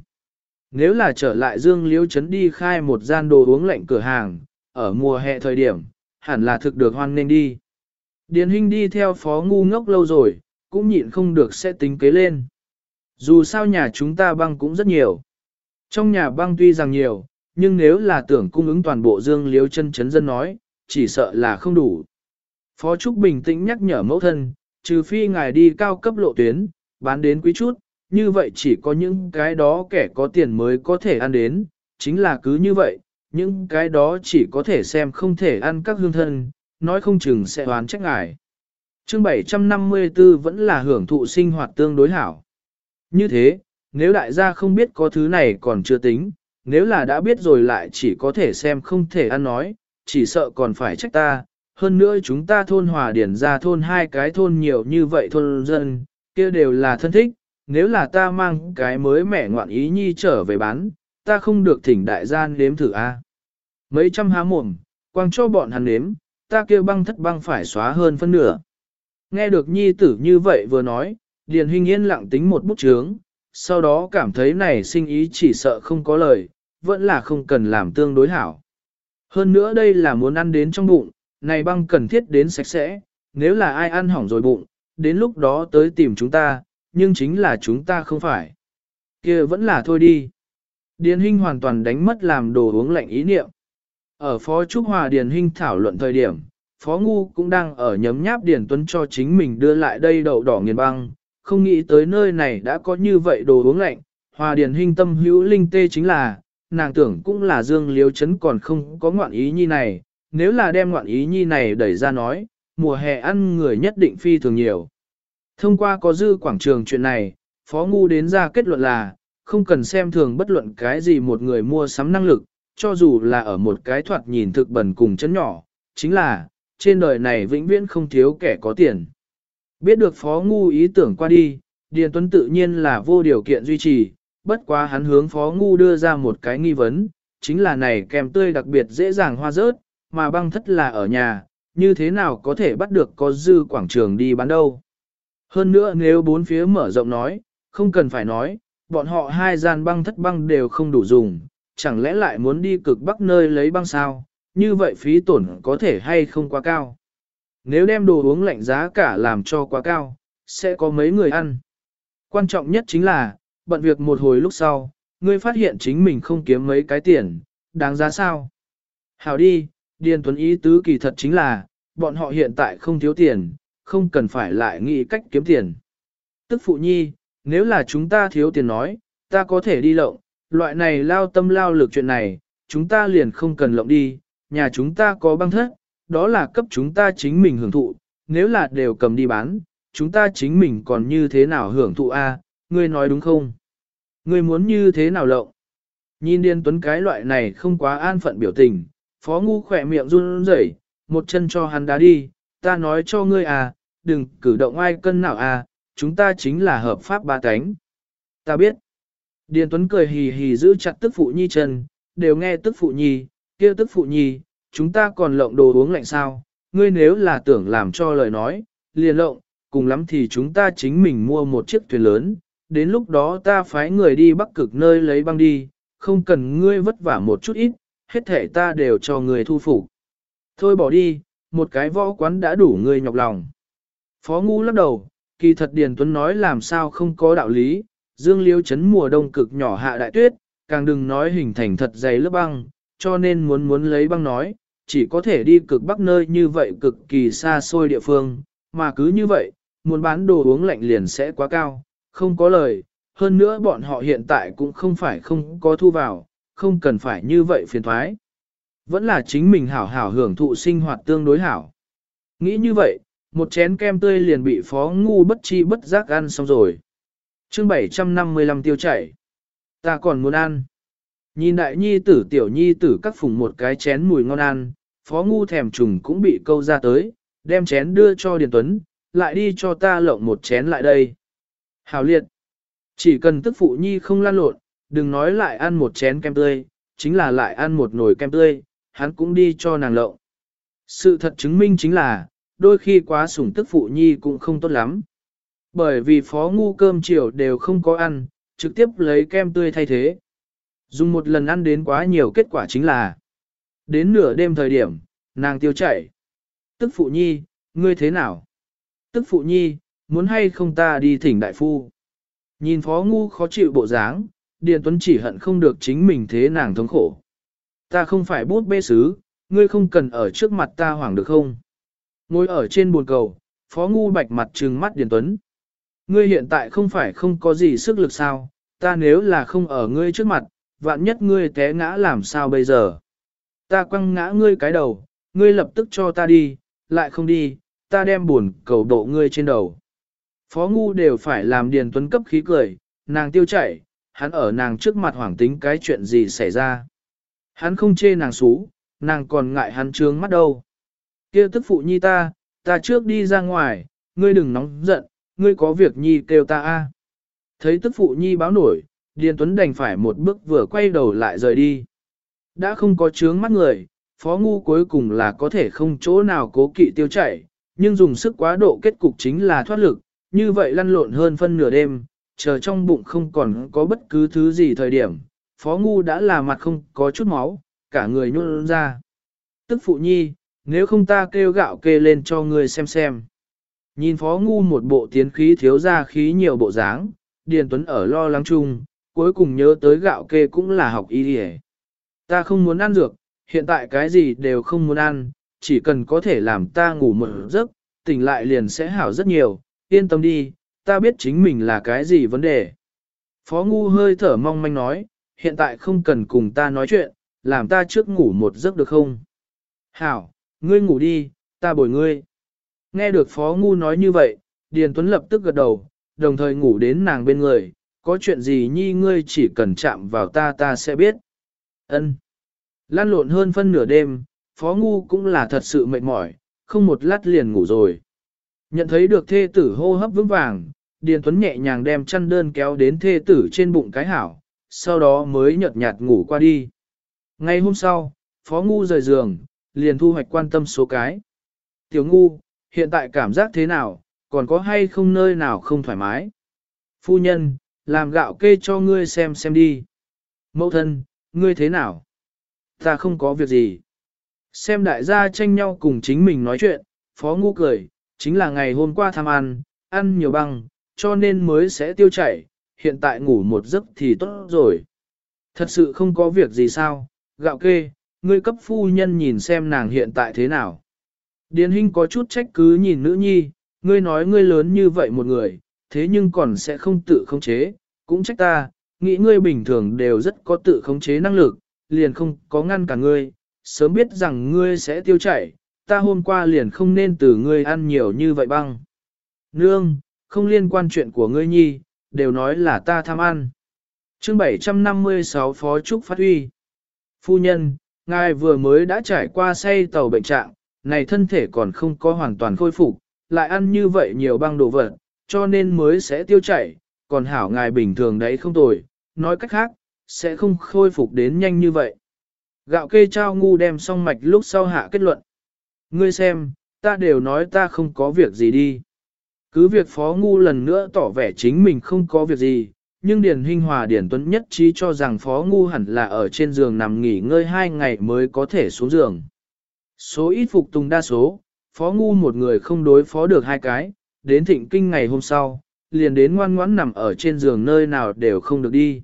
Nếu là trở lại Dương Liễu Trấn đi khai một gian đồ uống lạnh cửa hàng, ở mùa hè thời điểm, hẳn là thực được hoan nên đi. Điền Hinh đi theo phó ngu ngốc lâu rồi, cũng nhịn không được sẽ tính kế lên. Dù sao nhà chúng ta băng cũng rất nhiều. Trong nhà băng tuy rằng nhiều, nhưng nếu là tưởng cung ứng toàn bộ dương liếu chân chấn dân nói, chỉ sợ là không đủ. Phó Trúc bình tĩnh nhắc nhở mẫu thân, trừ phi ngài đi cao cấp lộ tuyến, bán đến quý chút, như vậy chỉ có những cái đó kẻ có tiền mới có thể ăn đến, chính là cứ như vậy, những cái đó chỉ có thể xem không thể ăn các hương thân, nói không chừng sẽ oán trách ngài. Chương 754 vẫn là hưởng thụ sinh hoạt tương đối hảo. Như thế, nếu đại gia không biết có thứ này còn chưa tính, nếu là đã biết rồi lại chỉ có thể xem không thể ăn nói, chỉ sợ còn phải trách ta. Hơn nữa chúng ta thôn hòa điển ra thôn hai cái thôn nhiều như vậy thôn dân, kia đều là thân thích, nếu là ta mang cái mới mẻ ngoạn ý nhi trở về bán, ta không được thỉnh đại gian nếm thử a. Mấy trăm há mồm, quang cho bọn hắn nếm, ta kêu băng thất băng phải xóa hơn phân nửa. Nghe được nhi tử như vậy vừa nói, Điền huynh yên lặng tính một bút chướng, sau đó cảm thấy này sinh ý chỉ sợ không có lời, vẫn là không cần làm tương đối hảo. Hơn nữa đây là muốn ăn đến trong bụng, này băng cần thiết đến sạch sẽ, nếu là ai ăn hỏng rồi bụng, đến lúc đó tới tìm chúng ta, nhưng chính là chúng ta không phải. kia vẫn là thôi đi. Điền Hinh hoàn toàn đánh mất làm đồ uống lạnh ý niệm. Ở Phó Trúc Hòa Điền Hinh thảo luận thời điểm, Phó Ngu cũng đang ở nhấm nháp Điền Tuấn cho chính mình đưa lại đây đậu đỏ nghiền băng, không nghĩ tới nơi này đã có như vậy đồ uống lạnh, Hòa Điền Hinh tâm hữu linh tê chính là, nàng tưởng cũng là Dương Liếu Chấn còn không có ngoạn ý nhi này, nếu là đem ngoạn ý nhi này đẩy ra nói, mùa hè ăn người nhất định phi thường nhiều. Thông qua có dư quảng trường chuyện này, Phó Ngu đến ra kết luận là, không cần xem thường bất luận cái gì một người mua sắm năng lực, cho dù là ở một cái thoạt nhìn thực bẩn cùng chân nhỏ, chính là, trên đời này vĩnh viễn không thiếu kẻ có tiền. Biết được Phó Ngu ý tưởng qua đi, Điền Tuấn tự nhiên là vô điều kiện duy trì, bất quá hắn hướng Phó Ngu đưa ra một cái nghi vấn, chính là này kèm tươi đặc biệt dễ dàng hoa rớt, mà băng thất là ở nhà, như thế nào có thể bắt được có dư quảng trường đi bán đâu. Hơn nữa nếu bốn phía mở rộng nói, không cần phải nói, bọn họ hai gian băng thất băng đều không đủ dùng, chẳng lẽ lại muốn đi cực bắc nơi lấy băng sao, như vậy phí tổn có thể hay không quá cao. Nếu đem đồ uống lạnh giá cả làm cho quá cao, sẽ có mấy người ăn. Quan trọng nhất chính là, bận việc một hồi lúc sau, ngươi phát hiện chính mình không kiếm mấy cái tiền, đáng giá sao? Hảo đi, Điền Tuấn ý tứ kỳ thật chính là, bọn họ hiện tại không thiếu tiền, không cần phải lại nghĩ cách kiếm tiền. Tức phụ nhi, nếu là chúng ta thiếu tiền nói, ta có thể đi lộng, loại này lao tâm lao lực chuyện này, chúng ta liền không cần lộng đi, nhà chúng ta có băng thất, đó là cấp chúng ta chính mình hưởng thụ, nếu là đều cầm đi bán, chúng ta chính mình còn như thế nào hưởng thụ a? ngươi nói đúng không? Ngươi muốn như thế nào lộng? Nhìn Điên Tuấn cái loại này không quá an phận biểu tình, Phó Ngu khỏe miệng run rẩy, một chân cho hắn đá đi, ta nói cho ngươi à, đừng cử động ai cân nào à, chúng ta chính là hợp pháp ba cánh. Ta biết. Điền Tuấn cười hì hì giữ chặt tức phụ nhi chân, đều nghe tức phụ nhi, kia tức phụ nhi, chúng ta còn lộng đồ uống lạnh sao, ngươi nếu là tưởng làm cho lời nói, liền lộng, cùng lắm thì chúng ta chính mình mua một chiếc thuyền lớn, đến lúc đó ta phái người đi bắc cực nơi lấy băng đi, không cần ngươi vất vả một chút ít, hết thể ta đều cho người thu phục. Thôi bỏ đi, một cái võ quán đã đủ ngươi nhọc lòng. Phó ngu lắc đầu, kỳ thật Điền Tuấn nói làm sao không có đạo lý, dương liêu chấn mùa đông cực nhỏ hạ đại tuyết, càng đừng nói hình thành thật dày lớp băng, cho nên muốn muốn lấy băng nói, chỉ có thể đi cực bắc nơi như vậy cực kỳ xa xôi địa phương, mà cứ như vậy, muốn bán đồ uống lạnh liền sẽ quá cao, không có lời, hơn nữa bọn họ hiện tại cũng không phải không có thu vào, không cần phải như vậy phiền thoái. Vẫn là chính mình hảo hảo hưởng thụ sinh hoạt tương đối hảo. Nghĩ như vậy, một chén kem tươi liền bị phó ngu bất chi bất giác ăn xong rồi. chương 755 tiêu chảy. Ta còn muốn ăn. Nhìn đại nhi tử tiểu nhi tử cắt phùng một cái chén mùi ngon ăn, phó ngu thèm trùng cũng bị câu ra tới, đem chén đưa cho Điền Tuấn, lại đi cho ta lộng một chén lại đây. Hào liệt. Chỉ cần tức phụ nhi không lan lộn, đừng nói lại ăn một chén kem tươi, chính là lại ăn một nồi kem tươi, hắn cũng đi cho nàng lộng. Sự thật chứng minh chính là, đôi khi quá sủng tức phụ nhi cũng không tốt lắm. Bởi vì phó ngu cơm chiều đều không có ăn, trực tiếp lấy kem tươi thay thế. Dùng một lần ăn đến quá nhiều kết quả chính là Đến nửa đêm thời điểm, nàng tiêu chảy. Tức phụ nhi, ngươi thế nào? Tức phụ nhi, muốn hay không ta đi thỉnh đại phu? Nhìn phó ngu khó chịu bộ dáng, Điền Tuấn chỉ hận không được chính mình thế nàng thống khổ. Ta không phải bút bê sứ, ngươi không cần ở trước mặt ta hoảng được không? Ngồi ở trên buồn cầu, phó ngu bạch mặt trừng mắt Điền Tuấn. Ngươi hiện tại không phải không có gì sức lực sao, ta nếu là không ở ngươi trước mặt, vạn nhất ngươi té ngã làm sao bây giờ? Ta quăng ngã ngươi cái đầu, ngươi lập tức cho ta đi, lại không đi, ta đem buồn cầu độ ngươi trên đầu. Phó ngu đều phải làm Điền Tuấn cấp khí cười, nàng tiêu chảy, hắn ở nàng trước mặt hoảng tính cái chuyện gì xảy ra. Hắn không chê nàng xú, nàng còn ngại hắn trướng mắt đâu. kia tức phụ nhi ta, ta trước đi ra ngoài, ngươi đừng nóng giận, ngươi có việc nhi kêu ta a. Thấy tức phụ nhi báo nổi, Điền Tuấn đành phải một bước vừa quay đầu lại rời đi. Đã không có trướng mắt người, phó ngu cuối cùng là có thể không chỗ nào cố kỵ tiêu chảy, nhưng dùng sức quá độ kết cục chính là thoát lực, như vậy lăn lộn hơn phân nửa đêm, chờ trong bụng không còn có bất cứ thứ gì thời điểm, phó ngu đã là mặt không có chút máu, cả người nhuôn ra. Tức phụ nhi, nếu không ta kêu gạo kê lên cho ngươi xem xem. Nhìn phó ngu một bộ tiến khí thiếu ra khí nhiều bộ dáng, Điền Tuấn ở lo lắng chung, cuối cùng nhớ tới gạo kê cũng là học y đi Ta không muốn ăn dược, hiện tại cái gì đều không muốn ăn, chỉ cần có thể làm ta ngủ một giấc, tỉnh lại liền sẽ hảo rất nhiều, yên tâm đi, ta biết chính mình là cái gì vấn đề. Phó Ngu hơi thở mong manh nói, hiện tại không cần cùng ta nói chuyện, làm ta trước ngủ một giấc được không? Hảo, ngươi ngủ đi, ta bồi ngươi. Nghe được Phó Ngu nói như vậy, Điền Tuấn lập tức gật đầu, đồng thời ngủ đến nàng bên người, có chuyện gì nhi ngươi chỉ cần chạm vào ta ta sẽ biết. Ân. Lan lộn hơn phân nửa đêm, Phó Ngu cũng là thật sự mệt mỏi, không một lát liền ngủ rồi. Nhận thấy được thê tử hô hấp vững vàng, Điền Tuấn nhẹ nhàng đem chăn đơn kéo đến thê tử trên bụng cái hảo, sau đó mới nhợt nhạt ngủ qua đi. Ngay hôm sau, Phó Ngu rời giường, liền thu hoạch quan tâm số cái. Tiểu Ngu, hiện tại cảm giác thế nào, còn có hay không nơi nào không thoải mái? Phu nhân, làm gạo kê cho ngươi xem xem đi. Mẫu thân, ngươi thế nào? Ta không có việc gì. Xem đại gia tranh nhau cùng chính mình nói chuyện, Phó Ngu cười, chính là ngày hôm qua tham ăn, ăn nhiều băng, cho nên mới sẽ tiêu chảy, hiện tại ngủ một giấc thì tốt rồi. Thật sự không có việc gì sao, gạo kê, ngươi cấp phu nhân nhìn xem nàng hiện tại thế nào. Điền Hinh có chút trách cứ nhìn nữ nhi, ngươi nói ngươi lớn như vậy một người, thế nhưng còn sẽ không tự khống chế, cũng trách ta, nghĩ ngươi bình thường đều rất có tự khống chế năng lực, liền không có ngăn cả ngươi, sớm biết rằng ngươi sẽ tiêu chảy, ta hôm qua liền không nên từ ngươi ăn nhiều như vậy băng. Nương, không liên quan chuyện của ngươi nhi, đều nói là ta tham ăn. chương 756 Phó Trúc Phát Huy Phu nhân, ngài vừa mới đã trải qua say tàu bệnh trạng, này thân thể còn không có hoàn toàn khôi phục, lại ăn như vậy nhiều băng đồ vật, cho nên mới sẽ tiêu chảy, còn hảo ngài bình thường đấy không tồi, nói cách khác, sẽ không khôi phục đến nhanh như vậy. Gạo kê trao ngu đem xong mạch lúc sau hạ kết luận. Ngươi xem, ta đều nói ta không có việc gì đi. Cứ việc phó ngu lần nữa tỏ vẻ chính mình không có việc gì, nhưng Điền Hinh Hòa Điền Tuấn nhất trí cho rằng Phó Ngu hẳn là ở trên giường nằm nghỉ ngơi hai ngày mới có thể xuống giường. Số ít phục tùng đa số, Phó Ngu một người không đối phó được hai cái, đến thịnh kinh ngày hôm sau, liền đến ngoan ngoãn nằm ở trên giường nơi nào đều không được đi.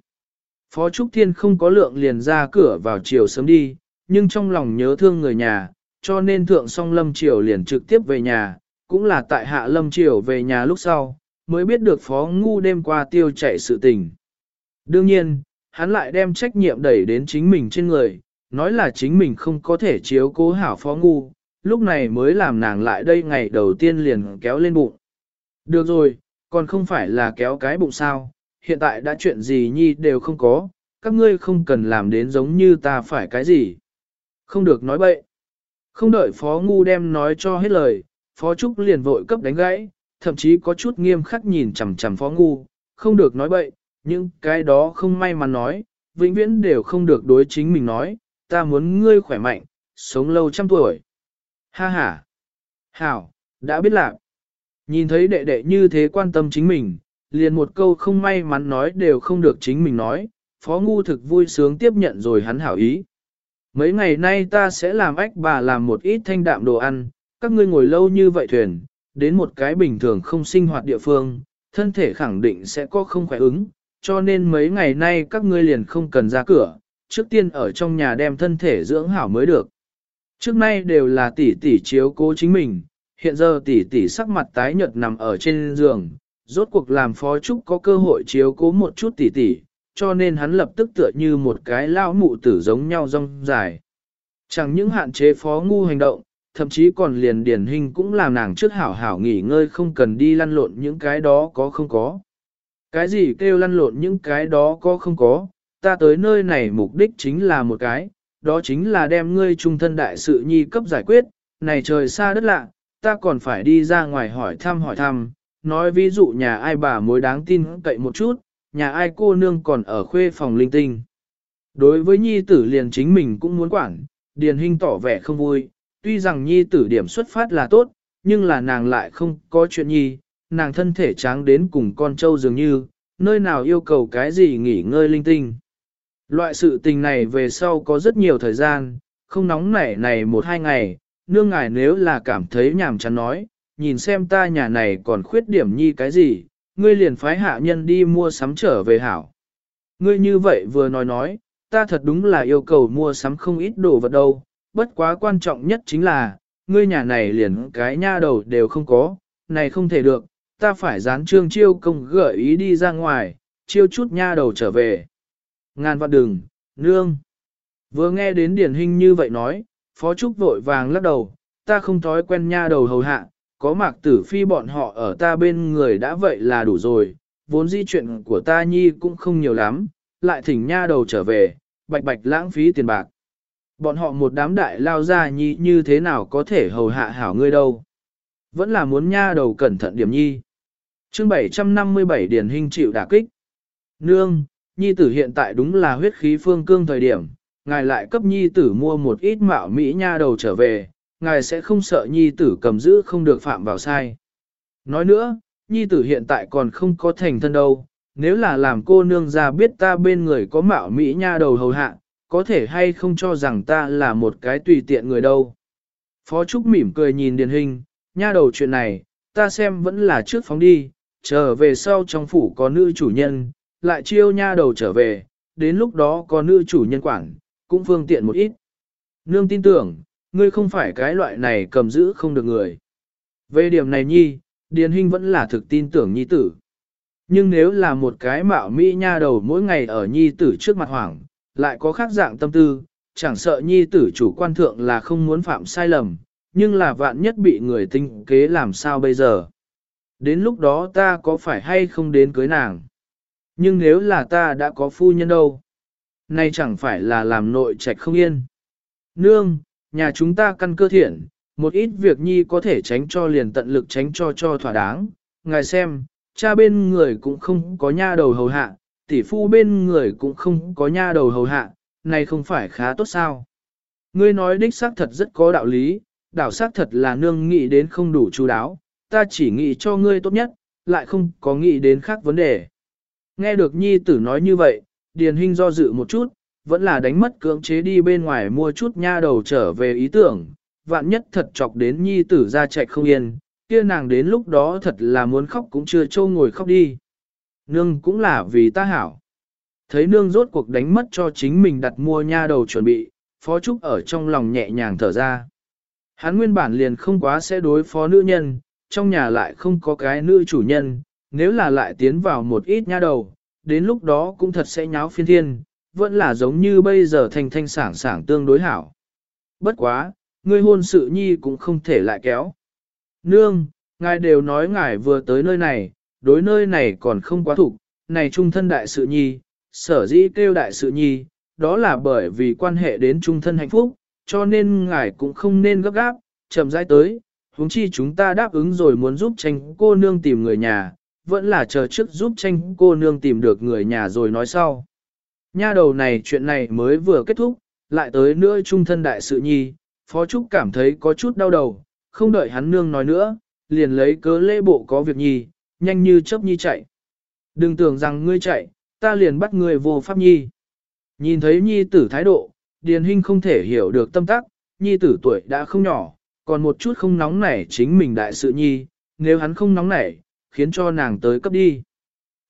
Phó Trúc Thiên không có lượng liền ra cửa vào chiều sớm đi, nhưng trong lòng nhớ thương người nhà, cho nên thượng song lâm chiều liền trực tiếp về nhà, cũng là tại hạ lâm triều về nhà lúc sau, mới biết được phó ngu đêm qua tiêu chạy sự tình. Đương nhiên, hắn lại đem trách nhiệm đẩy đến chính mình trên người, nói là chính mình không có thể chiếu cố hảo phó ngu, lúc này mới làm nàng lại đây ngày đầu tiên liền kéo lên bụng. Được rồi, còn không phải là kéo cái bụng sao, hiện tại đã chuyện gì nhi đều không có, các ngươi không cần làm đến giống như ta phải cái gì. Không được nói bậy. Không đợi Phó Ngu đem nói cho hết lời, Phó Trúc liền vội cấp đánh gãy, thậm chí có chút nghiêm khắc nhìn chằm chằm Phó Ngu, không được nói bậy, nhưng cái đó không may mà nói, vĩnh viễn đều không được đối chính mình nói, ta muốn ngươi khỏe mạnh, sống lâu trăm tuổi. Ha ha! Hảo, đã biết lạc. Nhìn thấy đệ đệ như thế quan tâm chính mình, liền một câu không may mắn nói đều không được chính mình nói, Phó Ngu thực vui sướng tiếp nhận rồi hắn hảo ý. Mấy ngày nay ta sẽ làm ách bà làm một ít thanh đạm đồ ăn, các ngươi ngồi lâu như vậy thuyền, đến một cái bình thường không sinh hoạt địa phương, thân thể khẳng định sẽ có không khỏe ứng, cho nên mấy ngày nay các ngươi liền không cần ra cửa, trước tiên ở trong nhà đem thân thể dưỡng hảo mới được. Trước nay đều là tỷ tỷ chiếu cố chính mình, hiện giờ tỷ tỷ sắc mặt tái nhợt nằm ở trên giường, rốt cuộc làm phó trúc có cơ hội chiếu cố một chút tỷ tỷ, cho nên hắn lập tức tựa như một cái lao mụ tử giống nhau rong dài. Chẳng những hạn chế phó ngu hành động, thậm chí còn liền điển hình cũng làm nàng trước hảo hảo nghỉ ngơi không cần đi lăn lộn những cái đó có không có. Cái gì kêu lăn lộn những cái đó có không có, ta tới nơi này mục đích chính là một cái, đó chính là đem ngươi trung thân đại sự nhi cấp giải quyết, này trời xa đất lạ, ta còn phải đi ra ngoài hỏi thăm hỏi thăm, nói ví dụ nhà ai bà mối đáng tin cậy một chút, nhà ai cô nương còn ở khuê phòng linh tinh. Đối với nhi tử liền chính mình cũng muốn quản, điền hình tỏ vẻ không vui, tuy rằng nhi tử điểm xuất phát là tốt, nhưng là nàng lại không có chuyện nhi, nàng thân thể tráng đến cùng con trâu dường như, nơi nào yêu cầu cái gì nghỉ ngơi linh tinh. Loại sự tình này về sau có rất nhiều thời gian, không nóng nảy này một hai ngày, nương ngài nếu là cảm thấy nhàm chán nói, nhìn xem ta nhà này còn khuyết điểm nhi cái gì, ngươi liền phái hạ nhân đi mua sắm trở về hảo. Ngươi như vậy vừa nói nói, ta thật đúng là yêu cầu mua sắm không ít đồ vật đâu, bất quá quan trọng nhất chính là, ngươi nhà này liền cái nha đầu đều không có, này không thể được, ta phải dán trương chiêu công gợi ý đi ra ngoài, chiêu chút nha đầu trở về. Ngàn vạn đừng, nương. Vừa nghe đến điển hình như vậy nói, Phó Trúc vội vàng lắc đầu, ta không thói quen nha đầu hầu hạ, có mạc tử phi bọn họ ở ta bên người đã vậy là đủ rồi, vốn di chuyện của ta nhi cũng không nhiều lắm, lại thỉnh nha đầu trở về, bạch bạch lãng phí tiền bạc. Bọn họ một đám đại lao ra nhi như thế nào có thể hầu hạ hảo ngươi đâu. Vẫn là muốn nha đầu cẩn thận điểm nhi. chương 757 điển hình chịu đả kích. Nương, nhi tử hiện tại đúng là huyết khí phương cương thời điểm, ngài lại cấp nhi tử mua một ít mạo mỹ nha đầu trở về, ngài sẽ không sợ nhi tử cầm giữ không được phạm vào sai. Nói nữa, nhi tử hiện tại còn không có thành thân đâu, nếu là làm cô nương ra biết ta bên người có mạo mỹ nha đầu hầu hạ, có thể hay không cho rằng ta là một cái tùy tiện người đâu. Phó Trúc mỉm cười nhìn Điền hình, nha đầu chuyện này, ta xem vẫn là trước phóng đi, trở về sau trong phủ có nữ chủ nhân, lại chiêu nha đầu trở về, đến lúc đó có nữ chủ nhân quản, cũng phương tiện một ít. Nương tin tưởng, ngươi không phải cái loại này cầm giữ không được người. Về điểm này nhi, Điền Hinh vẫn là thực tin tưởng nhi tử. Nhưng nếu là một cái mạo mỹ nha đầu mỗi ngày ở nhi tử trước mặt hoảng, lại có khác dạng tâm tư, chẳng sợ nhi tử chủ quan thượng là không muốn phạm sai lầm, nhưng là vạn nhất bị người tinh kế làm sao bây giờ. Đến lúc đó ta có phải hay không đến cưới nàng? Nhưng nếu là ta đã có phu nhân đâu? Nay chẳng phải là làm nội trạch không yên. Nương, nhà chúng ta căn cơ thiện, một ít việc nhi có thể tránh cho liền tận lực tránh cho cho thỏa đáng. Ngài xem, cha bên người cũng không có nha đầu hầu hạ, tỷ phu bên người cũng không có nha đầu hầu hạ, này không phải khá tốt sao. Ngươi nói đích xác thật rất có đạo lý, đảo xác thật là nương nghĩ đến không đủ chú đáo, ta chỉ nghĩ cho ngươi tốt nhất, lại không có nghĩ đến khác vấn đề. Nghe được nhi tử nói như vậy, Điền Hinh do dự một chút, vẫn là đánh mất cưỡng chế đi bên ngoài mua chút nha đầu trở về ý tưởng, vạn nhất thật chọc đến nhi tử ra chạy không yên, kia nàng đến lúc đó thật là muốn khóc cũng chưa trâu ngồi khóc đi. Nương cũng là vì ta hảo. Thấy nương rốt cuộc đánh mất cho chính mình đặt mua nha đầu chuẩn bị, Phó Trúc ở trong lòng nhẹ nhàng thở ra. Hắn nguyên bản liền không quá sẽ đối phó nữ nhân, trong nhà lại không có cái nữ chủ nhân, nếu là lại tiến vào một ít nha đầu, đến lúc đó cũng thật sẽ nháo phiên thiên, vẫn là giống như bây giờ thanh thanh sảng sảng tương đối hảo. Bất quá, ngươi hôn sự nhi cũng không thể lại kéo. Nương, ngài đều nói ngài vừa tới nơi này, đối nơi này còn không quá thục, này trung thân đại sự nhi, sở dĩ kêu đại sự nhi, đó là bởi vì quan hệ đến trung thân hạnh phúc, cho nên ngài cũng không nên gấp gáp, chậm rãi tới, huống chi chúng ta đáp ứng rồi muốn giúp tranh cô nương tìm người nhà, vẫn là chờ trước giúp tranh cô nương tìm được người nhà rồi nói sau. Nha đầu này chuyện này mới vừa kết thúc, lại tới nữa trung thân đại sự nhi, Phó Trúc cảm thấy có chút đau đầu, không đợi hắn nương nói nữa, liền lấy cớ lễ bộ có việc nhi, nhanh như chớp nhi chạy. Đừng tưởng rằng ngươi chạy, ta liền bắt ngươi vô pháp nhi. Nhìn thấy nhi tử thái độ, Điền Hinh không thể hiểu được tâm tắc, nhi tử tuổi đã không nhỏ, còn một chút không nóng nảy chính mình đại sự nhi, nếu hắn không nóng nảy, khiến cho nàng tới cấp đi.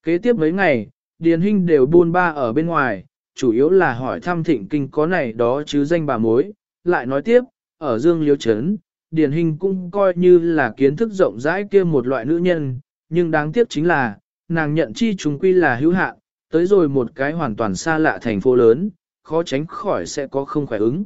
Kế tiếp mấy ngày, Điền Hinh đều buôn ba ở bên ngoài, chủ yếu là hỏi thăm thịnh kinh có này đó chứ danh bà mối, lại nói tiếp, ở Dương Liêu Trấn, Điền Hinh cũng coi như là kiến thức rộng rãi kia một loại nữ nhân, nhưng đáng tiếc chính là, nàng nhận chi chúng quy là hữu hạn, tới rồi một cái hoàn toàn xa lạ thành phố lớn, khó tránh khỏi sẽ có không khỏe ứng.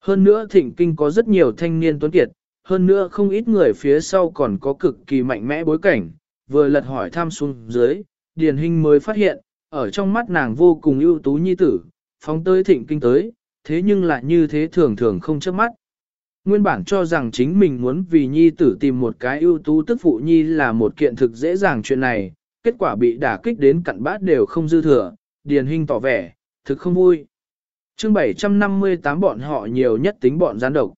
Hơn nữa thịnh kinh có rất nhiều thanh niên tuấn kiệt, hơn nữa không ít người phía sau còn có cực kỳ mạnh mẽ bối cảnh, vừa lật hỏi thăm xuống dưới, Điền Hinh mới phát hiện, ở trong mắt nàng vô cùng ưu tú nhi tử, phóng tới thịnh kinh tới, thế nhưng lại như thế thường thường không chớp mắt. Nguyên bản cho rằng chính mình muốn vì nhi tử tìm một cái ưu tú tức phụ nhi là một kiện thực dễ dàng chuyện này, kết quả bị đả kích đến cặn bát đều không dư thừa, Điền Hinh tỏ vẻ, thực không vui. chương 758 bọn họ nhiều nhất tính bọn gián độc.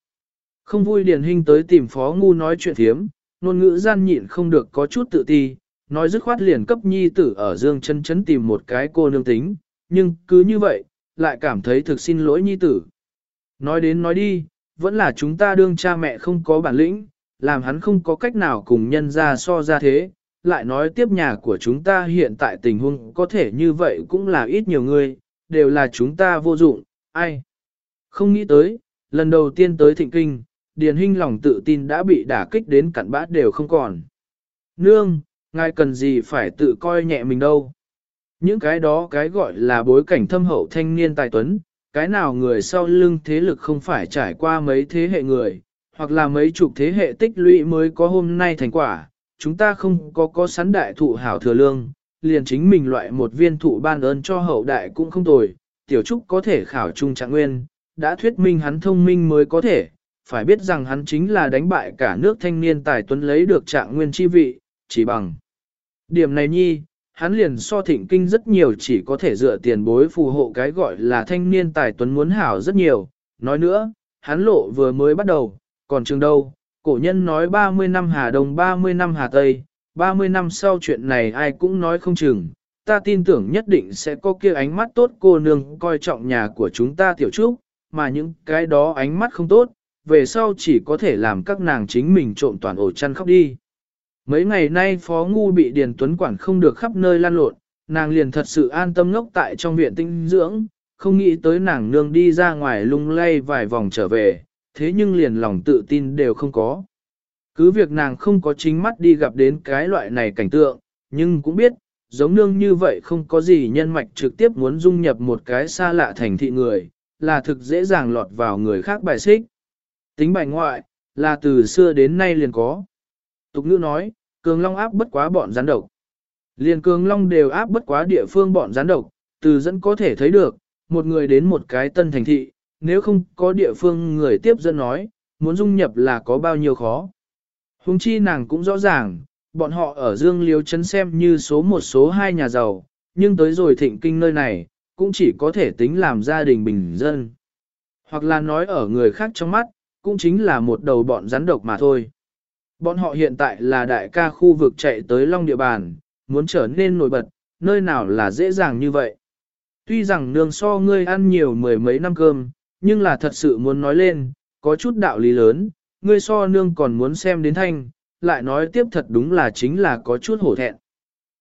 Không vui Điền Hinh tới tìm Phó Ngu nói chuyện thiếm, ngôn ngữ gian nhịn không được có chút tự ti, nói dứt khoát liền cấp nhi tử ở dương chân chấn tìm một cái cô nương tính, nhưng cứ như vậy, lại cảm thấy thực xin lỗi nhi tử. Nói đến nói đi, vẫn là chúng ta đương cha mẹ không có bản lĩnh, làm hắn không có cách nào cùng nhân ra so ra thế, lại nói tiếp nhà của chúng ta hiện tại tình huống có thể như vậy cũng là ít nhiều người, đều là chúng ta vô dụng, ai. Không nghĩ tới, lần đầu tiên tới thịnh kinh, Điền Hinh lòng tự tin đã bị đả kích đến cặn bát đều không còn. Nương, ngài cần gì phải tự coi nhẹ mình đâu. Những cái đó cái gọi là bối cảnh thâm hậu thanh niên tài tuấn, cái nào người sau lưng thế lực không phải trải qua mấy thế hệ người, hoặc là mấy chục thế hệ tích lũy mới có hôm nay thành quả, chúng ta không có có sắn đại thụ hảo thừa lương, liền chính mình loại một viên thụ ban ơn cho hậu đại cũng không tồi, tiểu trúc có thể khảo trung trạng nguyên, đã thuyết minh hắn thông minh mới có thể, phải biết rằng hắn chính là đánh bại cả nước thanh niên tài tuấn lấy được trạng nguyên chi vị, chỉ bằng. Điểm này nhi, hắn liền so thịnh kinh rất nhiều chỉ có thể dựa tiền bối phù hộ cái gọi là thanh niên tài tuấn muốn hảo rất nhiều. Nói nữa, hắn lộ vừa mới bắt đầu, còn trường đâu, cổ nhân nói 30 năm Hà Đông 30 năm Hà Tây, 30 năm sau chuyện này ai cũng nói không chừng. Ta tin tưởng nhất định sẽ có kia ánh mắt tốt cô nương coi trọng nhà của chúng ta tiểu trúc, mà những cái đó ánh mắt không tốt, về sau chỉ có thể làm các nàng chính mình trộm toàn ổ chăn khóc đi. Mấy ngày nay Phó Ngu bị Điền Tuấn quản không được khắp nơi lan lộn, nàng liền thật sự an tâm ngốc tại trong viện tinh dưỡng, không nghĩ tới nàng nương đi ra ngoài lung lay vài vòng trở về, thế nhưng liền lòng tự tin đều không có. Cứ việc nàng không có chính mắt đi gặp đến cái loại này cảnh tượng, nhưng cũng biết, giống nương như vậy không có gì nhân mạch trực tiếp muốn dung nhập một cái xa lạ thành thị người, là thực dễ dàng lọt vào người khác bài xích. Tính bài ngoại, là từ xưa đến nay liền có. Tục ngữ nói, cường long áp bất quá bọn gián độc. Liền cường long đều áp bất quá địa phương bọn gián độc, từ dẫn có thể thấy được, một người đến một cái tân thành thị, nếu không có địa phương người tiếp dẫn nói, muốn dung nhập là có bao nhiêu khó. Hùng chi nàng cũng rõ ràng, bọn họ ở Dương Liêu Trấn xem như số một số hai nhà giàu, nhưng tới rồi thịnh kinh nơi này, cũng chỉ có thể tính làm gia đình bình dân. Hoặc là nói ở người khác trong mắt, cũng chính là một đầu bọn rắn độc mà thôi. Bọn họ hiện tại là đại ca khu vực chạy tới Long địa bàn, muốn trở nên nổi bật, nơi nào là dễ dàng như vậy. Tuy rằng nương so ngươi ăn nhiều mười mấy năm cơm, nhưng là thật sự muốn nói lên, có chút đạo lý lớn, ngươi so nương còn muốn xem đến thanh, lại nói tiếp thật đúng là chính là có chút hổ thẹn.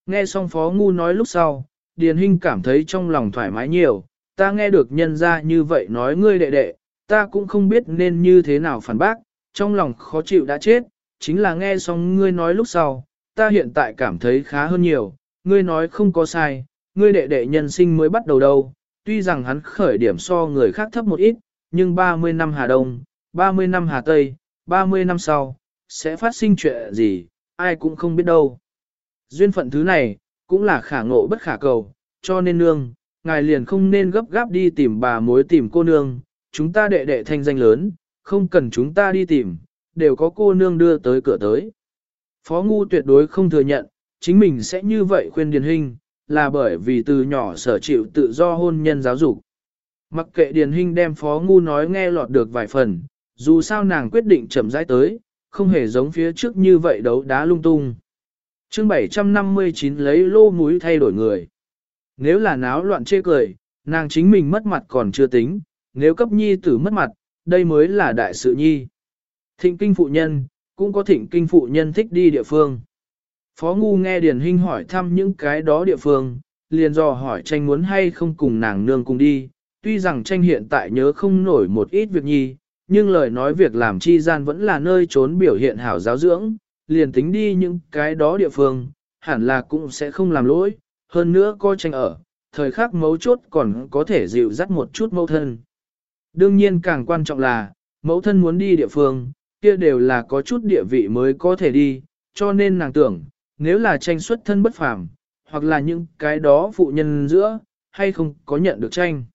Nghe xong Phó Ngu nói lúc sau, Điền Hinh cảm thấy trong lòng thoải mái nhiều, ta nghe được nhân ra như vậy nói ngươi đệ đệ, ta cũng không biết nên như thế nào phản bác, trong lòng khó chịu đã chết, chính là nghe xong ngươi nói lúc sau, ta hiện tại cảm thấy khá hơn nhiều, ngươi nói không có sai, ngươi đệ đệ nhân sinh mới bắt đầu đâu, tuy rằng hắn khởi điểm so người khác thấp một ít, nhưng 30 năm Hà Đông, 30 năm Hà Tây, 30 năm sau, sẽ phát sinh chuyện gì, ai cũng không biết đâu. Duyên phận thứ này, cũng là khả ngộ bất khả cầu, cho nên nương, ngài liền không nên gấp gáp đi tìm bà mối tìm cô nương, chúng ta đệ đệ thanh danh lớn, không cần chúng ta đi tìm, đều có cô nương đưa tới cửa tới. Phó Ngu tuyệt đối không thừa nhận, chính mình sẽ như vậy khuyên Điền Hinh, là bởi vì từ nhỏ sở chịu tự do hôn nhân giáo dục. Mặc kệ Điền Hinh đem Phó Ngu nói nghe lọt được vài phần, dù sao nàng quyết định chậm rãi tới, không hề giống phía trước như vậy đấu đá lung tung. chương 759 lấy lô múi thay đổi người. Nếu là náo loạn chê cười, nàng chính mình mất mặt còn chưa tính, nếu cấp nhi tử mất mặt, đây mới là đại sự nhi. Thịnh kinh phụ nhân, cũng có thịnh kinh phụ nhân thích đi địa phương. Phó Ngu nghe Điền Hinh hỏi thăm những cái đó địa phương, liền dò hỏi tranh muốn hay không cùng nàng nương cùng đi, tuy rằng tranh hiện tại nhớ không nổi một ít việc nhi, nhưng lời nói việc làm chi gian vẫn là nơi trốn biểu hiện hảo giáo dưỡng, liền tính đi những cái đó địa phương, hẳn là cũng sẽ không làm lỗi, hơn nữa coi tranh ở, thời khắc mấu chốt còn có thể dịu dắt một chút mẫu thân. Đương nhiên càng quan trọng là, mẫu thân muốn đi địa phương, kia đều là có chút địa vị mới có thể đi, cho nên nàng tưởng, nếu là tranh xuất thân bất phàm, hoặc là những cái đó phụ nhân giữa, hay không có nhận được tranh.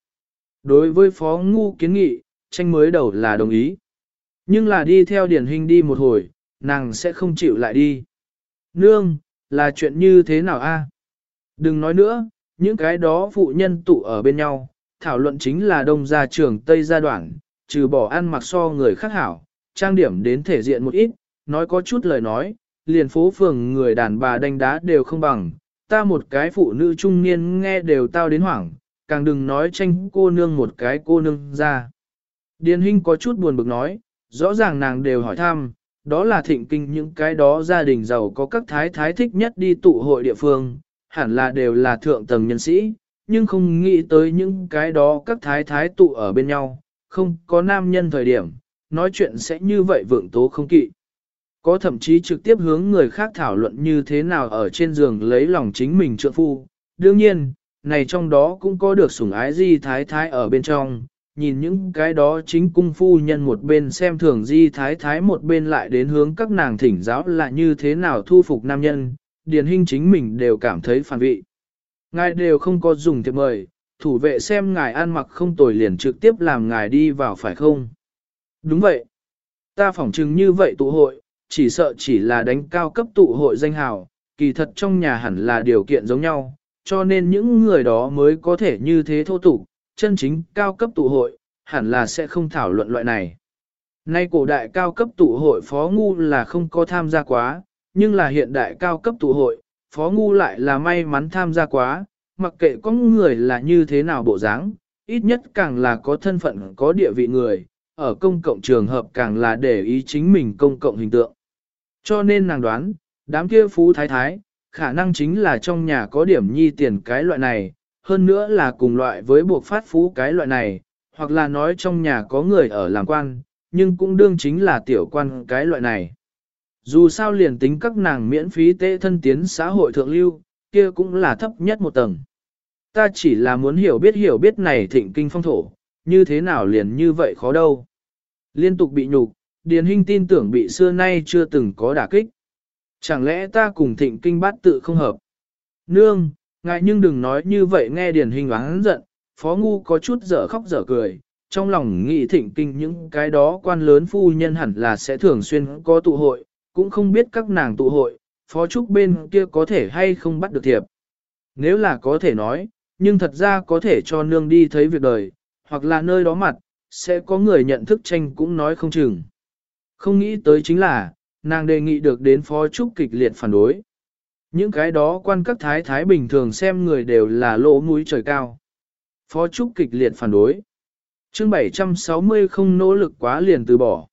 Đối với phó ngu kiến nghị, tranh mới đầu là đồng ý. Nhưng là đi theo điển hình đi một hồi, nàng sẽ không chịu lại đi. Nương, là chuyện như thế nào a? Đừng nói nữa, những cái đó phụ nhân tụ ở bên nhau, thảo luận chính là đông gia trưởng Tây gia đoạn, trừ bỏ ăn mặc so người khác hảo, trang điểm đến thể diện một ít, nói có chút lời nói, liền phố phường người đàn bà đánh đá đều không bằng, ta một cái phụ nữ trung niên nghe đều tao đến hoảng, càng đừng nói tranh cô nương một cái cô nương ra. Điền Hinh có chút buồn bực nói, rõ ràng nàng đều hỏi thăm, đó là thịnh kinh những cái đó gia đình giàu có các thái thái thích nhất đi tụ hội địa phương, hẳn là đều là thượng tầng nhân sĩ, nhưng không nghĩ tới những cái đó các thái thái tụ ở bên nhau, không có nam nhân thời điểm, nói chuyện sẽ như vậy vượng tố không kỵ. Có thậm chí trực tiếp hướng người khác thảo luận như thế nào ở trên giường lấy lòng chính mình trượng phu. Đương nhiên, này trong đó cũng có được sủng ái di thái thái ở bên trong, nhìn những cái đó chính cung phu nhân một bên xem thường di thái thái một bên lại đến hướng các nàng thỉnh giáo là như thế nào thu phục nam nhân, điền hình chính mình đều cảm thấy phản vị. Ngài đều không có dùng thiệp mời, thủ vệ xem ngài ăn mặc không tồi liền trực tiếp làm ngài đi vào phải không? Đúng vậy. Ta phỏng chừng như vậy tụ hội, chỉ sợ chỉ là đánh cao cấp tụ hội danh hào, kỳ thật trong nhà hẳn là điều kiện giống nhau, cho nên những người đó mới có thể như thế thô tục, chân chính cao cấp tụ hội, hẳn là sẽ không thảo luận loại này. Nay cổ đại cao cấp tụ hội phó ngu là không có tham gia quá, nhưng là hiện đại cao cấp tụ hội, phó ngu lại là may mắn tham gia quá, mặc kệ có người là như thế nào bộ dáng, ít nhất càng là có thân phận có địa vị người, ở công cộng trường hợp càng là để ý chính mình công cộng hình tượng. Cho nên nàng đoán, đám kia phú thái thái, khả năng chính là trong nhà có điểm nhi tiền cái loại này, hơn nữa là cùng loại với buộc phát phú cái loại này, hoặc là nói trong nhà có người ở làm quan, nhưng cũng đương chính là tiểu quan cái loại này. Dù sao liền tính các nàng miễn phí tế thân tiến xã hội thượng lưu, kia cũng là thấp nhất một tầng. Ta chỉ là muốn hiểu biết hiểu biết này thịnh kinh phong thổ, như thế nào liền như vậy khó đâu. Liên tục bị nhục, Điền Hinh tin tưởng bị xưa nay chưa từng có đả kích. Chẳng lẽ ta cùng thịnh kinh bát tự không hợp? Nương, ngại nhưng đừng nói như vậy nghe Điền Hinh oán giận, Phó Ngu có chút dở khóc dở cười, trong lòng nghĩ thịnh kinh những cái đó quan lớn phu nhân hẳn là sẽ thường xuyên có tụ hội, cũng không biết các nàng tụ hội, Phó Trúc bên kia có thể hay không bắt được thiệp. Nếu là có thể nói, nhưng thật ra có thể cho nương đi thấy việc đời, hoặc là nơi đó mặt, sẽ có người nhận thức tranh cũng nói không chừng. Không nghĩ tới chính là, nàng đề nghị được đến phó trúc kịch liệt phản đối. Những cái đó quan các thái thái bình thường xem người đều là lỗ mũi trời cao. Phó Trúc kịch liệt phản đối. chương 760 không nỗ lực quá liền từ bỏ.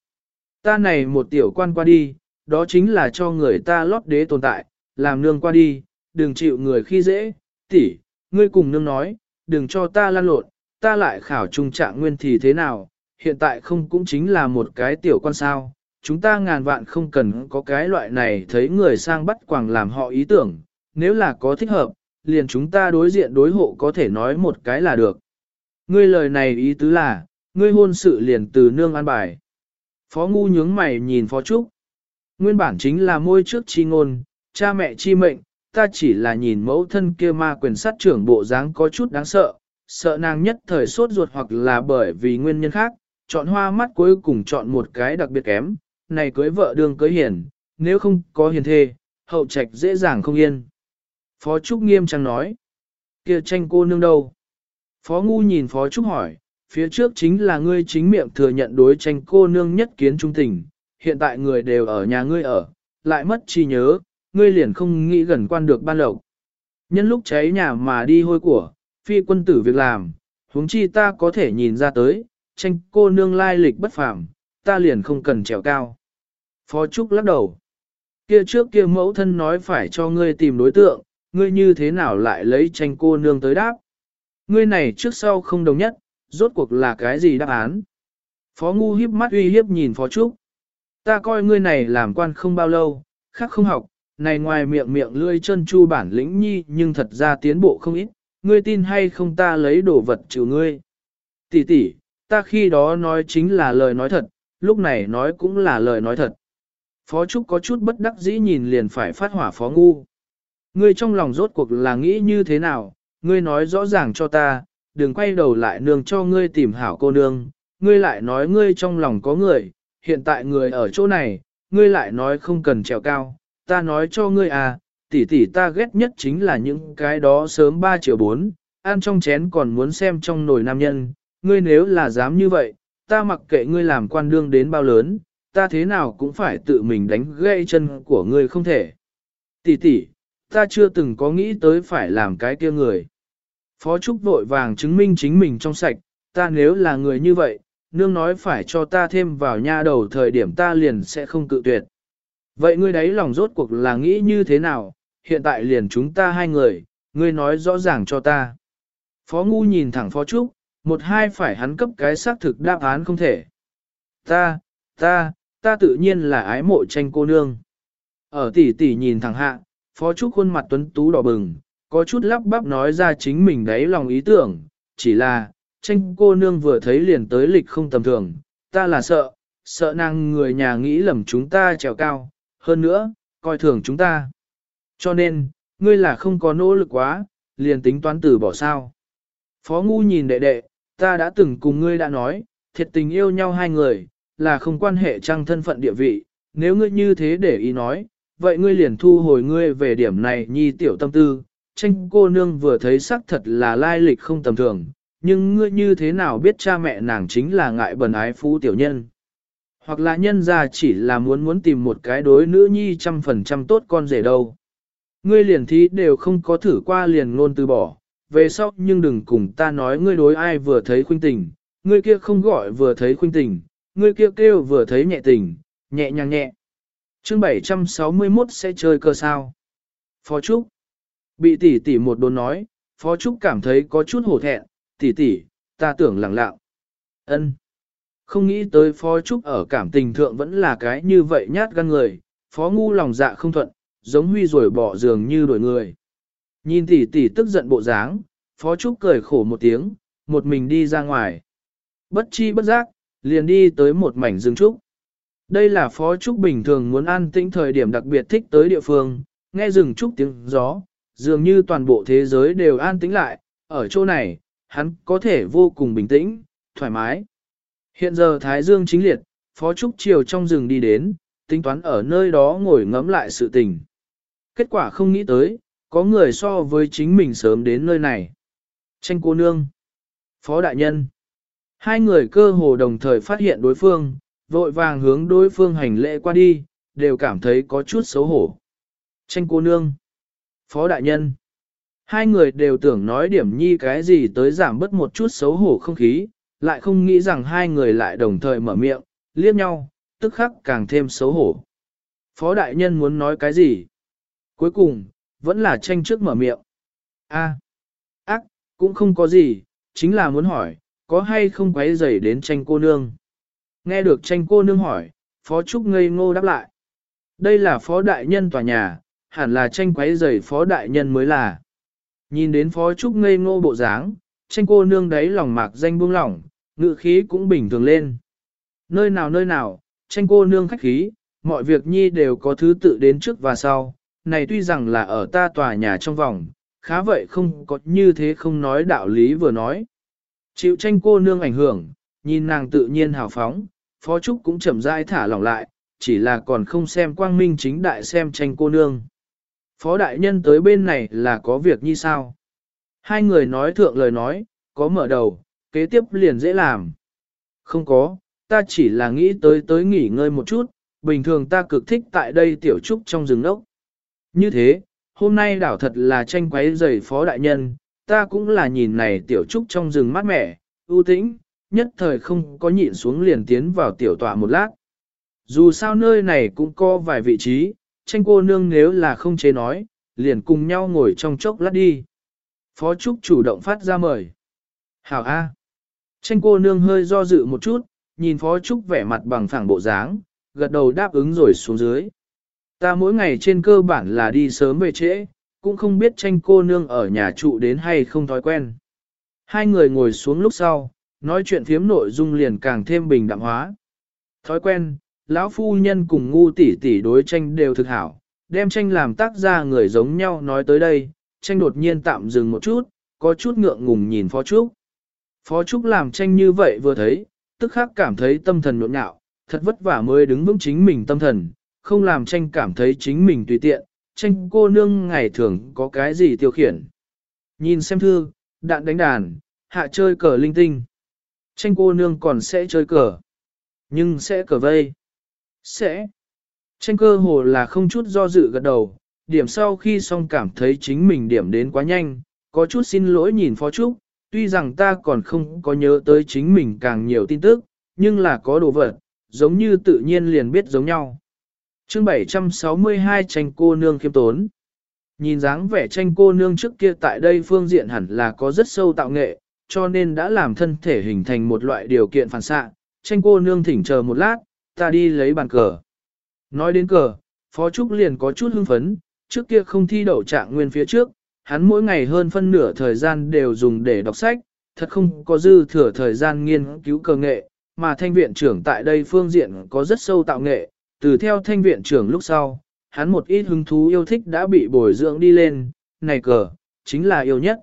Ta này một tiểu quan qua đi, đó chính là cho người ta lót đế tồn tại, làm nương qua đi, đừng chịu người khi dễ, tỷ, ngươi cùng nương nói, đừng cho ta lan lộn, ta lại khảo trung trạng nguyên thì thế nào, hiện tại không cũng chính là một cái tiểu quan sao, chúng ta ngàn vạn không cần có cái loại này thấy người sang bắt quàng làm họ ý tưởng, nếu là có thích hợp, liền chúng ta đối diện đối hộ có thể nói một cái là được. Ngươi lời này ý tứ là, ngươi hôn sự liền từ nương an bài. Phó ngu nhướng mày nhìn phó trúc. Nguyên bản chính là môi trước chi ngôn, cha mẹ chi mệnh, ta chỉ là nhìn mẫu thân kia ma quyền sát trưởng bộ dáng có chút đáng sợ, sợ nàng nhất thời sốt ruột hoặc là bởi vì nguyên nhân khác, chọn hoa mắt cuối cùng chọn một cái đặc biệt kém, này cưới vợ đương cưới hiền, nếu không có hiền thê, hậu trạch dễ dàng không yên. Phó Trúc nghiêm trang nói, kia tranh cô nương đâu? Phó Ngu nhìn Phó Trúc hỏi, phía trước chính là ngươi chính miệng thừa nhận đối tranh cô nương nhất kiến trung tình, hiện tại người đều ở nhà ngươi ở, lại mất chi nhớ, ngươi liền không nghĩ gần quan được ban lộc. Nhân lúc cháy nhà mà đi hôi của, phi quân tử việc làm, huống chi ta có thể nhìn ra tới, tranh cô nương lai lịch bất phàm, ta liền không cần trèo cao. Phó Trúc lắc đầu. Kia trước kia mẫu thân nói phải cho ngươi tìm đối tượng, ngươi như thế nào lại lấy tranh cô nương tới đáp. Ngươi này trước sau không đồng nhất, rốt cuộc là cái gì đáp án. Phó Ngu hiếp mắt uy hiếp nhìn Phó Trúc. Ta coi ngươi này làm quan không bao lâu, khác không học, này ngoài miệng miệng lươi chân chu bản lĩnh nhi nhưng thật ra tiến bộ không ít, ngươi tin hay không ta lấy đồ vật chịu ngươi. Tỷ tỷ, ta khi đó nói chính là lời nói thật, lúc này nói cũng là lời nói thật. Phó Trúc có chút bất đắc dĩ nhìn liền phải phát hỏa Phó Ngu. Ngươi trong lòng rốt cuộc là nghĩ như thế nào, ngươi nói rõ ràng cho ta, đừng quay đầu lại nương cho ngươi tìm hảo cô nương, ngươi lại nói ngươi trong lòng có người, hiện tại người ở chỗ này, ngươi lại nói không cần trèo cao, ta nói cho ngươi à, tỷ tỷ ta ghét nhất chính là những cái đó sớm 3 triệu 4, ăn trong chén còn muốn xem trong nồi nam nhân, ngươi nếu là dám như vậy, ta mặc kệ ngươi làm quan đương đến bao lớn, ta thế nào cũng phải tự mình đánh gãy chân của ngươi không thể. Tỷ tỷ, ta chưa từng có nghĩ tới phải làm cái kia người. Phó Trúc vội vàng chứng minh chính mình trong sạch, ta nếu là người như vậy, nương nói phải cho ta thêm vào nha đầu thời điểm ta liền sẽ không cự tuyệt. Vậy ngươi đấy lòng rốt cuộc là nghĩ như thế nào, hiện tại liền chúng ta hai người, ngươi nói rõ ràng cho ta. Phó Ngu nhìn thẳng Phó Trúc, một hai phải hắn cấp cái xác thực đáp án không thể. Ta, ta, ta tự nhiên là ái mộ tranh cô nương. Ở tỷ tỷ nhìn thẳng hạ, Phó Trúc khuôn mặt tuấn tú đỏ bừng, có chút lắp bắp nói ra chính mình đấy lòng ý tưởng, chỉ là, tranh cô nương vừa thấy liền tới lịch không tầm thường, ta là sợ, sợ nàng người nhà nghĩ lầm chúng ta trèo cao, hơn nữa, coi thường chúng ta. Cho nên, ngươi là không có nỗ lực quá, liền tính toán từ bỏ sao. Phó ngu nhìn đệ đệ, ta đã từng cùng ngươi đã nói, thiệt tình yêu nhau hai người, là không quan hệ trăng thân phận địa vị, nếu ngươi như thế để ý nói, vậy ngươi liền thu hồi ngươi về điểm này nhi tiểu tâm tư, tranh cô nương vừa thấy sắc thật là lai lịch không tầm thường, nhưng ngươi như thế nào biết cha mẹ nàng chính là ngại bần ái phú tiểu nhân. Hoặc là nhân ra chỉ là muốn muốn tìm một cái đối nữ nhi trăm phần trăm tốt con rể đâu. Ngươi liền thí đều không có thử qua liền ngôn từ bỏ, về sau nhưng đừng cùng ta nói ngươi đối ai vừa thấy khuynh tình, ngươi kia không gọi vừa thấy khuynh tình, ngươi kia kêu vừa thấy nhẹ tình, nhẹ nhàng nhẹ. Chương 761 sẽ chơi cơ sao. Phó Trúc. Bị tỷ tỷ một đồn nói, Phó Trúc cảm thấy có chút hổ thẹn, tỷ tỷ, ta tưởng lẳng lặng. ân Không nghĩ tới Phó Trúc ở cảm tình thượng vẫn là cái như vậy nhát gan người, Phó ngu lòng dạ không thuận, giống huy rồi bỏ giường như đổi người. Nhìn tỷ tỷ tức giận bộ dáng, Phó Trúc cười khổ một tiếng, một mình đi ra ngoài. Bất chi bất giác, liền đi tới một mảnh rừng trúc. Đây là Phó Trúc bình thường muốn an tĩnh thời điểm đặc biệt thích tới địa phương, nghe rừng trúc tiếng gió, dường như toàn bộ thế giới đều an tĩnh lại, ở chỗ này, hắn có thể vô cùng bình tĩnh, thoải mái. Hiện giờ Thái Dương chính liệt, Phó Trúc chiều trong rừng đi đến, tính toán ở nơi đó ngồi ngẫm lại sự tình. Kết quả không nghĩ tới, có người so với chính mình sớm đến nơi này. Tranh cô nương, Phó Đại Nhân. Hai người cơ hồ đồng thời phát hiện đối phương, vội vàng hướng đối phương hành lễ qua đi, đều cảm thấy có chút xấu hổ. Tranh cô nương. Phó đại nhân. Hai người đều tưởng nói điểm nhi cái gì tới giảm bớt một chút xấu hổ không khí, lại không nghĩ rằng hai người lại đồng thời mở miệng, liếc nhau, tức khắc càng thêm xấu hổ. Phó đại nhân muốn nói cái gì? Cuối cùng, vẫn là tranh trước mở miệng. A, ác, cũng không có gì, chính là muốn hỏi, có hay không quấy rầy đến tranh cô nương? Nghe được tranh cô nương hỏi, Phó Trúc ngây ngô đáp lại. Đây là Phó Đại Nhân tòa nhà, hẳn là tranh quấy rầy Phó Đại Nhân mới là. Nhìn đến Phó Trúc ngây ngô bộ dáng, tranh cô nương đấy lòng mạc danh buông lỏng, ngự khí cũng bình thường lên. Nơi nào nơi nào, tranh cô nương khách khí, mọi việc nhi đều có thứ tự đến trước và sau, này tuy rằng là ở ta tòa nhà trong vòng, khá vậy không có như thế không nói đạo lý vừa nói. Chịu tranh cô nương ảnh hưởng, nhìn nàng tự nhiên hào phóng, Phó Trúc cũng chậm rãi thả lỏng lại, chỉ là còn không xem quang minh chính đại xem tranh cô nương. Phó đại nhân tới bên này là có việc như sao? Hai người nói thượng lời nói, có mở đầu, kế tiếp liền dễ làm. Không có, ta chỉ là nghĩ tới tới nghỉ ngơi một chút, bình thường ta cực thích tại đây tiểu trúc trong rừng ốc. Như thế, hôm nay đảo thật là tranh quấy rầy phó đại nhân, ta cũng là nhìn này tiểu trúc trong rừng mát mẻ, ưu tĩnh, nhất thời không có nhịn xuống liền tiến vào tiểu tọa một lát. Dù sao nơi này cũng có vài vị trí, tranh cô nương nếu là không chế nói, liền cùng nhau ngồi trong chốc lát đi. Phó Trúc chủ động phát ra mời. Hảo A. Tranh cô nương hơi do dự một chút, nhìn Phó Trúc vẻ mặt bằng phẳng bộ dáng, gật đầu đáp ứng rồi xuống dưới. Ta mỗi ngày trên cơ bản là đi sớm về trễ, cũng không biết tranh cô nương ở nhà trụ đến hay không thói quen. Hai người ngồi xuống lúc sau, nói chuyện phiếm nội dung liền càng thêm bình đẳng hóa. Thói quen, lão phu nhân cùng ngu tỷ tỷ đối tranh đều thực hảo, đem tranh làm tác ra người giống nhau nói tới đây, tranh đột nhiên tạm dừng một chút, có chút ngượng ngùng nhìn Phó Trúc. Phó Trúc làm tranh như vậy vừa thấy, tức khắc cảm thấy tâm thần nhộn nhạo, thật vất vả mới đứng vững chính mình tâm thần, không làm tranh cảm thấy chính mình tùy tiện, tranh cô nương ngày thường có cái gì tiêu khiển. Nhìn xem thư, đạn đánh đàn, hạ chơi cờ linh tinh. Tranh cô nương còn sẽ chơi cờ. Nhưng sẽ cờ vây. Sẽ. Tranh cơ hồ là không chút do dự gật đầu, điểm sau khi xong cảm thấy chính mình điểm đến quá nhanh, có chút xin lỗi nhìn Phó Trúc, tuy rằng ta còn không có nhớ tới chính mình càng nhiều tin tức, nhưng là có đồ vật, giống như tự nhiên liền biết giống nhau chương 762 tranh cô nương khiêm tốn. Nhìn dáng vẻ tranh cô nương trước kia tại đây phương diện hẳn là có rất sâu tạo nghệ, cho nên đã làm thân thể hình thành một loại điều kiện phản xạ. Tranh cô nương thỉnh chờ một lát, ta đi lấy bàn cờ. Nói đến cờ, Phó Trúc liền có chút hưng phấn, trước kia không thi đậu trạng nguyên phía trước, hắn mỗi ngày hơn phân nửa thời gian đều dùng để đọc sách, thật không có dư thừa thời gian nghiên cứu cờ nghệ, mà thanh viện trưởng tại đây phương diện có rất sâu tạo nghệ, từ theo thanh viện trưởng lúc sau, hắn một ít hứng thú yêu thích đã bị bồi dưỡng đi lên, này cờ, chính là yêu nhất.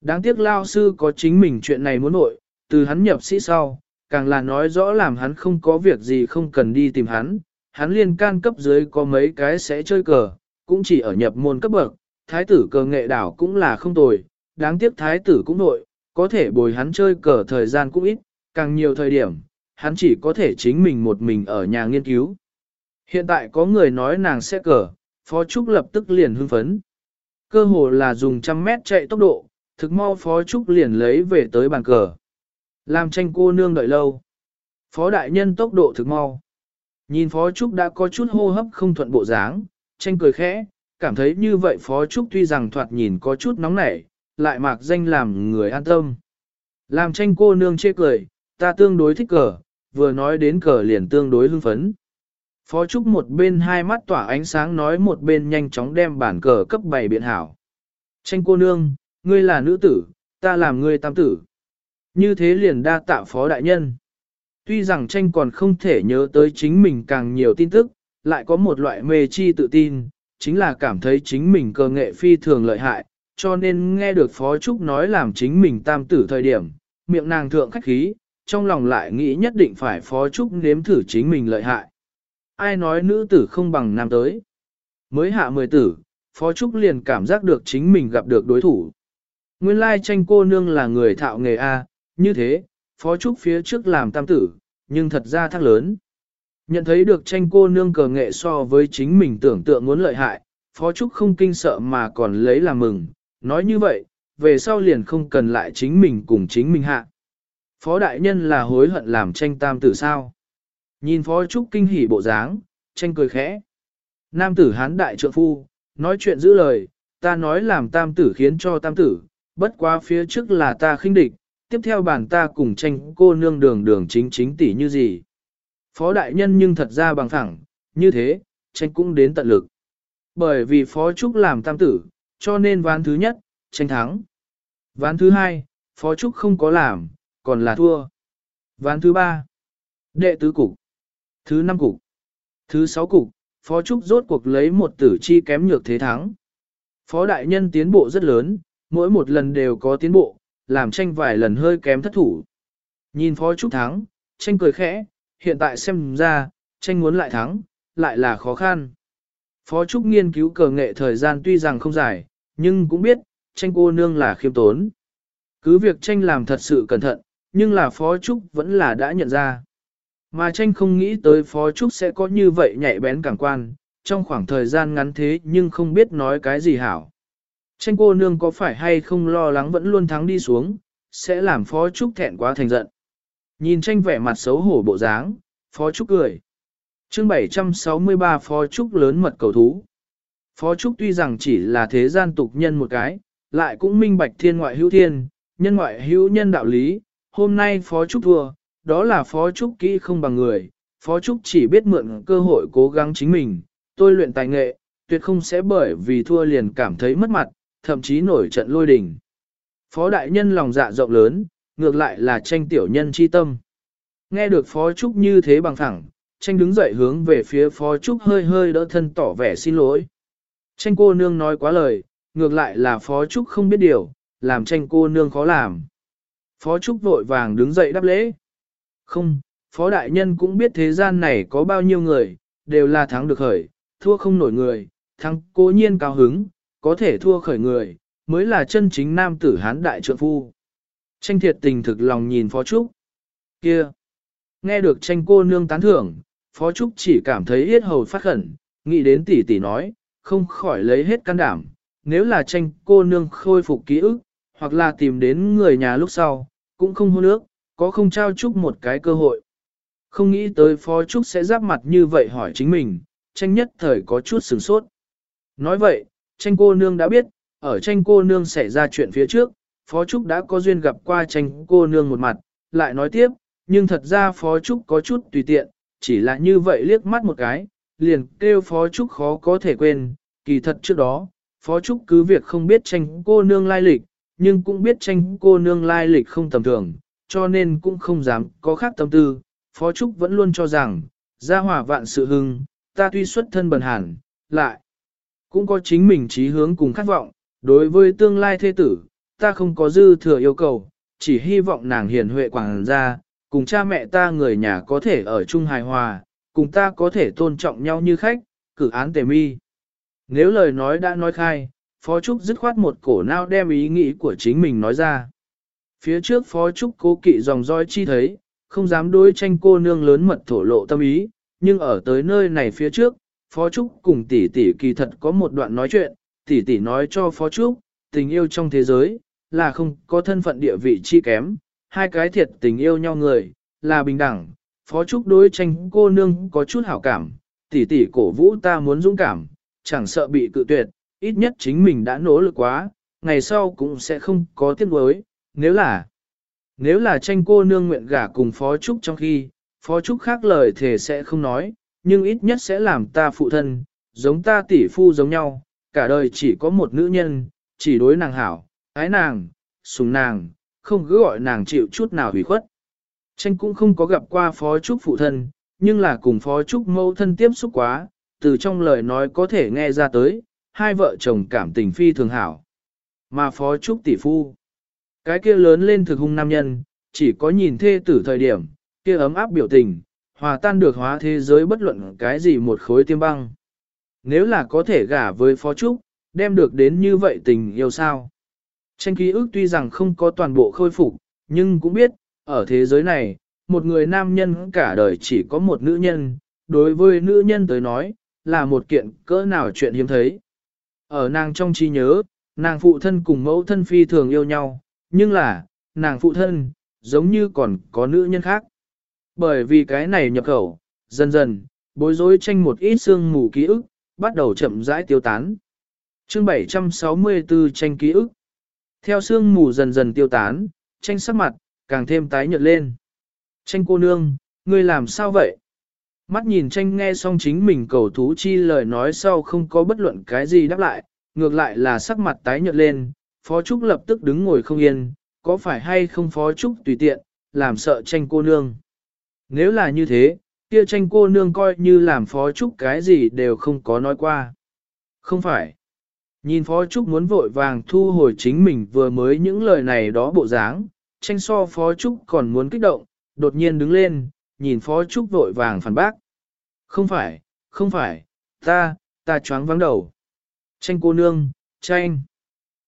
Đáng tiếc lao sư có chính mình chuyện này muốn nội, từ hắn nhập sĩ sau, càng là nói rõ làm hắn không có việc gì không cần đi tìm hắn, hắn liên can cấp dưới có mấy cái sẽ chơi cờ, cũng chỉ ở nhập môn cấp bậc, thái tử cờ nghệ đảo cũng là không tồi, đáng tiếc thái tử cũng nội, có thể bồi hắn chơi cờ thời gian cũng ít, càng nhiều thời điểm, hắn chỉ có thể chính mình một mình ở nhà nghiên cứu. Hiện tại có người nói nàng sẽ cờ, Phó Trúc lập tức liền hưng phấn. Cơ hồ là dùng trăm mét chạy tốc độ, thực mau Phó Trúc liền lấy về tới bàn cờ. Làm tranh cô nương đợi lâu. Phó đại nhân tốc độ thực mau. Nhìn Phó Trúc đã có chút hô hấp không thuận bộ dáng, tranh cười khẽ, cảm thấy như vậy Phó Trúc tuy rằng thoạt nhìn có chút nóng nảy, lại mạc danh làm người an tâm. Làm tranh cô nương chê cười, ta tương đối thích cờ, vừa nói đến cờ liền tương đối hưng phấn. Phó Trúc một bên hai mắt tỏa ánh sáng nói một bên nhanh chóng đem bản cờ cấp bảy biện hảo. Tranh cô nương, ngươi là nữ tử, ta làm ngươi tam tử. Như thế liền đa tạ phó đại nhân. Tuy rằng tranh còn không thể nhớ tới chính mình càng nhiều tin tức, lại có một loại mê chi tự tin, chính là cảm thấy chính mình cơ nghệ phi thường lợi hại, cho nên nghe được Phó Trúc nói làm chính mình tam tử thời điểm, miệng nàng thượng khách khí, trong lòng lại nghĩ nhất định phải Phó Trúc nếm thử chính mình lợi hại. Ai nói nữ tử không bằng nam tới. Mới hạ mười tử, Phó Trúc liền cảm giác được chính mình gặp được đối thủ. Nguyên lai tranh cô nương là người thạo nghề A, như thế, Phó Trúc phía trước làm tam tử, nhưng thật ra thác lớn. Nhận thấy được tranh cô nương cờ nghệ so với chính mình tưởng tượng muốn lợi hại, Phó Trúc không kinh sợ mà còn lấy làm mừng, nói như vậy, về sau liền không cần lại chính mình cùng chính mình hạ. Phó đại nhân là hối hận làm tranh tam tử sao. Nhìn Phó Trúc kinh hỉ bộ dáng, tranh cười khẽ. Nam tử hán đại trượng phu, nói chuyện giữ lời, ta nói làm tam tử khiến cho tam tử, bất quá phía trước là ta khinh địch, tiếp theo bản ta cùng tranh cô nương đường đường chính chính tỷ như gì. Phó đại nhân nhưng thật ra bằng thẳng, như thế, tranh cũng đến tận lực. Bởi vì Phó Trúc làm tam tử, cho nên ván thứ nhất, tranh thắng. Ván thứ hai, Phó Trúc không có làm, còn là thua. Ván thứ ba, đệ tứ cục. Thứ năm cục. Thứ sáu cục, Phó Trúc rốt cuộc lấy một tử chi kém nhược thế thắng. Phó đại nhân tiến bộ rất lớn, mỗi một lần đều có tiến bộ, làm tranh vài lần hơi kém thất thủ. Nhìn Phó Trúc thắng, tranh cười khẽ, hiện tại xem ra, tranh muốn lại thắng, lại là khó khăn. Phó Trúc nghiên cứu cờ nghệ thời gian tuy rằng không dài, nhưng cũng biết, tranh cô nương là khiêm tốn. Cứ việc tranh làm thật sự cẩn thận, nhưng là Phó Trúc vẫn là đã nhận ra. Mà tranh không nghĩ tới Phó Trúc sẽ có như vậy nhạy bén càng quan, trong khoảng thời gian ngắn thế nhưng không biết nói cái gì hảo. Tranh cô nương có phải hay không lo lắng vẫn luôn thắng đi xuống, sẽ làm Phó Trúc thẹn quá thành giận. Nhìn tranh vẻ mặt xấu hổ bộ dáng, Phó Trúc cười. chương 763 Phó Trúc lớn mật cầu thú. Phó Trúc tuy rằng chỉ là thế gian tục nhân một cái, lại cũng minh bạch thiên ngoại hữu thiên, nhân ngoại hữu nhân đạo lý. Hôm nay Phó Trúc thua, đó là Phó Trúc kỹ không bằng người. Phó Trúc chỉ biết mượn cơ hội cố gắng chính mình, tôi luyện tài nghệ, tuyệt không sẽ bởi vì thua liền cảm thấy mất mặt, thậm chí nổi trận lôi đình. Phó đại nhân lòng dạ rộng lớn, ngược lại là tranh tiểu nhân chi tâm. Nghe được Phó Trúc như thế bằng thẳng, tranh đứng dậy hướng về phía Phó Trúc hơi hơi đỡ thân tỏ vẻ xin lỗi. Tranh cô nương nói quá lời, ngược lại là Phó Trúc không biết điều, làm tranh cô nương khó làm. Phó Trúc vội vàng đứng dậy đáp lễ. Không, Phó Đại Nhân cũng biết thế gian này có bao nhiêu người, đều là thắng được khởi, thua không nổi người, thắng cố nhiên cao hứng, có thể thua khởi người, mới là chân chính nam tử hán đại trượng phu. Tranh thiệt tình thực lòng nhìn Phó Trúc. Kia! Nghe được tranh cô nương tán thưởng, Phó Trúc chỉ cảm thấy yết hầu phát khẩn, nghĩ đến tỷ tỷ nói, không khỏi lấy hết can đảm. Nếu là tranh cô nương khôi phục ký ức, hoặc là tìm đến người nhà lúc sau, cũng không hôn ước, có không trao Trúc một cái cơ hội. Không nghĩ tới Phó Trúc sẽ giáp mặt như vậy hỏi chính mình, tranh nhất thời có chút sửng sốt. Nói vậy, tranh cô nương đã biết, ở tranh cô nương xảy ra chuyện phía trước, Phó Trúc đã có duyên gặp qua tranh cô nương một mặt, lại nói tiếp, nhưng thật ra Phó Trúc có chút tùy tiện, chỉ là như vậy liếc mắt một cái, liền kêu Phó Trúc khó có thể quên, kỳ thật trước đó, Phó Trúc cứ việc không biết tranh cô nương lai lịch, nhưng cũng biết tranh cô nương lai lịch không tầm thường, cho nên cũng không dám có khác tâm tư. Phó Trúc vẫn luôn cho rằng, gia hòa vạn sự hưng, ta tuy xuất thân bần hàn, lại cũng có chính mình trí hướng cùng khát vọng, đối với tương lai thế tử, ta không có dư thừa yêu cầu, chỉ hy vọng nàng hiền huệ quảng gia, cùng cha mẹ ta người nhà có thể ở chung hài hòa, cùng ta có thể tôn trọng nhau như khách, cử án tề mi. Nếu lời nói đã nói khai, Phó Trúc dứt khoát một cổ nao đem ý nghĩ của chính mình nói ra. Phía trước Phó Trúc cố kỵ dòng roi chi thấy, không dám đối tranh cô nương lớn mật thổ lộ tâm ý, nhưng ở tới nơi này phía trước, Phó Trúc cùng tỷ tỷ kỳ thật có một đoạn nói chuyện, tỷ tỷ nói cho Phó Trúc, tình yêu trong thế giới, là không có thân phận địa vị chi kém, hai cái thiệt tình yêu nhau người, là bình đẳng. Phó Trúc đối tranh cô nương có chút hảo cảm, tỷ tỷ cổ vũ ta muốn dũng cảm, chẳng sợ bị cự tuyệt, ít nhất chính mình đã nỗ lực quá, ngày sau cũng sẽ không có tiếc nuối, nếu là nếu là tranh cô nương nguyện gả cùng Phó Trúc trong khi, Phó Trúc khác lời thể sẽ không nói, nhưng ít nhất sẽ làm ta phụ thân, giống ta tỷ phu giống nhau, cả đời chỉ có một nữ nhân, chỉ đối nàng hảo, ái nàng, sùng nàng, không cứ gọi nàng chịu chút nào hủy khuất. Tranh cũng không có gặp qua Phó Trúc phụ thân, nhưng là cùng Phó Trúc mâu thân tiếp xúc quá, từ trong lời nói có thể nghe ra tới, hai vợ chồng cảm tình phi thường hảo. Mà Phó Trúc tỷ phu, cái kia lớn lên thực hung nam nhân, chỉ có nhìn thê tử thời điểm, kia ấm áp biểu tình, hòa tan được hóa thế giới bất luận cái gì một khối tiêm băng. Nếu là có thể gả với Phó Trúc, đem được đến như vậy tình yêu sao? Tranh ký ức tuy rằng không có toàn bộ khôi phục, nhưng cũng biết, ở thế giới này, một người nam nhân cả đời chỉ có một nữ nhân, đối với nữ nhân tới nói, là một kiện cỡ nào chuyện hiếm thấy. Ở nàng trong trí nhớ, nàng phụ thân cùng mẫu thân phi thường yêu nhau, nhưng là, nàng phụ thân, giống như còn có nữ nhân khác. Bởi vì cái này nhập khẩu, dần dần, bối rối tranh một ít xương mù ký ức, bắt đầu chậm rãi tiêu tán. Chương 764 tranh ký ức. Theo xương mù dần dần tiêu tán, tranh sắc mặt, càng thêm tái nhợt lên. Tranh cô nương, ngươi làm sao vậy? Mắt nhìn tranh nghe xong chính mình cầu thú chi lời nói sau không có bất luận cái gì đáp lại, ngược lại là sắc mặt tái nhợt lên, Phó Trúc lập tức đứng ngồi không yên, có phải hay không Phó Trúc tùy tiện, làm sợ tranh cô nương. Nếu là như thế, kia tranh cô nương coi như làm Phó Trúc cái gì đều không có nói qua. Không phải. Nhìn Phó Trúc muốn vội vàng thu hồi chính mình vừa mới những lời này đó bộ dáng, tranh so Phó Trúc còn muốn kích động, đột nhiên đứng lên, nhìn Phó Trúc vội vàng phản bác. Không phải, không phải, ta, ta choáng vắng đầu. Tranh cô nương, tranh.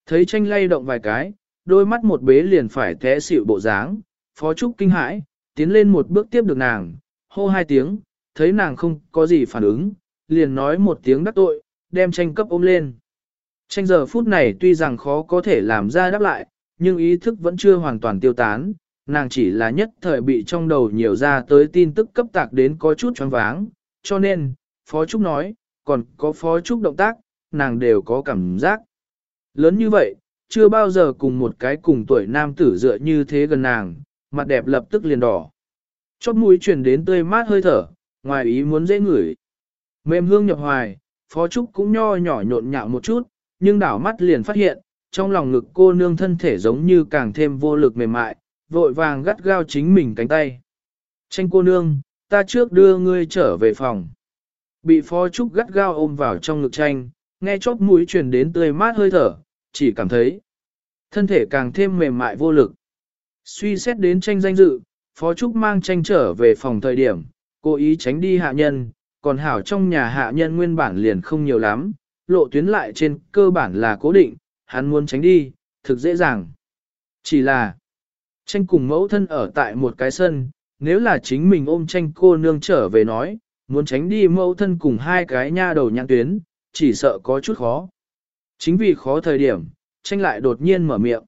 Thấy tranh lay động vài cái, đôi mắt một bế liền phải té xịu bộ dáng, Phó Trúc kinh hãi, tiến lên một bước tiếp được nàng, hô hai tiếng, thấy nàng không có gì phản ứng, liền nói một tiếng đắc tội, đem tranh cấp ôm lên. Tranh giờ phút này tuy rằng khó có thể làm ra đáp lại, nhưng ý thức vẫn chưa hoàn toàn tiêu tán, nàng chỉ là nhất thời bị trong đầu nhiều ra tới tin tức cấp tạc đến có chút choáng váng, cho nên, Phó Trúc nói, còn có Phó Trúc động tác, nàng đều có cảm giác. Lớn như vậy, chưa bao giờ cùng một cái cùng tuổi nam tử dựa như thế gần nàng, mặt đẹp lập tức liền đỏ. Chóp mũi chuyển đến tươi mát hơi thở, ngoài ý muốn dễ ngửi. Mềm hương nhập hoài, Phó Trúc cũng nho nhỏ nhộn nhạo một chút, nhưng đảo mắt liền phát hiện, trong lòng ngực cô nương thân thể giống như càng thêm vô lực mềm mại, vội vàng gắt gao chính mình cánh tay. Tranh cô nương, ta trước đưa ngươi trở về phòng. Bị Phó Trúc gắt gao ôm vào trong ngực tranh, nghe chóp mũi truyền đến tươi mát hơi thở, chỉ cảm thấy thân thể càng thêm mềm mại vô lực. Suy xét đến tranh danh dự, Phó Trúc mang tranh trở về phòng thời điểm, cố ý tránh đi hạ nhân, còn hảo trong nhà hạ nhân nguyên bản liền không nhiều lắm, lộ tuyến lại trên cơ bản là cố định, hắn muốn tránh đi, thực dễ dàng. Chỉ là, tranh cùng mẫu thân ở tại một cái sân, nếu là chính mình ôm tranh cô nương trở về nói, muốn tránh đi mẫu thân cùng hai cái nha đầu nhãn tuyến, chỉ sợ có chút khó. Chính vì khó thời điểm, tranh lại đột nhiên mở miệng.